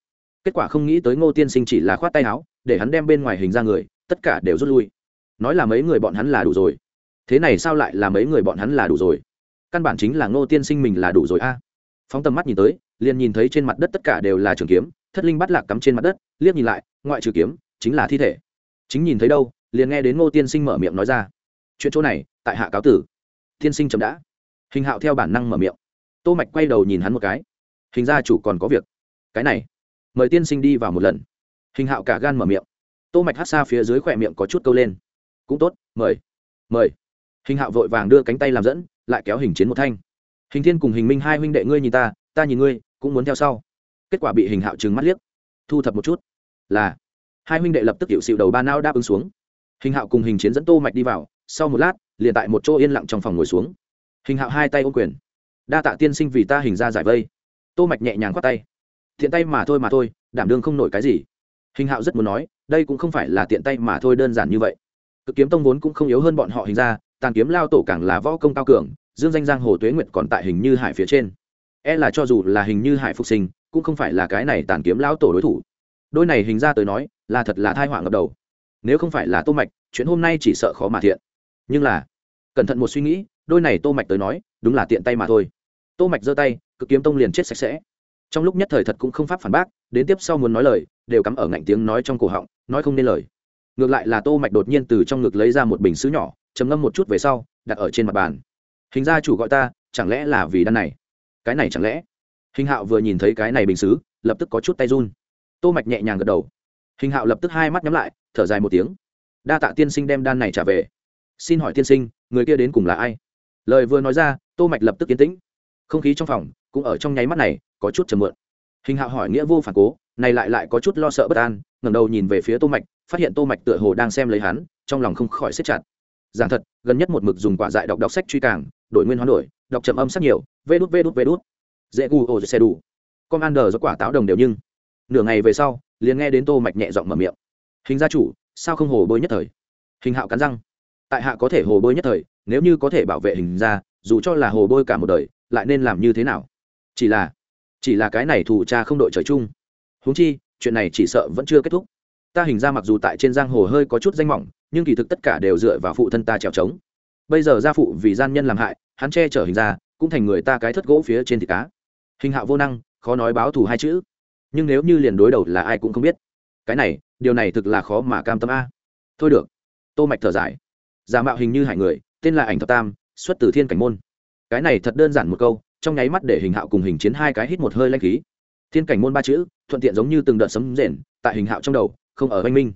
Kết quả không nghĩ tới ngô tiên sinh chỉ là khoát tay áo, để hắn đem bên ngoài hình ra người, tất cả đều rút lui. Nói là mấy người bọn hắn là đủ rồi thế này sao lại là mấy người bọn hắn là đủ rồi? Căn bản chính là ngô tiên sinh mình là đủ rồi a. Phóng tầm mắt nhìn tới, liền nhìn thấy trên mặt đất tất cả đều là trường kiếm, thất linh bắt lạc cắm trên mặt đất, liếc nhìn lại, ngoại trừ kiếm, chính là thi thể. Chính nhìn thấy đâu, liền nghe đến ngô tiên sinh mở miệng nói ra. Chuyện chỗ này, tại hạ cáo tử. Tiên sinh chậm đã. Hình hạo theo bản năng mở miệng. Tô mạch quay đầu nhìn hắn một cái. Hình gia chủ còn có việc. Cái này, mời tiên sinh đi vào một lần. Hình hạo cả gan mở miệng. Tô mạch hát xa phía dưới khỏe miệng có chút câu lên. Cũng tốt, mời. Mời hình hạo vội vàng đưa cánh tay làm dẫn, lại kéo hình chiến một thanh. Hình thiên cùng hình minh hai huynh đệ ngươi nhìn ta ta nhìn ngươi, cũng muốn theo sau. Kết quả bị hình hạo trừng mắt liếc. Thu thập một chút. Là. Hai huynh đệ lập tức hiệu xịu đầu ba nao đáp ứng xuống. Hình hạo cùng hình chiến dẫn tô mạch đi vào, sau một lát, liền tại một chỗ yên lặng trong phòng ngồi xuống. Hình hạo hai tay ôm quyền. Đa tạ tiên sinh vì ta hình ra giải vây. Tô mạch nhẹ nhàng khoát tay. Thiện tay mà thôi mà thôi, đảm đương không nổi cái gì. Hình hạo rất muốn nói, đây cũng không phải là tiện tay mà thôi đơn giản như vậy. Cực kiếm tông vốn cũng không yếu hơn bọn họ hình ra tàn kiếm lao tổ càng là võ công cao cường, dương danh giang hồ tuế nguyệt còn tại hình như hải phía trên. E là cho dù là hình như hải phục sinh, cũng không phải là cái này tàn kiếm lao tổ đối thủ. Đôi này hình ra tới nói, là thật là thai họa ngập đầu. Nếu không phải là tô mạch, chuyện hôm nay chỉ sợ khó mà thiện. Nhưng là, cẩn thận một suy nghĩ, đôi này tô mạch tới nói, đúng là tiện tay mà thôi. Tô mạch giơ tay, cực kiếm tông liền chết sạch sẽ. Trong lúc nhất thời thật cũng không pháp phản bác, đến tiếp sau muốn nói lời, đều cắm ở ngạnh tiếng nói trong cổ họng, nói không nên lời. Ngược lại là tô mạch đột nhiên từ trong ngực lấy ra một bình sứ nhỏ trầm ngâm một chút về sau, đặt ở trên mặt bàn. Hình gia chủ gọi ta, chẳng lẽ là vì đan này? Cái này chẳng lẽ? Hình hạo vừa nhìn thấy cái này bình sứ lập tức có chút tay run. Tô mạch nhẹ nhàng gật đầu. Hình hạo lập tức hai mắt nhắm lại, thở dài một tiếng. Đa tạ tiên sinh đem đan này trả về. Xin hỏi tiên sinh, người kia đến cùng là ai? Lời vừa nói ra, tô mạch lập tức yên tĩnh. Không khí trong phòng, cũng ở trong nháy mắt này, có chút trầm mượn hình hạo hỏi nghĩa vô phản cố, này lại lại có chút lo sợ bất an, ngẩng đầu nhìn về phía tô mạch, phát hiện tô mạch tựa hồ đang xem lấy hắn, trong lòng không khỏi siết chặt giảng thật, gần nhất một mực dùng quả dại đọc đọc sách truy càng, đổi nguyên hoán đổi, đọc chậm âm sắc nhiều, vê đút vê đút vê đút. Dễ gu ô xe đủ. Con ăn đờ do quả táo đồng đều nhưng. Nửa ngày về sau, liền nghe đến tô mạch nhẹ giọng mở miệng. Hình gia chủ, sao không hồ bơi nhất thời? Hình hạo cắn răng. Tại hạ có thể hồ bơi nhất thời, nếu như có thể bảo vệ hình gia, dù cho là hồ bơi cả một đời, lại nên làm như thế nào? Chỉ là chỉ là cái này thủ cha không đội trời chung. Huống chi, chuyện này chỉ sợ vẫn chưa kết thúc ta hình ra mặc dù tại trên giang hồ hơi có chút danh mỏng, nhưng kỳ thực tất cả đều dựa vào phụ thân ta trèo trống. Bây giờ gia phụ vì gian nhân làm hại, hắn che chở hình ra, cũng thành người ta cái thất gỗ phía trên thịt cá. Hình hạo vô năng, khó nói báo thù hai chữ. Nhưng nếu như liền đối đầu là ai cũng không biết. Cái này, điều này thực là khó mà cam tâm a. Thôi được. Tô mạch thở dài. Giả mạo hình như hải người, tên là ảnh thập tam, xuất từ thiên cảnh môn. Cái này thật đơn giản một câu, trong nháy mắt để hình hạo cùng hình chiến hai cái hít một hơi lanh khí. Thiên cảnh môn ba chữ, thuận tiện giống như từng đợt sấm rền, tại hình hạo trong đầu không ở anh minh.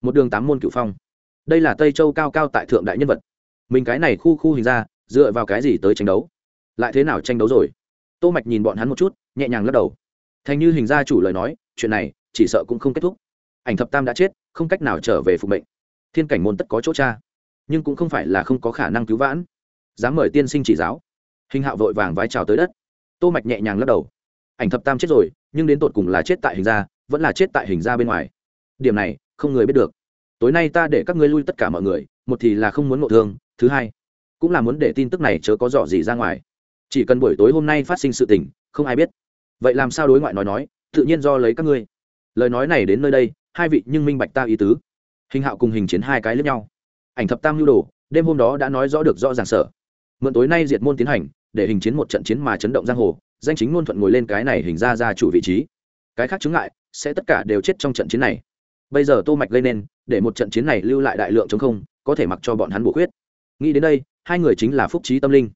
Một đường tám môn cựu phong. Đây là tây châu cao cao tại thượng đại nhân vật. Mình cái này khu khu hình ra, dựa vào cái gì tới tranh đấu? Lại thế nào tranh đấu rồi? Tô mạch nhìn bọn hắn một chút, nhẹ nhàng lắc đầu. Thành như hình gia chủ lời nói, chuyện này, chỉ sợ cũng không kết thúc. Ảnh thập tam đã chết, không cách nào trở về phục mệnh. Thiên cảnh môn tất có chỗ cha. Nhưng cũng không phải là không có khả năng cứu vãn. Dám mời tiên sinh chỉ giáo. Hình hạo vội vàng vái chào tới đất. Tô mạch nhẹ nhàng lắc đầu. Ảnh thập tam chết rồi, nhưng đến tột cùng là chết tại hình gia, vẫn là chết tại hình gia bên ngoài điểm này, không người biết được. Tối nay ta để các ngươi lui tất cả mọi người, một thì là không muốn ngộ thương, thứ hai, cũng là muốn để tin tức này chớ có dọ gì ra ngoài. Chỉ cần buổi tối hôm nay phát sinh sự tình, không ai biết. Vậy làm sao đối ngoại nói nói, tự nhiên do lấy các ngươi. Lời nói này đến nơi đây, hai vị nhưng minh bạch ta ý tứ. Hình hạo cùng hình chiến hai cái lướt nhau. Ảnh thập tam lưu đồ, đêm hôm đó đã nói rõ được rõ ràng sở. Mượn tối nay diệt môn tiến hành, để hình chiến một trận chiến mà chấn động giang hồ, danh chính ngôn thuận ngồi lên cái này hình ra ra chủ vị trí. Cái khác chứng ngại, sẽ tất cả đều chết trong trận chiến này bây giờ tô mạch gây nên, để một trận chiến này lưu lại đại lượng chống không, có thể mặc cho bọn hắn bổ khuyết. Nghĩ đến đây, hai người chính là phúc trí tâm linh.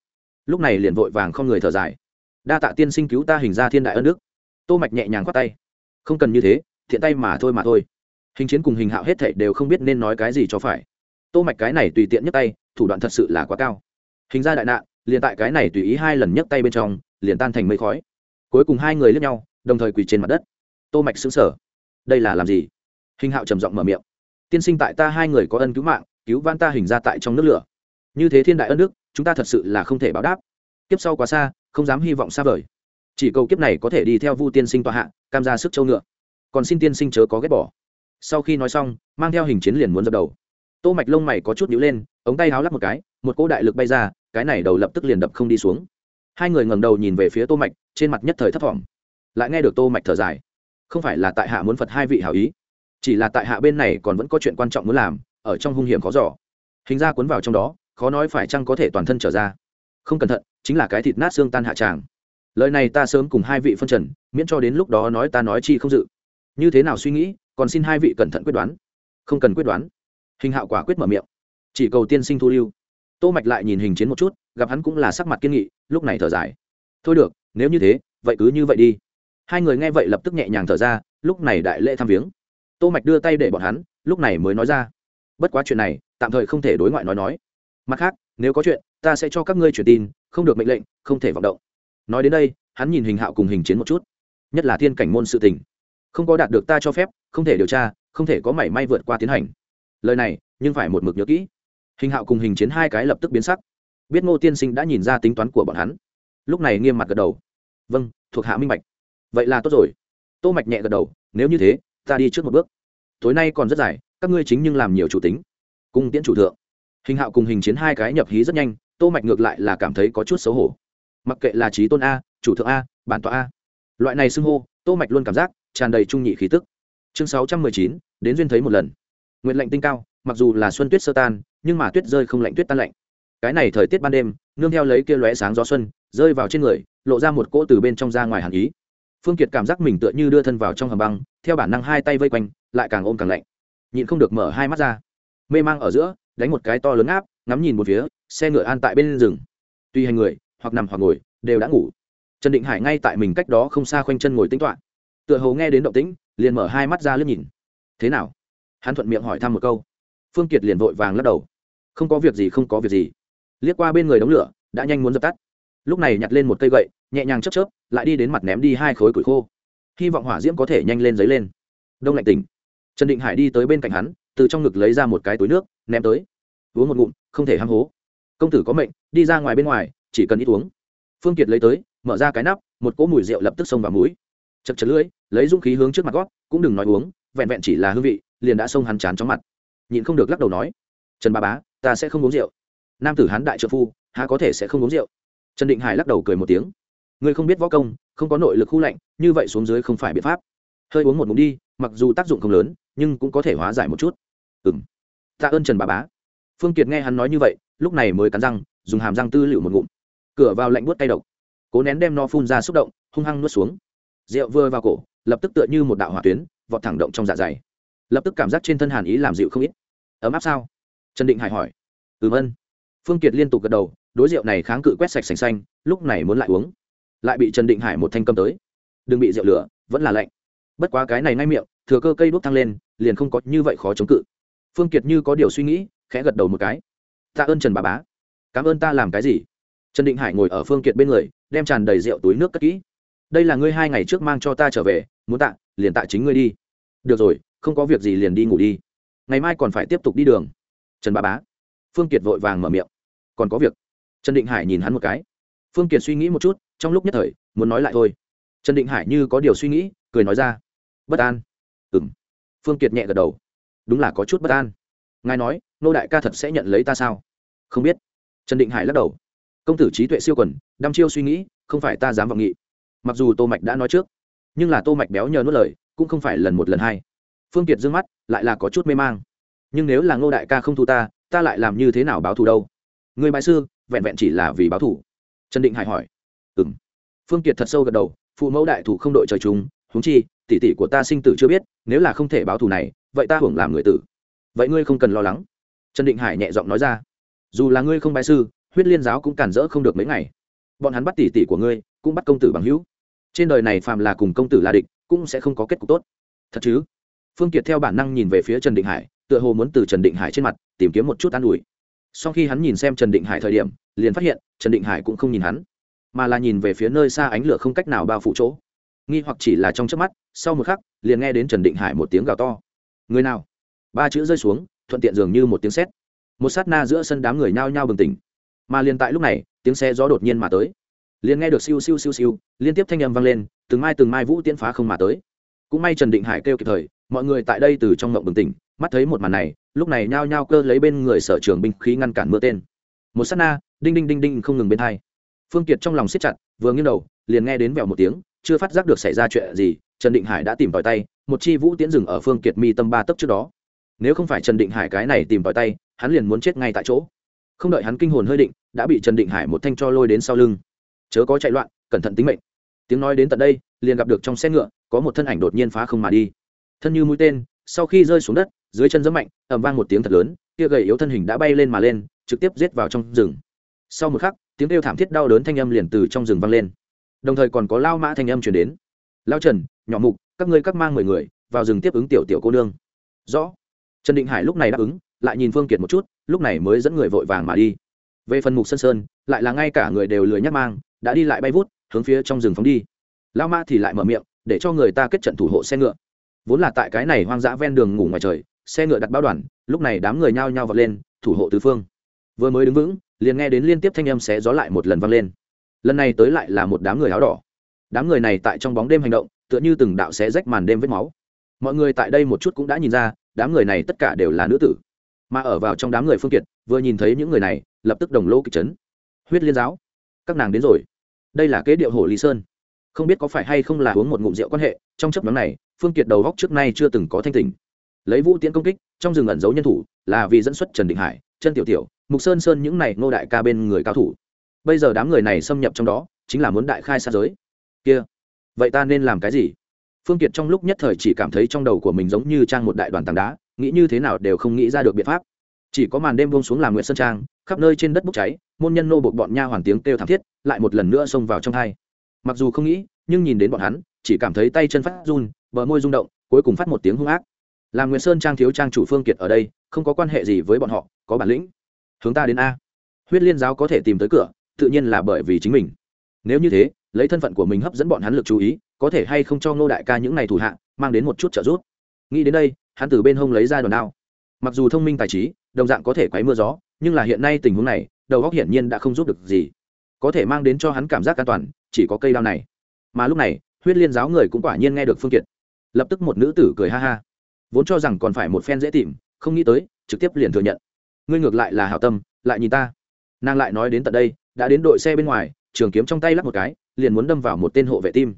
Lúc này liền vội vàng không người thở dài. Đa tạ tiên sinh cứu ta hình ra thiên đại ân đức. Tô mạch nhẹ nhàng khoát tay. Không cần như thế, thiện tay mà thôi mà thôi. Hình chiến cùng hình hạo hết thảy đều không biết nên nói cái gì cho phải. Tô mạch cái này tùy tiện nhấc tay, thủ đoạn thật sự là quá cao. Hình ra đại nạn, liền tại cái này tùy ý hai lần nhấc tay bên trong, liền tan thành mây khói. Cuối cùng hai người liếc nhau, đồng thời quỳ trên mặt đất. Tô mạch sững sờ. Đây là làm gì? Hình hạo trầm giọng mở miệng. Tiên sinh tại ta hai người có ân cứu mạng, cứu van ta hình ra tại trong nước lửa. Như thế thiên đại ân đức, chúng ta thật sự là không thể báo đáp. Kiếp sau quá xa, không dám hy vọng xa vời. Chỉ cầu kiếp này có thể đi theo vu tiên sinh tọa hạ, cam ra sức châu ngựa. Còn xin tiên sinh chớ có ghét bỏ. Sau khi nói xong, mang theo hình chiến liền muốn dập đầu. Tô mạch lông mày có chút nhíu lên, ống tay háo lắp một cái, một cỗ đại lực bay ra, cái này đầu lập tức liền đập không đi xuống. Hai người ngẩng đầu nhìn về phía tô mạch, trên mặt nhất thời thất vọng lại nghe được tô mạch thở dài. Không phải là tại hạ muốn phật hai vị hảo ý chỉ là tại hạ bên này còn vẫn có chuyện quan trọng muốn làm, ở trong hung hiểm khó giỏ hình ra cuốn vào trong đó, khó nói phải chăng có thể toàn thân trở ra. Không cẩn thận, chính là cái thịt nát xương tan hạ tràng. Lời này ta sớm cùng hai vị phân trần, miễn cho đến lúc đó nói ta nói chi không dự. Như thế nào suy nghĩ, còn xin hai vị cẩn thận quyết đoán. Không cần quyết đoán. Hình hạo quả quyết mở miệng. Chỉ cầu tiên sinh thu lưu. Tô mạch lại nhìn hình chiến một chút, gặp hắn cũng là sắc mặt kiên nghị, lúc này thở dài. Thôi được, nếu như thế, vậy cứ như vậy đi. Hai người nghe vậy lập tức nhẹ nhàng thở ra, lúc này đại lễ thăm viếng tô mạch đưa tay để bọn hắn, lúc này mới nói ra. Bất quá chuyện này, tạm thời không thể đối ngoại nói nói. Mặt khác, nếu có chuyện, ta sẽ cho các ngươi truyền tin, không được mệnh lệnh, không thể vọng động. Nói đến đây, hắn nhìn hình hạo cùng hình chiến một chút. Nhất là thiên cảnh môn sự tình. Không có đạt được ta cho phép, không thể điều tra, không thể có mảy may vượt qua tiến hành. Lời này, nhưng phải một mực nhớ kỹ. Hình hạo cùng hình chiến hai cái lập tức biến sắc. Biết ngô tiên sinh đã nhìn ra tính toán của bọn hắn. Lúc này nghiêm mặt gật đầu. Vâng thuộc hạ minh bạch. Vậy là tốt rồi. Tô mạch nhẹ gật đầu. Nếu như thế, ta đi trước một bước tối nay còn rất dài các ngươi chính nhưng làm nhiều chủ tính. Cung tiễn chủ thượng. Hình hạo cùng hình chiến hai cái nhập hí rất nhanh tô mạch ngược lại là cảm thấy có chút xấu hổ. Mặc kệ là trí tôn a chủ thượng a bản tọa a. Loại này xưng hô tô mạch luôn cảm giác tràn đầy trung nhị khí tức. Chương 619, đến duyên thấy một lần. Nguyện lệnh tinh cao mặc dù là xuân tuyết sơ tan nhưng mà tuyết rơi không lạnh tuyết tan lạnh. Cái này thời tiết ban đêm nương theo lấy kia lóe sáng gió xuân rơi vào trên người lộ ra một cỗ từ bên trong ra ngoài hàn ý. Phương kiệt cảm giác mình tựa như đưa thân vào trong hầm băng theo bản năng hai tay vây quanh lại càng ôm càng lạnh. Nhịn không được mở hai mắt ra. Mê mang ở giữa, đánh một cái to lớn áp ngắm nhìn một phía, xe ngựa an tại bên rừng. Tuy hành người, hoặc nằm hoặc ngồi, đều đã ngủ. Trần định hải ngay tại mình cách đó không xa khoanh chân ngồi tính toạ tựa hồ nghe đến động tĩnh, liền mở hai mắt ra lướt nhìn. Thế nào? Hắn thuận miệng hỏi thăm một câu. Phương kiệt liền vội vàng lắc đầu. Không có việc gì, không có việc gì. Liếc qua bên người đống lửa, đã nhanh muốn dập tắt. Lúc này nhặt lên một cây gậy, nhẹ nhàng chấp chớp, lại đi đến mặt ném đi hai khối củi khô. Hy vọng hỏa diễm có thể nhanh lên giấy lên. Đông lạnh tỉnh trần định hải đi tới bên cạnh hắn, từ trong ngực lấy ra một cái túi nước, ném tới. Uống một ngụm, không thể hăng hố. Công tử có mệnh, đi ra ngoài bên ngoài, chỉ cần ít uống. Phương kiệt lấy tới, mở ra cái nắp, một cỗ mùi rượu lập tức xông vào mũi. Chật chật lưỡi, lấy dũng khí hướng trước mặt gót, cũng đừng nói uống, vẹn vẹn chỉ là hương vị, liền đã xông hắn chán chóng mặt. Nhịn không được lắc đầu nói, trần ba bá, ta sẽ không uống rượu. Nam tử hán đại trợ phu, há có thể sẽ không uống rượu? Trần định hải lắc đầu cười một tiếng, ngươi không biết võ công, không có nội lực khu lạnh, như vậy xuống dưới không phải biện pháp. Hơi uống một ngụm đi, mặc dù tác dụng không lớn nhưng cũng có thể hóa giải một chút. Ừng tạ ơn trần bà bá. Phương kiệt nghe hắn nói như vậy, lúc này mới cắn răng, dùng hàm răng tư liệu một ngụm. Cửa vào lạnh buốt tay độc. Cố nén đem no phun ra xúc động, hung hăng nuốt xuống. Rượu vừa vào cổ, lập tức tựa như một đạo hỏa tuyến, vọt thẳng động trong dạ dày. Lập tức cảm giác trên thân hàn ý làm dịu không ít. Ấm áp sao? Trần định hải hỏi. Ừ ân phương kiệt liên tục gật đầu, đối rượu này kháng cự quét sạch sành xanh, lúc này muốn lại uống. Lại bị trần định hải một thanh cầm tới. Đừng bị rượu lửa, vẫn là lạnh. Bất quá cái này ngay miệng thừa cơ cây đuốc thăng lên, liền không có như vậy khó chống cự. Phương kiệt như có điều suy nghĩ, khẽ gật đầu một cái. Tạ ơn trần bà bá. Cảm ơn ta làm cái gì? Trần định hải ngồi ở phương kiệt bên người, đem tràn đầy rượu túi nước cất kỹ. Đây là ngươi hai ngày trước mang cho ta trở về, muốn tạ, liền tạ chính ngươi đi. Được rồi, không có việc gì liền đi ngủ đi. Ngày mai còn phải tiếp tục đi đường. Trần bà bá. Phương kiệt vội vàng mở miệng. Còn có việc. Trần định hải nhìn hắn một cái. Phương kiệt suy nghĩ một chút, trong lúc nhất thời, muốn nói lại thôi. Trần định hải như có điều suy nghĩ, cười nói ra. Bất an phương kiệt nhẹ gật đầu. Đúng là có chút bất an. Ngài nói, nô đại ca thật sẽ nhận lấy ta sao? Không biết. Trần định hải lắc đầu. Công tử trí tuệ siêu quần, đăm chiêu suy nghĩ, không phải ta dám vọng nghị. Mặc dù tô mạch đã nói trước, nhưng là tô mạch béo nhờ nuốt lời, cũng không phải lần một lần hai. Phương kiệt dương mắt, lại là có chút mê mang. Nhưng nếu là ngô đại ca không thu ta ta lại làm như thế nào báo thù đâu? Người bại sư, vẹn vẹn chỉ là vì báo thù. Trần định hải hỏi. Ừm. phương kiệt thật sâu gật đầu, phụ mẫu đại thủ không đội trời chúng, huống chi tỷ tỷ của ta sinh tử chưa biết, nếu là không thể báo thù này, vậy ta hưởng làm người tử. Vậy ngươi không cần lo lắng. Trần định hải nhẹ giọng nói ra. Dù là ngươi không bái sư, huyết liên giáo cũng cản rỡ không được mấy ngày. Bọn hắn bắt tỷ tỷ của ngươi, cũng bắt công tử bằng hữu. Trên đời này phàm là cùng công tử là địch, cũng sẽ không có kết cục tốt. Thật chứ? Phương kiệt theo bản năng nhìn về phía trần định hải, tựa hồ muốn từ trần định hải trên mặt tìm kiếm một chút an ủi. Sau khi hắn nhìn xem trần định hải thời điểm, liền phát hiện trần định hải cũng không nhìn hắn, mà là nhìn về phía nơi xa ánh lửa không cách nào bao phủ chỗ nghi hoặc chỉ là trong chớp mắt, sau một khắc, liền nghe đến trần định hải một tiếng gào to. Người nào? Ba chữ rơi xuống, thuận tiện dường như một tiếng sét. Một sát na giữa sân đám người nhao nhao bừng tỉnh. Mà liền tại lúc này, tiếng xe gió đột nhiên mà tới. Liền nghe được siêu siêu siêu siêu, liên tiếp thanh âm vang lên, từng mai từng mai vũ tiễn phá không mà tới. Cũng may trần định hải kêu kịp thời, mọi người tại đây từ trong ngộng bừng tỉnh, mắt thấy một màn này, lúc này nhao nhao cơ lấy bên người sở trường binh khí ngăn cản mưa tên. Một sát na, đinh đinh đinh đinh không ngừng bên hai. Phương kiệt trong lòng siết chặt, vừa nghiêng đầu, liền nghe đến vẹo một tiếng chưa phát giác được xảy ra chuyện gì, trần định hải đã tìm tòi tay, một chi vũ tiễn dừng ở phương kiệt mi tâm ba tấc trước đó. Nếu không phải trần định hải cái này tìm tòi tay, hắn liền muốn chết ngay tại chỗ. Không đợi hắn kinh hồn hơi định, đã bị trần định hải một thanh cho lôi đến sau lưng. Chớ có chạy loạn, cẩn thận tính mệnh. Tiếng nói đến tận đây, liền gặp được trong xe ngựa, có một thân ảnh đột nhiên phá không mà đi. Thân như mũi tên, sau khi rơi xuống đất, dưới chân giẫm mạnh, ầm vang một tiếng thật lớn, kia gầy yếu thân hình đã bay lên mà lên, trực tiếp giết vào trong rừng. Sau một khắc, tiếng kêu thảm thiết đau đớn thanh âm liền từ trong rừng vang lên đồng thời còn có lao mã thanh âm chuyển đến. Lao trần, nhỏ mục, các ngươi các mang mười người, vào rừng tiếp ứng tiểu tiểu cô nương. Rõ. Trần định hải lúc này đáp ứng, lại nhìn phương kiệt một chút, lúc này mới dẫn người vội vàng mà đi. Về phần mục sơn sơn, lại là ngay cả người đều lười nhắc mang, đã đi lại bay vút, hướng phía trong rừng phóng đi. Lao mã thì lại mở miệng, để cho người ta kết trận thủ hộ xe ngựa. Vốn là tại cái này hoang dã ven đường ngủ ngoài trời, xe ngựa đặt bao đoàn, lúc này đám người nhao nhao vọt lên, thủ hộ tứ phương. Vừa mới đứng vững, liền nghe đến liên tiếp thanh âm xé gió lại một lần vang lên lần này tới lại là một đám người áo đỏ. Đám người này tại trong bóng đêm hành động, tựa như từng đạo xé rách màn đêm vết máu. Mọi người tại đây một chút cũng đã nhìn ra, đám người này tất cả đều là nữ tử. Mà ở vào trong đám người phương kiệt, vừa nhìn thấy những người này, lập tức đồng lô kịch chấn. Huyết liên giáo, các nàng đến rồi. Đây là kế điệu hồ lý sơn. Không biết có phải hay không là uống một ngụm rượu quan hệ, trong chấp nhóm này, phương kiệt đầu góc trước nay chưa từng có thanh tình lấy vũ tiễn công kích, trong rừng ẩn giấu nhân thủ, là vì dẫn xuất trần định hải chân tiểu tiểu, mục sơn sơn những này ngô đại ca bên người cao thủ bây giờ đám người này xâm nhập trong đó, chính là muốn đại khai xa giới. Kia, vậy ta nên làm cái gì? Phương kiệt trong lúc nhất thời chỉ cảm thấy trong đầu của mình giống như trang một đại đoàn tảng đá, nghĩ như thế nào đều không nghĩ ra được biện pháp. Chỉ có màn đêm buông xuống làm nguyện sơn trang, khắp nơi trên đất bốc cháy, môn nhân nô buộc bọn nha hoàn tiếng kêu thảm thiết, lại một lần nữa xông vào trong hai. Mặc dù không nghĩ, nhưng nhìn đến bọn hắn, chỉ cảm thấy tay chân phát run, bờ môi rung động, cuối cùng phát một tiếng hung ác. Làm nguyễn sơn trang thiếu trang chủ phương kiệt ở đây, không có quan hệ gì với bọn họ, có bản lĩnh. Hướng ta đến a. Huyết liên giáo có thể tìm tới cửa tự nhiên là bởi vì chính mình. Nếu như thế, lấy thân phận của mình hấp dẫn bọn hắn lực chú ý, có thể hay không cho ngô đại ca những n à y thủ hạ, mang đến một chút trợ giúp. Nghĩ đến đây, hắn từ bên hông lấy ra đòn đao. Mặc dù thông minh tài trí, đồng dạng có thể quấy mưa gió, nhưng là hiện nay tình huống này, đầu góc hiển nhiên đã không giúp được gì. Có thể mang đến cho hắn cảm giác an toàn, chỉ có cây đao này. Mà lúc này, huyết liên giáo người cũng quả nhiên nghe được phương kiệt. Lập tức một nữ tử cười ha ha. Vốn cho rằng còn phải một phen dễ tìm, không nghĩ tới, trực tiếp liền thừa nhận. Ngươi ngược lại là hảo tâm, lại nhìn ta. Nàng lại nói đến tận đây đã đến đội xe bên ngoài, trường kiếm trong tay lắp một cái, liền muốn đâm vào một tên hộ vệ tim.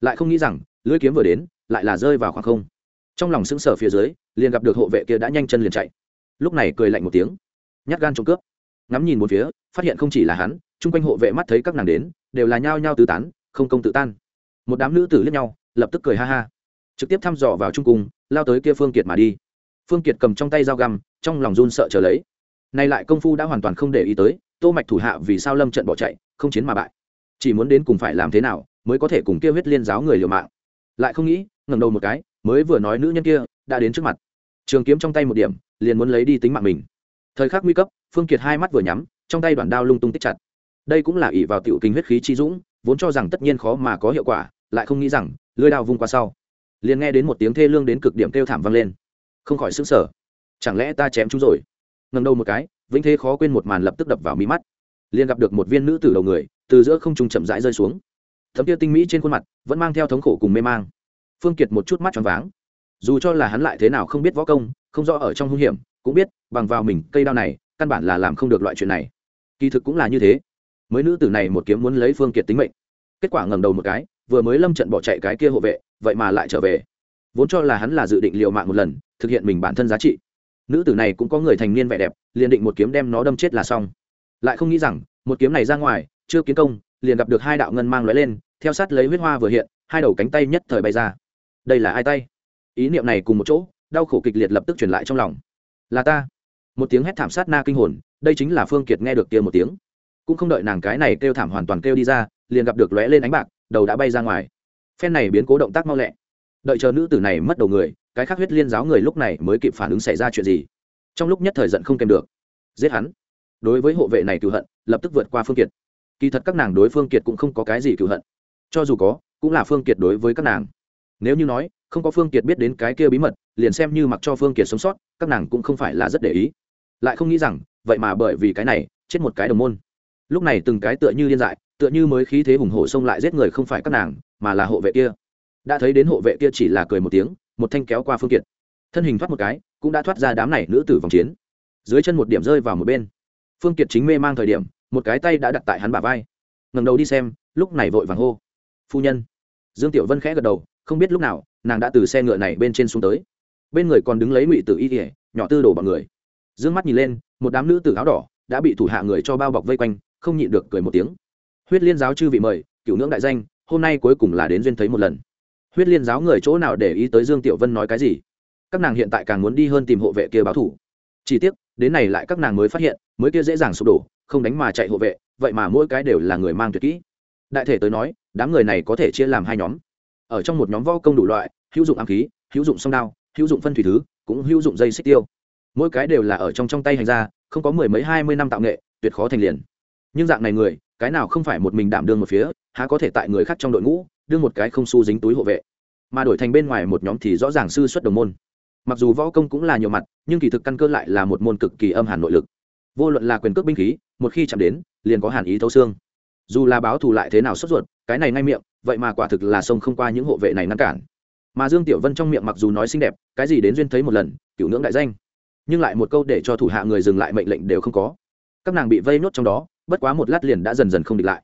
Lại không nghĩ rằng, lưỡi kiếm vừa đến, lại là rơi vào khoảng không. Trong lòng sững sờ phía dưới, liền gặp được hộ vệ kia đã nhanh chân liền chạy. Lúc này cười lạnh một tiếng, nhát gan trộm cướp. Ngắm nhìn một phía, phát hiện không chỉ là hắn, chung quanh hộ vệ mắt thấy các nàng đến, đều là nhao nhao tứ tán, không công tự tan. Một đám nữ tử liếc nhau, lập tức cười ha ha. Trực tiếp thăm dò vào trung cung, lao tới kia phương kiệt mà đi. Phương kiệt cầm trong tay dao găm, trong lòng run sợ trở lấy. Nay lại công phu đã hoàn toàn không để ý tới tô mạch thủ hạ vì sao lâm trận bỏ chạy, không chiến mà bại? Chỉ muốn đến cùng phải làm thế nào mới có thể cùng kia huyết liên giáo người liều mạng? Lại không nghĩ, ngẩng đầu một cái, mới vừa nói nữ nhân kia đã đến trước mặt. Trường kiếm trong tay một điểm, liền muốn lấy đi tính mạng mình. Thời khắc nguy cấp, phương kiệt hai mắt vừa nhắm, trong tay đoạn đao lung tung tích chặt. Đây cũng là ỷ vào tiểu kinh huyết khí chi dũng, vốn cho rằng tất nhiên khó mà có hiệu quả, lại không nghĩ rằng, lưỡi đao vung qua sau, liền nghe đến một tiếng thê lương đến cực điểm kêu thảm vang lên. Không khỏi sững sờ. Chẳng lẽ ta chém chúng rồi? Ngẩng đầu một cái vĩnh thế khó quên một màn lập tức đập vào mí mắt. Liền gặp được một viên nữ tử đầu người, từ giữa không trung chậm rãi rơi xuống. Thấm tiêu tinh mỹ trên khuôn mặt, vẫn mang theo thống khổ cùng mê mang. Phương kiệt một chút mắt tròn váng. Dù cho là hắn lại thế nào không biết võ công, không rõ ở trong hung hiểm, cũng biết, bằng vào mình, cây đao này, căn bản là làm không được loại chuyện này. Kỳ thực cũng là như thế. Mới nữ tử này một kiếm muốn lấy phương kiệt tính mệnh. Kết quả ngầm đầu một cái, vừa mới lâm trận bỏ chạy cái kia hộ vệ, vậy mà lại trở về. Vốn cho là hắn là dự định liều mạng một lần, thực hiện mình bản thân giá trị nữ tử này cũng có người thành niên vẻ đẹp, liền định một kiếm đem nó đâm chết là xong. Lại không nghĩ rằng, một kiếm này ra ngoài, chưa kiến công, liền gặp được hai đạo ngân mang lóe lên, theo sát lấy huyết hoa vừa hiện, hai đầu cánh tay nhất thời bay ra. Đây là ai tay? Ý niệm này cùng một chỗ, đau khổ kịch liệt lập tức truyền lại trong lòng. Là ta. Một tiếng hét thảm sát na kinh hồn, đây chính là phương kiệt nghe được kia một tiếng. Cũng không đợi nàng cái này kêu thảm hoàn toàn kêu đi ra, liền gặp được lóe lên ánh bạc, đầu đã bay ra ngoài. Phen này biến cố động tác mau lẹ. Đợi chờ nữ tử này mất đầu người cái khác huyết liên giáo người lúc này mới kịp phản ứng xảy ra chuyện gì. Trong lúc nhất thời giận không kèm được, giết hắn. Đối với hộ vệ này cựu hận, lập tức vượt qua phương kiệt. Kỳ thật các nàng đối phương kiệt cũng không có cái gì cựu hận. Cho dù có, cũng là phương kiệt đối với các nàng. Nếu như nói, không có phương kiệt biết đến cái kia bí mật, liền xem như mặc cho phương kiệt sống sót, các nàng cũng không phải là rất để ý. Lại không nghĩ rằng, vậy mà bởi vì cái này, chết một cái đồng môn. Lúc này từng cái tựa như điên dại, tựa như mới khí thế hùng hổ xông lại giết người không phải các nàng, mà là hộ vệ kia. Đã thấy đến hộ vệ kia chỉ là cười một tiếng một thanh kéo qua phương kiệt. Thân hình thoát một cái, cũng đã thoát ra đám này nữ tử vòng chiến. Dưới chân một điểm rơi vào một bên. Phương kiệt chính mê mang thời điểm, một cái tay đã đặt tại hắn bả vai. Ngầm đầu đi xem, lúc này vội vàng hô. Phu nhân. Dương tiểu vân khẽ gật đầu, không biết lúc nào, nàng đã từ xe ngựa này bên trên xuống tới. Bên người còn đứng lấy ngụy tử y kỉa nhỏ tư đồ bọn người. D ư ơ n g mắt nhìn lên, một đám nữ tử áo đỏ đã bị thủ hạ người cho bao bọc vây quanh, không nhịn được cười một tiếng. Huyết liên giáo chư vị mời, cựu ngưỡng đại danh, hôm nay cuối cùng là đến duyên thấy một lần huyết liên giáo người chỗ nào để ý tới dương tiểu vân nói cái gì? Các nàng hiện tại càng muốn đi hơn tìm hộ vệ kia báo thủ. Chỉ tiếc, đến này lại các nàng mới phát hiện, mới kia dễ dàng sụp đổ, không đánh mà chạy hộ vệ, vậy mà mỗi cái đều là người mang tuyệt kỹ. Đại thể tới nói, đám người này có thể chia làm hai nhóm. Ở trong một nhóm võ công đủ loại, hữu dụng ám khí, hữu dụng song đao, hữu dụng phân thủy thứ, cũng hữu dụng dây xích tiêu. Mỗi cái đều là ở trong trong tay hành ra không có mười mấy hai mươi năm tạo nghệ, tuyệt khó thành liền. Nhưng dạng này người, cái nào không phải một mình đảm đương một phía, há có thể tại người khác trong đội ngũ đương một cái không su dính túi hộ vệ. Mà đổi thành bên ngoài một nhóm thì rõ ràng sư xuất đồng môn. Mặc dù võ công cũng là nhiều mặt, nhưng kỳ thực căn cơ lại là một môn cực kỳ âm hàn nội lực. Vô luận là quyền cước binh khí, một khi chạm đến, liền có hàn ý thấu xương. Dù là báo thù lại thế nào sốt ruột, cái này ngay miệng, vậy mà quả thực là sông không qua những hộ vệ này ngăn cản. Mà dương tiểu vân trong miệng mặc dù nói xinh đẹp, cái gì đến duyên thấy một lần, cựu ngưỡng đại danh. Nhưng lại một câu để cho thủ hạ người dừng lại mệnh lệnh đều không có. Các nàng bị vây nốt trong đó, bất quá một lát liền đã dần dần không địch lại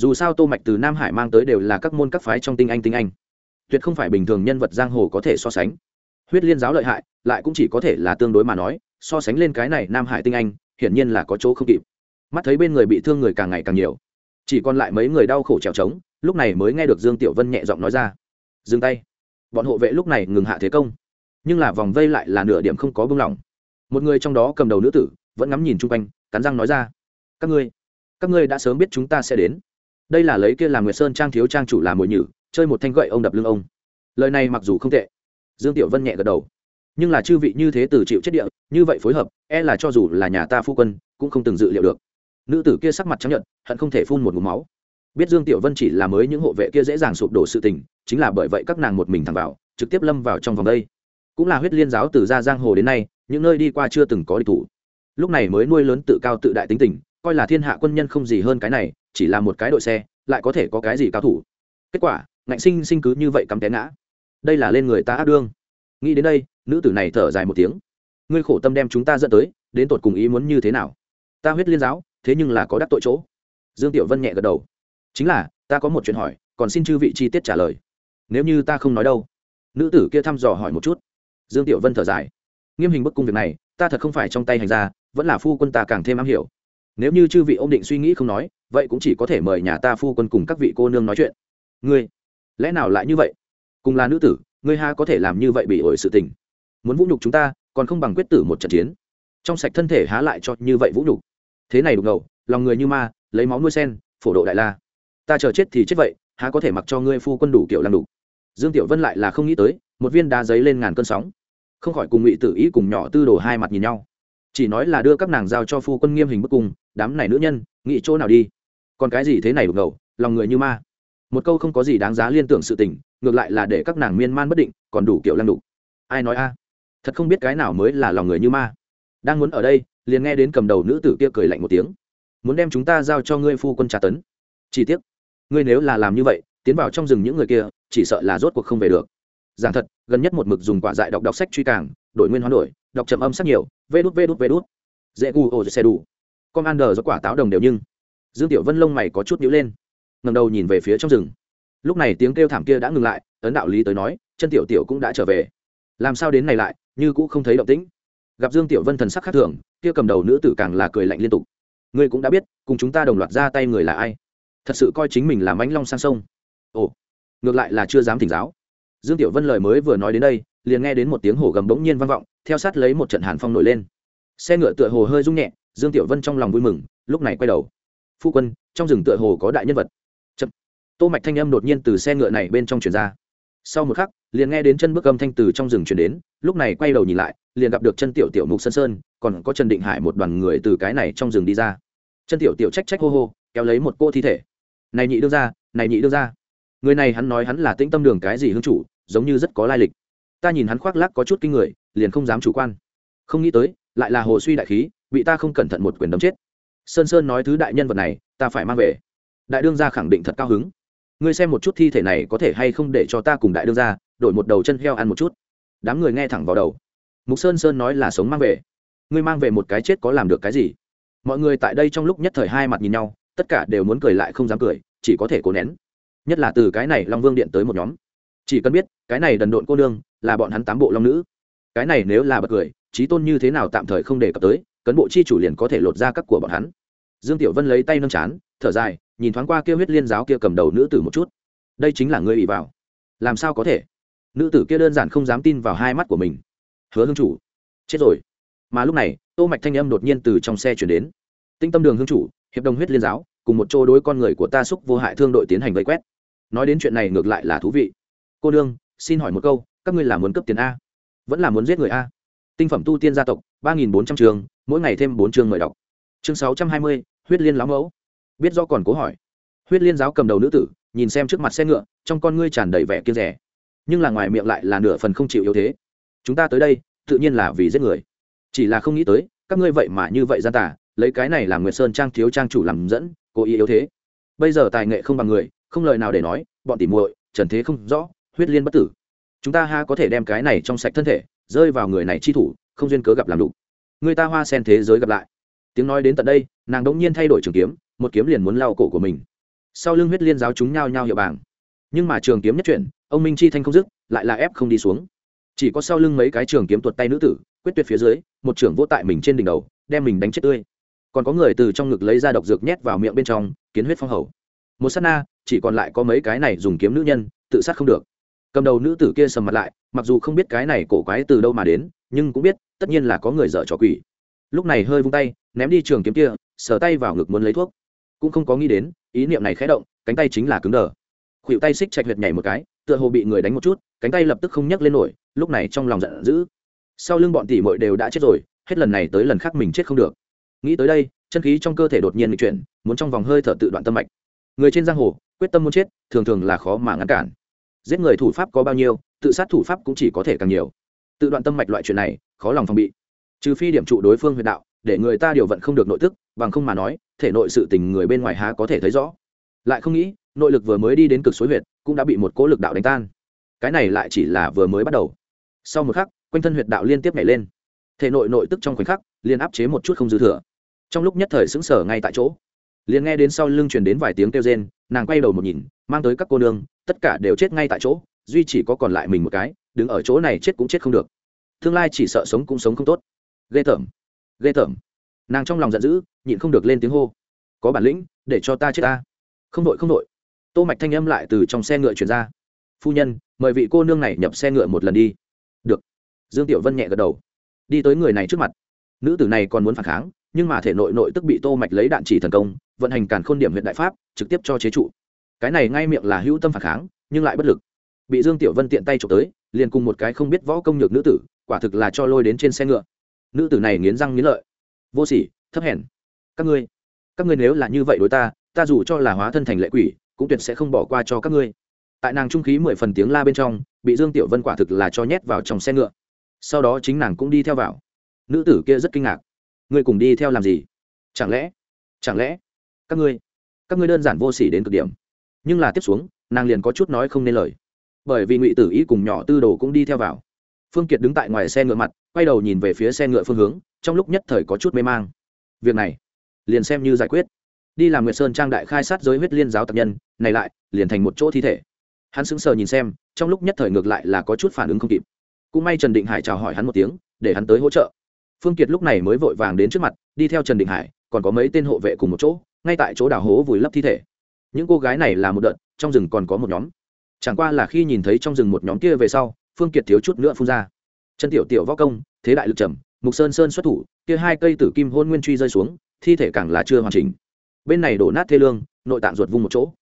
dù sao tô mạch từ nam hải mang tới đều là các môn các phái trong tinh anh tinh anh. Tuyệt không phải bình thường nhân vật giang hồ có thể so sánh. Huyết liên giáo lợi hại, lại cũng chỉ có thể là tương đối mà nói, so sánh lên cái này nam hải tinh anh, hiển nhiên là có chỗ không kịp. Mắt thấy bên người bị thương người càng ngày càng nhiều. Chỉ còn lại mấy người đau khổ trèo trống, lúc này mới nghe được dương tiểu vân nhẹ giọng nói ra. Dừng tay. Bọn hộ vệ lúc này ngừng hạ thế công. Nhưng là vòng vây lại là nửa điểm không có bưng lỏng. Một người trong đó cầm đầu nữ tử, vẫn ngắm nhìn chung quanh, cắn răng nói ra. Các ngươi các ngươi đã sớm biết chúng ta sẽ đến đây là lấy kia làm nguyệt sơn trang thiếu trang chủ làm mồi nhử, chơi một thanh gậy ông đập lưng ông. Lời này mặc dù không tệ. Dương tiểu vân nhẹ gật đầu. Nhưng là chư vị như thế từ chịu chết địa, như vậy phối hợp e là cho dù là nhà ta phu quân, cũng không từng dự liệu được. Nữ tử kia sắc mặt trắng nhận hận không thể phun một ngụm máu. Biết dương tiểu vân chỉ là mới những hộ vệ kia dễ dàng sụp đổ sự tình, chính là bởi vậy các nàng một mình thẳng vào, trực tiếp lâm vào trong vòng đây. Cũng là huyết liên giáo từ ra giang hồ đến nay, những nơi đi qua chưa từng có địch thủ. Lúc này mới nuôi lớn tự cao tự đại tính tình, coi là thiên hạ quân nhân không gì hơn cái này chỉ là một cái đội xe, lại có thể có cái gì cao thủ? Kết quả, ngạnh sinh sinh cứ như vậy cắm té ngã. Đây là lên người ta ác đương. Nghĩ đến đây, nữ tử này thở dài một tiếng. Ngươi khổ tâm đem chúng ta dẫn tới, đến tột cùng ý muốn như thế nào? Ta huyết liên giáo, thế nhưng là có đắc tội chỗ. Dương tiểu vân nhẹ gật đầu. Chính là, ta có một chuyện hỏi, còn xin chư vị chi tiết trả lời. Nếu như ta không nói đâu. Nữ tử kia thăm dò hỏi một chút. Dương tiểu vân thở dài. Nghiêm hình bức cung việc này, ta thật không phải trong tay hành ra vẫn là phu quân ta càng thêm am hiểu nếu như chư vị ôm định suy nghĩ không nói, vậy cũng chỉ có thể mời nhà ta phu quân cùng các vị cô nương nói chuyện. Ngươi, lẽ nào lại như vậy? Cùng là nữ tử, ngươi ha có thể làm như vậy bị ổi sự tình? Muốn vũ nhục chúng ta, còn không bằng quyết tử một trận chiến. Trong sạch thân thể há lại cho như vậy vũ nhục. Thế này đục ngầu, lòng người như ma, lấy máu nuôi sen, phổ độ đại la. Ta chờ chết thì chết vậy, há có thể mặc cho ngươi phu quân đủ kiểu làm đủ. Dương tiểu vân lại là không nghĩ tới, một viên đá giấy lên ngàn cơn sóng. Không khỏi cùng ngụy tử ý cùng nhỏ tư đồ hai mặt nhìn nhau. Chỉ nói là đưa các nàng giao cho phu quân nghiêm hình bức cung đám này nữ nhân, nghĩ chỗ nào đi? Còn cái gì thế này đục ngầu, lòng người như ma? Một câu không có gì đáng giá liên tưởng sự tình, ngược lại là để các nàng miên man bất định, còn đủ kiểu lăng đủ ai nói a? Thật không biết cái nào mới là lòng người như ma. Đang muốn ở đây, liền nghe đến cầm đầu nữ tử kia cười lạnh một tiếng. Muốn đem chúng ta giao cho ngươi phu quân trà tấn. Chỉ tiếc, ngươi nếu là làm như vậy, tiến vào trong rừng những người kia, chỉ sợ là rốt cuộc không về được. Giảng thật, gần nhất một mực dùng quả dại đọc đọc sách truy càng, đổi nguyên hoán đổi, đọc chậm âm sắc nhiều, vê đút vê đút vê đút. Dễ gu, ô xe đủ con ăn đờ do quả táo đồng đều nhưng, dương tiểu vân lông mày có chút nhíu lên ngầm đầu nhìn về phía trong rừng. Lúc này tiếng kêu thảm kia đã ngừng lại, ấn đạo lý tới nói, chân tiểu tiểu cũng đã trở về. Làm sao đến này lại, như cũ không thấy động tĩnh. Gặp dương tiểu vân thần sắc khác thường, kia cầm đầu nữ tử càng là cười lạnh liên tục. Ngươi cũng đã biết, cùng chúng ta đồng loạt ra tay người là ai. Thật sự coi chính mình là mãnh long sang sông. Ồ, ngược lại là chưa dám thỉnh giáo. Dương tiểu vân lời mới vừa nói đến đây, liền nghe đến một tiếng hổ gầm bỗng nhiên vang vọng, theo sát lấy một trận hàn phong nổi lên. Xe ngựa tựa hồ hơi rung nhẹ dương tiểu vân trong lòng vui mừng, lúc này quay đầu. Phu quân, trong rừng tựa hồ có đại nhân vật. Chậm. tô mạch thanh âm đột nhiên từ xe ngựa này bên trong chuyển ra. Sau một khắc, liền nghe đến chân bước âm thanh từ trong rừng truyền đến, lúc này quay đầu nhìn lại, liền gặp được chân tiểu tiểu mục sơn sơn, còn có trần định hải một đoàn người từ cái này trong rừng đi ra. Chân tiểu tiểu trách trách hô hô, kéo lấy một cô thi thể. Này nhị đương ra này nhị đương ra người này hắn nói hắn là tĩnh tâm đường cái gì hương chủ, giống như rất có lai lịch. Ta nhìn hắn khoác lác có chút kinh người, liền không dám chủ quan. Không nghĩ tới, lại là hồ suy đại khí bị ta không cẩn thận một quyền đấm chết. Sơn sơn nói thứ đại nhân vật này, ta phải mang về. Đại đương gia khẳng định thật cao hứng. Ngươi xem một chút thi thể này có thể hay không để cho ta cùng đại đương gia đổi một đầu chân heo ăn một chút. Đám người nghe thẳng vào đầu. Mục sơn sơn nói là sống mang về. Ngươi mang về một cái chết có làm được cái gì? Mọi người tại đây trong lúc nhất thời hai mặt nhìn nhau, tất cả đều muốn cười lại không dám cười, chỉ có thể cố nén. Nhất là từ cái này long vương điện tới một nhóm. Chỉ cần biết, cái này đần độn cô nương là bọn hắn tám bộ long nữ. Cái này nếu là bật cười trí tôn như thế nào tạm thời không đề cập tới cấn bộ chi chủ liền có thể lột ra các của bọn hắn. Dương tiểu vân lấy tay nâng chán, thở dài, nhìn thoáng qua kia huyết liên giáo kia cầm đầu nữ tử một chút. Đây chính là ngươi ủy vào. Làm sao có thể? Nữ tử kia đơn giản không dám tin vào hai mắt của mình. Hứa hương chủ. Chết rồi. Mà lúc này, tô mạch thanh âm đột nhiên từ trong xe chuyển đến. Tinh tâm đường hương chủ, hiệp đồng huyết liên giáo, cùng một chỗ đối con người của ta xúc vô hại thương đội tiến hành vây quét. Nói đến chuyện này ngược lại là thú vị. Cô đương xin hỏi một câu, các ngươi là muốn cấp tiền a? Vẫn là muốn giết người a? Tinh phẩm tu tiên gia tộc, ba nghìn bốn trăm trường mỗi ngày thêm bốn chương mời đọc. Chương sáu trăm hai mươi, huyết liên lão mẫu. Biết do còn cố hỏi. Huyết liên giáo cầm đầu nữ tử, nhìn xem trước mặt xe ngựa, trong con ngươi tràn đầy vẻ kiên rẻ. Nhưng là ngoài miệng lại là nửa phần không chịu yếu thế. Chúng ta tới đây, tự nhiên là vì giết người. Chỉ là không nghĩ tới, các ngươi vậy mà như vậy gian tả lấy cái này làm nguyệt sơn trang thiếu trang chủ làm dẫn, cố ý yếu thế. Bây giờ tài nghệ không bằng người, không lời nào để nói, bọn tỉ muội, trần thế không rõ, huyết liên bất tử. Chúng ta ha có thể đem cái này trong sạch thân thể, rơi vào người này chi thủ, không duyên cớ gặp làm đủ người ta hoa sen thế giới gặp lại. Tiếng nói đến tận đây, nàng đống nhiên thay đổi trường kiếm, một kiếm liền muốn lao cổ của mình. Sau lưng huyết liên giáo chúng nhao nhao hiệu bảng. Nhưng mà trường kiếm nhất chuyển, ông minh chi thanh không dứt, lại là ép không đi xuống. Chỉ có sau lưng mấy cái trường kiếm tuột tay nữ tử, quyết tuyệt phía dưới, một trưởng vô tại mình trên đỉnh đầu, đem mình đánh chết tươi. Còn có người từ trong ngực lấy ra độc dược nhét vào miệng bên trong, kiến huyết phong hầu. Một s á t na, chỉ còn lại có mấy cái này dùng kiếm nữ nhân, tự sát không được. Cầm đầu nữ tử kia sầm mặt lại, mặc dù không biết cái này cổ quái từ đâu mà đến, nhưng cũng biết tất nhiên là có người dở trò quỷ. Lúc này hơi vung tay, ném đi trường kiếm kia, sờ tay vào ngực muốn lấy thuốc. Cũng không có nghĩ đến, ý niệm này khé động, cánh tay chính là cứng đờ. Khuỵu tay xích chạch huyệt nhảy một cái, tựa hồ bị người đánh một chút, cánh tay lập tức không nhấc lên nổi, lúc này trong lòng giận dữ. Sau lưng bọn tỷ mội đều đã chết rồi, hết lần này tới lần khác mình chết không được. Nghĩ tới đây, chân khí trong cơ thể đột nhiên bị chuyển, muốn trong vòng hơi thở tự đoạn tâm mạch. Người trên giang hồ, quyết tâm muốn chết, thường thường là khó mà ngăn cản. Giết người thủ pháp có bao nhiêu, tự sát thủ pháp cũng chỉ có thể càng nhiều tự đoạn tâm mạch loại chuyện này, khó lòng phòng bị. Trừ phi điểm trụ đối phương huyệt đạo, để người ta điều vận không được nội tức, bằng không mà nói, thể nội sự tình người bên ngoài há có thể thấy rõ. Lại không nghĩ, nội lực vừa mới đi đến cực suối huyệt, cũng đã bị một cố lực đạo đánh tan. Cái này lại chỉ là vừa mới bắt đầu. Sau một khắc, quanh thân huyệt đạo liên tiếp nhảy lên. Thể nội nội tức trong khoảnh khắc, liền áp chế một chút không dư thừa. Trong lúc nhất thời sững sở ngay tại chỗ, liền nghe đến sau lưng truyền đến vài tiếng kêu rên, nàng quay đầu một nhìn, mang tới các cô nương, tất cả đều chết ngay tại chỗ, duy chỉ có còn lại mình một cái đứng ở chỗ này chết cũng chết không được. Tương lai chỉ sợ sống cũng sống không tốt. Ghê tởm ghê tởm. Nàng trong lòng giận dữ, nhịn không được lên tiếng hô. Có bản lĩnh, để cho ta chết ta. Không đội không đội. Tô mạch thanh âm lại từ trong xe ngựa chuyển ra. Phu nhân, mời vị cô nương này nhập xe ngựa một lần đi. Được. Dương tiểu vân nhẹ gật đầu. Đi tới người này trước mặt. Nữ tử này còn muốn phản kháng, nhưng mà thể nội nội tức bị tô mạch lấy đạn chỉ thần công, vận hành càn khôn điểm huyện đại pháp, trực tiếp cho chế trụ. Cái này ngay miệng là hữu tâm phản kháng, nhưng lại bất lực bị dương tiểu vân tiện tay chụp tới, liền cùng một cái không biết võ công nhược nữ tử, quả thực là cho lôi đến trên xe ngựa. Nữ tử này nghiến răng nghiến lợi. Vô sỉ, thấp hèn. Các ngươi các ngươi nếu là như vậy đối ta ta dù cho là hóa thân thành lệ quỷ, cũng tuyệt sẽ không bỏ qua cho các ngươi. Tại nàng trung khí mười phần tiếng la bên trong, bị dương tiểu vân quả thực là cho nhét vào trong xe ngựa. Sau đó chính nàng cũng đi theo vào. Nữ tử kia rất kinh ngạc. Ngươi cùng đi theo làm gì? Chẳng lẽ chẳng lẽ các ngươi các ngươi đơn giản vô sỉ đến cực điểm? Nhưng là tiếp xuống, nàng liền có chút nói không nên lời bởi vì ngụy tử ý cùng nhỏ tư đồ cũng đi theo vào. Phương kiệt đứng tại ngoài xe ngựa mặt, quay đầu nhìn về phía xe ngựa phương hướng, trong lúc nhất thời có chút mê mang. Việc này, liền xem như giải quyết. Đi làm nguyệt sơn trang đại khai sát giới huyết liên giáo tập nhân, này lại, liền thành một chỗ thi thể. Hắn sững sờ nhìn xem, trong lúc nhất thời ngược lại là có chút phản ứng không kịp. Cũng may trần định hải chào hỏi hắn một tiếng, để hắn tới hỗ trợ. Phương kiệt lúc này mới vội vàng đến trước mặt, đi theo trần định hải, còn có mấy tên hộ vệ cùng một chỗ, ngay tại chỗ đào hố vùi lấp thi thể. Những cô gái này là một đợt, trong rừng còn có một nhóm chẳng qua là khi nhìn thấy trong rừng một nhóm kia về sau, phương kiệt thiếu chút nữa phun ra. Chân tiểu tiểu võ công, thế đại lực trầm, mục sơn sơn xuất thủ, kia hai cây tử kim hôn nguyên truy rơi xuống, thi thể càng là chưa hoàn chỉnh. Bên này đổ nát thê lương, nội tạng ruột vung một chỗ.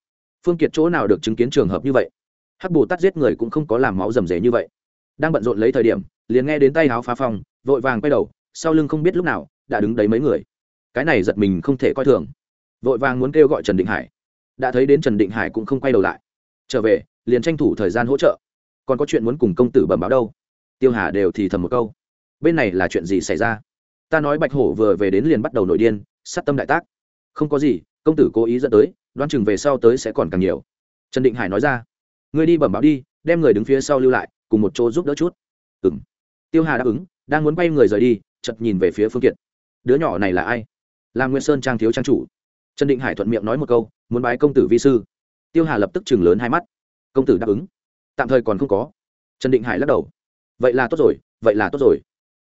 Phương kiệt chỗ nào được chứng kiến trường hợp như vậy? Hắc bồ tát giết người cũng không có làm máu rầm rề như vậy. Đang bận rộn lấy thời điểm, liền nghe đến tay háo phá phong, vội vàng quay đầu, sau lưng không biết lúc nào, đã đứng đấy mấy người. Cái này giật mình không thể coi thường. Vội vàng muốn kêu gọi trần định hải. Đã thấy đến trần định hải cũng không quay đầu lại. Trở về liền tranh thủ thời gian hỗ trợ. Còn có chuyện muốn cùng công tử bẩm báo đâu? Tiêu hà đều thì thầm một câu. Bên này là chuyện gì xảy ra? Ta nói bạch hổ vừa về đến liền bắt đầu nội điên, sát tâm đại tác. Không có gì, công tử cố ý dẫn tới, đoán chừng về sau tới sẽ còn càng nhiều. Trần định hải nói ra. Ngươi đi bẩm báo đi, đem người đứng phía sau lưu lại, cùng một chỗ giúp đỡ chút. Ừ m tiêu hà đáp ứng, đang muốn bay người rời đi chật nhìn về phía phương kiệt. Đứa nhỏ này là ai? Là nguyễn sơn trang thiếu trang chủ. Trần định hải thuận miệng nói một câu, muốn bái công tử vi sư. Tiêu hà lập tức chừng lớn hai mắt công tử đáp ứng. Tạm thời còn không có. Trần định hải lắc đầu. Vậy là tốt rồi, vậy là tốt rồi.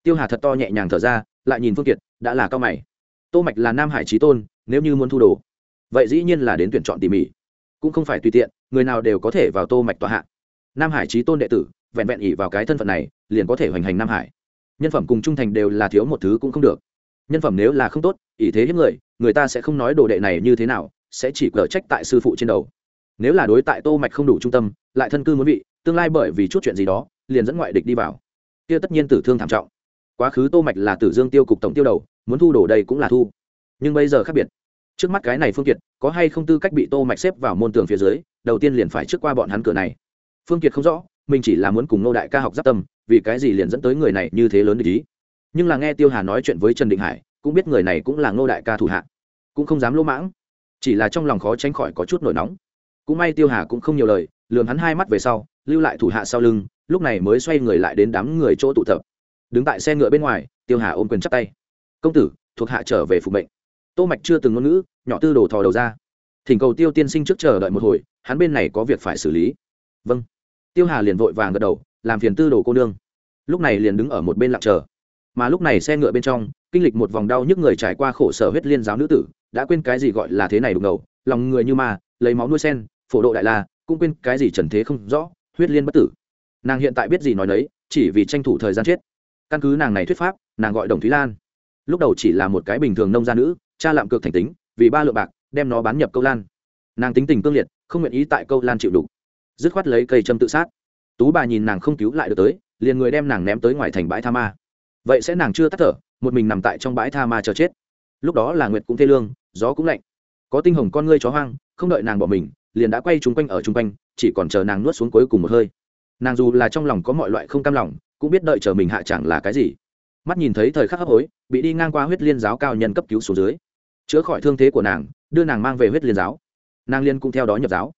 Tiêu hà thật to nhẹ nhàng thở ra, lại nhìn phương kiệt, đã là cao mày. Tô mạch là nam hải trí tôn, nếu như muốn thu đồ, vậy dĩ nhiên là đến tuyển chọn tỉ mỉ. Cũng không phải tùy tiện, người nào đều có thể vào tô mạch tòa hạ. Nam hải trí tôn đệ tử, vẹn vẹn ỉ vào cái thân phận này, liền có thể hoành hành nam hải. Nhân phẩm cùng trung thành đều là thiếu một thứ cũng không được. Nhân phẩm nếu là không tốt, ỷ thế hiếp người người ta sẽ không nói đồ đệ này như thế nào, sẽ chỉ cở trách tại sư phụ trên đầu nếu là đối tại tô mạch không đủ trung tâm, lại thân cư muốn vị, tương lai bởi vì chút chuyện gì đó, liền dẫn ngoại địch đi vào. Kia tất nhiên tử thương thảm trọng. Quá khứ tô mạch là tử dương tiêu cục tổng tiêu đầu, muốn thu đổ đây cũng là thu. Nhưng bây giờ khác biệt. Trước mắt cái này phương kiệt, có hay không tư cách bị tô mạch xếp vào môn tường phía dưới, đầu tiên liền phải trước qua bọn hắn cửa này. Phương kiệt không rõ, mình chỉ là muốn cùng nô đại ca học giáp tâm, vì cái gì liền dẫn tới người này như thế lớn để ý. Nhưng là nghe tiêu hà nói chuyện với trần định hải, cũng biết người này cũng là nô đại ca thủ hạ. Cũng không dám lỗ mãng. Chỉ là trong lòng khó tránh khỏi có chút nổi nóng cũng may tiêu hà cũng không nhiều lời, lườm hắn hai mắt về sau, lưu lại thủ hạ sau lưng, lúc này mới xoay người lại đến đám người chỗ tụ tập. Đứng tại xe ngựa bên ngoài, tiêu hà ôm quyền chắp tay. Công tử, thuộc hạ trở về phục mệnh. Tô mạch chưa từng ngôn ngữ, nhỏ tư đồ thò đầu ra. Thỉnh cầu tiêu tiên sinh trước chờ đợi một hồi, hắn bên này có việc phải xử lý. Vâng. Tiêu hà liền vội vàng gật đầu, làm phiền tư đồ cô nương. Lúc này liền đứng ở một bên lặng chờ. Mà lúc này xe ngựa bên trong, kinh lịch một vòng đau nhức người trải qua khổ sở huyết liên giáo nữ tử, đã quên cái gì gọi là thế này đục ngầu, lòng người như ma, lấy máu nuôi sen phổ độ đại la, cũng quên cái gì trần thế không rõ, huyết liên bất tử. Nàng hiện tại biết gì nói đấy chỉ vì tranh thủ thời gian chết. Căn cứ nàng này thuyết pháp, nàng gọi đồng thúy lan. Lúc đầu chỉ là một cái bình thường nông gia nữ, cha lạm cực thành tính, vì ba lượng bạc, đem nó bán nhập câu lan. Nàng tính tình cương liệt, không nguyện ý tại câu lan chịu đủ dứt khoát lấy cây châm tự sát. Tú bà nhìn nàng không cứu lại được tới, liền người đem nàng ném tới ngoài thành bãi tha ma. Vậy sẽ nàng chưa tắt thở, một mình nằm tại trong bãi tha ma chờ chết. Lúc đó là nguyệt cũng thê lương, gió cũng lạnh. Có tinh hồng con ngươi chó hoang, không đợi nàng bỏ mình liền đã quay chung quanh ở chung quanh, chỉ còn chờ nàng nuốt xuống cuối cùng một hơi. Nàng dù là trong lòng có mọi loại không cam lòng, cũng biết đợi chờ mình hạ chẳng là cái gì. Mắt nhìn thấy thời khắc hấp hối, bị đi ngang qua huyết liên giáo cao nhân cấp cứu xuống dưới. Chữa khỏi thương thế của nàng, đưa nàng mang về huyết liên giáo. Nàng liên cũng theo đó nhập giáo.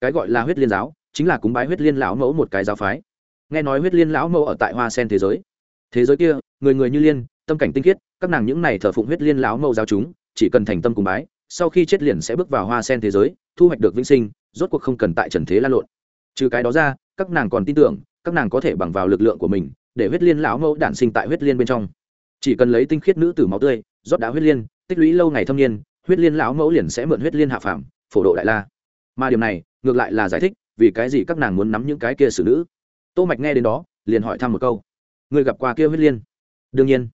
Cái gọi là huyết liên giáo, chính là cúng bái huyết liên lão mẫu một cái giáo phái. Nghe nói huyết liên lão mẫu ở tại hoa sen thế giới. Thế giới kia, người người như liên, tâm cảnh tinh khiết, các nàng những này thờ phụng huyết liên lão mẫu giáo chúng, chỉ cần thành tâm cúng bái sau khi chết liền sẽ bước vào hoa sen thế giới, thu hoạch được vĩnh sinh, rốt cuộc không cần tại trần thế lan lộn. Trừ cái đó ra, các nàng còn tin tưởng, các nàng có thể bằng vào lực lượng của mình, để huyết liên lão mẫu đản sinh tại huyết liên bên trong. Chỉ cần lấy tinh khiết nữ tử máu tươi, rót đã huyết liên, tích lũy lâu ngày thâm niên, huyết liên lão mẫu liền sẽ mượn huyết liên hạ phàm, phổ độ đại la. Mà điều này, ngược lại là giải thích vì cái gì các nàng muốn nắm những cái kia xử nữ. Tô mạch nghe đến đó, liền hỏi thăm một câu. Người gặp qua kia huyết liên? Đương nhiên.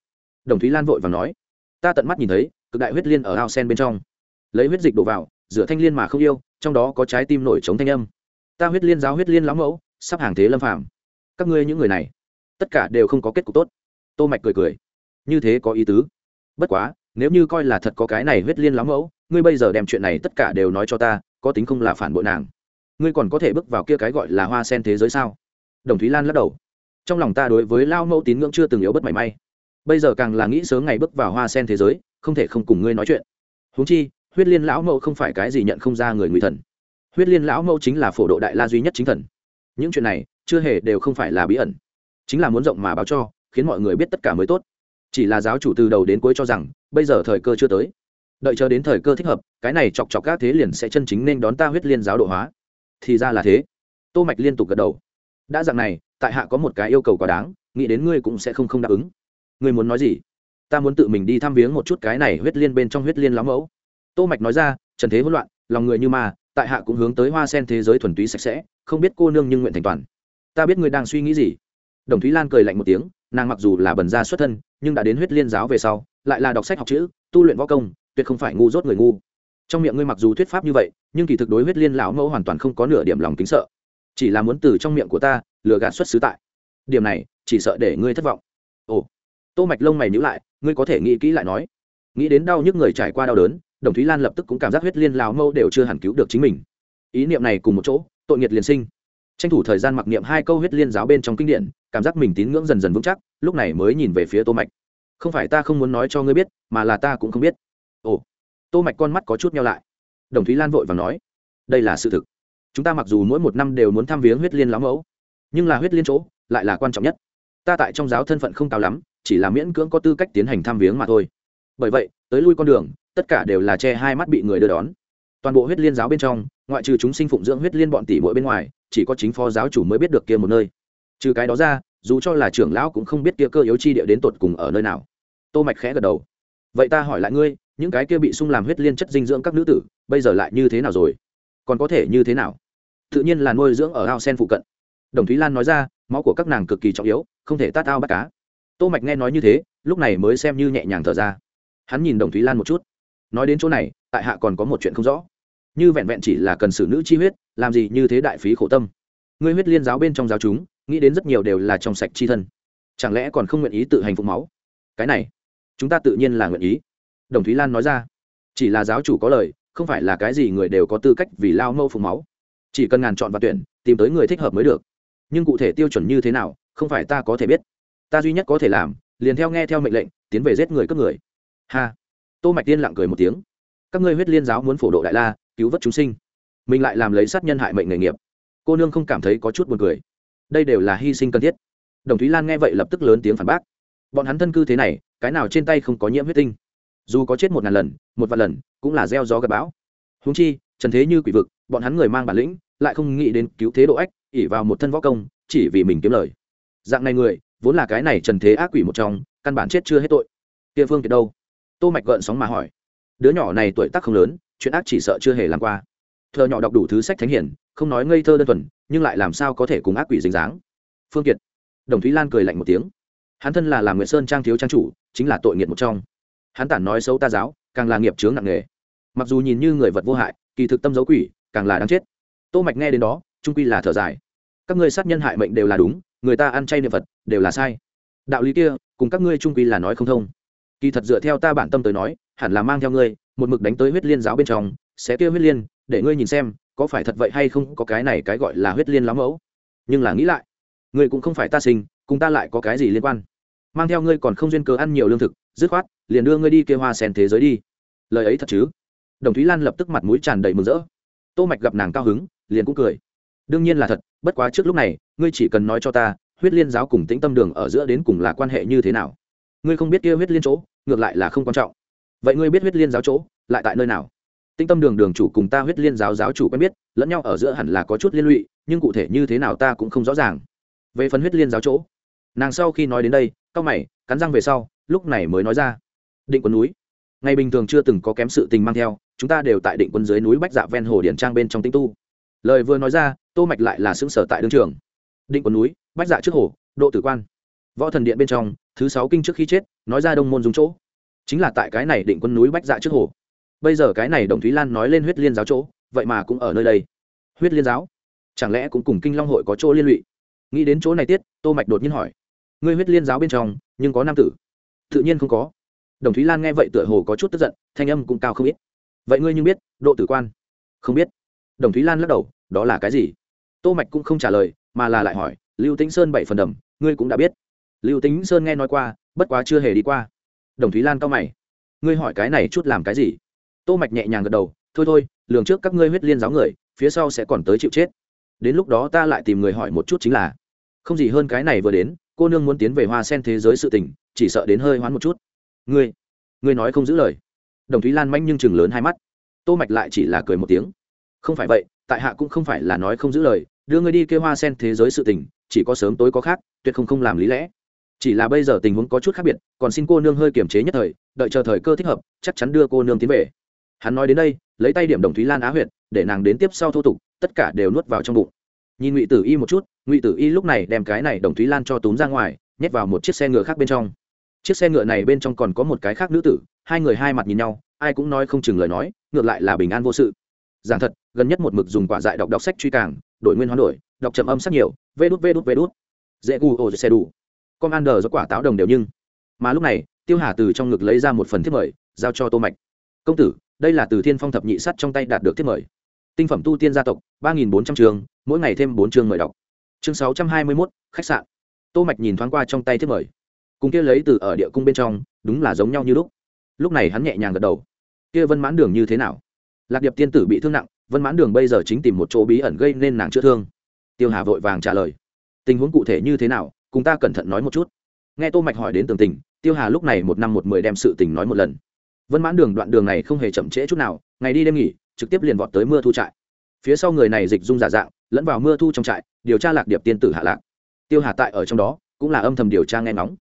Đồng thúy lan vội và nói. Ta tận mắt nhìn thấy, cực đại huyết liên ở ao sen bên trong lấy huyết dịch đổ vào, rửa thanh liên mà không yêu, trong đó có trái tim nổi chống thanh âm. Ta huyết liên giáo huyết liên lão mẫu, sắp hàng thế lâm phàm. Các ngươi những người này, tất cả đều không có kết cục tốt. Tô mạch cười cười. Như thế có ý tứ. Bất quá, nếu như coi là thật có cái này huyết liên lão mẫu, ngươi bây giờ đem chuyện này tất cả đều nói cho ta, có tính không là phản bội nàng. Ngươi còn có thể bước vào kia cái gọi là hoa sen thế giới sao? Đồng thúy lan lắc đầu. Trong lòng ta đối với lao mẫu tín ngưỡng chưa từng yếu bất mảy may. Bây giờ càng là nghĩ sớm ngày bước vào hoa sen thế giới, không thể không cùng ngươi nói chuyện. Huống chi huyết liên lão mẫu không phải cái gì nhận không ra người ngụy thần. Huyết liên lão mẫu chính là phổ độ đại la duy nhất chính thần. Những chuyện này, chưa hề đều không phải là bí ẩn. Chính là muốn rộng mà báo cho, khiến mọi người biết tất cả mới tốt. Chỉ là giáo chủ từ đầu đến cuối cho rằng, bây giờ thời cơ chưa tới. Đợi chờ đến thời cơ thích hợp, cái này chọc chọc các thế liền sẽ chân chính nên đón ta huyết liên giáo độ hóa. Thì ra là thế. Tô mạch liên tục gật đầu. Đã dạng này, tại hạ có một cái yêu cầu quá đáng, nghĩ đến ngươi cũng sẽ không không đáp ứng. Ngươi muốn nói gì? Ta muốn tự mình đi thăm viếng một chút cái này huyết liên bên trong huyết liên Lão mẫu tô mạch nói ra, trần thế hỗn loạn, lòng người như ma, tại hạ cũng hướng tới hoa sen thế giới thuần túy sạch sẽ, không biết cô nương nhưng nguyện thành toàn. Ta biết ngươi đang suy nghĩ gì. Đồng thúy lan cười lạnh một tiếng, nàng mặc dù là bần gia xuất thân, nhưng đã đến huyết liên giáo về sau, lại là đọc sách học chữ, tu luyện võ công, tuyệt không phải ngu dốt người ngu. Trong miệng ngươi mặc dù thuyết pháp như vậy, nhưng kỳ thực đối huyết liên lão mẫu hoàn toàn không có nửa điểm lòng kính sợ. Chỉ là muốn từ trong miệng của ta, lừa gạt xuất xứ tại. Điểm này, chỉ sợ để ngươi thất vọng. Ồ. Tô mạch lông mày nhíu lại, ngươi có thể nghĩ kỹ lại nói. Nghĩ đến đau nhức người trải qua đau đớn đồng thúy lan lập tức cũng cảm giác huyết liên lão mẫu đều chưa hẳn cứu được chính mình. Ý niệm này cùng một chỗ, tội nghiệt liền sinh. Tranh thủ thời gian mặc niệm hai câu huyết liên giáo bên trong kinh điển, cảm giác mình tín ngưỡng dần dần vững chắc, lúc này mới nhìn về phía tô mạch. Không phải ta không muốn nói cho ngươi biết, mà là ta cũng không biết. Ồ, tô mạch con mắt có chút nhau lại. Đồng thúy lan vội vàng nói, đây là sự thực. Chúng ta mặc dù mỗi một năm đều muốn thăm viếng huyết liên lão mẫu, nhưng là huyết liên chỗ lại là quan trọng nhất. Ta tại trong giáo thân phận không cao lắm, chỉ là miễn cưỡng có tư cách tiến hành thăm viếng mà thôi. Bởi vậy, tới lui con đường tất cả đều là che hai mắt bị người đưa đón. Toàn bộ huyết liên giáo bên trong, ngoại trừ chúng sinh phụng dưỡng huyết liên bọn tỷ muội bên ngoài, chỉ có chính phó giáo chủ mới biết được kia một nơi. Trừ cái đó ra, dù cho là trưởng lão cũng không biết kia cơ yếu chi địa đến tột cùng ở nơi nào. Tô mạch khẽ gật đầu. Vậy ta hỏi lại ngươi, những cái kia bị sung làm huyết liên chất dinh dưỡng các nữ tử, bây giờ lại như thế nào rồi? Còn có thể như thế nào? Tự nhiên là nuôi dưỡng ở ao sen phụ cận. Đồng thúy lan nói ra, máu của các nàng cực kỳ trọng yếu, không thể tát ao bắt cá. Tô mạch nghe nói như thế, lúc này mới xem như nhẹ nhàng thở ra. Hắn nhìn đồng thúy lan một chút nói đến chỗ này, tại hạ còn có một chuyện không rõ. Như vẹn vẹn chỉ là cần xử nữ chi huyết, làm gì như thế đại phí khổ tâm. Ngươi huyết liên giáo bên trong giáo chúng, nghĩ đến rất nhiều đều là trong sạch chi thân. Chẳng lẽ còn không nguyện ý tự hành phục máu? Cái này, chúng ta tự nhiên là nguyện ý. Đồng thúy lan nói ra. Chỉ là giáo chủ có lời, không phải là cái gì người đều có tư cách vì lao mâu phục máu. Chỉ cần ngàn chọn và tuyển, tìm tới người thích hợp mới được. Nhưng cụ thể tiêu chuẩn như thế nào, không phải ta có thể biết. Ta duy nhất có thể làm, liền theo nghe theo mệnh lệnh, tiến về giết người cướp người. Ha! Tô mạch tiên lặng cười một tiếng. Các ngươi huyết liên giáo muốn phổ độ đại la, cứu vớt chúng sinh. Mình lại làm lấy sát nhân hại mệnh nghề nghiệp. Cô nương không cảm thấy có chút buồn cười. Đây đều là hy sinh cần thiết. Đồng thúy lan nghe vậy lập tức lớn tiếng phản bác. Bọn hắn thân cư thế này, cái nào trên tay không có nhiễm huyết tinh. Dù có chết một ngàn lần, một vạn lần, cũng là gieo gió gặp bão. Húng chi, trần thế như quỷ vực, bọn hắn người mang bản lĩnh, lại không nghĩ đến cứu thế độ ách ỉ vào một thân võ công, chỉ vì mình kiếm lời. Dạng này người, vốn là cái này trần thế ác quỷ một trong, căn bản chết chưa hết tội. Địa phương kiệt đâu? Tô mạch gợn sóng mà hỏi, đứa nhỏ này tuổi tác không lớn, chuyện ác chỉ sợ chưa hề làm qua. Thơ nhỏ đọc đủ thứ sách thánh hiển không nói ngây thơ đơn thuần, nhưng lại làm sao có thể cùng ác quỷ dính dáng. Phương kiệt, đồng thúy lan cười lạnh một tiếng, hắn thân là làm nguyệt sơn trang thiếu trang chủ, chính là tội nghiệt một trong. Hắn tản nói xấu ta giáo, càng là nghiệp chướng nặng nghề. mặc dù nhìn như người vật vô hại, kỳ thực tâm dấu quỷ, càng là đáng chết. Tô mạch nghe đến đó, trung quy là thở dài. Các ngươi sát nhân hại mệnh đều là đúng, người ta ăn chay niệm phật, đều là sai. Đạo lý kia, cùng các ngươi trung quy là nói không thông kỳ thật dựa theo ta bản tâm tới nói, hẳn là mang theo ngươi, một mực đánh tới huyết liên giáo bên trong, sẽ kêu huyết liên, để ngươi nhìn xem, có phải thật vậy hay không có cái này cái gọi là huyết liên lắm mẫu. Nhưng là nghĩ lại, ngươi cũng không phải ta sinh, cùng ta lại có cái gì liên quan. Mang theo ngươi còn không duyên cớ ăn nhiều lương thực, dứt khoát, liền đưa ngươi đi kêu hoa sen thế giới đi. Lời ấy thật chứ? Đồng thúy lan lập tức mặt mũi tràn đầy mừng rỡ. Tô mạch gặp nàng cao hứng, liền cũng cười. Đương nhiên là thật, bất quá trước lúc này, ngươi chỉ cần nói cho ta, huyết liên giáo cùng tĩnh tâm đường ở giữa đến cùng là quan hệ như thế nào? Ngươi không biết kia huyết liên chỗ, ngược lại là không quan trọng. Vậy ngươi biết huyết liên giáo chỗ, lại tại nơi nào? Tinh tâm đường đường chủ cùng ta huyết liên giáo giáo chủ quen biết, lẫn nhau ở giữa hẳn là có chút liên lụy, nhưng cụ thể như thế nào ta cũng không rõ ràng. Về phần huyết liên giáo chỗ, nàng sau khi nói đến đây cao mày, cắn răng về sau, lúc này mới nói ra. Định quân núi. Ngày bình thường chưa từng có kém sự tình mang theo, chúng ta đều tại định quân dưới núi bách dạ ven hồ điển trang bên trong tinh tu. Lời vừa nói ra, tô mạch lại là xứng sở tại đương trường. Định quân núi, bách dạ trước hồ, độ tử quan. Võ thần điện bên trong thứ sáu kinh trước khi chết, nói ra đông môn dùng chỗ. Chính là tại cái này định quân núi bách dạ trước hồ. Bây giờ cái này đồng thúy lan nói lên huyết liên giáo chỗ, vậy mà cũng ở nơi đây. Huyết liên giáo? Chẳng lẽ cũng cùng kinh long hội có chỗ liên lụy? Nghĩ đến chỗ này tiết, tô mạch đột nhiên hỏi. Ngươi huyết liên giáo bên trong, nhưng có nam tử? Tự nhiên không có. Đồng thúy lan nghe vậy tựa hồ có chút tức giận, thanh âm cũng cao không ít. Vậy ngươi nhưng biết, độ tử quan? Không biết. Đồng thúy lan lắc đầu, đó là cái gì? Tô mạch cũng không trả lời, mà là lại hỏi, lưu tĩnh sơn bảy phần đầm, ngươi cũng đã biết lưu tĩnh sơn nghe nói qua, bất quá chưa hề đi qua. Đồng thúy lan cao mày. Ngươi hỏi cái này chút làm cái gì? Tô mạch nhẹ nhàng gật đầu, thôi thôi, lường trước các ngươi huyết liên giáo người, phía sau sẽ còn tới chịu chết. Đến lúc đó ta lại tìm người hỏi một chút chính là, không gì hơn cái này vừa đến, cô nương muốn tiến về hoa sen thế giới sự tình, chỉ sợ đến hơi hoán một chút. Ngươi ngươi nói không giữ lời. Đồng thúy lan manh nhưng chừng lớn hai mắt. Tô mạch lại chỉ là cười một tiếng. Không phải vậy, tại hạ cũng không phải là nói không giữ lời, đưa ngươi đi kêu hoa sen thế giới sự tình, chỉ có sớm tối có khác, tuyệt không không làm lý lẽ chỉ là bây giờ tình huống có chút khác biệt, còn xin cô nương hơi kiềm chế nhất thời, đợi chờ thời cơ thích hợp, chắc chắn đưa cô nương tiến về. Hắn nói đến đây, lấy tay điểm đồng thúy lan á huyệt, để nàng đến tiếp sau thô tục, tất cả đều nuốt vào trong bụng. Nhìn ngụy tử y một chút, ngụy tử y lúc này đem cái này đồng thúy lan cho túm ra ngoài, nhét vào một chiếc xe ngựa khác bên trong. Chiếc xe ngựa này bên trong còn có một cái khác nữ tử, hai người hai mặt nhìn nhau, ai cũng nói không chừng lời nói, ngược lại là bình an vô sự. Giảng thật, gần nhất một mực dùng quả dại đọc đọc sách truy càng, đổi nguyên hoán đổi, đọc chậm âm sắc nhiều, vê đút vê đút vê đút. Dễ gu ô xe đủ con ăn đờ do quả táo đồng đều nhưng. Mà lúc này, tiêu hà từ trong ngực lấy ra một phần thiết mời, giao cho tô mạch. Công tử, đây là từ thiên phong thập nhị sắt trong tay đạt được thiết mời. Tinh phẩm tu tiên gia tộc, ba nghìn bốn trăm trường, mỗi ngày thêm bốn chương mời đọc. Chương sáu trăm hai mươi mốt, khách sạn. Tô mạch nhìn thoáng qua trong tay thiết mời. Cùng kia lấy từ ở địa cung bên trong, đúng là giống nhau như lúc. Lúc này hắn nhẹ nhàng gật đầu. Kia vân mãn đường như thế nào? Lạc điệp tiên tử bị thương nặng, vân mãn đường bây giờ chính tìm một chỗ bí ẩn gây nên nàng chữa thương. Tiêu hà vội vàng trả lời. Tình huống cụ thể như thế nào cùng ta cẩn thận nói một chút. Nghe tô mạch hỏi đến tường tình, tiêu hà lúc này một năm một mười đem sự tình nói một lần. Vân mãn đường đoạn đường này không hề chậm trễ chút nào, ngày đi đêm nghỉ, trực tiếp liền vọt tới mưa thu trại. Phía sau người này dịch dung giả dạng, lẫn vào mưa thu trong trại, điều tra lạc điệp tiên tử hạ lạc. Tiêu hà tại ở trong đó, cũng là âm thầm điều tra nghe ngóng.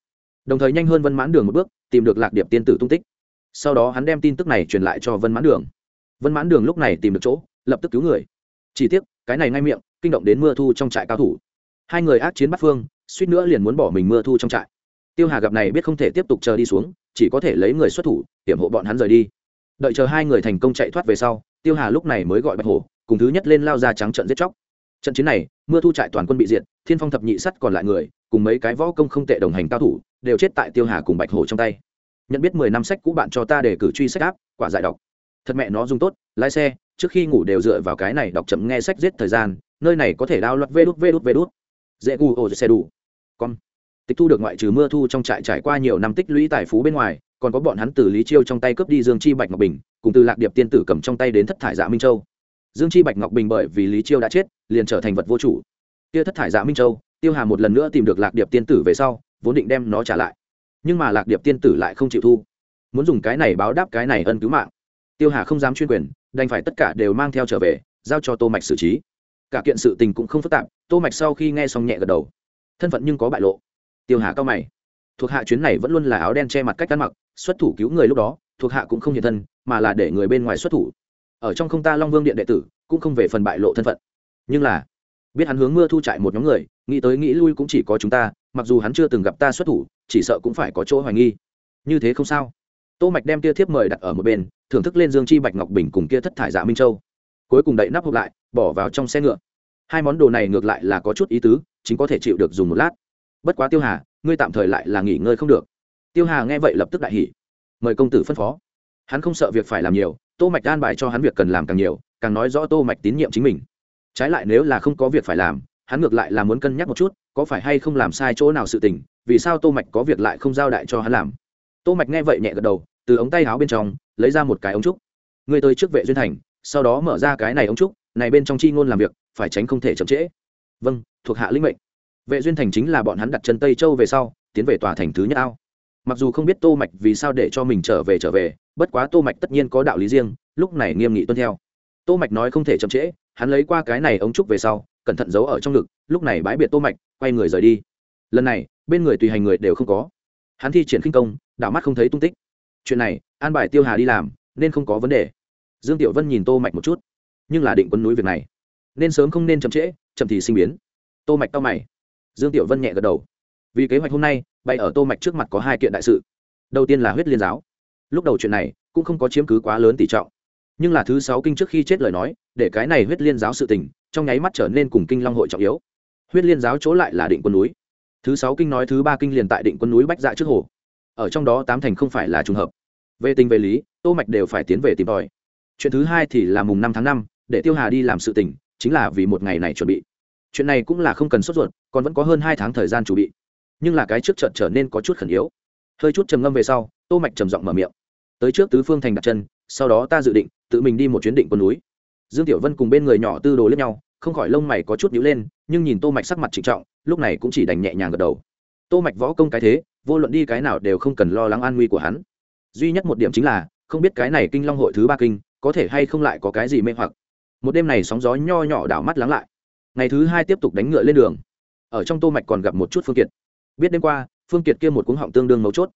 Đồng thời nhanh hơn vân mãn đường một bước, tìm được lạc điệp tiên tử tung tích. Sau đó hắn đem tin tức này truyền lại cho vân mãn đường. Vân mãn đường lúc này tìm được chỗ, lập tức cứu người. Chỉ tiếc, cái này ngay miệng, kinh động đến mưa thu trong trại cao thủ. Hai người ác chiến bắt phương suýt nữa liền muốn bỏ mình mưa thu trong trại. Tiêu hà gặp này biết không thể tiếp tục chờ đi xuống, chỉ có thể lấy người xuất thủ, hiểm hộ bọn hắn rời đi. Đợi chờ hai người thành công chạy thoát về sau, tiêu hà lúc này mới gọi bạch hổ, cùng thứ nhất lên lao ra trắng trận giết chóc. Trận chiến này, mưa thu trại toàn quân bị diệt, thiên phong thập nhị sắt còn lại người, cùng mấy cái võ công không tệ đồng hành cao thủ, đều chết tại tiêu hà cùng bạch hổ trong tay. Nhận biết mười năm sách cũ bạn cho ta để cử truy sách áp, quả giải đọc thật mẹ nó dùng tốt, lái xe, trước khi ngủ đều dựa vào cái này đọc chậm nghe sách giết thời gian, nơi này có thể đao loạt vê đút vê đút vê đút. Dễ gu ô xe đủ con. Tịch thu được ngoại trừ mưa thu trong trại trải qua nhiều năm tích lũy tài phú bên ngoài, còn có bọn hắn từ lý chiêu trong tay cướp đi dương chi bạch ngọc bình, cùng từ lạc điệp tiên tử cầm trong tay đến thất thải dạ minh châu. Dương chi bạch ngọc bình bởi vì lý chiêu đã chết, liền trở thành vật vô chủ. Kia thất thải dạ minh châu, tiêu hà một lần nữa tìm được lạc điệp tiên tử về sau, vốn định đem nó trả lại. Nhưng mà lạc điệp tiên tử lại không chịu thu. Muốn dùng cái này báo đáp cái này ân cứu mạng. Tiêu hà không dám chuyên quyền, đành phải tất cả đều mang theo trở về, giao cho tô mạch xử trí. Cả kiện sự tình cũng không phức tạp, tô mạch sau khi nghe xong nhẹ gật đầu thân phận nhưng có bại lộ. Tiêu hà cao mày. Thuộc hạ chuyến này vẫn luôn là áo đen che mặt cách ăn mặc, xuất thủ cứu người lúc đó, thuộc hạ cũng không hiện thân, mà là để người bên ngoài xuất thủ. Ở trong không ta long vương điện đệ tử, cũng không về phần bại lộ thân phận. Nhưng là, biết hắn hướng mưa thu trại một nhóm người, nghĩ tới nghĩ lui cũng chỉ có chúng ta, mặc dù hắn chưa từng gặp ta xuất thủ, chỉ sợ cũng phải có chỗ hoài nghi. Như thế không sao. Tô mạch đem kia thiếp mời đặt ở một bên, thưởng thức lên dương chi bạch ngọc bình cùng kia thất thải dạ minh châu. Cuối cùng đậy nắp hộp lại, bỏ vào trong xe ngựa. Hai món đồ này ngược lại là có chút ý tứ chính có thể chịu được dùng một lát. Bất quá tiêu hà, ngươi tạm thời lại là nghỉ ngơi không được. Tiêu hà nghe vậy lập tức đại hỉ. Mời công tử phân phó. Hắn không sợ việc phải làm nhiều, tô mạch an bài cho hắn việc cần làm càng nhiều, càng nói rõ tô mạch tín nhiệm chính mình. Trái lại nếu là không có việc phải làm, hắn ngược lại là muốn cân nhắc một chút, có phải hay không làm sai chỗ nào sự tình, vì sao tô mạch có việc lại không giao đại cho hắn làm. Tô mạch nghe vậy nhẹ gật đầu, từ ống tay áo bên trong, lấy ra một cái ống trúc. Người tới trước vệ duyên thành, sau đó mở ra cái này ống trúc, này bên trong chi ngôn làm việc, phải tránh không thể chậm trễ vâng thuộc hạ lĩnh mệnh. Vệ duyên thành chính là bọn hắn đặt chân tây châu về sau, tiến về tòa thành thứ nhất ao. Mặc dù không biết tô mạch vì sao để cho mình trở về trở về, bất quá tô mạch tất nhiên có đạo lý riêng, lúc này nghiêm nghị tuân theo. Tô mạch nói không thể chậm trễ, hắn lấy qua cái này ống trúc về sau, cẩn thận giấu ở trong ngực, lúc này bái biệt tô mạch, quay người rời đi. Lần này, bên người tùy hành người đều không có. Hắn thi triển khinh công, đảo mắt không thấy tung tích. Chuyện này, an bài tiêu hà đi làm, nên không có vấn đề. Dương tiểu vân nhìn tô mạch một chút. Nhưng là định quân núi việc này nên sớm không nên chậm trễ, chậm thì sinh biến. Tô mạch cao mày. Dương tiểu vân nhẹ gật đầu. Vì kế hoạch hôm nay, bay ở tô mạch trước mặt có hai kiện đại sự. Đầu tiên là huyết liên giáo. Lúc đầu chuyện này cũng không có chiếm cứ quá lớn tỷ trọng. Nhưng là thứ sáu kinh trước khi chết lời nói, để cái này huyết liên giáo sự tình, trong nháy mắt trở nên cùng kinh long hội trọng yếu. Huyết liên giáo chỗ lại là định quân núi. Thứ sáu kinh nói thứ ba kinh liền tại định quân núi bách dạ trước hồ. Ở trong đó tám thành không phải là trùng hợp. Về tình về lý, tô mạch đều phải tiến về tìm tòi. Chuyện thứ hai thì là mùng năm tháng năm, để tiêu hà đi làm sự tình chính là vì một ngày này chuẩn bị. Chuyện này cũng là không cần sốt ruột, còn vẫn có hơn hai tháng thời gian chuẩn bị. Nhưng là cái trước trận trở nên có chút khẩn yếu. Hơi chút trầm ngâm về sau, tô mạch trầm giọng mở miệng. Tới trước tứ phương thành đặt chân, sau đó ta dự định, tự mình đi một chuyến định quân núi. Dương tiểu vân cùng bên người nhỏ tư đồ lẫn nhau, không khỏi lông mày có chút nhíu lên, nhưng nhìn tô mạch sắc mặt trịnh trọng, lúc này cũng chỉ đành nhẹ nhàng gật đầu. Tô mạch võ công cái thế, vô luận đi cái nào đều không cần lo lắng an nguy của hắn. Duy nhất một điểm chính là, không biết cái này kinh long hội thứ ba kinh, có thể hay không lại có cái gì mê hoặc một đêm này sóng gió nho nhỏ đảo mắt lắng lại. Ngày thứ hai tiếp tục đánh ngựa lên đường. Ở trong tô mạch còn gặp một chút phương kiệt. Biết đêm qua, phương kiệt kia một cuống họng tương đương mấu chốt.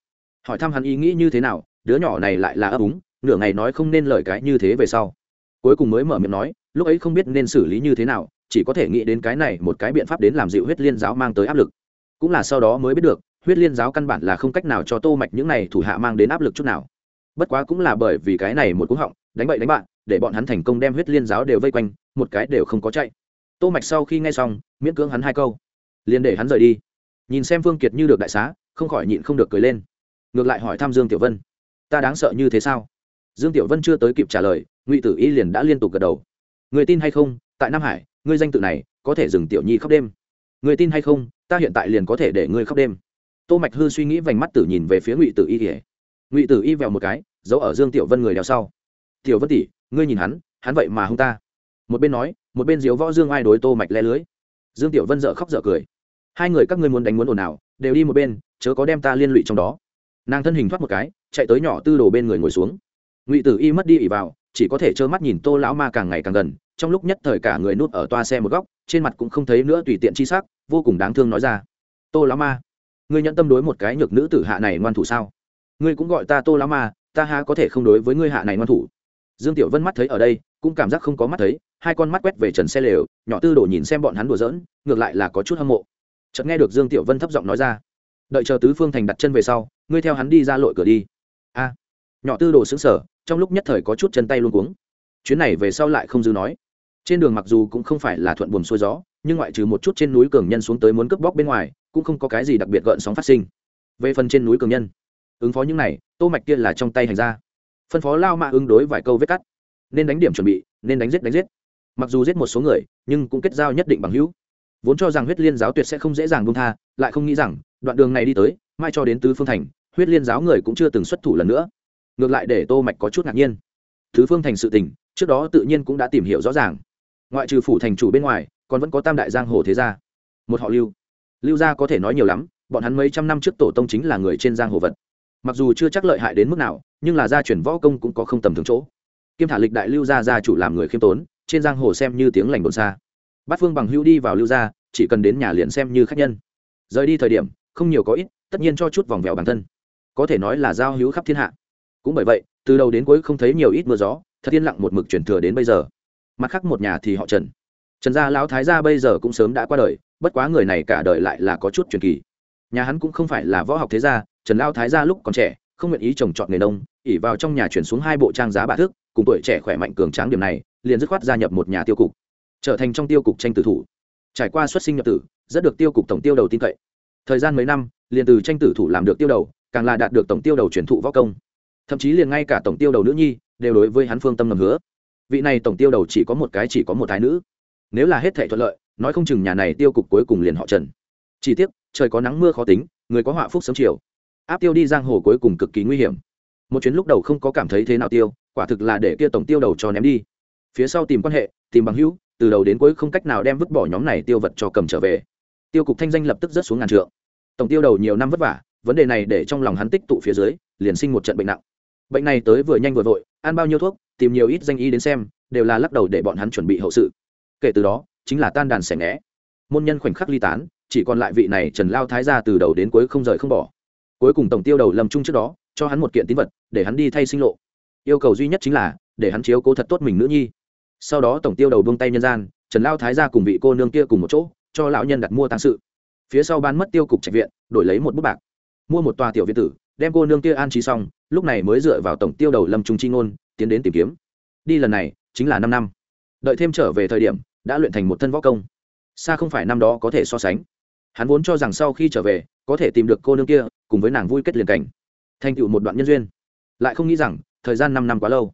Hỏi thăm hắn ý nghĩ như thế nào, đứa nhỏ này lại là ấp úng, nửa ngày nói không nên lời cái như thế về sau. Cuối cùng mới mở miệng nói, lúc ấy không biết nên xử lý như thế nào, chỉ có thể nghĩ đến cái này một cái biện pháp đến làm dịu huyết liên giáo mang tới áp lực. Cũng là sau đó mới biết được, huyết liên giáo căn bản là không cách nào cho tô mạch những này thủ hạ mang đến áp lực chút nào. Bất quá cũng là bởi vì cái này một cú họng đánh bậy đánh bạn để bọn hắn thành công đem huyết liên giáo đều vây quanh, một cái đều không có chạy. Tô mạch sau khi nghe xong, miễn cưỡng hắn hai câu. Liền để hắn rời đi. Nhìn xem phương kiệt như được đại xá, không khỏi nhịn không được cười lên. Ngược lại hỏi thăm dương tiểu vân. Ta đáng sợ như thế sao? Dương tiểu vân chưa tới kịp trả lời, ngụy tử y liền đã liên tục gật đầu. Người tin hay không? Tại nam hải, ngươi danh tự này, có thể dừng tiểu nhi khóc đêm. Người tin hay không? Ta hiện tại liền có thể để ngươi khóc đêm. Tô mạch hư suy nghĩ vành mắt tử nhìn về phía ngụy tử y kể ngụy tử y vèo một cái, giấu ở dương tiểu vân người đeo sau tiểu vân tỷ, ngươi nhìn hắn hắn vậy mà hung ta. Một bên nói, một bên diếu võ dương ai đối tô mạch le lưới. Dương tiểu vân dở khóc dở cười. Hai người các ngươi muốn đánh muốn ồn nào đều đi một bên, chớ có đem ta liên lụy trong đó. Nàng thân hình thoát một cái, chạy tới nhỏ tư đồ bên người ngồi xuống. Ngụy tử y mất đi ỉ vào, chỉ có thể trơ mắt nhìn tô lão ma càng ngày càng gần, trong lúc nhất thời cả người nuốt ở toa xe một góc, trên mặt cũng không thấy nữa tùy tiện chi sắc, vô cùng đáng thương nói ra. Tô lão ma, ngươi nhận tâm đối một cái nhược nữ tử hạ này ngoan thủ sao? Ngươi cũng gọi ta tô lão ma, ta há có thể không đối với ngươi hạ này ngoan thủ? Dương tiểu vân mắt thấy ở đây, cũng cảm giác không có mắt thấy, hai con mắt quét về trần xe lều, nhỏ tư đồ nhìn xem bọn hắn đùa giỡn, ngược lại là có chút hâm mộ. Chợt nghe được dương tiểu vân thấp giọng nói ra, đợi chờ tứ phương thành đặt chân về sau, ngươi theo hắn đi ra lội cửa đi. A. Nhỏ tư đồ xứng sở trong lúc nhất thời có chút chân tay luôn cuống. Chuyến này về sau lại không dư nói. Trên đường mặc dù cũng không phải là thuận buồm xuôi gió, nhưng ngoại trừ một chút trên núi cường nhân xuống tới muốn cướp bóc bên ngoài, cũng không có cái gì đặc biệt gợn sóng phát sinh. Về phần trên núi cường nhân, ứng phó những này, tô mạch kia là trong tay hành ra phân phó lao mạ ứng đối vài câu vết cắt. Nên đánh điểm chuẩn bị, nên đánh giết đánh giết. Mặc dù giết một số người, nhưng cũng kết giao nhất định bằng hữu. Vốn cho rằng huyết liên giáo tuyệt sẽ không dễ dàng buông tha, lại không nghĩ rằng, đoạn đường này đi tới, mai cho đến tứ phương thành, huyết liên giáo người cũng chưa từng xuất thủ lần nữa. Ngược lại để tô mạch có chút ngạc nhiên. Tứ phương thành sự tình, trước đó tự nhiên cũng đã tìm hiểu rõ ràng. Ngoại trừ phủ thành chủ bên ngoài, còn vẫn có tam đại giang hồ thế gia. Một họ lưu. Lưu gia có thể nói nhiều lắm, bọn hắn mấy trăm năm trước tổ tông chính là người trên giang hồ vật mặc dù chưa chắc lợi hại đến mức nào, nhưng là gia truyền võ công cũng có không tầm thường chỗ. Kiêm thả lịch đại lưu gia gia chủ làm người khiêm tốn, trên giang hồ xem như tiếng lành đồn xa. Bát phương bằng hữu đi vào lưu gia, chỉ cần đến nhà liền xem như khách nhân. Rời đi thời điểm, không nhiều có ít, tất nhiên cho chút vòng vèo bản thân. Có thể nói là giao hữu khắp thiên hạ. Cũng bởi vậy, từ đầu đến cuối không thấy nhiều ít mưa gió, thật yên lặng một mực chuyển thừa đến bây giờ. Mặt khác một nhà thì họ trần. Trần gia lão thái gia bây giờ cũng sớm đã qua đời, bất quá người này cả đời lại là có chút truyền kỳ. Nhà hắn cũng không phải là võ học thế gia trần lao thái gia lúc còn trẻ, không nguyện ý trồng trọt nghề nông, ỉ vào trong nhà chuyển xuống hai bộ trang giá bà thước cùng tuổi trẻ khỏe mạnh cường tráng điểm này, liền dứt khoát gia nhập một nhà tiêu cục, trở thành trong tiêu cục tranh tử thủ. Trải qua xuất sinh nhập tử, rất được tiêu cục tổng tiêu đầu tin cậy. Thời gian mấy năm, liền từ tranh tử thủ làm được tiêu đầu, càng là đạt được tổng tiêu đầu truyền thụ võ công. Thậm chí liền ngay cả tổng tiêu đầu nữ nhi, đều đối với hắn phương tâm ngầm hứa. Vị này tổng tiêu đầu chỉ có một cái chỉ có một thái nữ. Nếu là hết thể thuận lợi, nói không chừng nhà này tiêu cục cuối cùng liền họ trần. Chỉ tiếc, trời có nắng mưa khó tính, người có họa phúc sớm chiều áp tiêu đi giang hồ cuối cùng cực kỳ nguy hiểm. Một chuyến lúc đầu không có cảm thấy thế nào tiêu, quả thực là để kia tổng tiêu đầu cho ném đi. Phía sau tìm quan hệ, tìm bằng hữu, từ đầu đến cuối không cách nào đem vứt bỏ nhóm này tiêu vật cho cầm trở về. Tiêu cục thanh danh lập tức rớt xuống ngàn trượng. Tổng tiêu đầu nhiều năm vất vả, vấn đề này để trong lòng hắn tích tụ phía dưới, liền sinh một trận bệnh nặng. Bệnh này tới vừa nhanh vừa vội, ăn bao nhiêu thuốc, tìm nhiều ít danh y đến xem, đều là lắc đầu để bọn hắn chuẩn bị hậu sự. Kể từ đó, chính là tan đàn xẻ nghẽ. Môn nhân khoảnh khắc ly tán, chỉ còn lại vị này trần lao thái ra từ đầu đến cuối không rời không bỏ cuối cùng tổng tiêu đầu lâm trung trước đó, cho hắn một kiện tín vật, để hắn đi thay sinh lộ. Yêu cầu duy nhất chính là, để hắn chiếu cố thật tốt mình nữ nhi. Sau đó tổng tiêu đầu buông tay nhân gian, trần lao thái ra cùng vị cô nương kia cùng một chỗ, cho lão nhân đặt mua tăng sự. Phía sau bán mất tiêu cục trạch viện, đổi lấy một bút bạc. Mua một tòa tiểu viện tử, đem cô nương kia an trí xong, lúc này mới dựa vào tổng tiêu đầu lâm trung chi ngôn, tiến đến tìm kiếm. Đi lần này, chính là năm năm. Đợi thêm trở về thời điểm, đã luyện thành một thân võ công. Xa không phải năm đó có thể so sánh. Hắn vốn cho rằng sau khi trở về, có thể tìm được cô nương kia cùng với nàng vui kết liền cảnh. Thành tựu một đoạn nhân duyên. Lại không nghĩ rằng, thời gian năm năm quá lâu.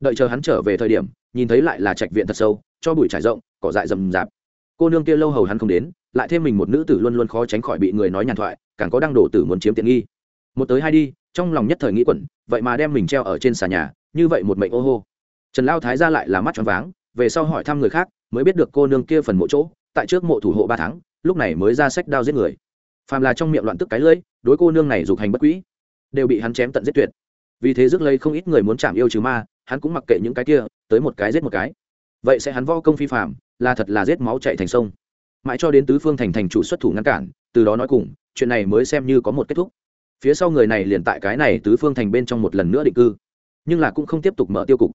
Đợi chờ hắn trở về thời điểm, nhìn thấy lại là trạch viện thật sâu, cho bụi trải rộng, cỏ dại rầm rạp. Cô nương kia lâu hầu hắn không đến, lại thêm mình một nữ tử luôn luôn khó tránh khỏi bị người nói nhàn thoại, càng có đăng đổ tử muốn chiếm tiện nghi. Một tới hai đi, trong lòng nhất thời nghĩ quẩn, vậy mà đem mình treo ở trên xà nhà, như vậy một mệnh ô hô. Trần lao thái ra lại là mắt tròn váng, về sau hỏi thăm người khác, mới biết được cô nương kia phần mộ chỗ, tại trước mộ thủ hộ ba tháng, lúc này mới ra sách đao giết người phàm là trong miệng loạn tức cái lưỡi, đối cô nương này dục hành bất quỹ đều bị hắn chém tận giết tuyệt. Vì thế rước lấy không ít người muốn chạm yêu trừ ma, hắn cũng mặc kệ những cái kia, tới một cái giết một cái. Vậy sẽ hắn vo công phi phạm là thật là giết máu chạy thành sông. Mãi cho đến tứ phương thành thành chủ xuất thủ ngăn cản, từ đó nói cùng, chuyện này mới xem như có một kết thúc. Phía sau người này liền tại cái này tứ phương thành bên trong một lần nữa định cư, nhưng là cũng không tiếp tục mở tiêu cục.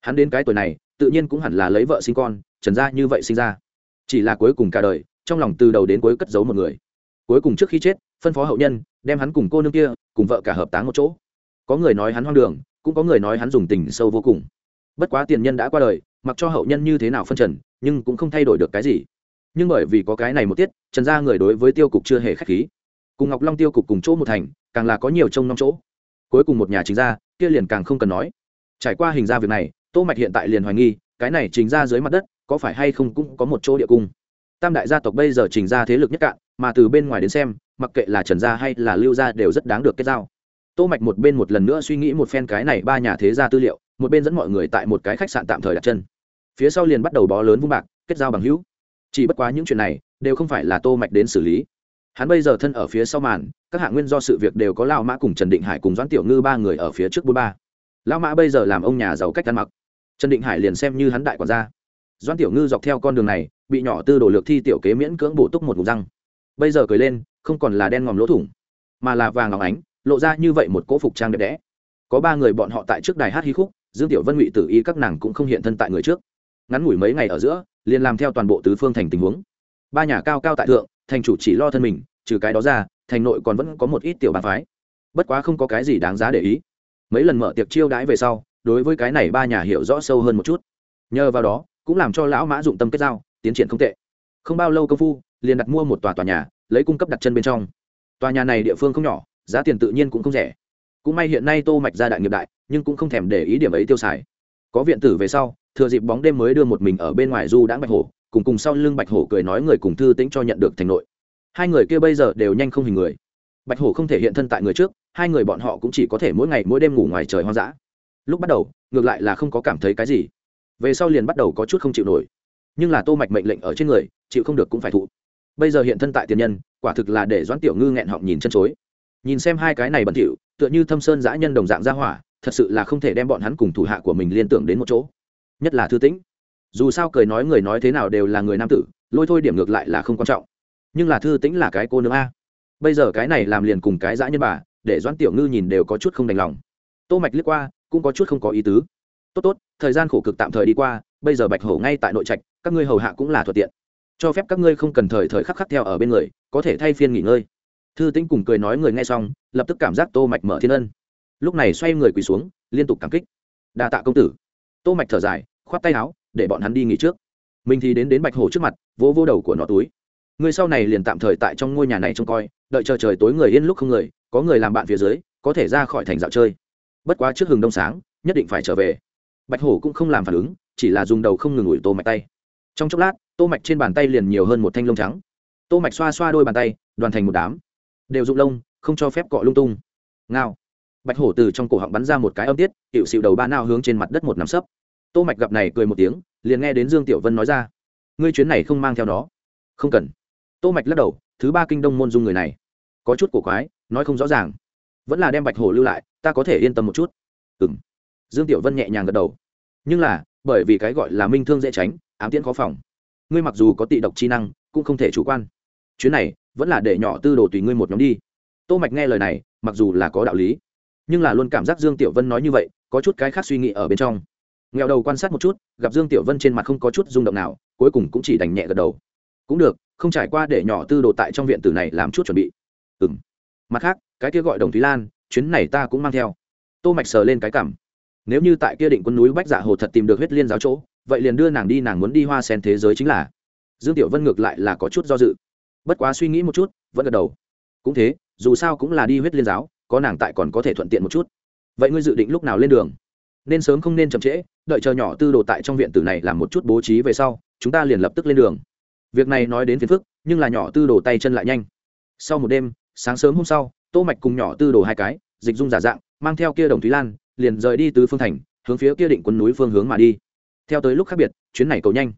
Hắn đến cái tuổi này, tự nhiên cũng hẳn là lấy vợ sinh con, trần gia như vậy sinh ra. Chỉ là cuối cùng cả đời, trong lòng từ đầu đến cuối cất giấu một người cuối cùng trước khi chết, phân phó hậu nhân, đem hắn cùng cô nương kia, cùng vợ cả hợp táng một chỗ. Có người nói hắn hoang đường, cũng có người nói hắn dùng tình sâu vô cùng. Bất quá tiền nhân đã qua đời, mặc cho hậu nhân như thế nào phân trần, nhưng cũng không thay đổi được cái gì. Nhưng bởi vì có cái này một tiết, trần gia người đối với tiêu cục chưa hề k h á c h khí. Cùng ngọc long tiêu cục cùng chỗ một thành, càng là có nhiều trông năm chỗ. Cuối cùng một nhà chính gia, kia liền càng không cần nói. Trải qua hình ra việc này, tô mạch hiện tại liền hoài nghi, cái này chính ra dưới mặt đất, có phải hay không cũng có một chỗ địa cung tam đại gia tộc bây giờ trình ra thế lực nhất cạn, mà từ bên ngoài đến xem, mặc kệ là trần gia hay là lưu gia đều rất đáng được kết giao. Tô mạch một bên một lần nữa suy nghĩ một phen cái này ba nhà thế gia tư liệu, một bên dẫn mọi người tại một cái khách sạn tạm thời đặt chân. Phía sau liền bắt đầu bó lớn vung bạc, kết giao bằng hữu. Chỉ bất quá những chuyện này, đều không phải là tô mạch đến xử lý. Hắn bây giờ thân ở phía sau màn, các hạng nguyên do sự việc đều có lao mã cùng trần định hải cùng doãn tiểu ngư ba người ở phía trước bốn ba. Lao mã bây giờ làm ông nhà giàu cách ăn mặc. Trần định hải liền xem như hắn đại quản gia. Doãn tiểu ngư dọc theo con đường này bị nhỏ tư đổ lược thi tiểu kế miễn cưỡng bổ túc một ngụm răng. Bây giờ cười lên, không còn là đen ngòm lỗ thủng, mà là vàng óng ánh, lộ ra như vậy một cỗ phục trang đẹp đẽ. Có ba người bọn họ tại trước đài hát hí khúc, dương tiểu vân, ngụy tử y các nàng cũng không hiện thân tại người trước. Ngắn ngủi mấy ngày ở giữa, liền làm theo toàn bộ tứ phương thành tình huống. Ba nhà cao cao tại thượng, thành chủ chỉ lo thân mình, trừ cái đó ra, thành nội còn vẫn có một ít tiểu bàn phái. Bất quá không có cái gì đáng giá để ý. Mấy lần mở tiệc chiêu đãi về sau, đối với cái này ba nhà hiểu rõ sâu hơn một chút. Nhờ vào đó, cũng làm cho lão mã dụng tâm kết giao tiến triển không tệ. Không bao lâu công phu, liền đặt mua một tòa tòa nhà, lấy cung cấp đặt chân bên trong. Tòa nhà này địa phương không nhỏ, giá tiền tự nhiên cũng không rẻ. Cũng may hiện nay tô mạch ra đại nghiệp đại, nhưng cũng không thèm để ý điểm ấy tiêu xài. Có viện tử về sau, thừa dịp bóng đêm mới đưa một mình ở bên ngoài du đã bạch hổ, cùng cùng sau lưng bạch hổ cười nói người cùng thư tĩnh cho nhận được thành nội. Hai người kia bây giờ đều nhanh không hình người. Bạch hổ không thể hiện thân tại người trước, hai người bọn họ cũng chỉ có thể mỗi ngày mỗi đêm ngủ ngoài trời hoang dã. Lúc bắt đầu, ngược lại là không có cảm thấy cái gì. Về sau liền bắt đầu có chút không chịu nổi nhưng là tô mạch mệnh lệnh ở trên người, chịu không được cũng phải thụ. Bây giờ hiện thân tại tiền nhân, quả thực là để doãn tiểu ngư nghẹn họng nhìn chân chối. Nhìn xem hai cái này bẩn thỉu, tựa như thâm sơn dã nhân đồng dạng ra hỏa, thật sự là không thể đem bọn hắn cùng thủ hạ của mình liên tưởng đến một chỗ. Nhất là thư tĩnh. Dù sao cười nói người nói thế nào đều là người nam tử, lôi thôi điểm ngược lại là không quan trọng. Nhưng là thư tĩnh là cái cô nương a. Bây giờ cái này làm liền cùng cái dã nhân bà, để doãn tiểu ngư nhìn đều có chút không đành lòng. Tô mạch liếc qua, cũng có chút không có ý tứ. Tốt tốt, thời gian khổ cực tạm thời đi qua, bây giờ bạch hổ ngay tại nội trạch các ngươi hầu hạ cũng là thuận tiện. Cho phép các ngươi không cần thời thời khắc khắc theo ở bên người, có thể thay phiên nghỉ ngơi. Thư tĩnh cùng cười nói người nghe xong, lập tức cảm giác tô mạch mở thiên ân. Lúc này xoay người quỳ xuống, liên tục cảm kích. Đa tạ công tử. Tô mạch thở dài, khoát tay áo, để bọn hắn đi nghỉ trước. Mình thì đến đến bạch hổ trước mặt, vỗ vỗ đầu của nó túi. Người sau này liền tạm thời tại trong ngôi nhà này trông coi, đợi chờ trời tối người yên lúc không người, có người làm bạn phía dưới, có thể ra khỏi thành dạo chơi. Bất quá trước hừng đông sáng, nhất định phải trở về. Bạch hổ cũng không làm phản ứng, chỉ là dùng đầu không ngừng ủi tô mạch tay trong chốc lát, tô mạch trên bàn tay liền nhiều hơn một thanh lông trắng. Tô mạch xoa xoa đôi bàn tay, đoàn thành một đám. Đều dụng lông, không cho phép cọ lung tung. Ngao. Bạch hổ từ trong cổ họng bắn ra một cái âm tiết hiệu xịu đầu ba nao hướng trên mặt đất một nắm sấp. Tô mạch gặp này cười một tiếng, liền nghe đến dương tiểu vân nói ra, ngươi chuyến này không mang theo nó. Không cần. Tô mạch lắc đầu, thứ ba kinh đông môn dung người này, có chút cổ quái, nói không rõ ràng. Vẫn là đem bạch hổ lưu lại, ta có thể yên tâm một chút. Ừm. Dương tiểu vân nhẹ nhàng gật đầu. Nhưng là, bởi vì cái gọi là minh thương dễ tránh ám tiễn khó phòng. Ngươi mặc dù có tị độc chi năng cũng không thể chủ quan. Chuyến này vẫn là để nhỏ tư đồ tùy ngươi một nhóm đi. Tô mạch nghe lời này mặc dù là có đạo lý nhưng là luôn cảm giác dương tiểu vân nói như vậy có chút cái khác suy nghĩ ở bên trong. Nghèo đầu quan sát một chút gặp dương tiểu vân trên mặt không có chút rung động nào cuối cùng cũng chỉ đành nhẹ gật đầu. Cũng được không trải qua để nhỏ tư đồ tại trong viện tử này làm chút chuẩn bị. Ừm, mặt khác cái kia gọi đồng thúy lan chuyến này ta cũng mang theo. Tô mạch sờ lên cái cảm. Nếu như tại kia định quân núi bách dạ hồ thật tìm được huyết liên giáo chỗ vậy liền đưa nàng đi, nàng muốn đi hoa sen thế giới chính là. Dương tiểu vân ngược lại là có chút do dự. Bất quá suy nghĩ một chút, vẫn gật đầu. Cũng thế, dù sao cũng là đi huyết liên giáo, có nàng tại còn có thể thuận tiện một chút. Vậy ngươi dự định lúc nào lên đường? Nên sớm không nên chậm trễ, đợi chờ nhỏ tư đồ tại trong viện tử này làm một chút bố trí về sau, chúng ta liền lập tức lên đường. Việc này nói đến phiền phức, nhưng là nhỏ tư đồ tay chân lại nhanh. Sau một đêm, sáng sớm hôm sau, tô mạch cùng nhỏ tư đồ hai cái, dịch dung giả dạng, mang theo kia đồng thúy lan, liền rời đi từ phương thành, hướng phía kia định quân núi phương hướng mà đi theo tới lúc khác biệt, chuyến này cầu nhanh.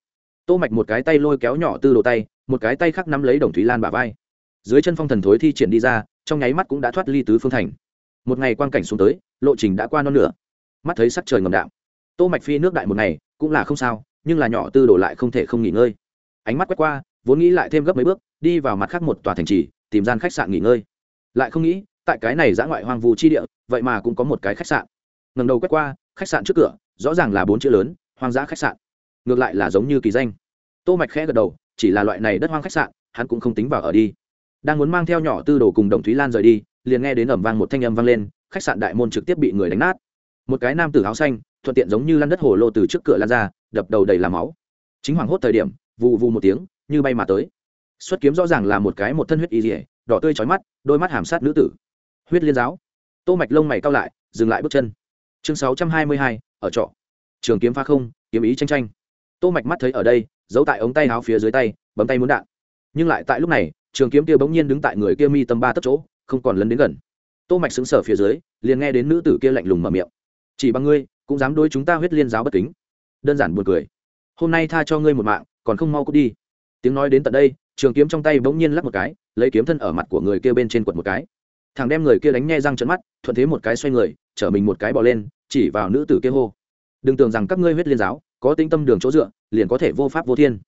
Tô mạch một cái tay lôi kéo nhỏ tư đồ tay, một cái tay khác nắm lấy đồng thúy lan bả vai. Dưới chân phong thần thối thi triển đi ra, trong nháy mắt cũng đã thoát ly tứ phương thành. Một ngày quan cảnh xuống tới, lộ trình đã qua non nửa. Mắt thấy sắc trời ngầm đạm. Tô mạch phi nước đại một ngày, cũng là không sao, nhưng là nhỏ tư đồ lại không thể không nghỉ ngơi. Ánh mắt quét qua, vốn nghĩ lại thêm gấp mấy bước, đi vào mặt khác một tòa thành trì, tìm gian khách sạn nghỉ ngơi. Lại không nghĩ, tại cái này giã ngoại hoang vu chi địa, vậy mà cũng có một cái khách sạn. Ngầm đầu quét qua, khách sạn trước cửa, rõ ràng là bốn chữ lớn hoang dã khách sạn. Ngược lại là giống như kỳ danh. Tô mạch khẽ gật đầu chỉ là loại này đất hoang khách sạn hắn cũng không tính vào ở đi. Đang muốn mang theo nhỏ tư đồ cùng đồng thúy lan rời đi liền nghe đến ầm vang một thanh âm vang lên khách sạn đại môn trực tiếp bị người đánh nát. Một cái nam tử áo xanh thuận tiện giống như lăn đất hồ lô từ trước cửa lan ra đập đầu đầy làm máu. Chính hoàng hốt thời điểm vù vù một tiếng như bay mà tới. Xuất kiếm rõ ràng là một cái một thân huyết y dỉa đỏ tươi chói mắt đôi mắt hàm sát nữ tử. Huyết liên giáo. Tô mạch lông mày cao lại dừng lại bước chân. Chương 622, ở trọ trường kiếm pha không, kiếm ý tranh tranh tô mạch mắt thấy ở đây, giấu tại ống tay áo phía dưới tay, bấm tay muốn đạn. Nhưng lại tại lúc này, trường kiếm kia bỗng nhiên đứng tại người kia mi tâm ba tấc chỗ, không còn lấn đến gần. Tô mạch sững sờ phía dưới, liền nghe đến nữ tử kia lạnh lùng mở miệng. Chỉ bằng ngươi, cũng dám đối chúng ta huyết liên giáo bất kính. Đơn giản buồn cười. Hôm nay tha cho ngươi một mạng, còn không mau cút đi. Tiếng nói đến tận đây, trường kiếm trong tay bỗng nhiên lắc một cái, lấy kiếm thân ở mặt của người kia bên trên quật một cái. Thằng đem người kia đánh nghe răng trận mắt, thuận thế một cái xoay người chở mình một cái bỏ lên, chỉ vào nữ tử kia hô đừng tưởng rằng các ngươi huyết liên giáo, có tinh tâm đường chỗ dựa, liền có thể vô pháp vô thiên.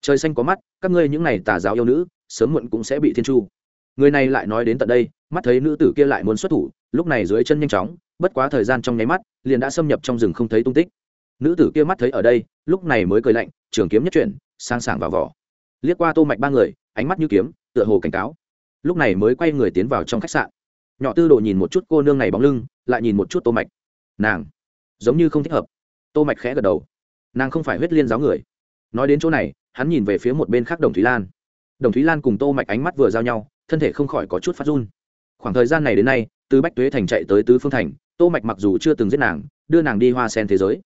Trời xanh có mắt, các ngươi những này tà giáo yêu nữ, sớm muộn cũng sẽ bị thiên chu. Người này lại nói đến tận đây, mắt thấy nữ tử kia lại muốn xuất thủ, lúc này dưới chân nhanh chóng, bất quá thời gian trong nháy mắt, liền đã xâm nhập trong rừng không thấy tung tích. Nữ tử kia mắt thấy ở đây, lúc này mới cười lạnh, trường kiếm nhất chuyển, sang sảng vào vỏ. Liếc qua tô mạch ba người, ánh mắt như kiếm, tựa hồ cảnh cáo. Lúc này mới quay người tiến vào trong khách sạn. Nhỏ tư đồ nhìn một chút cô nương này bóng lưng, lại nhìn một chút tô mạch. Nàng, giống như không thích hợp tô mạch khẽ gật đầu. Nàng không phải huyết liên giáo người. Nói đến chỗ này, hắn nhìn về phía một bên khác đồng thúy lan. Đồng thúy lan cùng tô mạch ánh mắt vừa giao nhau, thân thể không khỏi có chút phát run. Khoảng thời gian này đến nay, từ bách tuế thành chạy tới tứ phương thành, tô mạch mặc dù chưa từng giết nàng, đưa nàng đi hoa sen thế giới.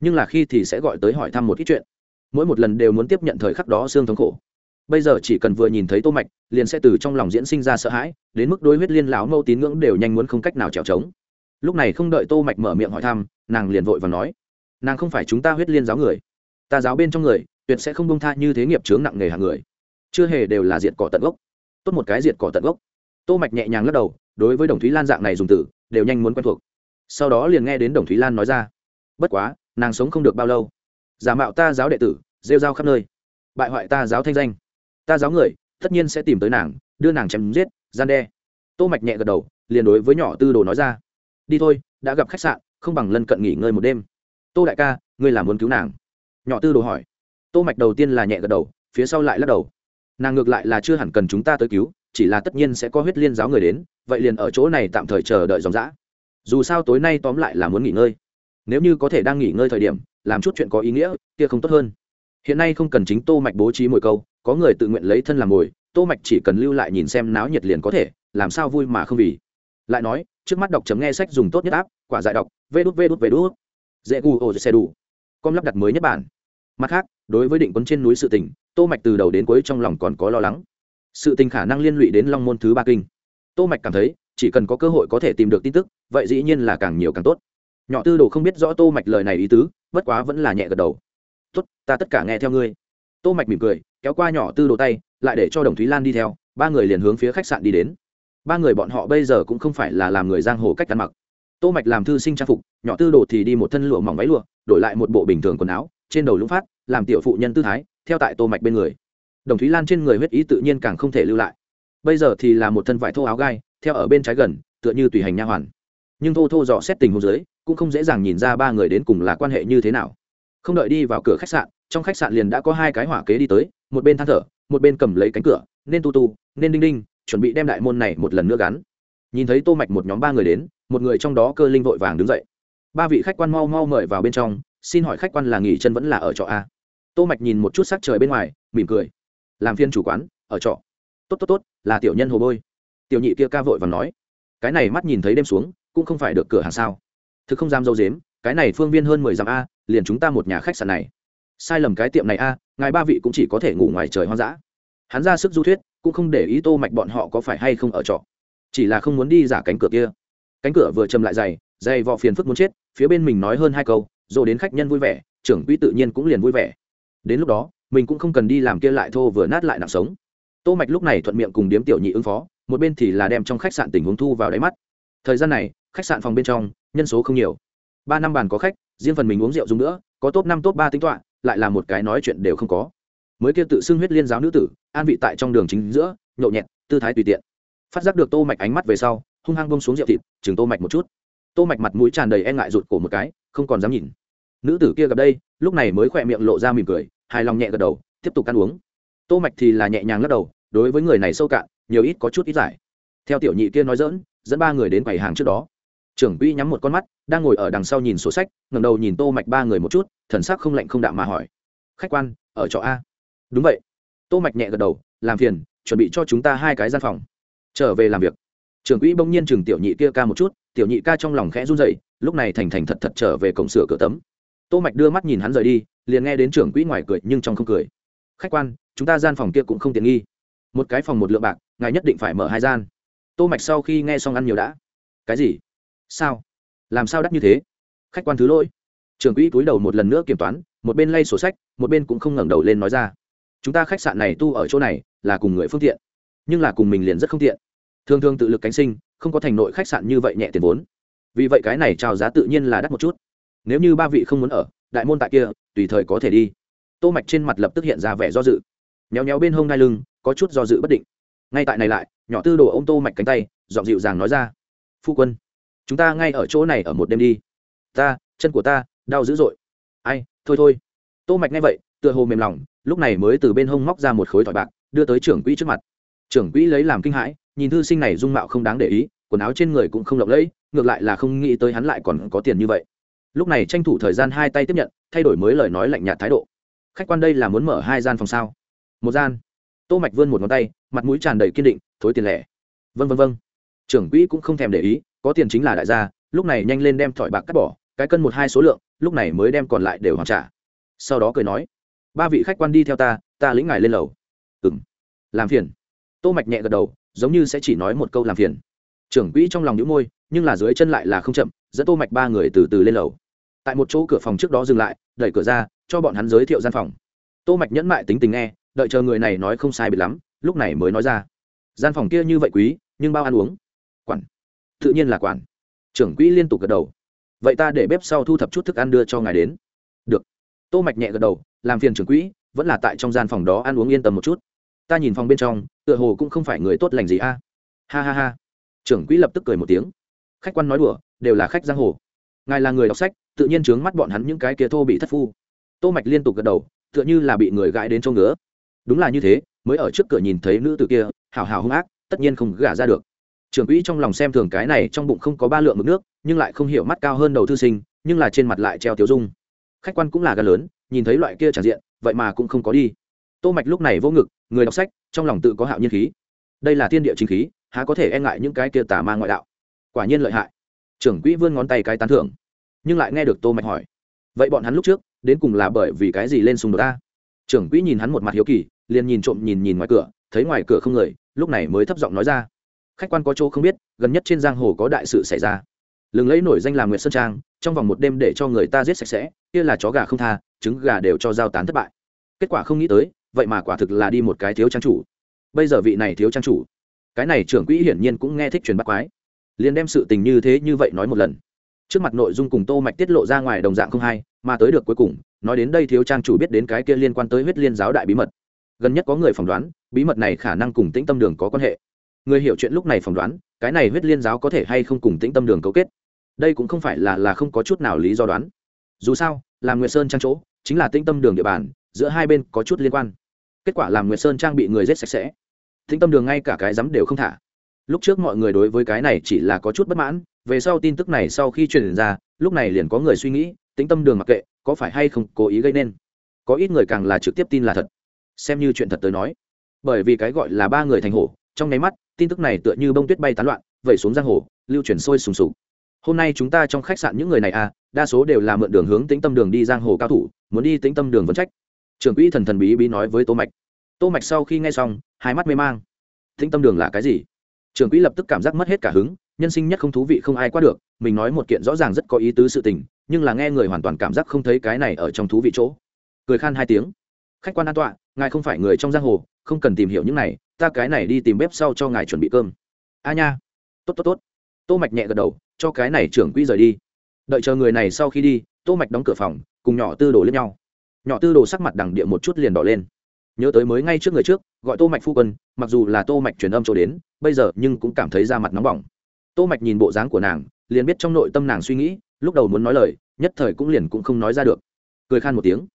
Nhưng là khi thì sẽ gọi tới hỏi thăm một ít chuyện. Mỗi một lần đều muốn tiếp nhận thời khắc đó xương thống khổ. Bây giờ chỉ cần vừa nhìn thấy tô mạch, liền sẽ từ trong lòng diễn sinh ra sợ hãi, đến mức đối huyết liên lão mâu tín ngưỡng đều nhanh muốn không cách nào trèo trống. Lúc này không đợi tô mạch mở miệng hỏi thăm, nàng liền vội và nói nàng không phải chúng ta huyết liên giáo người. Ta giáo bên trong người, tuyệt sẽ không bông tha như thế nghiệp chướng nặng nề hàng người. Chưa hề đều là diệt cỏ tận gốc. Tốt một cái diệt cỏ tận gốc. Tô mạch nhẹ nhàng lắc đầu, đối với đồng thúy lan dạng này dùng từ, đều nhanh muốn quen thuộc. Sau đó liền nghe đến đồng thúy lan nói ra, bất quá, nàng sống không được bao lâu. Giả mạo ta giáo đệ tử, rêu rao khắp nơi. Bại hoại ta giáo thanh danh. Ta giáo người, tất nhiên sẽ tìm tới nàng, đưa nàng chém giết, gian đe. Tô mạch nhẹ gật đầu, liền đối với nhỏ tư đồ nói ra, đi thôi, đã gặp khách sạn, không bằng lân cận nghỉ ngơi một đêm tô đại ca, ngươi làm muốn cứu nàng? Nhỏ tư đồ hỏi. Tô mạch đầu tiên là nhẹ gật đầu, phía sau lại lắc đầu. Nàng ngược lại là chưa hẳn cần chúng ta tới cứu, chỉ là tất nhiên sẽ có huyết liên giáo người đến, vậy liền ở chỗ này tạm thời chờ đợi dòng dã. Dù sao tối nay tóm lại là muốn nghỉ ngơi. Nếu như có thể đang nghỉ ngơi thời điểm, làm chút chuyện có ý nghĩa, kia không tốt hơn. Hiện nay không cần chính tô mạch bố trí mồi câu, có người tự nguyện lấy thân làm mồi, tô mạch chỉ cần lưu lại nhìn xem náo nhiệt liền có thể, làm sao vui mà không vì. Lại nói, trước mắt đọc chấm nghe sách dùng tốt nhất áp quả giải đọc, vê đút vê đút vê đút dễ gu ô xe đủ. Com lắp đặt mới nhất bản. Mặt khác, đối với định quân trên núi sự tình, tô mạch từ đầu đến cuối trong lòng còn có lo lắng. Sự tình khả năng liên lụy đến long môn thứ ba kinh. Tô mạch cảm thấy, chỉ cần có cơ hội có thể tìm được tin tức, vậy dĩ nhiên là càng nhiều càng tốt. Nhỏ tư đồ không biết rõ tô mạch lời này ý tứ, bất quá vẫn là nhẹ gật đầu. Tốt, ta tất cả nghe theo ngươi. Tô mạch mỉm cười, kéo qua nhỏ tư đồ tay, lại để cho đồng thúy lan đi theo, ba người liền hướng phía khách sạn đi đến. Ba người bọn họ bây giờ cũng không phải là làm người giang hồ cách ăn mặc tô mạch làm thư sinh trang phục, nhỏ tư đồ thì đi một thân lụa mỏng váy lụa, đổi lại một bộ bình thường quần áo, trên đầu lũng phát, làm tiểu phụ nhân tư thái, theo tại tô mạch bên người. Đồng thúy lan trên người huyết ý tự nhiên càng không thể lưu lại. Bây giờ thì là một thân vải thô áo gai, theo ở bên trái gần, tựa như tùy hành nha hoàn. Nhưng thô thô dò xét tình huống dưới, cũng không dễ dàng nhìn ra ba người đến cùng là quan hệ như thế nào. Không đợi đi vào cửa khách sạn, trong khách sạn liền đã có hai cái hỏa kế đi tới, một bên than thở, một bên cầm lấy cánh cửa, nên tu tu, nên đinh đinh, chuẩn bị đem đại môn này một lần nữa gắn. Nhìn thấy tô mạch một nhóm ba người đến một người trong đó cơ linh vội vàng đứng dậy. Ba vị khách quan mau mau mời vào bên trong, xin hỏi khách quan là nghỉ chân vẫn là ở trọ a? Tô mạch nhìn một chút sắc trời bên ngoài, mỉm cười. Làm phiên chủ quán, ở trọ. Tốt tốt tốt, là tiểu nhân hồ bôi. Tiểu nhị kia ca vội và nói. Cái này mắt nhìn thấy đêm xuống, cũng không phải được cửa hàng sao. Thực không dám dâu dếm, cái này phương viên hơn mười dặm a, liền chúng ta một nhà khách sạn này. Sai lầm cái tiệm này a, ngài ba vị cũng chỉ có thể ngủ ngoài trời hoang dã. Hắn ra sức du thuyết, cũng không để ý tô mạch bọn họ có phải hay không ở trọ. Chỉ là không muốn đi giả cánh cửa kia cánh cửa vừa chầm lại dày dày vò phiền phức muốn chết, phía bên mình nói hơn hai câu rồi đến khách nhân vui vẻ, trưởng quỹ tự nhiên cũng liền vui vẻ. Đến lúc đó, mình cũng không cần đi làm kia lại thô vừa nát lại nặng sống. Tô mạch lúc này thuận miệng cùng điếm tiểu nhị ứng phó, một bên thì là đem trong khách sạn tình huống thu vào đáy mắt. Thời gian này, khách sạn phòng bên trong, nhân số không nhiều. Ba năm bàn có khách, riêng phần mình uống rượu dùng nữa, có top năm, top ba tính toán, lại là một cái nói chuyện đều không có. Mới kia tự xưng huyết liên giáo nữ tử, an vị tại trong đường chính giữa, nhậu nhẹt, tư thái tùy tiện. Phát giác được tô mạch ánh mắt về sau hung hăng bông xuống rượu thịt, chừng tô mạch một chút. Tô mạch mặt mũi tràn đầy e ngại rụt cổ một cái, không còn dám nhìn. Nữ tử kia gặp đây, lúc này mới khỏe miệng lộ ra mỉm cười, hài lòng nhẹ gật đầu, tiếp tục ăn uống. Tô mạch thì là nhẹ nhàng lắc đầu, đối với người này sâu cạn, nhiều ít có chút ít giải. Theo tiểu nhị kia nói dỡn dẫn ba người đến quầy hàng trước đó. Trưởng quỹ nhắm một con mắt, đang ngồi ở đằng sau nhìn sổ sách, ngẩng đầu nhìn tô mạch ba người một chút, thần sắc không lạnh không đạm mà hỏi. Khách quan, ở chỗ a? Đúng vậy. Tô mạch nhẹ gật đầu, làm phiền, chuẩn bị cho chúng ta hai cái gian phòng. Trở về làm việc trưởng quỹ bỗng nhiên chừng tiểu nhị kia ca một chút, tiểu nhị ca trong lòng khẽ run rẩy, lúc này thành thành thật thật trở về cổng sửa cửa tấm. Tô mạch đưa mắt nhìn hắn rời đi, liền nghe đến trưởng quỹ ngoài cười nhưng trong không cười. Khách quan, chúng ta gian phòng kia cũng không tiện nghi. Một cái phòng một lượng bạc, ngài nhất định phải mở hai gian. Tô mạch sau khi nghe xong ăn nhiều đã. Cái gì? Sao? Làm sao đắt như thế? Khách quan thứ lỗi. Trưởng quỹ túi đầu một lần nữa kiểm toán, một bên lay sổ sách, một bên cũng không ngẩng đầu lên nói ra. Chúng ta khách sạn này tu ở chỗ này là cùng người phương tiện, nhưng là cùng mình liền rất không tiện thường thường tự lực cánh sinh, không có thành nội khách sạn như vậy nhẹ tiền vốn. Vì vậy cái này trao giá tự nhiên là đắt một chút. Nếu như ba vị không muốn ở, đại môn tại kia, tùy thời có thể đi. Tô mạch trên mặt lập tức hiện ra vẻ do dự. Nhéo nhéo bên hông ngai lưng, có chút do dự bất định. Ngay tại này lại, nhỏ tư đồ ông tô mạch cánh tay, giọng dịu dàng nói ra. Phu quân, chúng ta ngay ở chỗ này ở một đêm đi. Ta, chân của ta, đau dữ dội. Ai, thôi thôi. Tô mạch nghe vậy, tựa hồ mềm lòng, lúc này mới từ bên hông móc ra một khối thỏi bạc, đưa tới trưởng quỹ trước mặt. Trưởng quỹ lấy làm kinh hãi nhìn thư sinh này dung mạo không đáng để ý, quần áo trên người cũng không lộng lẫy, ngược lại là không nghĩ tới hắn lại còn có tiền như vậy. Lúc này tranh thủ thời gian hai tay tiếp nhận, thay đổi mới lời nói lạnh nhạt thái độ. Khách quan đây là muốn mở hai gian phòng sao? Một gian. Tô mạch vươn một ngón tay, mặt mũi tràn đầy kiên định, thối tiền lẻ. Vân vân vân trưởng quỹ cũng không thèm để ý, có tiền chính là đại gia, lúc này nhanh lên đem thỏi bạc cắt bỏ, cái cân một hai số lượng, lúc này mới đem còn lại đều hoàn trả. Sau đó cười nói, ba vị khách quan đi theo ta ta lĩnh ngài lên lầu. Ừm. Làm phiền. Tô mạch nhẹ gật đầu giống như sẽ chỉ nói một câu làm phiền. Trưởng quỹ trong lòng nhũ môi, nhưng là dưới chân lại là không chậm, dẫn tô mạch ba người từ từ lên lầu. Tại một chỗ cửa phòng trước đó dừng lại, đẩy cửa ra, cho bọn hắn giới thiệu gian phòng. Tô mạch nhẫn mại tính tình nghe, đợi chờ người này nói không sai biệt lắm, lúc này mới nói ra. Gian phòng kia như vậy quý, nhưng bao ăn uống? Quản. Tự nhiên là quản. Trưởng quỹ liên tục gật đầu. Vậy ta để bếp sau thu thập chút thức ăn đưa cho ngài đến. Được. Tô mạch nhẹ gật đầu, làm phiền trưởng quỹ, vẫn là tại trong gian phòng đó ăn uống yên tâm một chút ta nhìn phòng bên trong, tựa hồ cũng không phải người tốt lành gì a. Ha ha ha. Trưởng quỹ lập tức cười một tiếng. Khách quan nói đùa, đều là khách giang hồ. Ngài là người đọc sách, tự nhiên trướng mắt bọn hắn những cái kia thô bị thất phu. Tô mạch liên tục gật đầu, tựa như là bị người gãi đến chỗ ngứa. Đúng là như thế, mới ở trước cửa nhìn thấy nữ tử kia, hào hào hung ác, tất nhiên không gả ra được. Trưởng quỹ trong lòng xem thường cái này trong bụng không có ba lượng mực nước, nhưng lại không hiểu mắt cao hơn đầu thư sinh, nhưng là trên mặt lại treo tiểu dung. Khách quan cũng là gà lớn, nhìn thấy loại kia tràn diện, vậy mà cũng không có đi tô mạch lúc này vô ngực, người đọc sách, trong lòng tự có hạo nhiên khí. Đây là thiên địa chính khí, há có thể e ngại những cái kia tà ma ngoại đạo? Quả nhiên lợi hại. Trưởng quỹ vươn ngón tay cái tán thưởng. Nhưng lại nghe được tô mạch hỏi, vậy bọn hắn lúc trước, đến cùng là bởi vì cái gì lên xung đột ta? Trưởng quỹ nhìn hắn một mặt hiếu kỳ, liền nhìn trộm nhìn nhìn ngoài cửa, thấy ngoài cửa không người, lúc này mới thấp giọng nói ra, khách quan có chỗ không biết, gần nhất trên giang hồ có đại sự xảy ra. Lừng lấy nổi danh là nguyệt sơn trang, trong vòng một đêm để cho người ta giết sạch sẽ, kia là chó gà không tha, trứng gà đều cho giao tán thất bại. Kết quả không nghĩ tới vậy mà quả thực là đi một cái thiếu trang chủ. Bây giờ vị này thiếu trang chủ, cái này trưởng quỹ hiển nhiên cũng nghe thích truyền bắt quái. Liền đem sự tình như thế như vậy nói một lần. Trước mặt nội dung cùng tô mạch tiết lộ ra ngoài đồng dạng không hay, mà tới được cuối cùng, nói đến đây thiếu trang chủ biết đến cái kia liên quan tới huyết liên giáo đại bí mật. Gần nhất có người phỏng đoán, bí mật này khả năng cùng tĩnh tâm đường có quan hệ. Người hiểu chuyện lúc này phỏng đoán, cái này huyết liên giáo có thể hay không cùng tĩnh tâm đường cấu kết. Đây cũng không phải là là không có chút nào lý do đoán. Dù sao làm nguyệt sơn trang chỗ, chính là tĩnh tâm đường địa bàn, giữa hai bên có chút liên quan kết quả làm nguyệt sơn trang bị người giết sạch sẽ tĩnh tâm đường ngay cả cái rắm đều không thả lúc trước mọi người đối với cái này chỉ là có chút bất mãn về sau tin tức này sau khi truyền ra lúc này liền có người suy nghĩ tĩnh tâm đường mặc kệ có phải hay không cố ý gây nên có ít người càng là trực tiếp tin là thật xem như chuyện thật tới nói bởi vì cái gọi là ba người thành hổ trong nháy mắt tin tức này tựa như bông tuyết bay tán loạn vẩy xuống giang hồ lưu chuyển sôi sùng sục hôm nay chúng ta trong khách sạn những người này à đa số đều là mượn đường hướng tĩnh tâm đường đi giang hồ cao thủ muốn đi tĩnh tâm đường vẫn trách trưởng quỹ thần thần bí bí nói với tô mạch. Tô mạch sau khi nghe xong, hai mắt mê mang. Thính tâm đường là cái gì? Trưởng quỹ lập tức cảm giác mất hết cả hứng, nhân sinh nhất không thú vị không ai qua được, mình nói một kiện rõ ràng rất có ý tứ sự tình, nhưng là nghe người hoàn toàn cảm giác không thấy cái này ở trong thú vị chỗ. Cười khan hai tiếng. Khách quan an tọa, ngài không phải người trong giang hồ, không cần tìm hiểu những này, ta cái này đi tìm bếp sau cho ngài chuẩn bị cơm. A nha. Tốt tốt tốt. Tô mạch nhẹ gật đầu, cho cái này trưởng quỹ rời đi. Đợi chờ người này sau khi đi, tô mạch đóng cửa phòng, cùng nhỏ tư đồ lên nhau nhỏ tư đồ sắc mặt đằng địa một chút liền đỏ lên. Nhớ tới mới ngay trước người trước, gọi tô mạch phu quân, mặc dù là tô mạch truyền âm cho đến, bây giờ nhưng cũng cảm thấy da mặt nóng bỏng. Tô mạch nhìn bộ dáng của nàng, liền biết trong nội tâm nàng suy nghĩ, lúc đầu muốn nói lời, nhất thời cũng liền cũng không nói ra được. Cười khan một tiếng.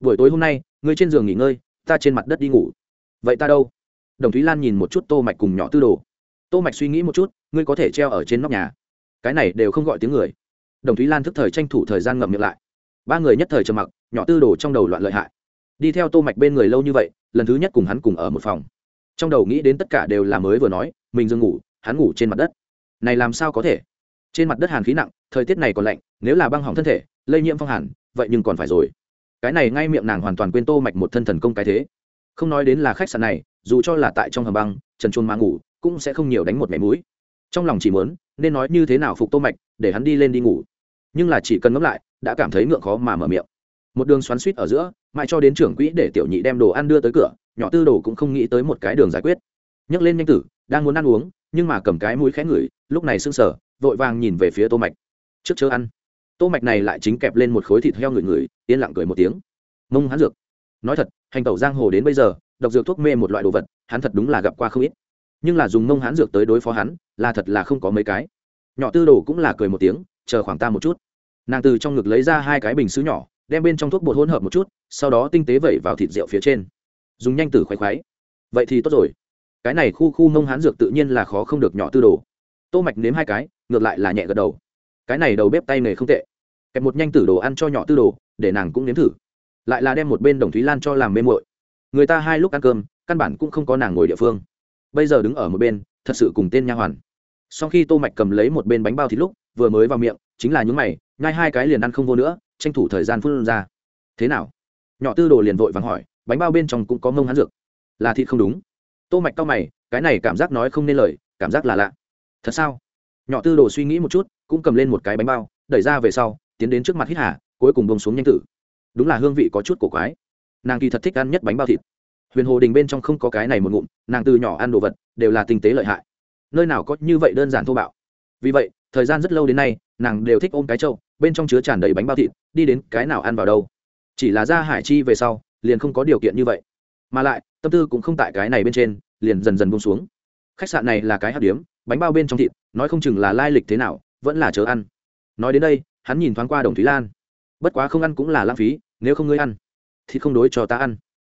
Buổi tối hôm nay, ngươi trên giường nghỉ ngơi, ta trên mặt đất đi ngủ. Vậy ta đâu? Đồng thúy lan nhìn một chút tô mạch cùng nhỏ tư đồ. Tô mạch suy nghĩ một chút, ngươi có thể treo ở trên nóc nhà. Cái này đều không gọi tiếng người. Đồng thúy lan thức thời tranh thủ thời gian ngậm miệng lại ba người nhất thời trầm mặc, nhỏ tư đồ trong đầu loạn lợi hại. Đi theo tô mạch bên người lâu như vậy, lần thứ nhất cùng hắn cùng ở một phòng. Trong đầu nghĩ đến tất cả đều là mới vừa nói, mình dừng ngủ, hắn ngủ trên mặt đất. Này làm sao có thể? Trên mặt đất hàn khí nặng, thời tiết này còn lạnh, nếu là băng hỏng thân thể, lây nhiễm phong hàn, vậy nhưng còn phải rồi. Cái này ngay miệng nàng hoàn toàn quên tô mạch một thân thần công cái thế. Không nói đến là khách sạn này, dù cho là tại trong hầm băng, trần chuôn mang ngủ, cũng sẽ không nhiều đánh một mẻ mũi. Trong lòng chỉ muốn, nên nói như thế nào phục tô mạch, để hắn đi lên đi ngủ nhưng là chỉ cần ngẫm lại, đã cảm thấy ngượng khó mà mở miệng. Một đường xoắn suýt ở giữa, mãi cho đến trưởng quỹ để tiểu nhị đem đồ ăn đưa tới cửa, nhỏ tư đồ cũng không nghĩ tới một cái đường giải quyết. Nhấc lên nhanh tử, đang muốn ăn uống, nhưng mà cầm cái mũi khẽ ngửi, lúc này sưng sờ, vội vàng nhìn về phía tô mạch. Trước chớ ăn. Tô mạch này lại chính kẹp lên một khối thịt heo người người yên lặng cười một tiếng. Mông hắn dược. Nói thật, hành tẩu giang hồ đến bây giờ, độc dược thuốc mê một loại đồ vật, hắn thật đúng là gặp qua không ít. Nhưng là dùng mông hắn dược tới đối phó hắn, là thật là không có mấy cái. Nhỏ tư đồ cũng là cười một tiếng chờ khoảng ta một chút. Nàng từ trong ngực lấy ra hai cái bình xứ nhỏ, đem bên trong thuốc bột hỗn hợp một chút, sau đó tinh tế vẩy vào thịt rượu phía trên. Dùng nhanh tử khoái khoái. Vậy thì tốt rồi. Cái này khu khu nông hán dược tự nhiên là khó không được nhỏ tư đồ. Tô mạch nếm hai cái, ngược lại là nhẹ gật đầu. Cái này đầu bếp tay nghề không tệ. Kẹp một nhanh tử đồ ăn cho nhỏ tư đồ, để nàng cũng nếm thử. Lại là đem một bên đồng thúy lan cho làm mê muội. Người ta hai lúc ăn cơm, căn bản cũng không có nàng ngồi địa phương. Bây giờ đứng ở một bên, thật sự cùng tên nha hoàn. Sau khi tô mạch cầm lấy một bên bánh bao thịt lúc vừa mới vào miệng, chính là những mày, nhai hai cái liền ăn không vô nữa, tranh thủ thời gian phun ra. Thế nào? Nhỏ tư đồ liền vội vàng hỏi, bánh bao bên trong cũng có mông hắn dược. Là thịt không đúng. Tô mạch cao mày, cái này cảm giác nói không nên lời, cảm giác là lạ. Thật sao? Nhỏ tư đồ suy nghĩ một chút, cũng cầm lên một cái bánh bao, đẩy ra về sau, tiến đến trước mặt hít hà, cuối cùng bông xuống nhanh tử. Đúng là hương vị có chút cổ quái. Nàng kỳ thật thích ăn nhất bánh bao thịt. Huyền hồ đình bên trong không có cái này một ngụm, nàng từ nhỏ ăn đồ vật, đều là tinh tế lợi hại. Nơi nào có như vậy đơn giản thô bạo. Vì vậy thời gian rất lâu đến nay, nàng đều thích ôm cái trâu, bên trong chứa tràn đầy bánh bao thịt, đi đến cái nào ăn vào đâu. Chỉ là ra hải chi về sau, liền không có điều kiện như vậy. Mà lại, tâm tư cũng không tại cái này bên trên, liền dần dần bông xuống. Khách sạn này là cái hạt điếm, bánh bao bên trong thịt, nói không chừng là lai lịch thế nào, vẫn là chớ ăn. Nói đến đây, hắn nhìn thoáng qua đồng thúy lan. Bất quá không ăn cũng là lãng phí, nếu không ngươi ăn, thì không đối cho ta ăn.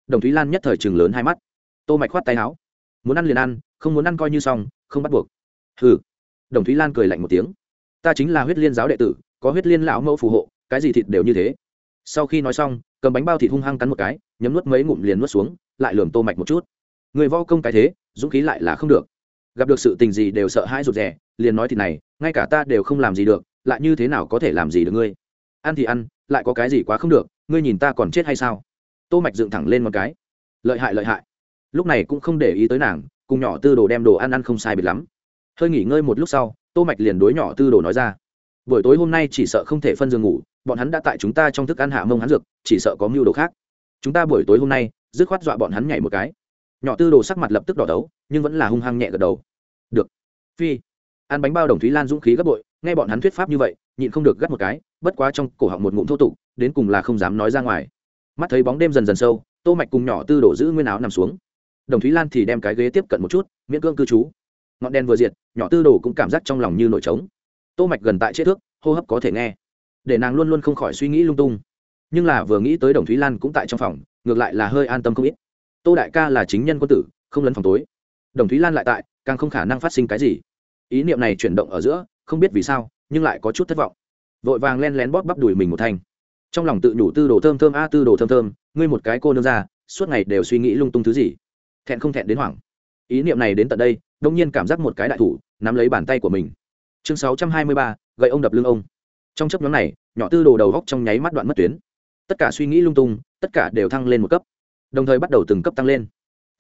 Đồng thúy lan nhất thời chừng lớn hai mắt. Tô mạch khoát tay áo. Muốn ăn liền ăn, không muốn ăn coi như xong, không bắt buộc. Hừ đồng thúy lan cười lạnh một tiếng. Ta chính là huyết liên giáo đệ tử, có huyết liên lão mẫu phù hộ, cái gì thịt đều như thế. Sau khi nói xong, cầm bánh bao thịt hung hăng cắn một cái, nhấm nuốt mấy ngụm liền nuốt xuống, lại lườm tô mạch một chút. Người vo công cái thế, dũng khí lại là không được. Gặp được sự tình gì đều sợ hãi rụt rè, liền nói thịt này, ngay cả ta đều không làm gì được, lại như thế nào có thể làm gì được ngươi? Ăn thì ăn, lại có cái gì quá không được, ngươi nhìn ta còn chết hay sao? Tô mạch dựng thẳng lên một cái. Lợi hại lợi hại. Lúc này cũng không để ý tới nàng, cùng nhỏ tư đồ đem đồ ăn ăn không sai biệt lắm hơi nghỉ ngơi một lúc sau, tô mạch liền đối nhỏ tư đồ nói ra. Buổi tối hôm nay chỉ sợ không thể phân giường ngủ, bọn hắn đã tại chúng ta trong thức ăn hạ mông hắn dược, chỉ sợ có mưu đồ khác. Chúng ta buổi tối hôm nay, dứt khoát dọa bọn hắn nhảy một cái. Nhỏ tư đồ sắc mặt lập tức đỏ đấu, nhưng vẫn là hung hăng nhẹ gật đầu. Được. Phi. Ăn bánh bao đồng thúy lan dũng khí gấp bội, nghe bọn hắn thuyết pháp như vậy, nhịn không được gắt một cái, bất quá trong cổ họng một ngụm thô tục, đến cùng là không dám nói ra ngoài. Mắt thấy bóng đêm dần dần sâu, tô mạch cùng nhỏ tư đổ giữ nguyên áo nằm xuống. Đồng thúy lan thì đem cái ghế tiếp cận một chút, miễn cương cư trú ngọn đèn vừa diệt, nhỏ tư đồ cũng cảm giác trong lòng như nổi trống. Tô mạch gần tại chết thước, hô hấp có thể nghe. Để nàng luôn luôn không khỏi suy nghĩ lung tung. Nhưng là vừa nghĩ tới đồng thúy lan cũng tại trong phòng, ngược lại là hơi an tâm không ít. Tô đại ca là chính nhân quân tử, không lấn phòng tối. Đồng thúy lan lại tại, càng không khả năng phát sinh cái gì. Ý niệm này chuyển động ở giữa, không biết vì sao, nhưng lại có chút thất vọng. Vội vàng len lén bóp bắp đùi mình một thanh. Trong lòng tự nhủ tư đồ thơm thơm, a tư đồ thơm thơm, ngươi một cái cô nương ra suốt ngày đều suy nghĩ lung tung thứ gì. Thẹn không thẹn đến hoảng ý niệm này đến tận đây, đông nhiên cảm giác một cái đại thủ, nắm lấy bàn tay của mình. Chương sáu trăm hai mươi ba, gậy ông đập lưng ông. Trong chấp nhóm này, nhỏ tư đồ đầu góc trong nháy mắt đoạn mất tuyến. Tất cả suy nghĩ lung tung, tất cả đều thăng lên một cấp. Đồng thời bắt đầu từng cấp tăng lên.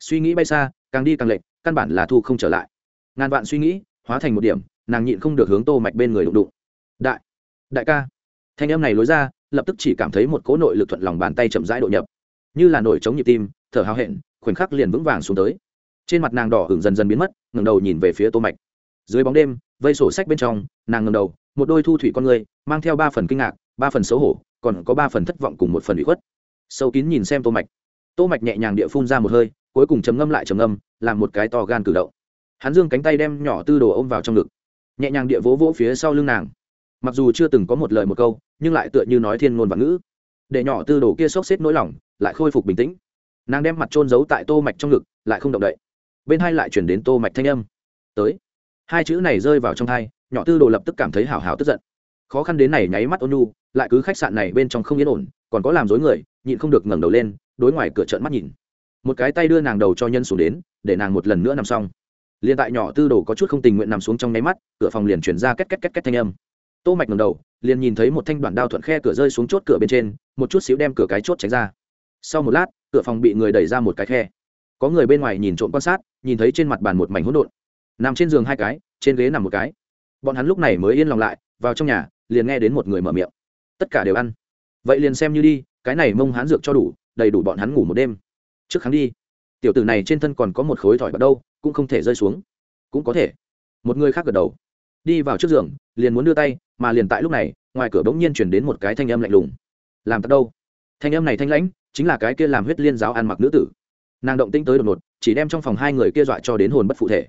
Suy nghĩ bay xa, càng đi càng lệch, căn bản là thu không trở lại. Ngàn vạn suy nghĩ, hóa thành một điểm, nàng nhịn không được hướng tô mạch bên người đụng đụng. Đại đại ca. Thanh em này lối ra, lập tức chỉ cảm thấy một cỗ nội lực thuận lòng bàn tay chậm rãi độ nhập. Như là nổi chống nhịp tim, thở hào hẹn, khoảnh khắc liền vững vàng xuống tới trên mặt nàng đỏ hưởng dần dần biến mất, ngẩng đầu nhìn về phía tô mạch. Dưới bóng đêm, vây sổ sách bên trong, nàng ngẩng đầu, một đôi thu thủy con người, mang theo ba phần kinh ngạc, ba phần xấu hổ, còn có ba phần thất vọng cùng một phần ủy khuất. Sâu kín nhìn xem tô mạch. Tô mạch nhẹ nhàng địa phun ra một hơi, cuối cùng chấm ngâm lại chấm ngâm, làm một cái to gan cử động. Hắn dương cánh tay đem nhỏ tư đồ ôm vào trong ngực, nhẹ nhàng địa vỗ vỗ phía sau lưng nàng. Mặc dù chưa từng có một lời một câu, nhưng lại tựa như nói thiên ngôn và ngữ. Để nhỏ tư đồ kia sốc xếp nỗi lòng, lại khôi phục bình tĩnh. Nàng đem mặt trôn giấu tại tô mạch trong ngực, lại không động đậy bên hai lại chuyển đến tô mạch thanh âm. Tới. Hai chữ này rơi vào trong thai, nhỏ tư đồ lập tức cảm thấy hào hào tức giận. Khó khăn đến này nháy mắt ôn nu lại cứ khách sạn này bên trong không yên ổn, còn có làm dối người, nhịn không được ngẩng đầu lên, đối ngoài cửa trợn mắt nhìn. Một cái tay đưa nàng đầu cho nhân xuống đến, để nàng một lần nữa nằm xong. Liền tại nhỏ tư đồ có chút không tình nguyện nằm xuống trong nháy mắt, cửa phòng liền chuyển ra két két két két thanh âm. Tô mạch ngẩng đầu, liền nhìn thấy một thanh đoạn đao thuận khe cửa rơi xuống chốt cửa bên trên, một chút xíu đem cửa cái chốt tránh ra. Sau một lát, cửa phòng bị người đẩy ra một cái khe có người bên ngoài nhìn trộm quan sát, nhìn thấy trên mặt bàn một mảnh hỗn độn. Nằm trên giường hai cái, trên ghế nằm một cái. Bọn hắn lúc này mới yên lòng lại, vào trong nhà, liền nghe đến một người mở miệng. Tất cả đều ăn. Vậy liền xem như đi, cái này mông hán dược cho đủ, đầy đủ bọn hắn ngủ một đêm. Trước kháng đi. Tiểu tử này trên thân còn có một khối thỏi bắt đâu, cũng không thể rơi xuống. Cũng có thể. Một người khác gật đầu. Đi vào trước giường, liền muốn đưa tay, mà liền tại lúc này, ngoài cửa bỗng nhiên chuyển đến một cái thanh âm lạnh lùng. Làm tật đâu? Thanh âm này thanh lãnh, chính là cái kia làm huyết liên giáo ăn mặc nữ tử nàng động tinh tới đột ngột, chỉ đem trong phòng hai người kia dọa cho đến hồn bất phụ thể.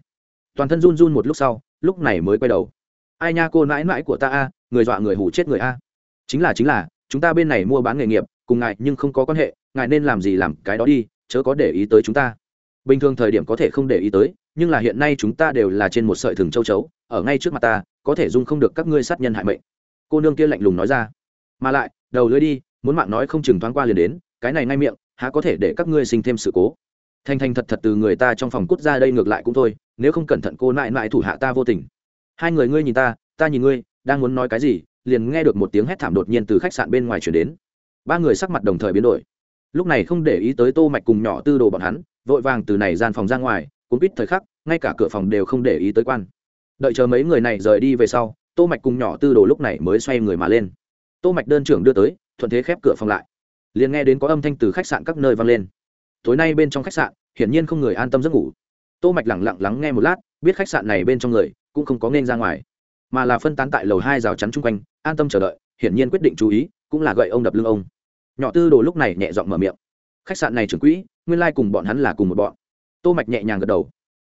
Toàn thân run run một lúc sau, lúc này mới quay đầu. Ai nha cô mãi mãi của ta a, người dọa người hủ chết người a. Chính là chính là, chúng ta bên này mua bán nghề nghiệp, cùng ngài nhưng không có quan hệ, ngài nên làm gì làm cái đó đi, chớ có để ý tới chúng ta. Bình thường thời điểm có thể không để ý tới, nhưng là hiện nay chúng ta đều là trên một sợi thừng châu chấu, ở ngay trước mặt ta, có thể dung không được các ngươi sát nhân hại mệnh. Cô nương kia lạnh lùng nói ra. Mà lại, đầu lưới đi, muốn mạng nói không chừng thoáng qua liền đến, cái này ngay miệng, há có thể để các ngươi sinh thêm sự cố? Thành thành thật thật từ người ta trong phòng cút ra đây ngược lại cũng thôi, nếu không cẩn thận cô nại nại thủ hạ ta vô tình. Hai người ngươi nhìn ta ta nhìn ngươi, đang muốn nói cái gì, liền nghe được một tiếng hét thảm đột nhiên từ khách sạn bên ngoài chuyển đến. Ba người sắc mặt đồng thời biến đổi. Lúc này không để ý tới tô mạch cùng nhỏ tư đồ bọn hắn, vội vàng từ này gian phòng ra ngoài cũng biết thời khắc, ngay cả cửa phòng đều không để ý tới quan. Đợi chờ mấy người này rời đi về sau, tô mạch cùng nhỏ tư đồ lúc này mới xoay người mà lên. Tô mạch đơn trưởng đưa tới, thuận thế khép cửa phòng lại. Liền nghe đến có âm thanh từ khách sạn các nơi vang lên tối nay bên trong khách sạn, hiển nhiên không người an tâm giấc ngủ. Tô mạch lẳng lặng lắng nghe một lát, biết khách sạn này bên trong người, cũng không có nên ra ngoài, mà là phân tán tại lầu hai rào chắn chung quanh, an tâm chờ đợi, hiển nhiên quyết định chú ý, cũng là gậy ông đập lưng ông. Nhỏ tư đồ lúc này nhẹ giọng mở miệng. Khách sạn này trưởng quỹ, nguyên lai cùng bọn hắn là cùng một bọn. Tô mạch nhẹ nhàng gật đầu.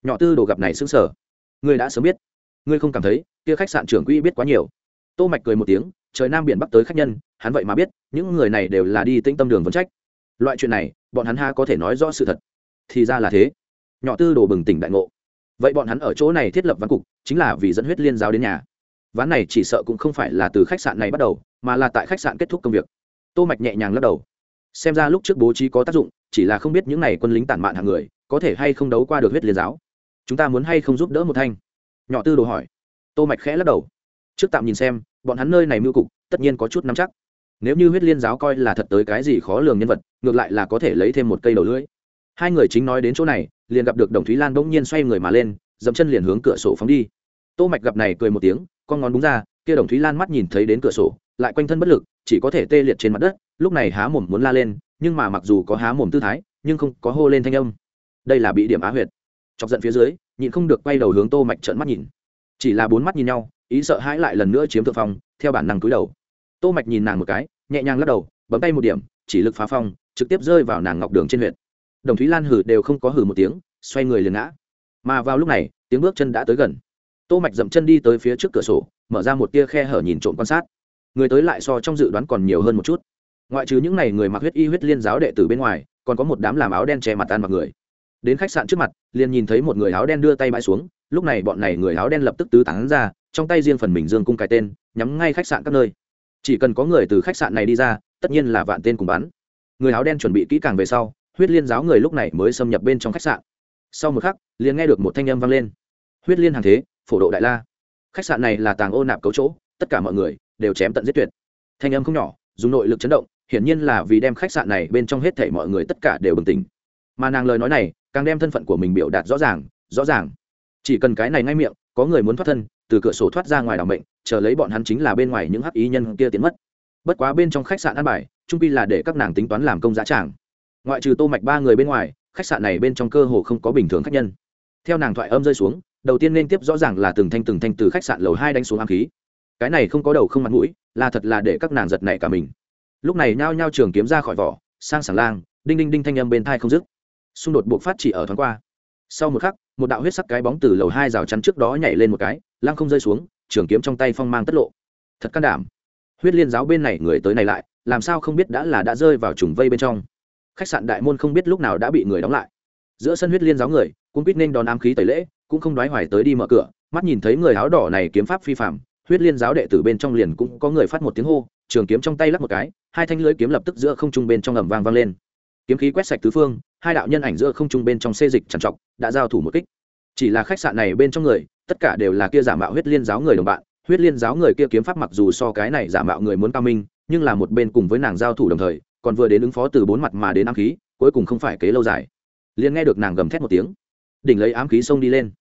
Nhỏ tư đồ gặp này sững sờ. Ngươi đã sớm biết. Ngươi không cảm thấy, kia khách sạn trưởng quỹ biết quá nhiều. Tô mạch cười một tiếng, trời nam biển bắc tới khách nhân, hắn vậy mà biết, những người này đều là đi tĩnh tâm đường vấn trách loại chuyện này bọn hắn ha có thể nói rõ sự thật. Thì ra là thế. Nhỏ tư đồ bừng tỉnh đại ngộ. Vậy bọn hắn ở chỗ này thiết lập ván cục, chính là vì dẫn huyết liên giáo đến nhà. Ván này chỉ sợ cũng không phải là từ khách sạn này bắt đầu, mà là tại khách sạn kết thúc công việc. Tô mạch nhẹ nhàng lắc đầu. Xem ra lúc trước bố trí có tác dụng, chỉ là không biết những này quân lính tản mạn hạng người, có thể hay không đấu qua được huyết liên giáo. Chúng ta muốn hay không giúp đỡ một thanh? Nhỏ tư đồ hỏi. Tô mạch khẽ lắc đầu. Trước tạm nhìn xem, bọn hắn nơi này mưu cục, tất nhiên có chút nắm chắc nếu như huyết liên giáo coi là thật tới cái gì khó lường nhân vật, ngược lại là có thể lấy thêm một cây đầu lưỡi. Hai người chính nói đến chỗ này, liền gặp được đồng thúy lan bỗng nhiên xoay người mà lên, dậm chân liền hướng cửa sổ phóng đi. Tô mạch gặp này cười một tiếng, con ngón đúng ra, kia đồng thúy lan mắt nhìn thấy đến cửa sổ, lại quanh thân bất lực, chỉ có thể tê liệt trên mặt đất, lúc này há mồm muốn la lên, nhưng mà mặc dù có há mồm tư thái, nhưng không có hô lên thanh âm. Đây là bị điểm á huyệt. Chọc giận phía dưới, nhịn không được quay đầu hướng tô mạch trợn mắt nhìn. Chỉ là bốn mắt nhìn nhau, ý sợ hãi lại lần nữa chiếm thượng phong, theo bản năng cúi đầu tô mạch nhìn nàng một cái, nhẹ nhàng lắc đầu, bấm tay một điểm, chỉ lực phá phong, trực tiếp rơi vào nàng ngọc đường trên huyệt. Đồng thúy lan hử đều không có hử một tiếng, xoay người liền ngã. Mà vào lúc này, tiếng bước chân đã tới gần. Tô mạch dậm chân đi tới phía trước cửa sổ, mở ra một tia khe hở nhìn trộm quan sát. Người tới lại so trong dự đoán còn nhiều hơn một chút. Ngoại trừ những này người mặc huyết y huyết liên giáo đệ tử bên ngoài, còn có một đám làm áo đen che mặt ăn mặc người. Đến khách sạn trước mặt, liền nhìn thấy một người áo đen đưa tay bãi xuống, lúc này bọn này người áo đen lập tức tứ tán ra, trong tay riêng phần mình dương cung cái tên, nhắm ngay khách sạn các nơi chỉ cần có người từ khách sạn này đi ra, tất nhiên là vạn tên cùng bắn. Người áo đen chuẩn bị kỹ càng về sau, huyết liên giáo người lúc này mới xâm nhập bên trong khách sạn. Sau một khắc, liền nghe được một thanh âm vang lên. Huyết liên hàng thế, phổ độ đại la. Khách sạn này là tàng ô nạp cấu chỗ, tất cả mọi người đều chém tận giết tuyệt. Thanh âm không nhỏ, dùng nội lực chấn động, hiển nhiên là vì đem khách sạn này bên trong hết thảy mọi người tất cả đều bừng tỉnh. Mà nàng lời nói này, càng đem thân phận của mình biểu đạt rõ ràng rõ ràng. Chỉ cần cái này ngay miệng, có người muốn thoát thân từ cửa sổ thoát ra ngoài đảo mệnh, chờ lấy bọn hắn chính là bên ngoài những hắc ý nhân kia tiến mất. Bất quá bên trong khách sạn ăn bài, trung pi là để các nàng tính toán làm công giá tràng. Ngoại trừ tô mạch ba người bên ngoài, khách sạn này bên trong cơ hồ không có bình thường khách nhân. Theo nàng thoại âm rơi xuống, đầu tiên nên tiếp rõ ràng là từng thanh từng thanh từ khách sạn lầu hai đánh xuống ám khí. Cái này không có đầu không mặt mũi, là thật là để các nàng giật nảy cả mình. Lúc này nhao nhao trường kiếm ra khỏi vỏ, sang sảng lang, đinh đinh đinh thanh âm bên thai không dứt. Xung đột buộc phát chỉ ở thoáng qua sau một khắc, một đạo huyết sắc cái bóng từ lầu hai rào chắn trước đó nhảy lên một cái, lăng không rơi xuống, trường kiếm trong tay phong mang tất lộ. Thật can đảm. Huyết liên giáo bên này người tới này lại, làm sao không biết đã là đã rơi vào trùng vây bên trong. Khách sạn đại môn không biết lúc nào đã bị người đóng lại. Giữa sân huyết liên giáo người, cũng biết nên đón ám khí tẩy lễ, cũng không đoái hoài tới đi mở cửa, mắt nhìn thấy người áo đỏ này kiếm pháp phi phạm huyết liên giáo đệ tử bên trong liền cũng có người phát một tiếng hô, trường kiếm trong tay lắp một cái, hai thanh lưới kiếm lập tức giữa không trung bên trong ầm vang vang lên. Kiếm khí quét sạch tứ phương hai đạo nhân ảnh giữa không trung bên trong xê dịch trằn trọc, đã giao thủ một kích. Chỉ là khách sạn này bên trong người, tất cả đều là kia giả mạo huyết liên giáo người đồng bạn. Huyết liên giáo người kia kiếm pháp mặc dù so cái này giả mạo người muốn cao minh, nhưng là một bên cùng với nàng giao thủ đồng thời, còn vừa đến ứng phó từ bốn mặt mà đến ám khí, cuối cùng không phải kế lâu dài. Liền nghe được nàng gầm thét một tiếng. Đỉnh lấy ám khí xông đi lên.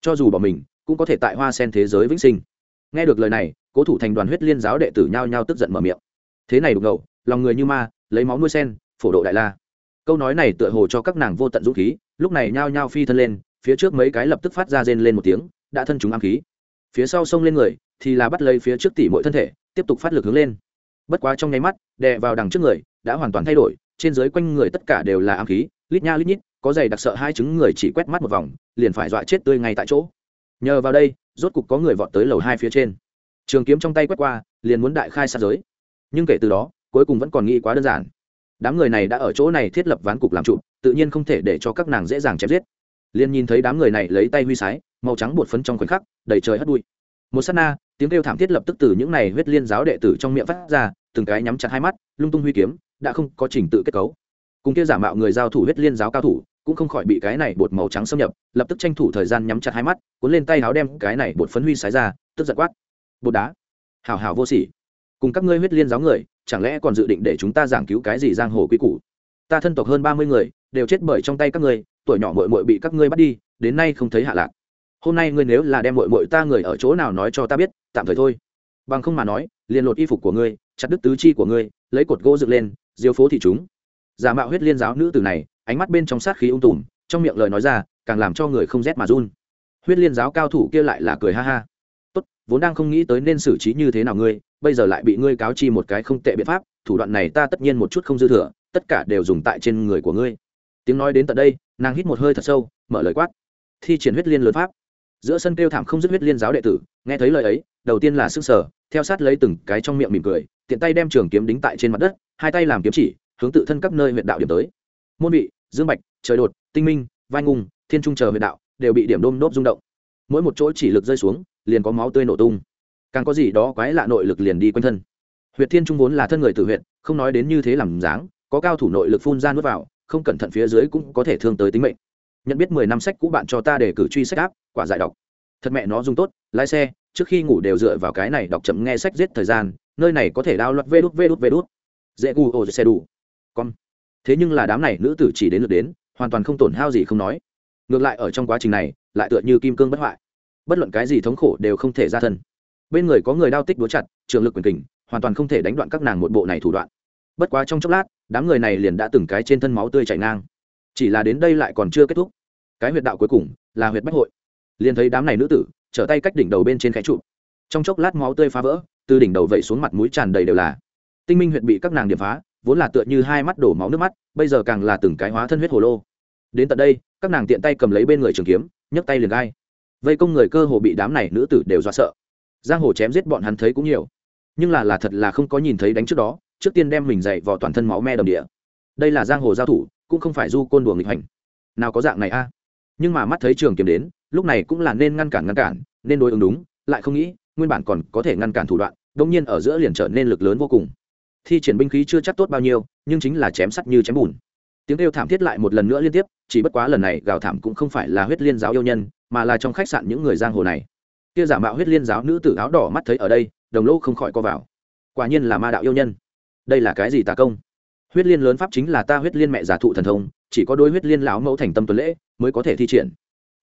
Cho dù bỏ mình, cũng có thể tại hoa sen thế giới vĩnh sinh. Nghe được lời này, cố thủ thành đoàn huyết liên giáo đệ tử nhao nhao tức giận mở miệng. Thế này đục ngầu, lòng người như ma, lấy máu nuôi sen, phổ độ đại la câu nói này tựa hồ cho các nàng vô tận dũng khí, lúc này nhao nhao phi thân lên, phía trước mấy cái lập tức phát ra rên lên một tiếng, đã thân chúng ám khí. Phía sau xông lên người, thì là bắt lấy phía trước tỉ mỗi thân thể, tiếp tục phát lực hướng lên. Bất quá trong nháy mắt, đè vào đằng trước người, đã hoàn toàn thay đổi, trên dưới quanh người tất cả đều là ám khí, lít nha lít nhít, có giày đặc sợ hai chứng người chỉ quét mắt một vòng, liền phải dọa chết tươi ngay tại chỗ. Nhờ vào đây, rốt cục có người vọt tới lầu hai phía trên. Trường kiếm trong tay quét qua, liền muốn đại khai sát giới. Nhưng kể từ đó, cuối cùng vẫn còn nghĩ quá đơn giản đám người này đã ở chỗ này thiết lập ván cục làm trụ, tự nhiên không thể để cho các nàng dễ dàng chém giết. Liền nhìn thấy đám người này lấy tay huy sái, màu trắng bột phấn trong khoảnh khắc, đầy trời hất bụi. Một s á t na, tiếng kêu thảm thiết lập tức từ những này huyết liên giáo đệ tử trong miệng phát ra, từng cái nhắm chặt hai mắt, lung tung huy kiếm, đã không có trình tự kết cấu. Cùng kia giả mạo người giao thủ huyết liên giáo cao thủ, cũng không khỏi bị cái này bột màu trắng xâm nhập, lập tức tranh thủ thời gian nhắm chặt hai mắt, cuốn lên tay áo đem cái này bột phấn huy sái ra, tức giật quát. Bột đá. Hào hào vô sỉ cùng các ngươi huyết liên giáo người, chẳng lẽ còn dự định để chúng ta giảng cứu cái gì giang hồ quy củ? Ta thân tộc hơn ba mươi người, đều chết bởi trong tay các ngươi, tuổi nhỏ mội mội bị các ngươi bắt đi, đến nay không thấy hạ lạc. Hôm nay ngươi nếu là đem mội mội ta người ở chỗ nào nói cho ta biết, tạm thời thôi. Bằng không mà nói, liền lột y phục của ngươi, chặt đứt tứ chi của ngươi, lấy cột gỗ dựng lên, diêu phố thị chúng. Giả mạo huyết liên giáo nữ tử này, ánh mắt bên trong sát khí ung tùm, trong miệng lời nói ra, càng làm cho người không rét mà run. Huyết liên giáo cao thủ kia lại là cười ha ha. Tốt, vốn đang không nghĩ tới nên xử trí như thế nào ngươi bây giờ lại bị ngươi cáo chi một cái không tệ biện pháp, thủ đoạn này ta tất nhiên một chút không dư thừa, tất cả đều dùng tại trên người của ngươi. Tiếng nói đến tận đây, nàng hít một hơi thật sâu, mở lời quát. Thi triển huyết liên lớn pháp. Giữa sân kêu thảm không dứt huyết liên giáo đệ tử, nghe thấy lời ấy, đầu tiên là sức sở theo sát lấy từng cái trong miệng mỉm cười, tiện tay đem trường kiếm đính tại trên mặt đất, hai tay làm kiếm chỉ, hướng tự thân các nơi huyện đạo điểm tới. Môn vị, dương bạch, trời đột, tinh minh, vai ngung thiên trung chờ huyện đạo, đều bị điểm đôm nốt rung động. Mỗi một chỗ chỉ lực rơi xuống, liền có máu tươi nổ tung càng có gì đó quái lạ nội lực liền đi quanh thân. Huyệt thiên trung vốn là thân người tự huyện không nói đến như thế làm dáng, có cao thủ nội lực phun ra nuốt vào, không cẩn thận phía dưới cũng có thể thương tới tính mệnh. Nhận biết mười năm sách cũ bạn cho ta để cử truy sách áp, quả giải đọc. Thật mẹ nó dùng tốt, lái xe, trước khi ngủ đều dựa vào cái này đọc chậm nghe sách giết thời gian, nơi này có thể đao loạt vê đút vê đút vê đút. Dễ gu ô xe đủ. Con. Thế nhưng là đám này nữ tử chỉ đến lượt đến, hoàn toàn không tổn hao gì không nói. Ngược lại ở trong quá trình này, lại tựa như kim cương bất hoại. Bất luận cái gì thống khổ đều không thể ra thân bên người có người đao tích đúa chặt, trường lực quyền kình, hoàn toàn không thể đánh đoạn các nàng một bộ này thủ đoạn. Bất quá trong chốc lát, đám người này liền đã từng cái trên thân máu tươi chảy ngang. Chỉ là đến đây lại còn chưa kết thúc. Cái huyệt đạo cuối cùng là huyệt bách hội. Liền thấy đám này nữ tử trở tay cách đỉnh đầu bên trên khẽ trụ. Trong chốc lát máu tươi phá vỡ, từ đỉnh đầu vẩy xuống mặt mũi tràn đầy đều là. Tinh minh huyệt bị các nàng điểm phá, vốn là tựa như hai mắt đổ máu nước mắt, bây giờ càng là từng cái hóa thân huyết hồ lô. Đến tận đây, các nàng tiện tay cầm lấy bên người trường kiếm, nhấc tay liền gai. Vây công người cơ hồ bị đám này nữ tử đều do sợ giang hồ chém giết bọn hắn thấy cũng nhiều. Nhưng là là thật là không có nhìn thấy đánh trước đó, trước tiên đem mình dậy vào toàn thân máu me đầm địa. Đây là giang hồ giao thủ, cũng không phải du côn đùa nghịch hành. Nào có dạng này a? Nhưng mà mắt thấy trường kiếm đến, lúc này cũng là nên ngăn cản ngăn cản, nên đối ứng đúng, lại không nghĩ, nguyên bản còn có thể ngăn cản thủ đoạn đông nhiên ở giữa liền trở nên lực lớn vô cùng. Thi triển binh khí chưa chắc tốt bao nhiêu, nhưng chính là chém sắt như chém bùn. Tiếng kêu thảm thiết lại một lần nữa liên tiếp, chỉ bất quá lần này gào thảm cũng không phải là huyết liên giáo yêu nhân, mà là trong khách sạn những người giang hồ này kia giả mạo huyết liên giáo nữ tử áo đỏ mắt thấy ở đây, đồng lô không khỏi co vào. Quả nhiên là ma đạo yêu nhân. Đây là cái gì tà công? Huyết liên lớn pháp chính là ta huyết liên mẹ giả thụ thần thông, chỉ có đôi huyết liên lão mẫu thành tâm tuần lễ mới có thể thi triển.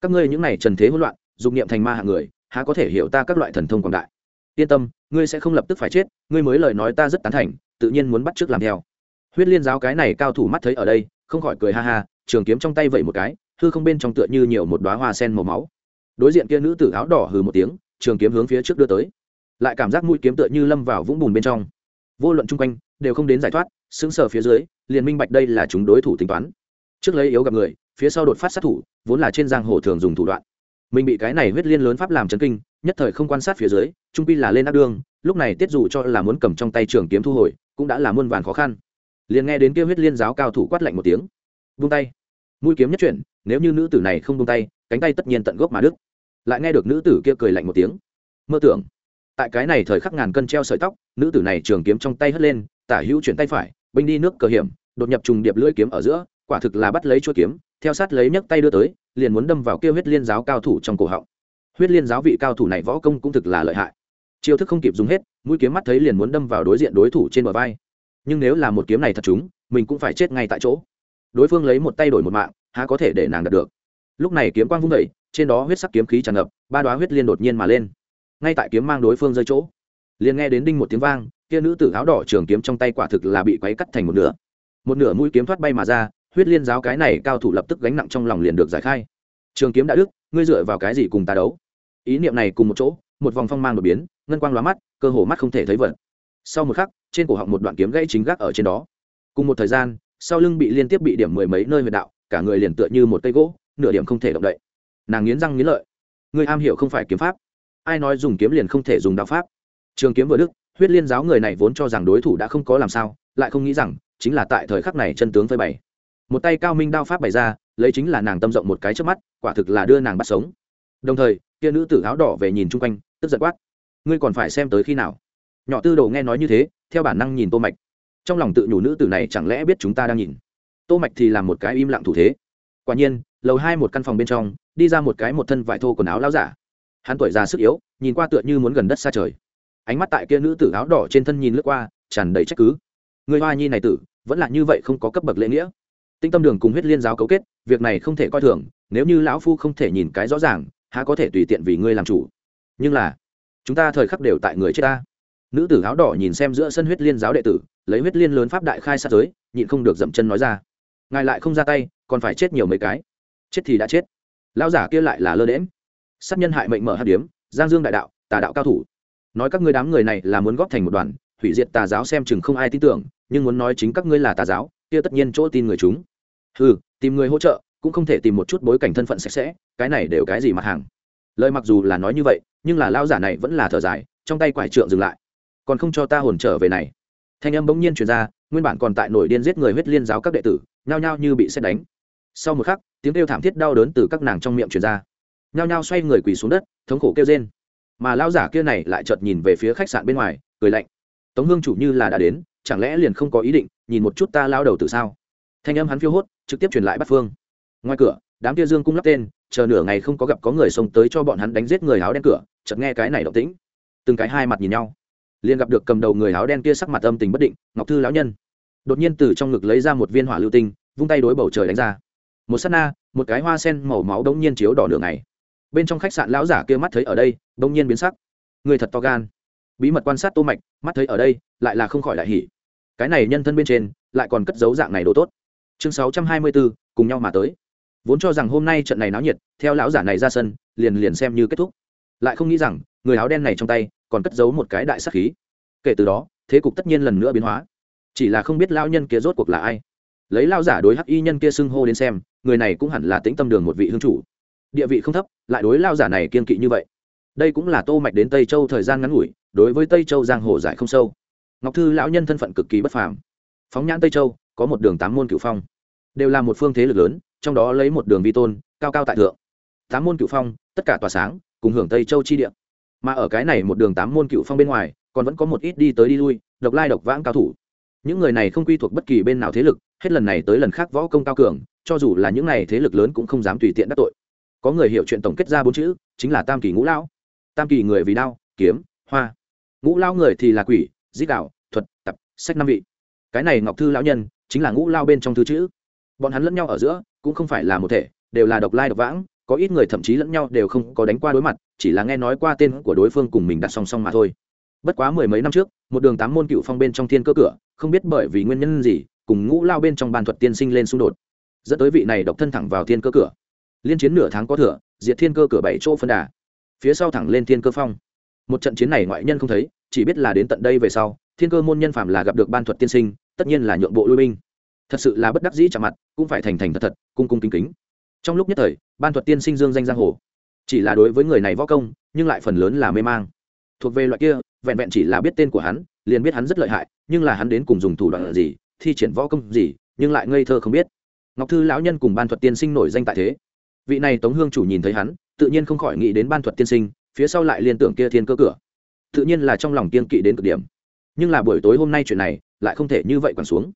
Các ngươi những này trần thế hỗn loạn dụng niệm thành ma hạng người, há có thể hiểu ta các loại thần thông quảng đại? Yên tâm, ngươi sẽ không lập tức phải chết, ngươi mới lời nói ta rất tán thành, tự nhiên muốn bắt trước làm theo. Huyết liên giáo cái này cao thủ mắt thấy ở đây, không khỏi cười ha ha, trường kiếm trong tay vậy một cái, hư không bên trong tựa như nhiều một đoá hoa sen màu máu đối diện kia nữ tử áo đỏ hừ một tiếng, trường kiếm hướng phía trước đưa tới. Lại cảm giác mũi kiếm tựa như lâm vào vũng bùn bên trong. Vô luận chung quanh, đều không đến giải thoát, sững sờ phía dưới, liền minh bạch đây là chúng đối thủ tính toán. Trước lấy yếu gặp người, phía sau đột phát sát thủ, vốn là trên giang hồ thường dùng thủ đoạn. Mình bị cái này huyết liên lớn pháp làm chấn kinh, nhất thời không quan sát phía dưới, trung pi là lên ác đương lúc này tiết dù cho là muốn cầm trong tay trường kiếm thu hồi, cũng đã là muôn vàn khó khăn. Liền nghe đến kia huyết liên giáo cao thủ quát lạnh một tiếng. Vung tay. Mũi kiếm nhất chuyển, nếu như nữ tử này không vung tay, cánh tay tất nhiên tận gốc mà đứt lại nghe được nữ tử kia cười lạnh một tiếng. Mơ tưởng. Tại cái này thời khắc ngàn cân treo sợi tóc, nữ tử này trường kiếm trong tay hất lên, tả hữu chuyển tay phải, binh đi nước cờ hiểm, đột nhập trùng điệp lưỡi kiếm ở giữa, quả thực là bắt lấy chuôi kiếm, theo sát lấy nhấc tay đưa tới, liền muốn đâm vào kêu huyết liên giáo cao thủ trong cổ họng. Huyết liên giáo vị cao thủ này võ công cũng thực là lợi hại. Chiêu thức không kịp dùng hết, mũi kiếm mắt thấy liền muốn đâm vào đối diện đối thủ trên bờ vai. Nhưng nếu là một kiếm này thật chúng, mình cũng phải chết ngay tại chỗ. Đối phương lấy một tay đổi một mạng, há có thể để nàng đạt được. Lúc này kiếm quang vung vẩy trên đó huyết sắc kiếm khí tràn ngập, ba đoá huyết liên đột nhiên mà lên. Ngay tại kiếm mang đối phương rơi chỗ, liền nghe đến đinh một tiếng vang, kia nữ tử áo đỏ trường kiếm trong tay quả thực là bị quấy cắt thành một nửa. Một nửa mũi kiếm thoát bay mà ra, huyết liên giáo cái này cao thủ lập tức gánh nặng trong lòng liền được giải khai. Trường kiếm đã đức ngươi dựa vào cái gì cùng ta đấu? Ý niệm này cùng một chỗ, một vòng phong mang đột biến, ngân quang lóa mắt, cơ hồ mắt không thể thấy vật. Sau một khắc, trên cổ họng một đoạn kiếm gãy chính gác ở trên đó. Cùng một thời gian, sau lưng bị liên tiếp bị điểm mười mấy nơi huyệt đạo, cả người liền tựa như một cây gỗ, nửa điểm không thể động đậy nàng nghiến răng nghiến lợi. Người am hiểu không phải kiếm pháp. Ai nói dùng kiếm liền không thể dùng đạo pháp? Trường kiếm vừa đức, huyết liên giáo người này vốn cho rằng đối thủ đã không có làm sao, lại không nghĩ rằng, chính là tại thời khắc này chân tướng phơi bày. Một tay cao minh đao pháp bày ra, lấy chính là nàng tâm rộng một cái trước mắt, quả thực là đưa nàng bắt sống. Đồng thời, kia nữ tử áo đỏ về nhìn chung quanh, tức giật quát. Ngươi còn phải xem tới khi nào? Nhỏ tư đồ nghe nói như thế, theo bản năng nhìn tô mạch. Trong lòng tự nhủ nữ tử này chẳng lẽ biết chúng ta đang nhìn? Tô mạch thì làm một cái im lặng thủ thế quả nhiên, lầu hai một căn phòng bên trong, đi ra một cái một thân vải thô quần áo lão giả. Hắn tuổi già sức yếu, nhìn qua tựa như muốn gần đất xa trời. Ánh mắt tại kia nữ tử áo đỏ trên thân nhìn lướt qua, tràn đầy trách cứ. Người hoa nhi này tử, vẫn là như vậy không có cấp bậc lễ nghĩa. Tinh tâm đường cùng huyết liên giáo cấu kết, việc này không thể coi thường, nếu như lão phu không thể nhìn cái rõ ràng, há có thể tùy tiện vì ngươi làm chủ. Nhưng là, chúng ta thời khắc đều tại người chết ta. Nữ tử áo đỏ nhìn xem giữa sân huyết liên giáo đệ tử, lấy huyết liên lớn pháp đại khai sát giới, nhịn không được dậm chân nói ra ngài lại không ra tay, còn phải chết nhiều mấy cái. Chết thì đã chết. Lão giả kia lại là lơ đễm sát nhân hại mệnh mở hát điếm, giang dương đại đạo, tà đạo cao thủ. Nói các ngươi đám người này là muốn góp thành một đoàn, hủy diệt tà giáo xem chừng không ai tin tưởng, nhưng muốn nói chính các ngươi là tà giáo, kia tất nhiên chỗ tin người chúng. Ừ tìm người hỗ trợ, cũng không thể tìm một chút bối cảnh thân phận sạch sẽ, cái này đều cái gì mặt hàng. Lời mặc dù là nói như vậy, nhưng là lao giả này vẫn là thở dài, trong tay quải trượng dừng lại. Còn không cho ta hồn trở về này. Thanh âm bỗng nhiên truyền ra, nguyên bản còn tại nổi điên giết người huyết liên giáo các đệ tử nhao nhao như bị xét đánh. Sau một khắc, tiếng kêu thảm thiết đau đớn từ các nàng trong miệng truyền ra. Nhao nhao xoay người quỳ xuống đất, thống khổ kêu rên. Mà lao giả kia này lại chợt nhìn về phía khách sạn bên ngoài, cười lạnh. Tống hương chủ như là đã đến, chẳng lẽ liền không có ý định, nhìn một chút ta lao đầu từ sao? Thanh âm hắn phiêu hốt, trực tiếp truyền lại bắt phương. Ngoài cửa, đám kia dương cung lắp tên, chờ nửa ngày không có gặp có người xông tới cho bọn hắn đánh giết người áo đen cửa, chợt nghe cái này động tĩnh. Từng cái hai mặt nhìn nhau. Liền gặp được cầm đầu người áo đen kia sắc mặt âm tình bất định, ngọc thư lão nhân đột nhiên từ trong ngực lấy ra một viên hỏa lưu tinh vung tay đối bầu trời đánh ra. Một s á t na một cái hoa sen màu máu đống nhiên chiếu đỏ đường này bên trong khách sạn lão giả kia mắt thấy ở đây đống nhiên biến sắc. Người thật to gan. Bí mật quan sát tô mạch mắt thấy ở đây lại là không khỏi đại hỉ. Cái này nhân thân bên trên lại còn cất giấu dạng này đồ tốt. Chương 624, cùng nhau mà tới. Vốn cho rằng hôm nay trận này náo nhiệt theo lão giả này ra sân liền liền xem như kết thúc. Lại không nghĩ rằng người áo đen này trong tay còn cất giấu một cái đại sát khí. Kể từ đó thế cục tất nhiên lần nữa biến hóa chỉ là không biết lao nhân kia rốt cuộc là ai. Lấy lao giả đối hắc y nhân kia xưng hô đến xem, người này cũng hẳn là tĩnh tâm đường một vị hương chủ. Địa vị không thấp, lại đối lao giả này kiên kỵ như vậy. Đây cũng là tô mạch đến tây châu thời gian ngắn ngủi, đối với tây châu giang hồ giải không sâu. Ngọc thư lão nhân thân phận cực kỳ bất phàm. Phóng nhãn tây châu, có một đường tám môn cửu phong. Đều là một phương thế lực lớn, trong đó lấy một đường vi tôn, cao cao tại thượng. Tám môn cửu phong, tất cả tỏa sáng, cùng hưởng tây châu chi địa. Mà ở cái này một đường tám môn cửu phong bên ngoài, còn vẫn có một ít đi tới đi lui, độc lai độc vãng cao thủ những người này không quy thuộc bất kỳ bên nào thế lực, hết lần này tới lần khác võ công cao cường, cho dù là những này thế lực lớn cũng không dám tùy tiện đắc tội. Có người hiểu chuyện tổng kết ra bốn chữ, chính là tam kỳ ngũ lão. Tam kỳ người vì đao, kiếm, hoa. Ngũ lao người thì là quỷ dít đạo, thuật, tập, sách năm vị. Cái này ngọc thư lão nhân, chính là ngũ lao bên trong thư chữ. Bọn hắn lẫn nhau ở giữa, cũng không phải là một thể, đều là độc lai độc vãng, có ít người thậm chí lẫn nhau đều không có đánh qua đối mặt, chỉ là nghe nói qua tên của đối phương cùng mình đặt song song mà thôi bất quá mười mấy năm trước, một đường tám môn cựu phong bên trong thiên cơ cửa, không biết bởi vì nguyên nhân gì, cùng ngũ lao bên trong bàn thuật tiên sinh lên xung đột, dẫn tới vị này độc thân thẳng vào thiên cơ cửa. Liên chiến nửa tháng có thừa, diệt thiên cơ cửa bảy chỗ phân đà. Phía sau thẳng lên thiên cơ phong. Một trận chiến này ngoại nhân không thấy, chỉ biết là đến tận đây về sau, thiên cơ môn nhân phạm là gặp được ban thuật tiên sinh, tất nhiên là nhượng bộ lui binh. Thật sự là bất đắc dĩ chạm mặt, cũng phải thành thành thật thật, cung cung kính kính. Trong lúc nhất thời, ban thuật tiên sinh dương danh giang hồ. Chỉ là đối với người này võ công, nhưng lại phần lớn là mê mang thuộc về loại kia, vẹn vẹn chỉ là biết tên của hắn, liền biết hắn rất lợi hại, nhưng là hắn đến cùng dùng thủ đoạn gì, thi triển võ công gì, nhưng lại ngây thơ không biết. Ngọc thư lão nhân cùng ban thuật tiên sinh nổi danh tại thế. Vị này tống hương chủ nhìn thấy hắn, tự nhiên không khỏi nghĩ đến ban thuật tiên sinh, phía sau lại liên tưởng kia thiên cơ cửa. Tự nhiên là trong lòng kiên kỵ đến cực điểm. Nhưng là buổi tối hôm nay chuyện này, lại không thể như vậy còn xuống.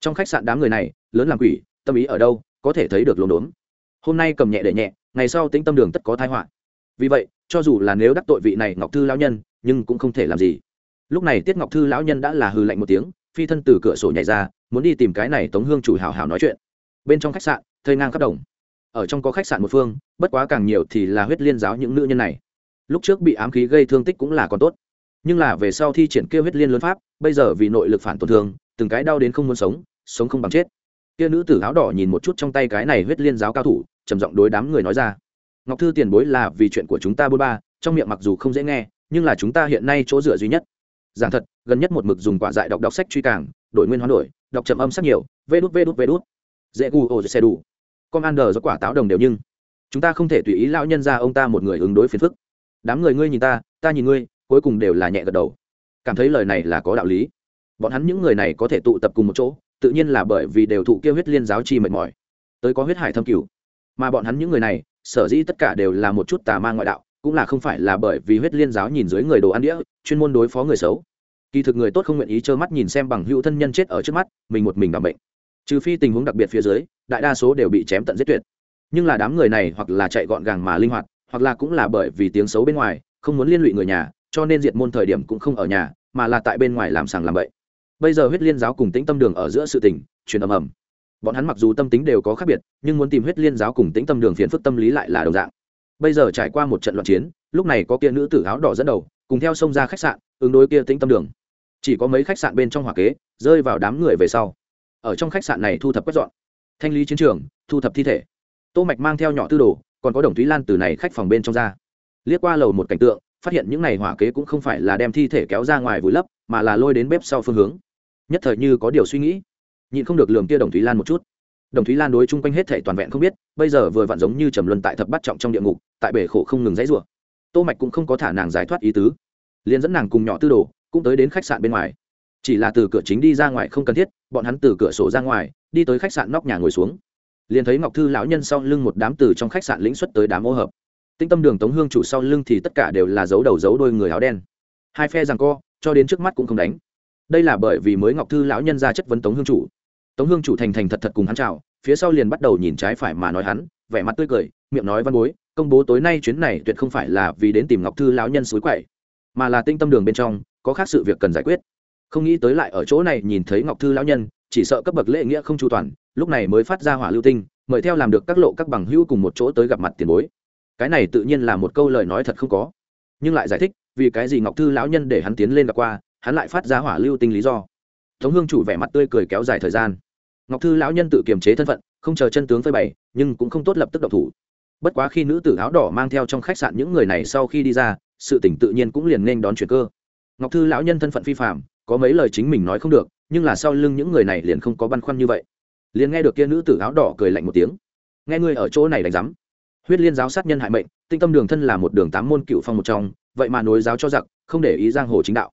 Trong khách sạn đám người này, lớn làm quỷ, tâm ý ở đâu, có thể thấy được lồn đốn. Hôm nay cầm nhẹ để nhẹ, ngày sau tính tâm đường tất có thái họa. Vì vậy cho dù là nếu đắc tội vị này ngọc thư lão nhân, nhưng cũng không thể làm gì. Lúc này tiết ngọc thư lão nhân đã là hư lạnh một tiếng, phi thân từ cửa sổ nhảy ra, muốn đi tìm cái này tống hương chủ hào hào nói chuyện. Bên trong khách sạn thơi ngang khắp đồng. Ở trong có khách sạn một phương, bất quá càng nhiều thì là huyết liên giáo những nữ nhân này. Lúc trước bị ám khí gây thương tích cũng là còn tốt. Nhưng là về sau thi triển kêu huyết liên lớn pháp, bây giờ vì nội lực phản tổn thương, từng cái đau đến không muốn sống sống không bằng chết. Kia nữ tử áo đỏ nhìn một chút trong tay cái này huyết liên giáo cao thủ, trầm giọng đối đám người nói ra ngọc thư tiền bối là vì chuyện của chúng ta bôn ba, trong miệng mặc dù không dễ nghe, nhưng là chúng ta hiện nay chỗ dựa duy nhất. Giảng thật, gần nhất một mực dùng quả dại đọc đọc sách truy càng, đổi nguyên hoán đổi, đọc trầm âm sắc nhiều, vê đút vê đút vê đút. Dễ gu ô xe đủ. Con ăn đờ do quả táo đồng đều nhưng. Chúng ta không thể tùy ý lão nhân ra ông ta một người ứng đối phiền phức. Đám người ngươi nhìn ta ta nhìn ngươi, cuối cùng đều là nhẹ gật đầu. Cảm thấy lời này là có đạo lý. Bọn hắn những người này có thể tụ tập cùng một chỗ, tự nhiên là bởi vì đều thụ kia huyết liên giáo chi mệt mỏi. Tới có huyết hải thâm cửu. Mà bọn hắn những người này sở dĩ tất cả đều là một chút tà ma ngoại đạo, cũng là không phải là bởi vì huyết liên giáo nhìn dưới người đồ ăn đĩa, chuyên môn đối phó người xấu. Kỳ thực người tốt không nguyện ý trơ mắt nhìn xem bằng hữu thân nhân chết ở trước mắt, mình một mình đảm bệnh. Trừ phi tình huống đặc biệt phía dưới, đại đa số đều bị chém tận giết tuyệt. Nhưng là đám người này hoặc là chạy gọn gàng mà linh hoạt, hoặc là cũng là bởi vì tiếng xấu bên ngoài, không muốn liên lụy người nhà, cho nên diệt môn thời điểm cũng không ở nhà, mà là tại bên ngoài làm sàng làm bậy. Bây giờ huyết liên giáo cùng tĩnh tâm đường ở giữa sự tình, truyền ầm ầm bọn hắn mặc dù tâm tính đều có khác biệt, nhưng muốn tìm huyết liên giáo cùng tĩnh tâm đường phiền phức tâm lý lại là đồng dạng. Bây giờ trải qua một trận loạn chiến, lúc này có kia nữ tử áo đỏ dẫn đầu, cùng theo sông ra khách sạn, ứng đối kia tĩnh tâm đường. Chỉ có mấy khách sạn bên trong hỏa kế, rơi vào đám người về sau. Ở trong khách sạn này thu thập quét dọn, thanh lý chiến trường, thu thập thi thể. Tô mạch mang theo nhỏ tư đồ, còn có đồng thúy lan từ này khách phòng bên trong ra. Liếc qua lầu một cảnh tượng, phát hiện những này hỏa kế cũng không phải là đem thi thể kéo ra ngoài vùi lấp, mà là lôi đến bếp sau phương hướng. Nhất thời như có điều suy nghĩ nhịn không được lường kia đồng thúy lan một chút. Đồng thúy lan đối chung quanh hết thể toàn vẹn không biết, bây giờ vừa vặn giống như trầm luân tại thập bắt trọng trong địa ngục, tại bể khổ không ngừng dãy rủa. Tô mạch cũng không có thả nàng giải thoát ý tứ, liền dẫn nàng cùng nhỏ tư đồ cũng tới đến khách sạn bên ngoài. Chỉ là từ cửa chính đi ra ngoài không cần thiết, bọn hắn từ cửa sổ ra ngoài, đi tới khách sạn nóc nhà ngồi xuống. Liền thấy ngọc thư lão nhân sau lưng một đám từ trong khách sạn lĩnh xuất tới đám ô hợp. Tinh tâm đường tống hương chủ sau lưng thì tất cả đều là dấu đầu dấu đôi người áo đen. Hai phe rằng co, cho đến trước mắt cũng không đánh đây là bởi vì mới ngọc thư lão nhân ra chất vấn tống hương chủ tống hương chủ thành thành thật thật cùng hắn chào phía sau liền bắt đầu nhìn trái phải mà nói hắn vẻ mặt tươi cười miệng nói văn bối công bố tối nay chuyến này tuyệt không phải là vì đến tìm ngọc thư lão nhân suối quậy mà là tinh tâm đường bên trong có khác sự việc cần giải quyết không nghĩ tới lại ở chỗ này nhìn thấy ngọc thư lão nhân chỉ sợ cấp bậc lễ nghĩa không chu toàn lúc này mới phát ra hỏa lưu tinh mời theo làm được các lộ các bằng hữu cùng một chỗ tới gặp mặt tiền bối cái này tự nhiên là một câu lời nói thật không có nhưng lại giải thích vì cái gì ngọc thư lão nhân để hắn tiến lên gặp qua hắn lại phát ra hỏa lưu tinh lý do. Tống hương chủ vẻ mặt tươi cười kéo dài thời gian. Ngọc thư lão nhân tự kiềm chế thân phận, không chờ chân tướng phơi bày, nhưng cũng không tốt lập tức độc thủ. Bất quá khi nữ tử áo đỏ mang theo trong khách sạn những người này sau khi đi ra, sự tỉnh tự nhiên cũng liền nên đón chuyện cơ. Ngọc thư lão nhân thân phận phi phạm có mấy lời chính mình nói không được, nhưng là sau lưng những người này liền không có băn khoăn như vậy. Liền nghe được kia nữ tử áo đỏ cười lạnh một tiếng. Nghe ngươi ở chỗ này đánh rắm huyết liên giáo sát nhân hại mệnh, tinh tâm đường thân là một đường tám môn cựu phong một trong, vậy mà nối giáo cho giặc, không để ý giang hồ chính đạo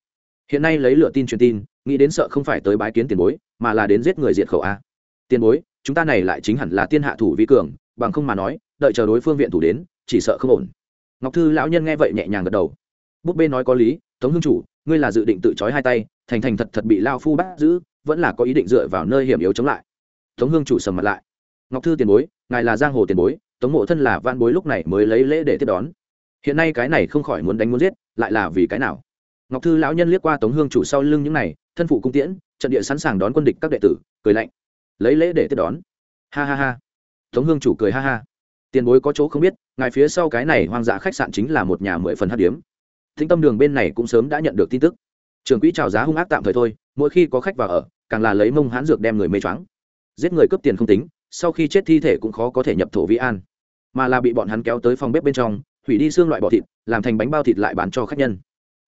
hiện nay lấy lựa tin truyền tin, nghĩ đến sợ không phải tới bái kiến tiền bối, mà là đến giết người diệt khẩu a. Tiền bối, chúng ta này lại chính hẳn là tiên hạ thủ vi cường, bằng không mà nói, đợi chờ đối phương viện thủ đến, chỉ sợ không ổn. Ngọc thư lão nhân nghe vậy nhẹ nhàng gật đầu. Búp bê nói có lý, tống hương chủ, ngươi là dự định tự trói hai tay, thành thành thật thật bị lao phu bắt giữ, vẫn là có ý định dựa vào nơi hiểm yếu chống lại. Tống hương chủ sầm mặt lại. Ngọc thư tiền bối, ngài là giang hồ tiền bối, tống mộ thân là van bối lúc này mới lấy lễ để tiếp đón. Hiện nay cái này không khỏi muốn đánh muốn giết, lại là vì cái nào? Ngọc thư lão nhân liếc qua tống hương chủ sau lưng những này, thân phụ cung tiễn, trận địa sẵn sàng đón quân địch các đệ tử, cười lạnh. Lấy lễ để tiếp đón. Ha ha ha. Tống hương chủ cười ha ha. Tiền bối có chỗ không biết, ngài phía sau cái này hoang dã khách sạn chính là một nhà mười phần hát điếm. Thính tâm đường bên này cũng sớm đã nhận được tin tức. Trường quỹ trào giá hung ác tạm thời thôi, mỗi khi có khách vào ở, càng là lấy mông hãn dược đem người mê choáng. Giết người cướp tiền không tính, sau khi chết thi thể cũng khó có thể nhập thổ vi an. Mà là bị bọn hắn kéo tới phòng bếp bên trong, hủy đi xương loại bọ thịt, làm thành bánh bao thịt lại bán cho khách nhân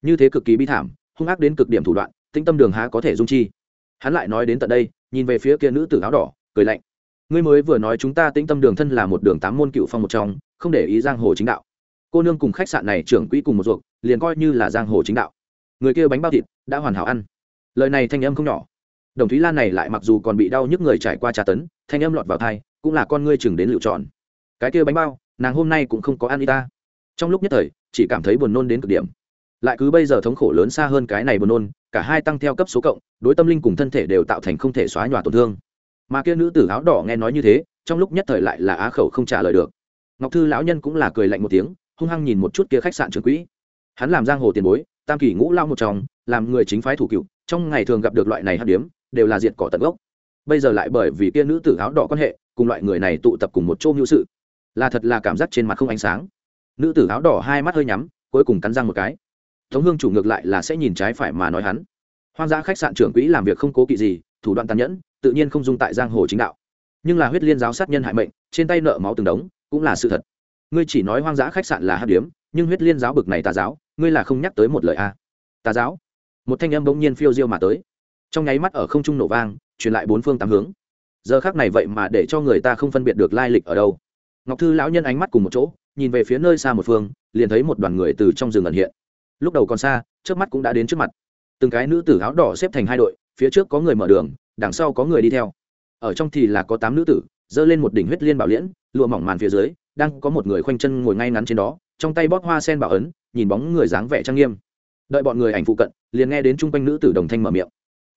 như thế cực kỳ bi thảm, hung ác đến cực điểm thủ đoạn, tĩnh tâm đường há có thể dung chi. Hắn lại nói đến tận đây, nhìn về phía kia nữ tử áo đỏ, cười lạnh. Ngươi mới vừa nói chúng ta tĩnh tâm đường thân là một đường tám môn cựu phong một trong, không để ý giang hồ chính đạo. Cô nương cùng khách sạn này trưởng quỹ cùng một ruột, liền coi như là giang hồ chính đạo. Người kia bánh bao thịt, đã hoàn hảo ăn. Lời này thanh âm không nhỏ. Đồng thúy lan này lại mặc dù còn bị đau nhức người trải qua trà tấn, thanh âm lọt vào thai cũng là con ngươi chừng đến lựa chọn cái kia bánh bao, nàng hôm nay cũng không có ăn y ta. Trong lúc nhất thời, chỉ cảm thấy buồn nôn đến cực điểm lại cứ bây giờ thống khổ lớn xa hơn cái này buồn nôn, cả hai tăng theo cấp số cộng, đối tâm linh cùng thân thể đều tạo thành không thể xóa nhòa tổn thương. Mà kia nữ tử áo đỏ nghe nói như thế, trong lúc nhất thời lại là á khẩu không trả lời được. Ngọc thư lão nhân cũng là cười lạnh một tiếng, hung hăng nhìn một chút kia khách sạn trường quỹ. Hắn làm giang hồ tiền bối, tam kỳ ngũ lao một chồng làm người chính phái thủ cựu, trong ngày thường gặp được loại này hát điếm, đều là diệt cỏ tận gốc. Bây giờ lại bởi vì kia nữ tử áo đỏ quan hệ, cùng loại người này tụ tập cùng một chỗ hữu sự. Là thật là cảm giác trên mặt không ánh sáng. Nữ tử áo đỏ hai mắt hơi nhắm, cuối cùng cắn răng một cái tống hương chủ ngược lại là sẽ nhìn trái phải mà nói hắn. Hoang dã khách sạn trưởng quỹ làm việc không cố kỵ gì, thủ đoạn tàn nhẫn, tự nhiên không dung tại giang hồ chính đạo. Nhưng là huyết liên giáo sát nhân hại mệnh, trên tay nợ máu từng đống, cũng là sự thật. Ngươi chỉ nói hoang dã khách sạn là hát điếm, nhưng huyết liên giáo bực này tà giáo, ngươi là không nhắc tới một lời a. Tà giáo? Một thanh âm bỗng nhiên phiêu diêu mà tới. Trong nháy mắt ở không trung nổ vang, truyền lại bốn phương tám hướng. Giờ khác này vậy mà để cho người ta không phân biệt được lai lịch ở đâu. Ngọc thư lão nhân ánh mắt cùng một chỗ, nhìn về phía nơi xa một phương, liền thấy một đoàn người từ trong rừng ẩn hiện lúc đầu còn xa trước mắt cũng đã đến trước mặt. Từng cái nữ tử áo đỏ xếp thành hai đội, phía trước có người mở đường, đằng sau có người đi theo. Ở trong thì là có tám nữ tử, giơ lên một đỉnh huyết liên bảo liễn, lụa mỏng màn phía dưới, đang có một người khoanh chân ngồi ngay ngắn trên đó, trong tay bóp hoa sen bảo ấn, nhìn bóng người dáng vẻ trang nghiêm. Đợi bọn người ảnh phụ cận, liền nghe đến chung quanh nữ tử đồng thanh mở miệng.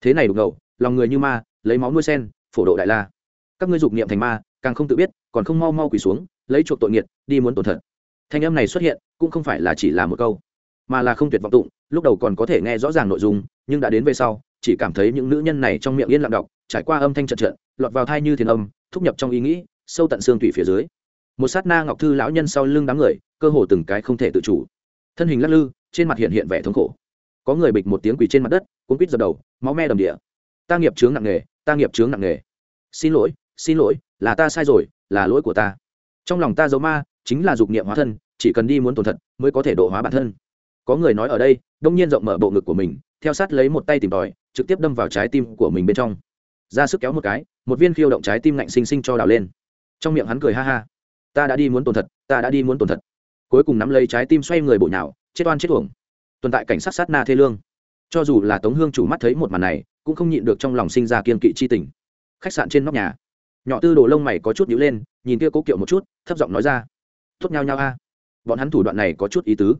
Thế này đục ngầu, lòng người như ma, lấy máu nuôi sen, phổ độ đại la. Các ngươi dục niệm thành ma, càng không tự biết, còn không mau mau quỳ xuống, lấy chuộc tội nghiệt, đi muốn tổn thật thanh âm này xuất hiện, cũng không phải là chỉ là một câu mà là không tuyệt vọng tụng, lúc đầu còn có thể nghe rõ ràng nội dung, nhưng đã đến về sau, chỉ cảm thấy những nữ nhân này trong miệng yên lặng đọc, trải qua âm thanh trận trận, lọt vào thai như thiền âm, thúc nhập trong ý nghĩ, sâu tận xương thủy phía dưới. Một sát na ngọc thư lão nhân sau lưng đám người, cơ hồ từng cái không thể tự chủ. Thân hình lắc lư, trên mặt hiện hiện vẻ thống khổ. Có người bịch một tiếng quỳ trên mặt đất, cuốn quýt dập đầu, máu me đầm địa. Ta nghiệp chướng nặng nghề ta nghiệp chướng nặng nghề xin lỗi xin lỗi, là ta sai rồi, là lỗi của ta. Trong lòng ta giấu ma, chính là dục niệm hóa thân, chỉ cần đi muốn tổn thật mới có thể độ hóa bản thân có người nói ở đây, đông nhiên rộng mở bộ ngực của mình, theo sát lấy một tay tìm tòi, trực tiếp đâm vào trái tim của mình bên trong. Ra sức kéo một cái, một viên khiêu động trái tim lạnh xinh xinh cho đào lên. Trong miệng hắn cười ha ha. Ta đã đi muốn tổn thật, ta đã đi muốn tổn thật. Cuối cùng nắm lấy trái tim xoay người bổ nhào, chết oan chết uổng. Tồn tại cảnh sát sát na thê lương. Cho dù là tống hương chủ mắt thấy một màn này, cũng không nhịn được trong lòng sinh ra kiên kỵ chi tình. Khách sạn trên nóc nhà. Nhỏ tư đồ lông mày có chút nhíu lên, nhìn kia cố kiệu một chút, thấp giọng nói ra. Thốt nhau nhau a. Bọn hắn thủ đoạn này có chút ý tứ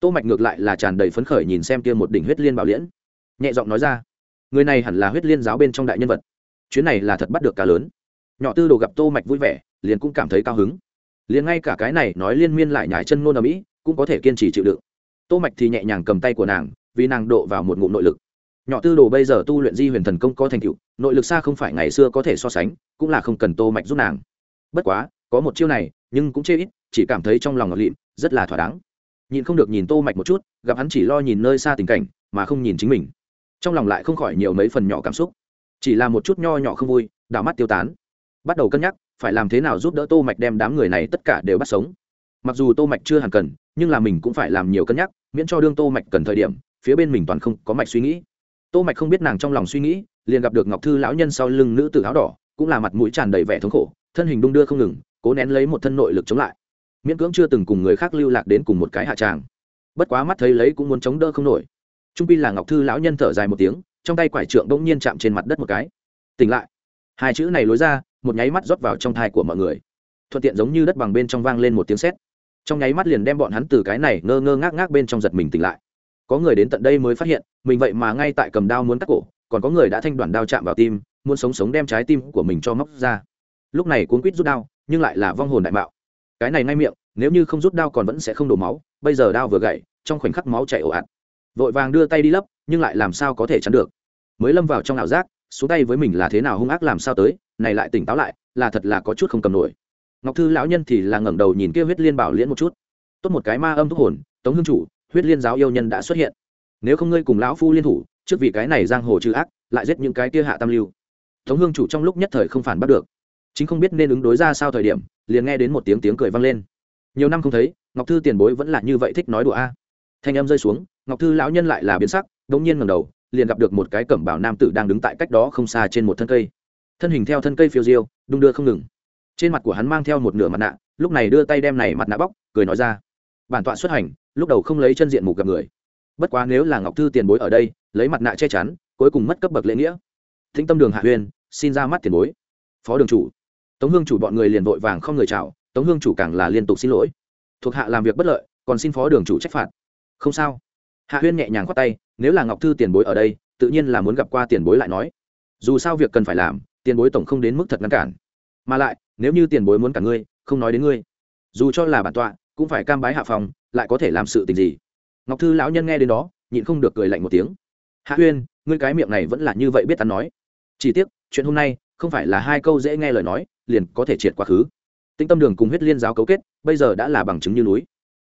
tô mạch ngược lại là tràn đầy phấn khởi nhìn xem kia một đỉnh huyết liên bảo liễn. Nhẹ giọng nói ra, người này hẳn là huyết liên giáo bên trong đại nhân vật. Chuyến này là thật bắt được cá lớn. Nhỏ tư đồ gặp tô mạch vui vẻ, liền cũng cảm thấy cao hứng. Liền ngay cả cái này nói liên miên lại nhảy chân nôn ở mỹ, cũng có thể kiên trì chịu đựng. Tô mạch thì nhẹ nhàng cầm tay của nàng, vì nàng độ vào một ngụm nội lực. Nhỏ tư đồ bây giờ tu luyện di huyền thần công có thành tựu, nội lực xa không phải ngày xưa có thể so sánh, cũng là không cần tô mạch giúp nàng. Bất quá, có một chiêu này, nhưng cũng chê ít, chỉ cảm thấy trong lòng ngọt lịm, rất là thỏa đáng nhìn không được nhìn tô mạch một chút, gặp hắn chỉ lo nhìn nơi xa tình cảnh, mà không nhìn chính mình. Trong lòng lại không khỏi nhiều mấy phần nhỏ cảm xúc. Chỉ là một chút nho nhỏ không vui, đảo mắt tiêu tán. Bắt đầu cân nhắc, phải làm thế nào giúp đỡ tô mạch đem đám người này tất cả đều bắt sống. Mặc dù tô mạch chưa hẳn cần, nhưng là mình cũng phải làm nhiều cân nhắc, miễn cho đương tô mạch cần thời điểm, phía bên mình toàn không có mạch suy nghĩ. Tô mạch không biết nàng trong lòng suy nghĩ, liền gặp được ngọc thư lão nhân sau lưng nữ tử áo đỏ, cũng là mặt mũi tràn đầy vẻ thống khổ, thân hình đung đưa không ngừng, cố nén lấy một thân nội lực chống lại miễn cưỡng chưa từng cùng người khác lưu lạc đến cùng một cái hạ tràng. Bất quá mắt thấy lấy cũng muốn chống đỡ không nổi. Trung pi là ngọc thư lão nhân thở dài một tiếng, trong tay quải trượng bỗng nhiên chạm trên mặt đất một cái. Tỉnh lại. Hai chữ này lối ra, một nháy mắt rót vào trong thai của mọi người. Thuận tiện giống như đất bằng bên trong vang lên một tiếng sét. Trong nháy mắt liền đem bọn hắn từ cái này ngơ ngơ ngác ngác bên trong giật mình tỉnh lại. Có người đến tận đây mới phát hiện, mình vậy mà ngay tại cầm đao muốn cắt cổ, còn có người đã thanh đoàn đao chạm vào tim, muốn sống sống đem trái tim của mình cho móc ra. Lúc này cuốn quýt rút đao, nhưng lại là vong hồn đại mạo cái này ngay miệng, nếu như không rút đao còn vẫn sẽ không đổ máu, bây giờ đao vừa gậy trong khoảnh khắc máu chảy ồ ạt. Vội vàng đưa tay đi lấp, nhưng lại làm sao có thể chắn được. Mới lâm vào trong ảo giác, xuống tay với mình là thế nào hung ác làm sao tới, này lại tỉnh táo lại, là thật là có chút không cầm nổi. Ngọc thư lão nhân thì là ngẩng đầu nhìn kia huyết liên bảo liễn một chút. Tốt một cái ma âm thúc hồn, tống hương chủ, huyết liên giáo yêu nhân đã xuất hiện. Nếu không ngươi cùng lão phu liên thủ, trước vì cái này giang hồ trừ ác, lại giết những cái kia hạ tam lưu. Tống hương chủ trong lúc nhất thời không phản bắt được chính không biết nên ứng đối ra sao thời điểm, liền nghe đến một tiếng tiếng cười vang lên. Nhiều năm không thấy, ngọc thư tiền bối vẫn là như vậy thích nói đùa a. Thanh âm rơi xuống, ngọc thư lão nhân lại là biến sắc đ ỗ n g nhiên ngầm đầu, liền gặp được một cái cẩm bảo nam tử đang đứng tại cách đó không xa trên một thân cây. Thân hình theo thân cây phiêu diêu, đung đưa không ngừng. Trên mặt của hắn mang theo một nửa mặt nạ, lúc này đưa tay đem này mặt nạ bóc, cười nói ra. Bản tọa xuất hành, lúc đầu không lấy chân diện mục gặp người. Bất quá nếu là ngọc thư tiền bối ở đây, lấy mặt nạ che chắn, cuối cùng mất cấp bậc lễ nghĩa. Thính tâm đường hạ huyên xin ra mắt tiền bối. Phó đường chủ tống hương chủ bọn người liền vội vàng không người chào, tống hương chủ càng là liên tục xin lỗi. Thuộc hạ làm việc bất lợi, còn xin phó đường chủ trách phạt. Không sao. Hạ huyên nhẹ nhàng khoát tay, nếu là ngọc thư tiền bối ở đây, tự nhiên là muốn gặp qua tiền bối lại nói. Dù sao việc cần phải làm, tiền bối tổng không đến mức thật ngăn cản. Mà lại, nếu như tiền bối muốn cả ngươi, không nói đến ngươi. Dù cho là bản tọa, cũng phải cam bái hạ phòng, lại có thể làm sự tình gì? Ngọc thư lão nhân nghe đến đó, nhịn không được cười lạnh một tiếng. Hạ huyên, ngươi cái miệng này vẫn là như vậy biết ta nói. Chỉ tiếc, chuyện hôm nay, không phải là hai câu dễ nghe lời nói liền có thể triệt quá khứ. Tinh tâm đường cùng huyết liên giáo cấu kết, bây giờ đã là bằng chứng như núi.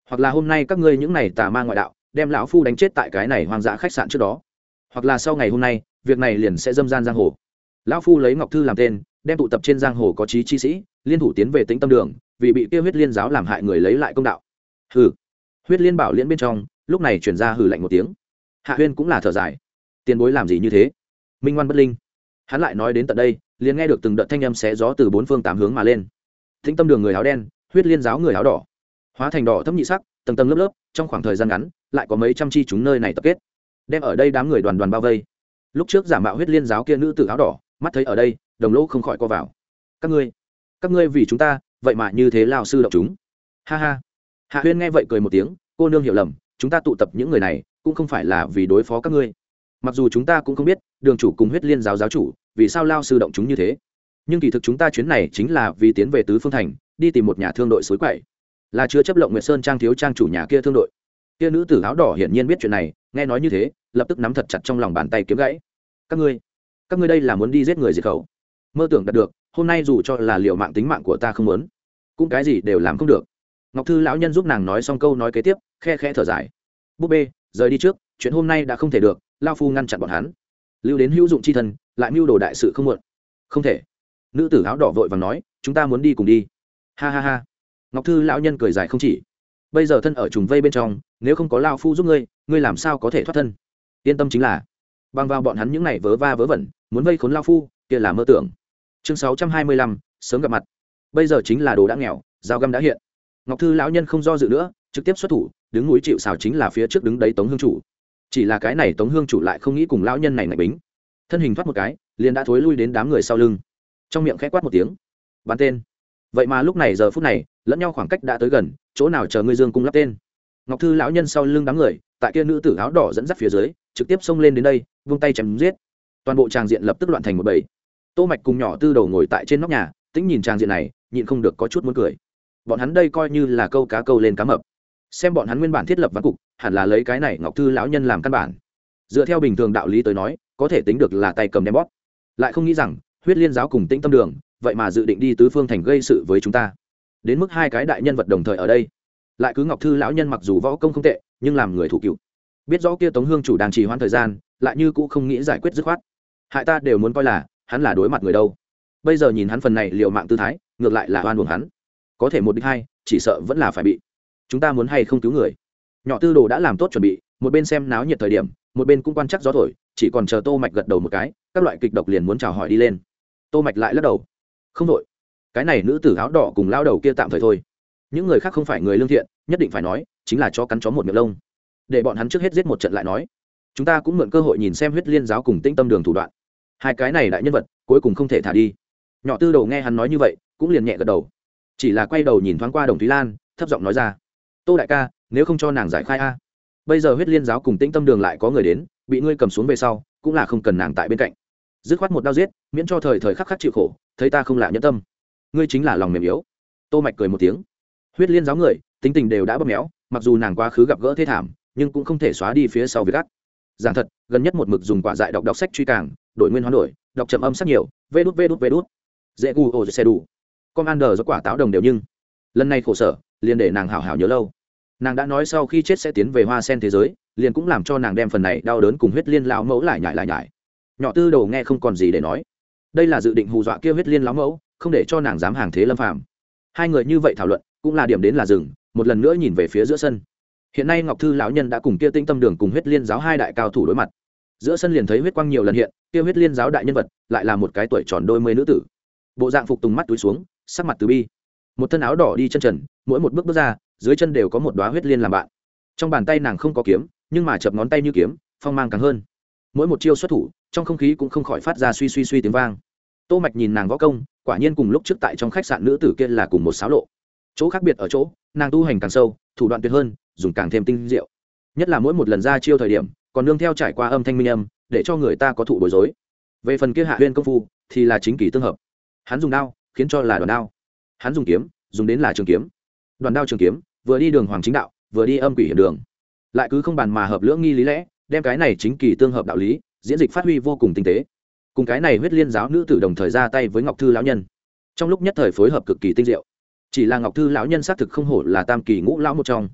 Hoặc là hôm nay các ngươi những này tà ma ngoại đạo, đem lão phu đánh chết tại cái này hoang dã khách sạn trước đó. Hoặc là sau ngày hôm nay, việc này liền sẽ dâm gian giang hồ. Lão phu lấy ngọc thư làm tên, đem tụ tập trên giang hồ có trí chi sĩ, liên thủ tiến về tĩnh tâm đường, vì bị tiêu huyết liên giáo làm hại người lấy lại công đạo. Hừ. Huyết liên bảo liễn bên trong, lúc này chuyển ra hừ lạnh một tiếng. Hạ huyên cũng là thở dài. Tiền bối làm gì như thế? Minh ngoan bất linh. Hắn lại nói đến tận đây liền nghe được từng đợt thanh âm xé gió từ bốn phương tám hướng mà lên. Thính tâm đường người áo đen, huyết liên giáo người áo đỏ. Hóa thành đỏ thẫm nhị sắc, tầng tầng lớp lớp, trong khoảng thời gian ngắn, lại có mấy trăm chi chúng nơi này tập kết. Đem ở đây đám người đoàn đoàn bao vây. Lúc trước giả mạo huyết liên giáo kia nữ tử áo đỏ, mắt thấy ở đây, đồng lỗ không khỏi co vào. Các ngươi các ngươi vì chúng ta, vậy mà như thế lao sư động chúng. Ha ha. Hạ huyên nghe vậy cười một tiếng, cô nương hiểu lầm, chúng ta tụ tập những người này, cũng không phải là vì đối phó các ngươi. Mặc dù chúng ta cũng không biết, đường chủ cùng huyết liên giáo giáo chủ vì sao lao sư động chúng như thế? Nhưng kỳ thực chúng ta chuyến này chính là vì tiến về tứ phương thành, đi tìm một nhà thương đội suối quậy. Là chưa chấp lộng nguyệt sơn trang thiếu trang chủ nhà kia thương đội. Kia nữ tử áo đỏ hiển nhiên biết chuyện này, nghe nói như thế, lập tức nắm thật chặt trong lòng bàn tay kiếm gãy. Các ngươi các ngươi đây là muốn đi giết người diệt khẩu. Mơ tưởng đạt được, hôm nay dù cho là liệu mạng tính mạng của ta không muốn, cũng cái gì đều làm không được. Ngọc thư lão nhân giúp nàng nói xong câu nói kế tiếp, khe khe thở dài. Búp bê, rời đi trước, chuyện hôm nay đã không thể được, lao phu ngăn chặn bọn hắn. Lưu đến hữu dụng c h i thân lại mưu đồ đại sự không muộn. Không thể. Nữ tử áo đỏ vội và nói, chúng ta muốn đi cùng đi. Ha ha ha. Ngọc thư lão nhân cười dài không chỉ. Bây giờ thân ở trùng vây bên trong, nếu không có lao phu giúp ngươi ngươi làm sao có thể thoát thân? Yên tâm chính là băng vào bọn hắn những này vớ va vớ vẩn, muốn vây khốn lao phu, kia là mơ tưởng. Chương sáu trăm hai mươi lăm, sớm gặp mặt. Bây giờ chính là đồ đã nghèo, dao găm đã hiện. Ngọc thư lão nhân không do dự nữa, trực tiếp xuất thủ, đứng núi chịu xào chính là phía trước đứng đấy tống hương chủ. Chỉ là cái này tống hương chủ lại không nghĩ cùng lão nhân này ngạch bính thân hình thoát một cái, liền đã thối lui đến đám người sau lưng. Trong miệng khẽ quát một tiếng. Bắn tên. Vậy mà lúc này giờ phút này, lẫn nhau khoảng cách đã tới gần, chỗ nào chờ ngươi dương cung lắp tên. Ngọc thư lão nhân sau lưng đám người, tại kia nữ tử áo đỏ dẫn dắt phía dưới, trực tiếp xông lên đến đây, vung tay chém giết. Toàn bộ tràng diện lập tức loạn thành một bầy. Tô mạch cùng nhỏ tư đầu ngồi tại trên nóc nhà, tĩnh nhìn tràng diện này, nhịn không được có chút muốn cười. Bọn hắn đây coi như là câu cá câu lên cá mập. Xem bọn hắn nguyên bản thiết lập văn cục, hẳn là lấy cái này ngọc thư lão nhân làm căn bản. Dựa theo bình thường đạo lý tới nói có thể tính được là tay cầm đem bóp. Lại không nghĩ rằng, huyết liên giáo cùng tĩnh tâm đường, vậy mà dự định đi tứ phương thành gây sự với chúng ta. Đến mức hai cái đại nhân vật đồng thời ở đây. Lại cứ ngọc thư lão nhân mặc dù võ công không tệ, nhưng làm người thủ cựu. Biết rõ kia tống hương chủ đang trì hoãn thời gian, lại như cũng không nghĩ giải quyết dứt khoát. Hại ta đều muốn coi là, hắn là đối mặt người đâu. Bây giờ nhìn hắn phần này liệu mạng tư thái, ngược lại là oan buồn hắn. Có thể một đích hai, chỉ sợ vẫn là phải bị. Chúng ta muốn hay không cứu người? Nhỏ tư đồ đã làm tốt chuẩn bị, một bên xem náo nhiệt thời điểm, một bên cũng quan chắc gió thổi chỉ còn chờ tô mạch gật đầu một cái, các loại kịch độc liền muốn chào hỏi đi lên. Tô mạch lại lắc đầu. Không đội cái này nữ tử áo đỏ cùng lao đầu kia tạm thời thôi. Những người khác không phải người lương thiện, nhất định phải nói, chính là cho cắn chó một miệng lông. Để bọn hắn trước hết giết một trận lại nói. Chúng ta cũng mượn cơ hội nhìn xem huyết liên giáo cùng tĩnh tâm đường thủ đoạn. Hai cái này đại nhân vật, cuối cùng không thể thả đi. Nhỏ tư đầu nghe hắn nói như vậy, cũng liền nhẹ gật đầu. Chỉ là quay đầu nhìn thoáng qua đồng thúy lan, thấp giọng nói ra. Tô đại ca, nếu không cho nàng giải khai a bây giờ huyết liên giáo cùng tĩnh tâm đường lại có người đến, bị ngươi cầm xuống về sau, cũng là không cần nàng tại bên cạnh. Dứt khoát một đao giết, miễn cho thời thời khắc khắc chịu khổ, thấy ta không lạ nhẫn tâm. Ngươi chính là lòng mềm yếu. Tô mạch cười một tiếng. Huyết liên giáo người, tính tình đều đã bóp méo, mặc dù nàng quá khứ gặp gỡ thế thảm, nhưng cũng không thể xóa đi phía sau việc gắt giản thật, gần nhất một mực dùng quả dại đọc đọc sách truy càng đổi nguyên hoán đổi, đọc chậm âm sắc nhiều, vê đút vê đút vê đút. Dễ gu ô xe đủ. Commander do quả táo đồng đều nhưng. Lần này khổ sở, liền để nàng hảo hảo nhớ lâu nàng đã nói sau khi chết sẽ tiến về hoa sen thế giới, liền cũng làm cho nàng đem phần này đau đớn cùng huyết liên lão mẫu lại nhải lại nhải. Nhỏ tư đầu nghe không còn gì để nói. Đây là dự định hù dọa kia huyết liên lão mẫu, không để cho nàng dám hàng thế lâm phàm. Hai người như vậy thảo luận, cũng là điểm đến là rừng một lần nữa nhìn về phía giữa sân. Hiện nay ngọc thư lão nhân đã cùng kia tinh tâm đường cùng huyết liên giáo hai đại cao thủ đối mặt. Giữa sân liền thấy huyết quang nhiều lần hiện, kia huyết liên giáo đại nhân vật, lại là một cái tuổi tròn đôi mươi nữ tử. Bộ dạng phục tùng mắt túi xuống, sắc mặt từ bi. Một thân áo đỏ đi chân trần, mỗi một bước bước ra dưới chân đều có một đoá huyết liên làm bạn. Trong bàn tay nàng không có kiếm, nhưng mà chập ngón tay như kiếm, phong mang càng hơn. Mỗi một chiêu xuất thủ, trong không khí cũng không khỏi phát ra suy suy suy tiếng vang. Tô mạch nhìn nàng võ công, quả nhiên cùng lúc trước tại trong khách sạn nữ tử kia là cùng một sáo lộ. Chỗ khác biệt ở chỗ, nàng tu hành càng sâu, thủ đoạn tuyệt hơn, dùng càng thêm tinh diệu. Nhất là mỗi một lần ra chiêu thời điểm, còn nương theo trải qua âm thanh minh âm, để cho người ta có thụ bối rối. Về phần kia hạ huyên công phu, thì là chính kỳ tương hợp. Hắn dùng đao, khiến cho là đoàn đao. Hắn dùng kiếm, dùng đến là trường kiếm. Đoàn đao trường kiếm vừa đi đường hoàng chính đạo, vừa đi âm quỷ hiểm đường. Lại cứ không bàn mà hợp lưỡng nghi lý lẽ, đem cái này chính kỳ tương hợp đạo lý, diễn dịch phát huy vô cùng tinh tế. Cùng cái này huyết liên giáo nữ tử đồng thời ra tay với ngọc thư lão nhân. Trong lúc nhất thời phối hợp cực kỳ tinh diệu. Chỉ là ngọc thư lão nhân xác thực không hổ là tam kỳ ngũ lão một trong.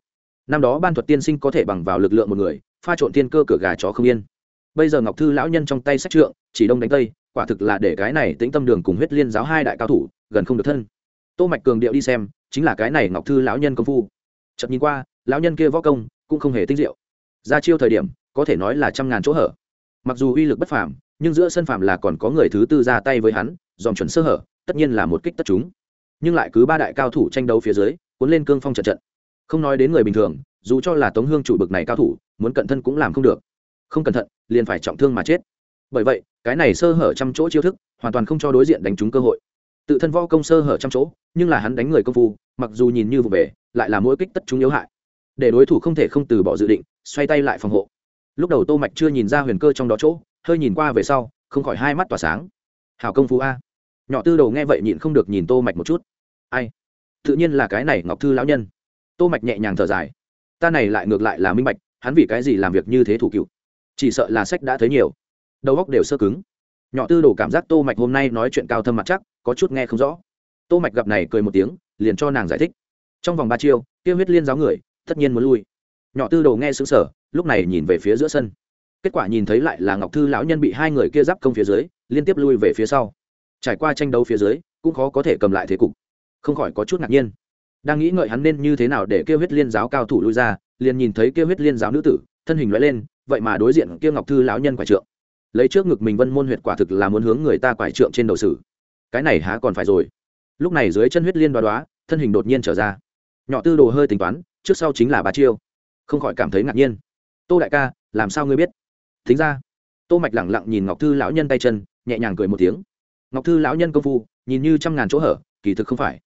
Năm đó ban thuật tiên sinh có thể bằng vào lực lượng một người, pha trộn tiên cơ cửa gà chó không yên. Bây giờ ngọc thư lão nhân trong tay sách trượng, chỉ đông đánh tây, quả thực là để cái này tĩnh tâm đường cùng huyết liên giáo hai đại cao thủ gần không được thân. Tô mạch cường điệu đi xem, chính là cái này ngọc thư lão nhân công phu chợt nhìn qua, lão nhân kia võ công cũng không hề tinh diệu. Ra chiêu thời điểm, có thể nói là trăm ngàn chỗ hở. Mặc dù uy lực bất phàm, nhưng giữa sân phàm là còn có người thứ tư ra tay với hắn, dòm chuẩn sơ hở, tất nhiên là một kích tất chúng. Nhưng lại cứ ba đại cao thủ tranh đấu phía dưới, cuốn lên cương phong trận trận. Không nói đến người bình thường, dù cho là tống hương chủ bực này cao thủ, muốn cận thân cũng làm không được. Không cẩn thận, liền phải trọng thương mà chết. Bởi vậy, cái này sơ hở trăm chỗ chiêu thức, hoàn toàn không cho đối diện đánh trúng cơ hội. Tự thân võ công sơ hở trăm chỗ, nhưng là hắn đánh người công phu, mặc dù nhìn như vụ về lại là mỗi kích tất chúng yếu hại. Để đối thủ không thể không từ bỏ dự định, xoay tay lại phòng hộ. Lúc đầu tô mạch chưa nhìn ra huyền cơ trong đó chỗ, hơi nhìn qua về sau, không khỏi hai mắt tỏa sáng. Hào công phu a. Nhỏ tư đầu nghe vậy nhịn không được nhìn tô mạch một chút. Ai? Tự nhiên là cái này ngọc thư lão nhân. Tô mạch nhẹ nhàng thở dài. Ta này lại ngược lại là minh bạch, hắn vì cái gì làm việc như thế thủ cựu? Chỉ sợ là sách đã thấy nhiều. Đầu óc đều sơ cứng. Nhỏ tư đồ cảm giác tô mạch hôm nay nói chuyện cao thâm mặt chắc, có chút nghe không rõ. Tô mạch gặp này cười một tiếng, liền cho nàng giải thích trong vòng ba chiêu, kia huyết liên giáo người, tất nhiên muốn lui. Nhỏ tư đồ nghe xứng sở lúc này nhìn về phía giữa sân. Kết quả nhìn thấy lại là ngọc thư lão nhân bị hai người kia giáp công phía dưới, liên tiếp lui về phía sau. Trải qua tranh đấu phía dưới, cũng khó có thể cầm lại thế cục. Không khỏi có chút ngạc nhiên. Đang nghĩ ngợi hắn nên như thế nào để kêu huyết liên giáo cao thủ lui ra, liền nhìn thấy kêu huyết liên giáo nữ tử, thân hình loại lên, vậy mà đối diện kia ngọc thư lão nhân quải trượng. Lấy trước ngực mình vân môn huyệt quả thực là muốn hướng người ta quải trượng trên đầu sử cái này há còn phải rồi. Lúc này dưới chân huyết liên đoá đoá, thân hình đột nhiên trở ra nhỏ tư đồ hơi tính toán, trước sau chính là bà chiêu. Không khỏi cảm thấy ngạc nhiên. Tô đại ca, làm sao ngươi biết? Thính ra, tô mạch lẳng lặng nhìn ngọc thư lão nhân tay chân, nhẹ nhàng cười một tiếng. Ngọc thư lão nhân công phu, nhìn như trăm ngàn chỗ hở, kỳ thực không phải.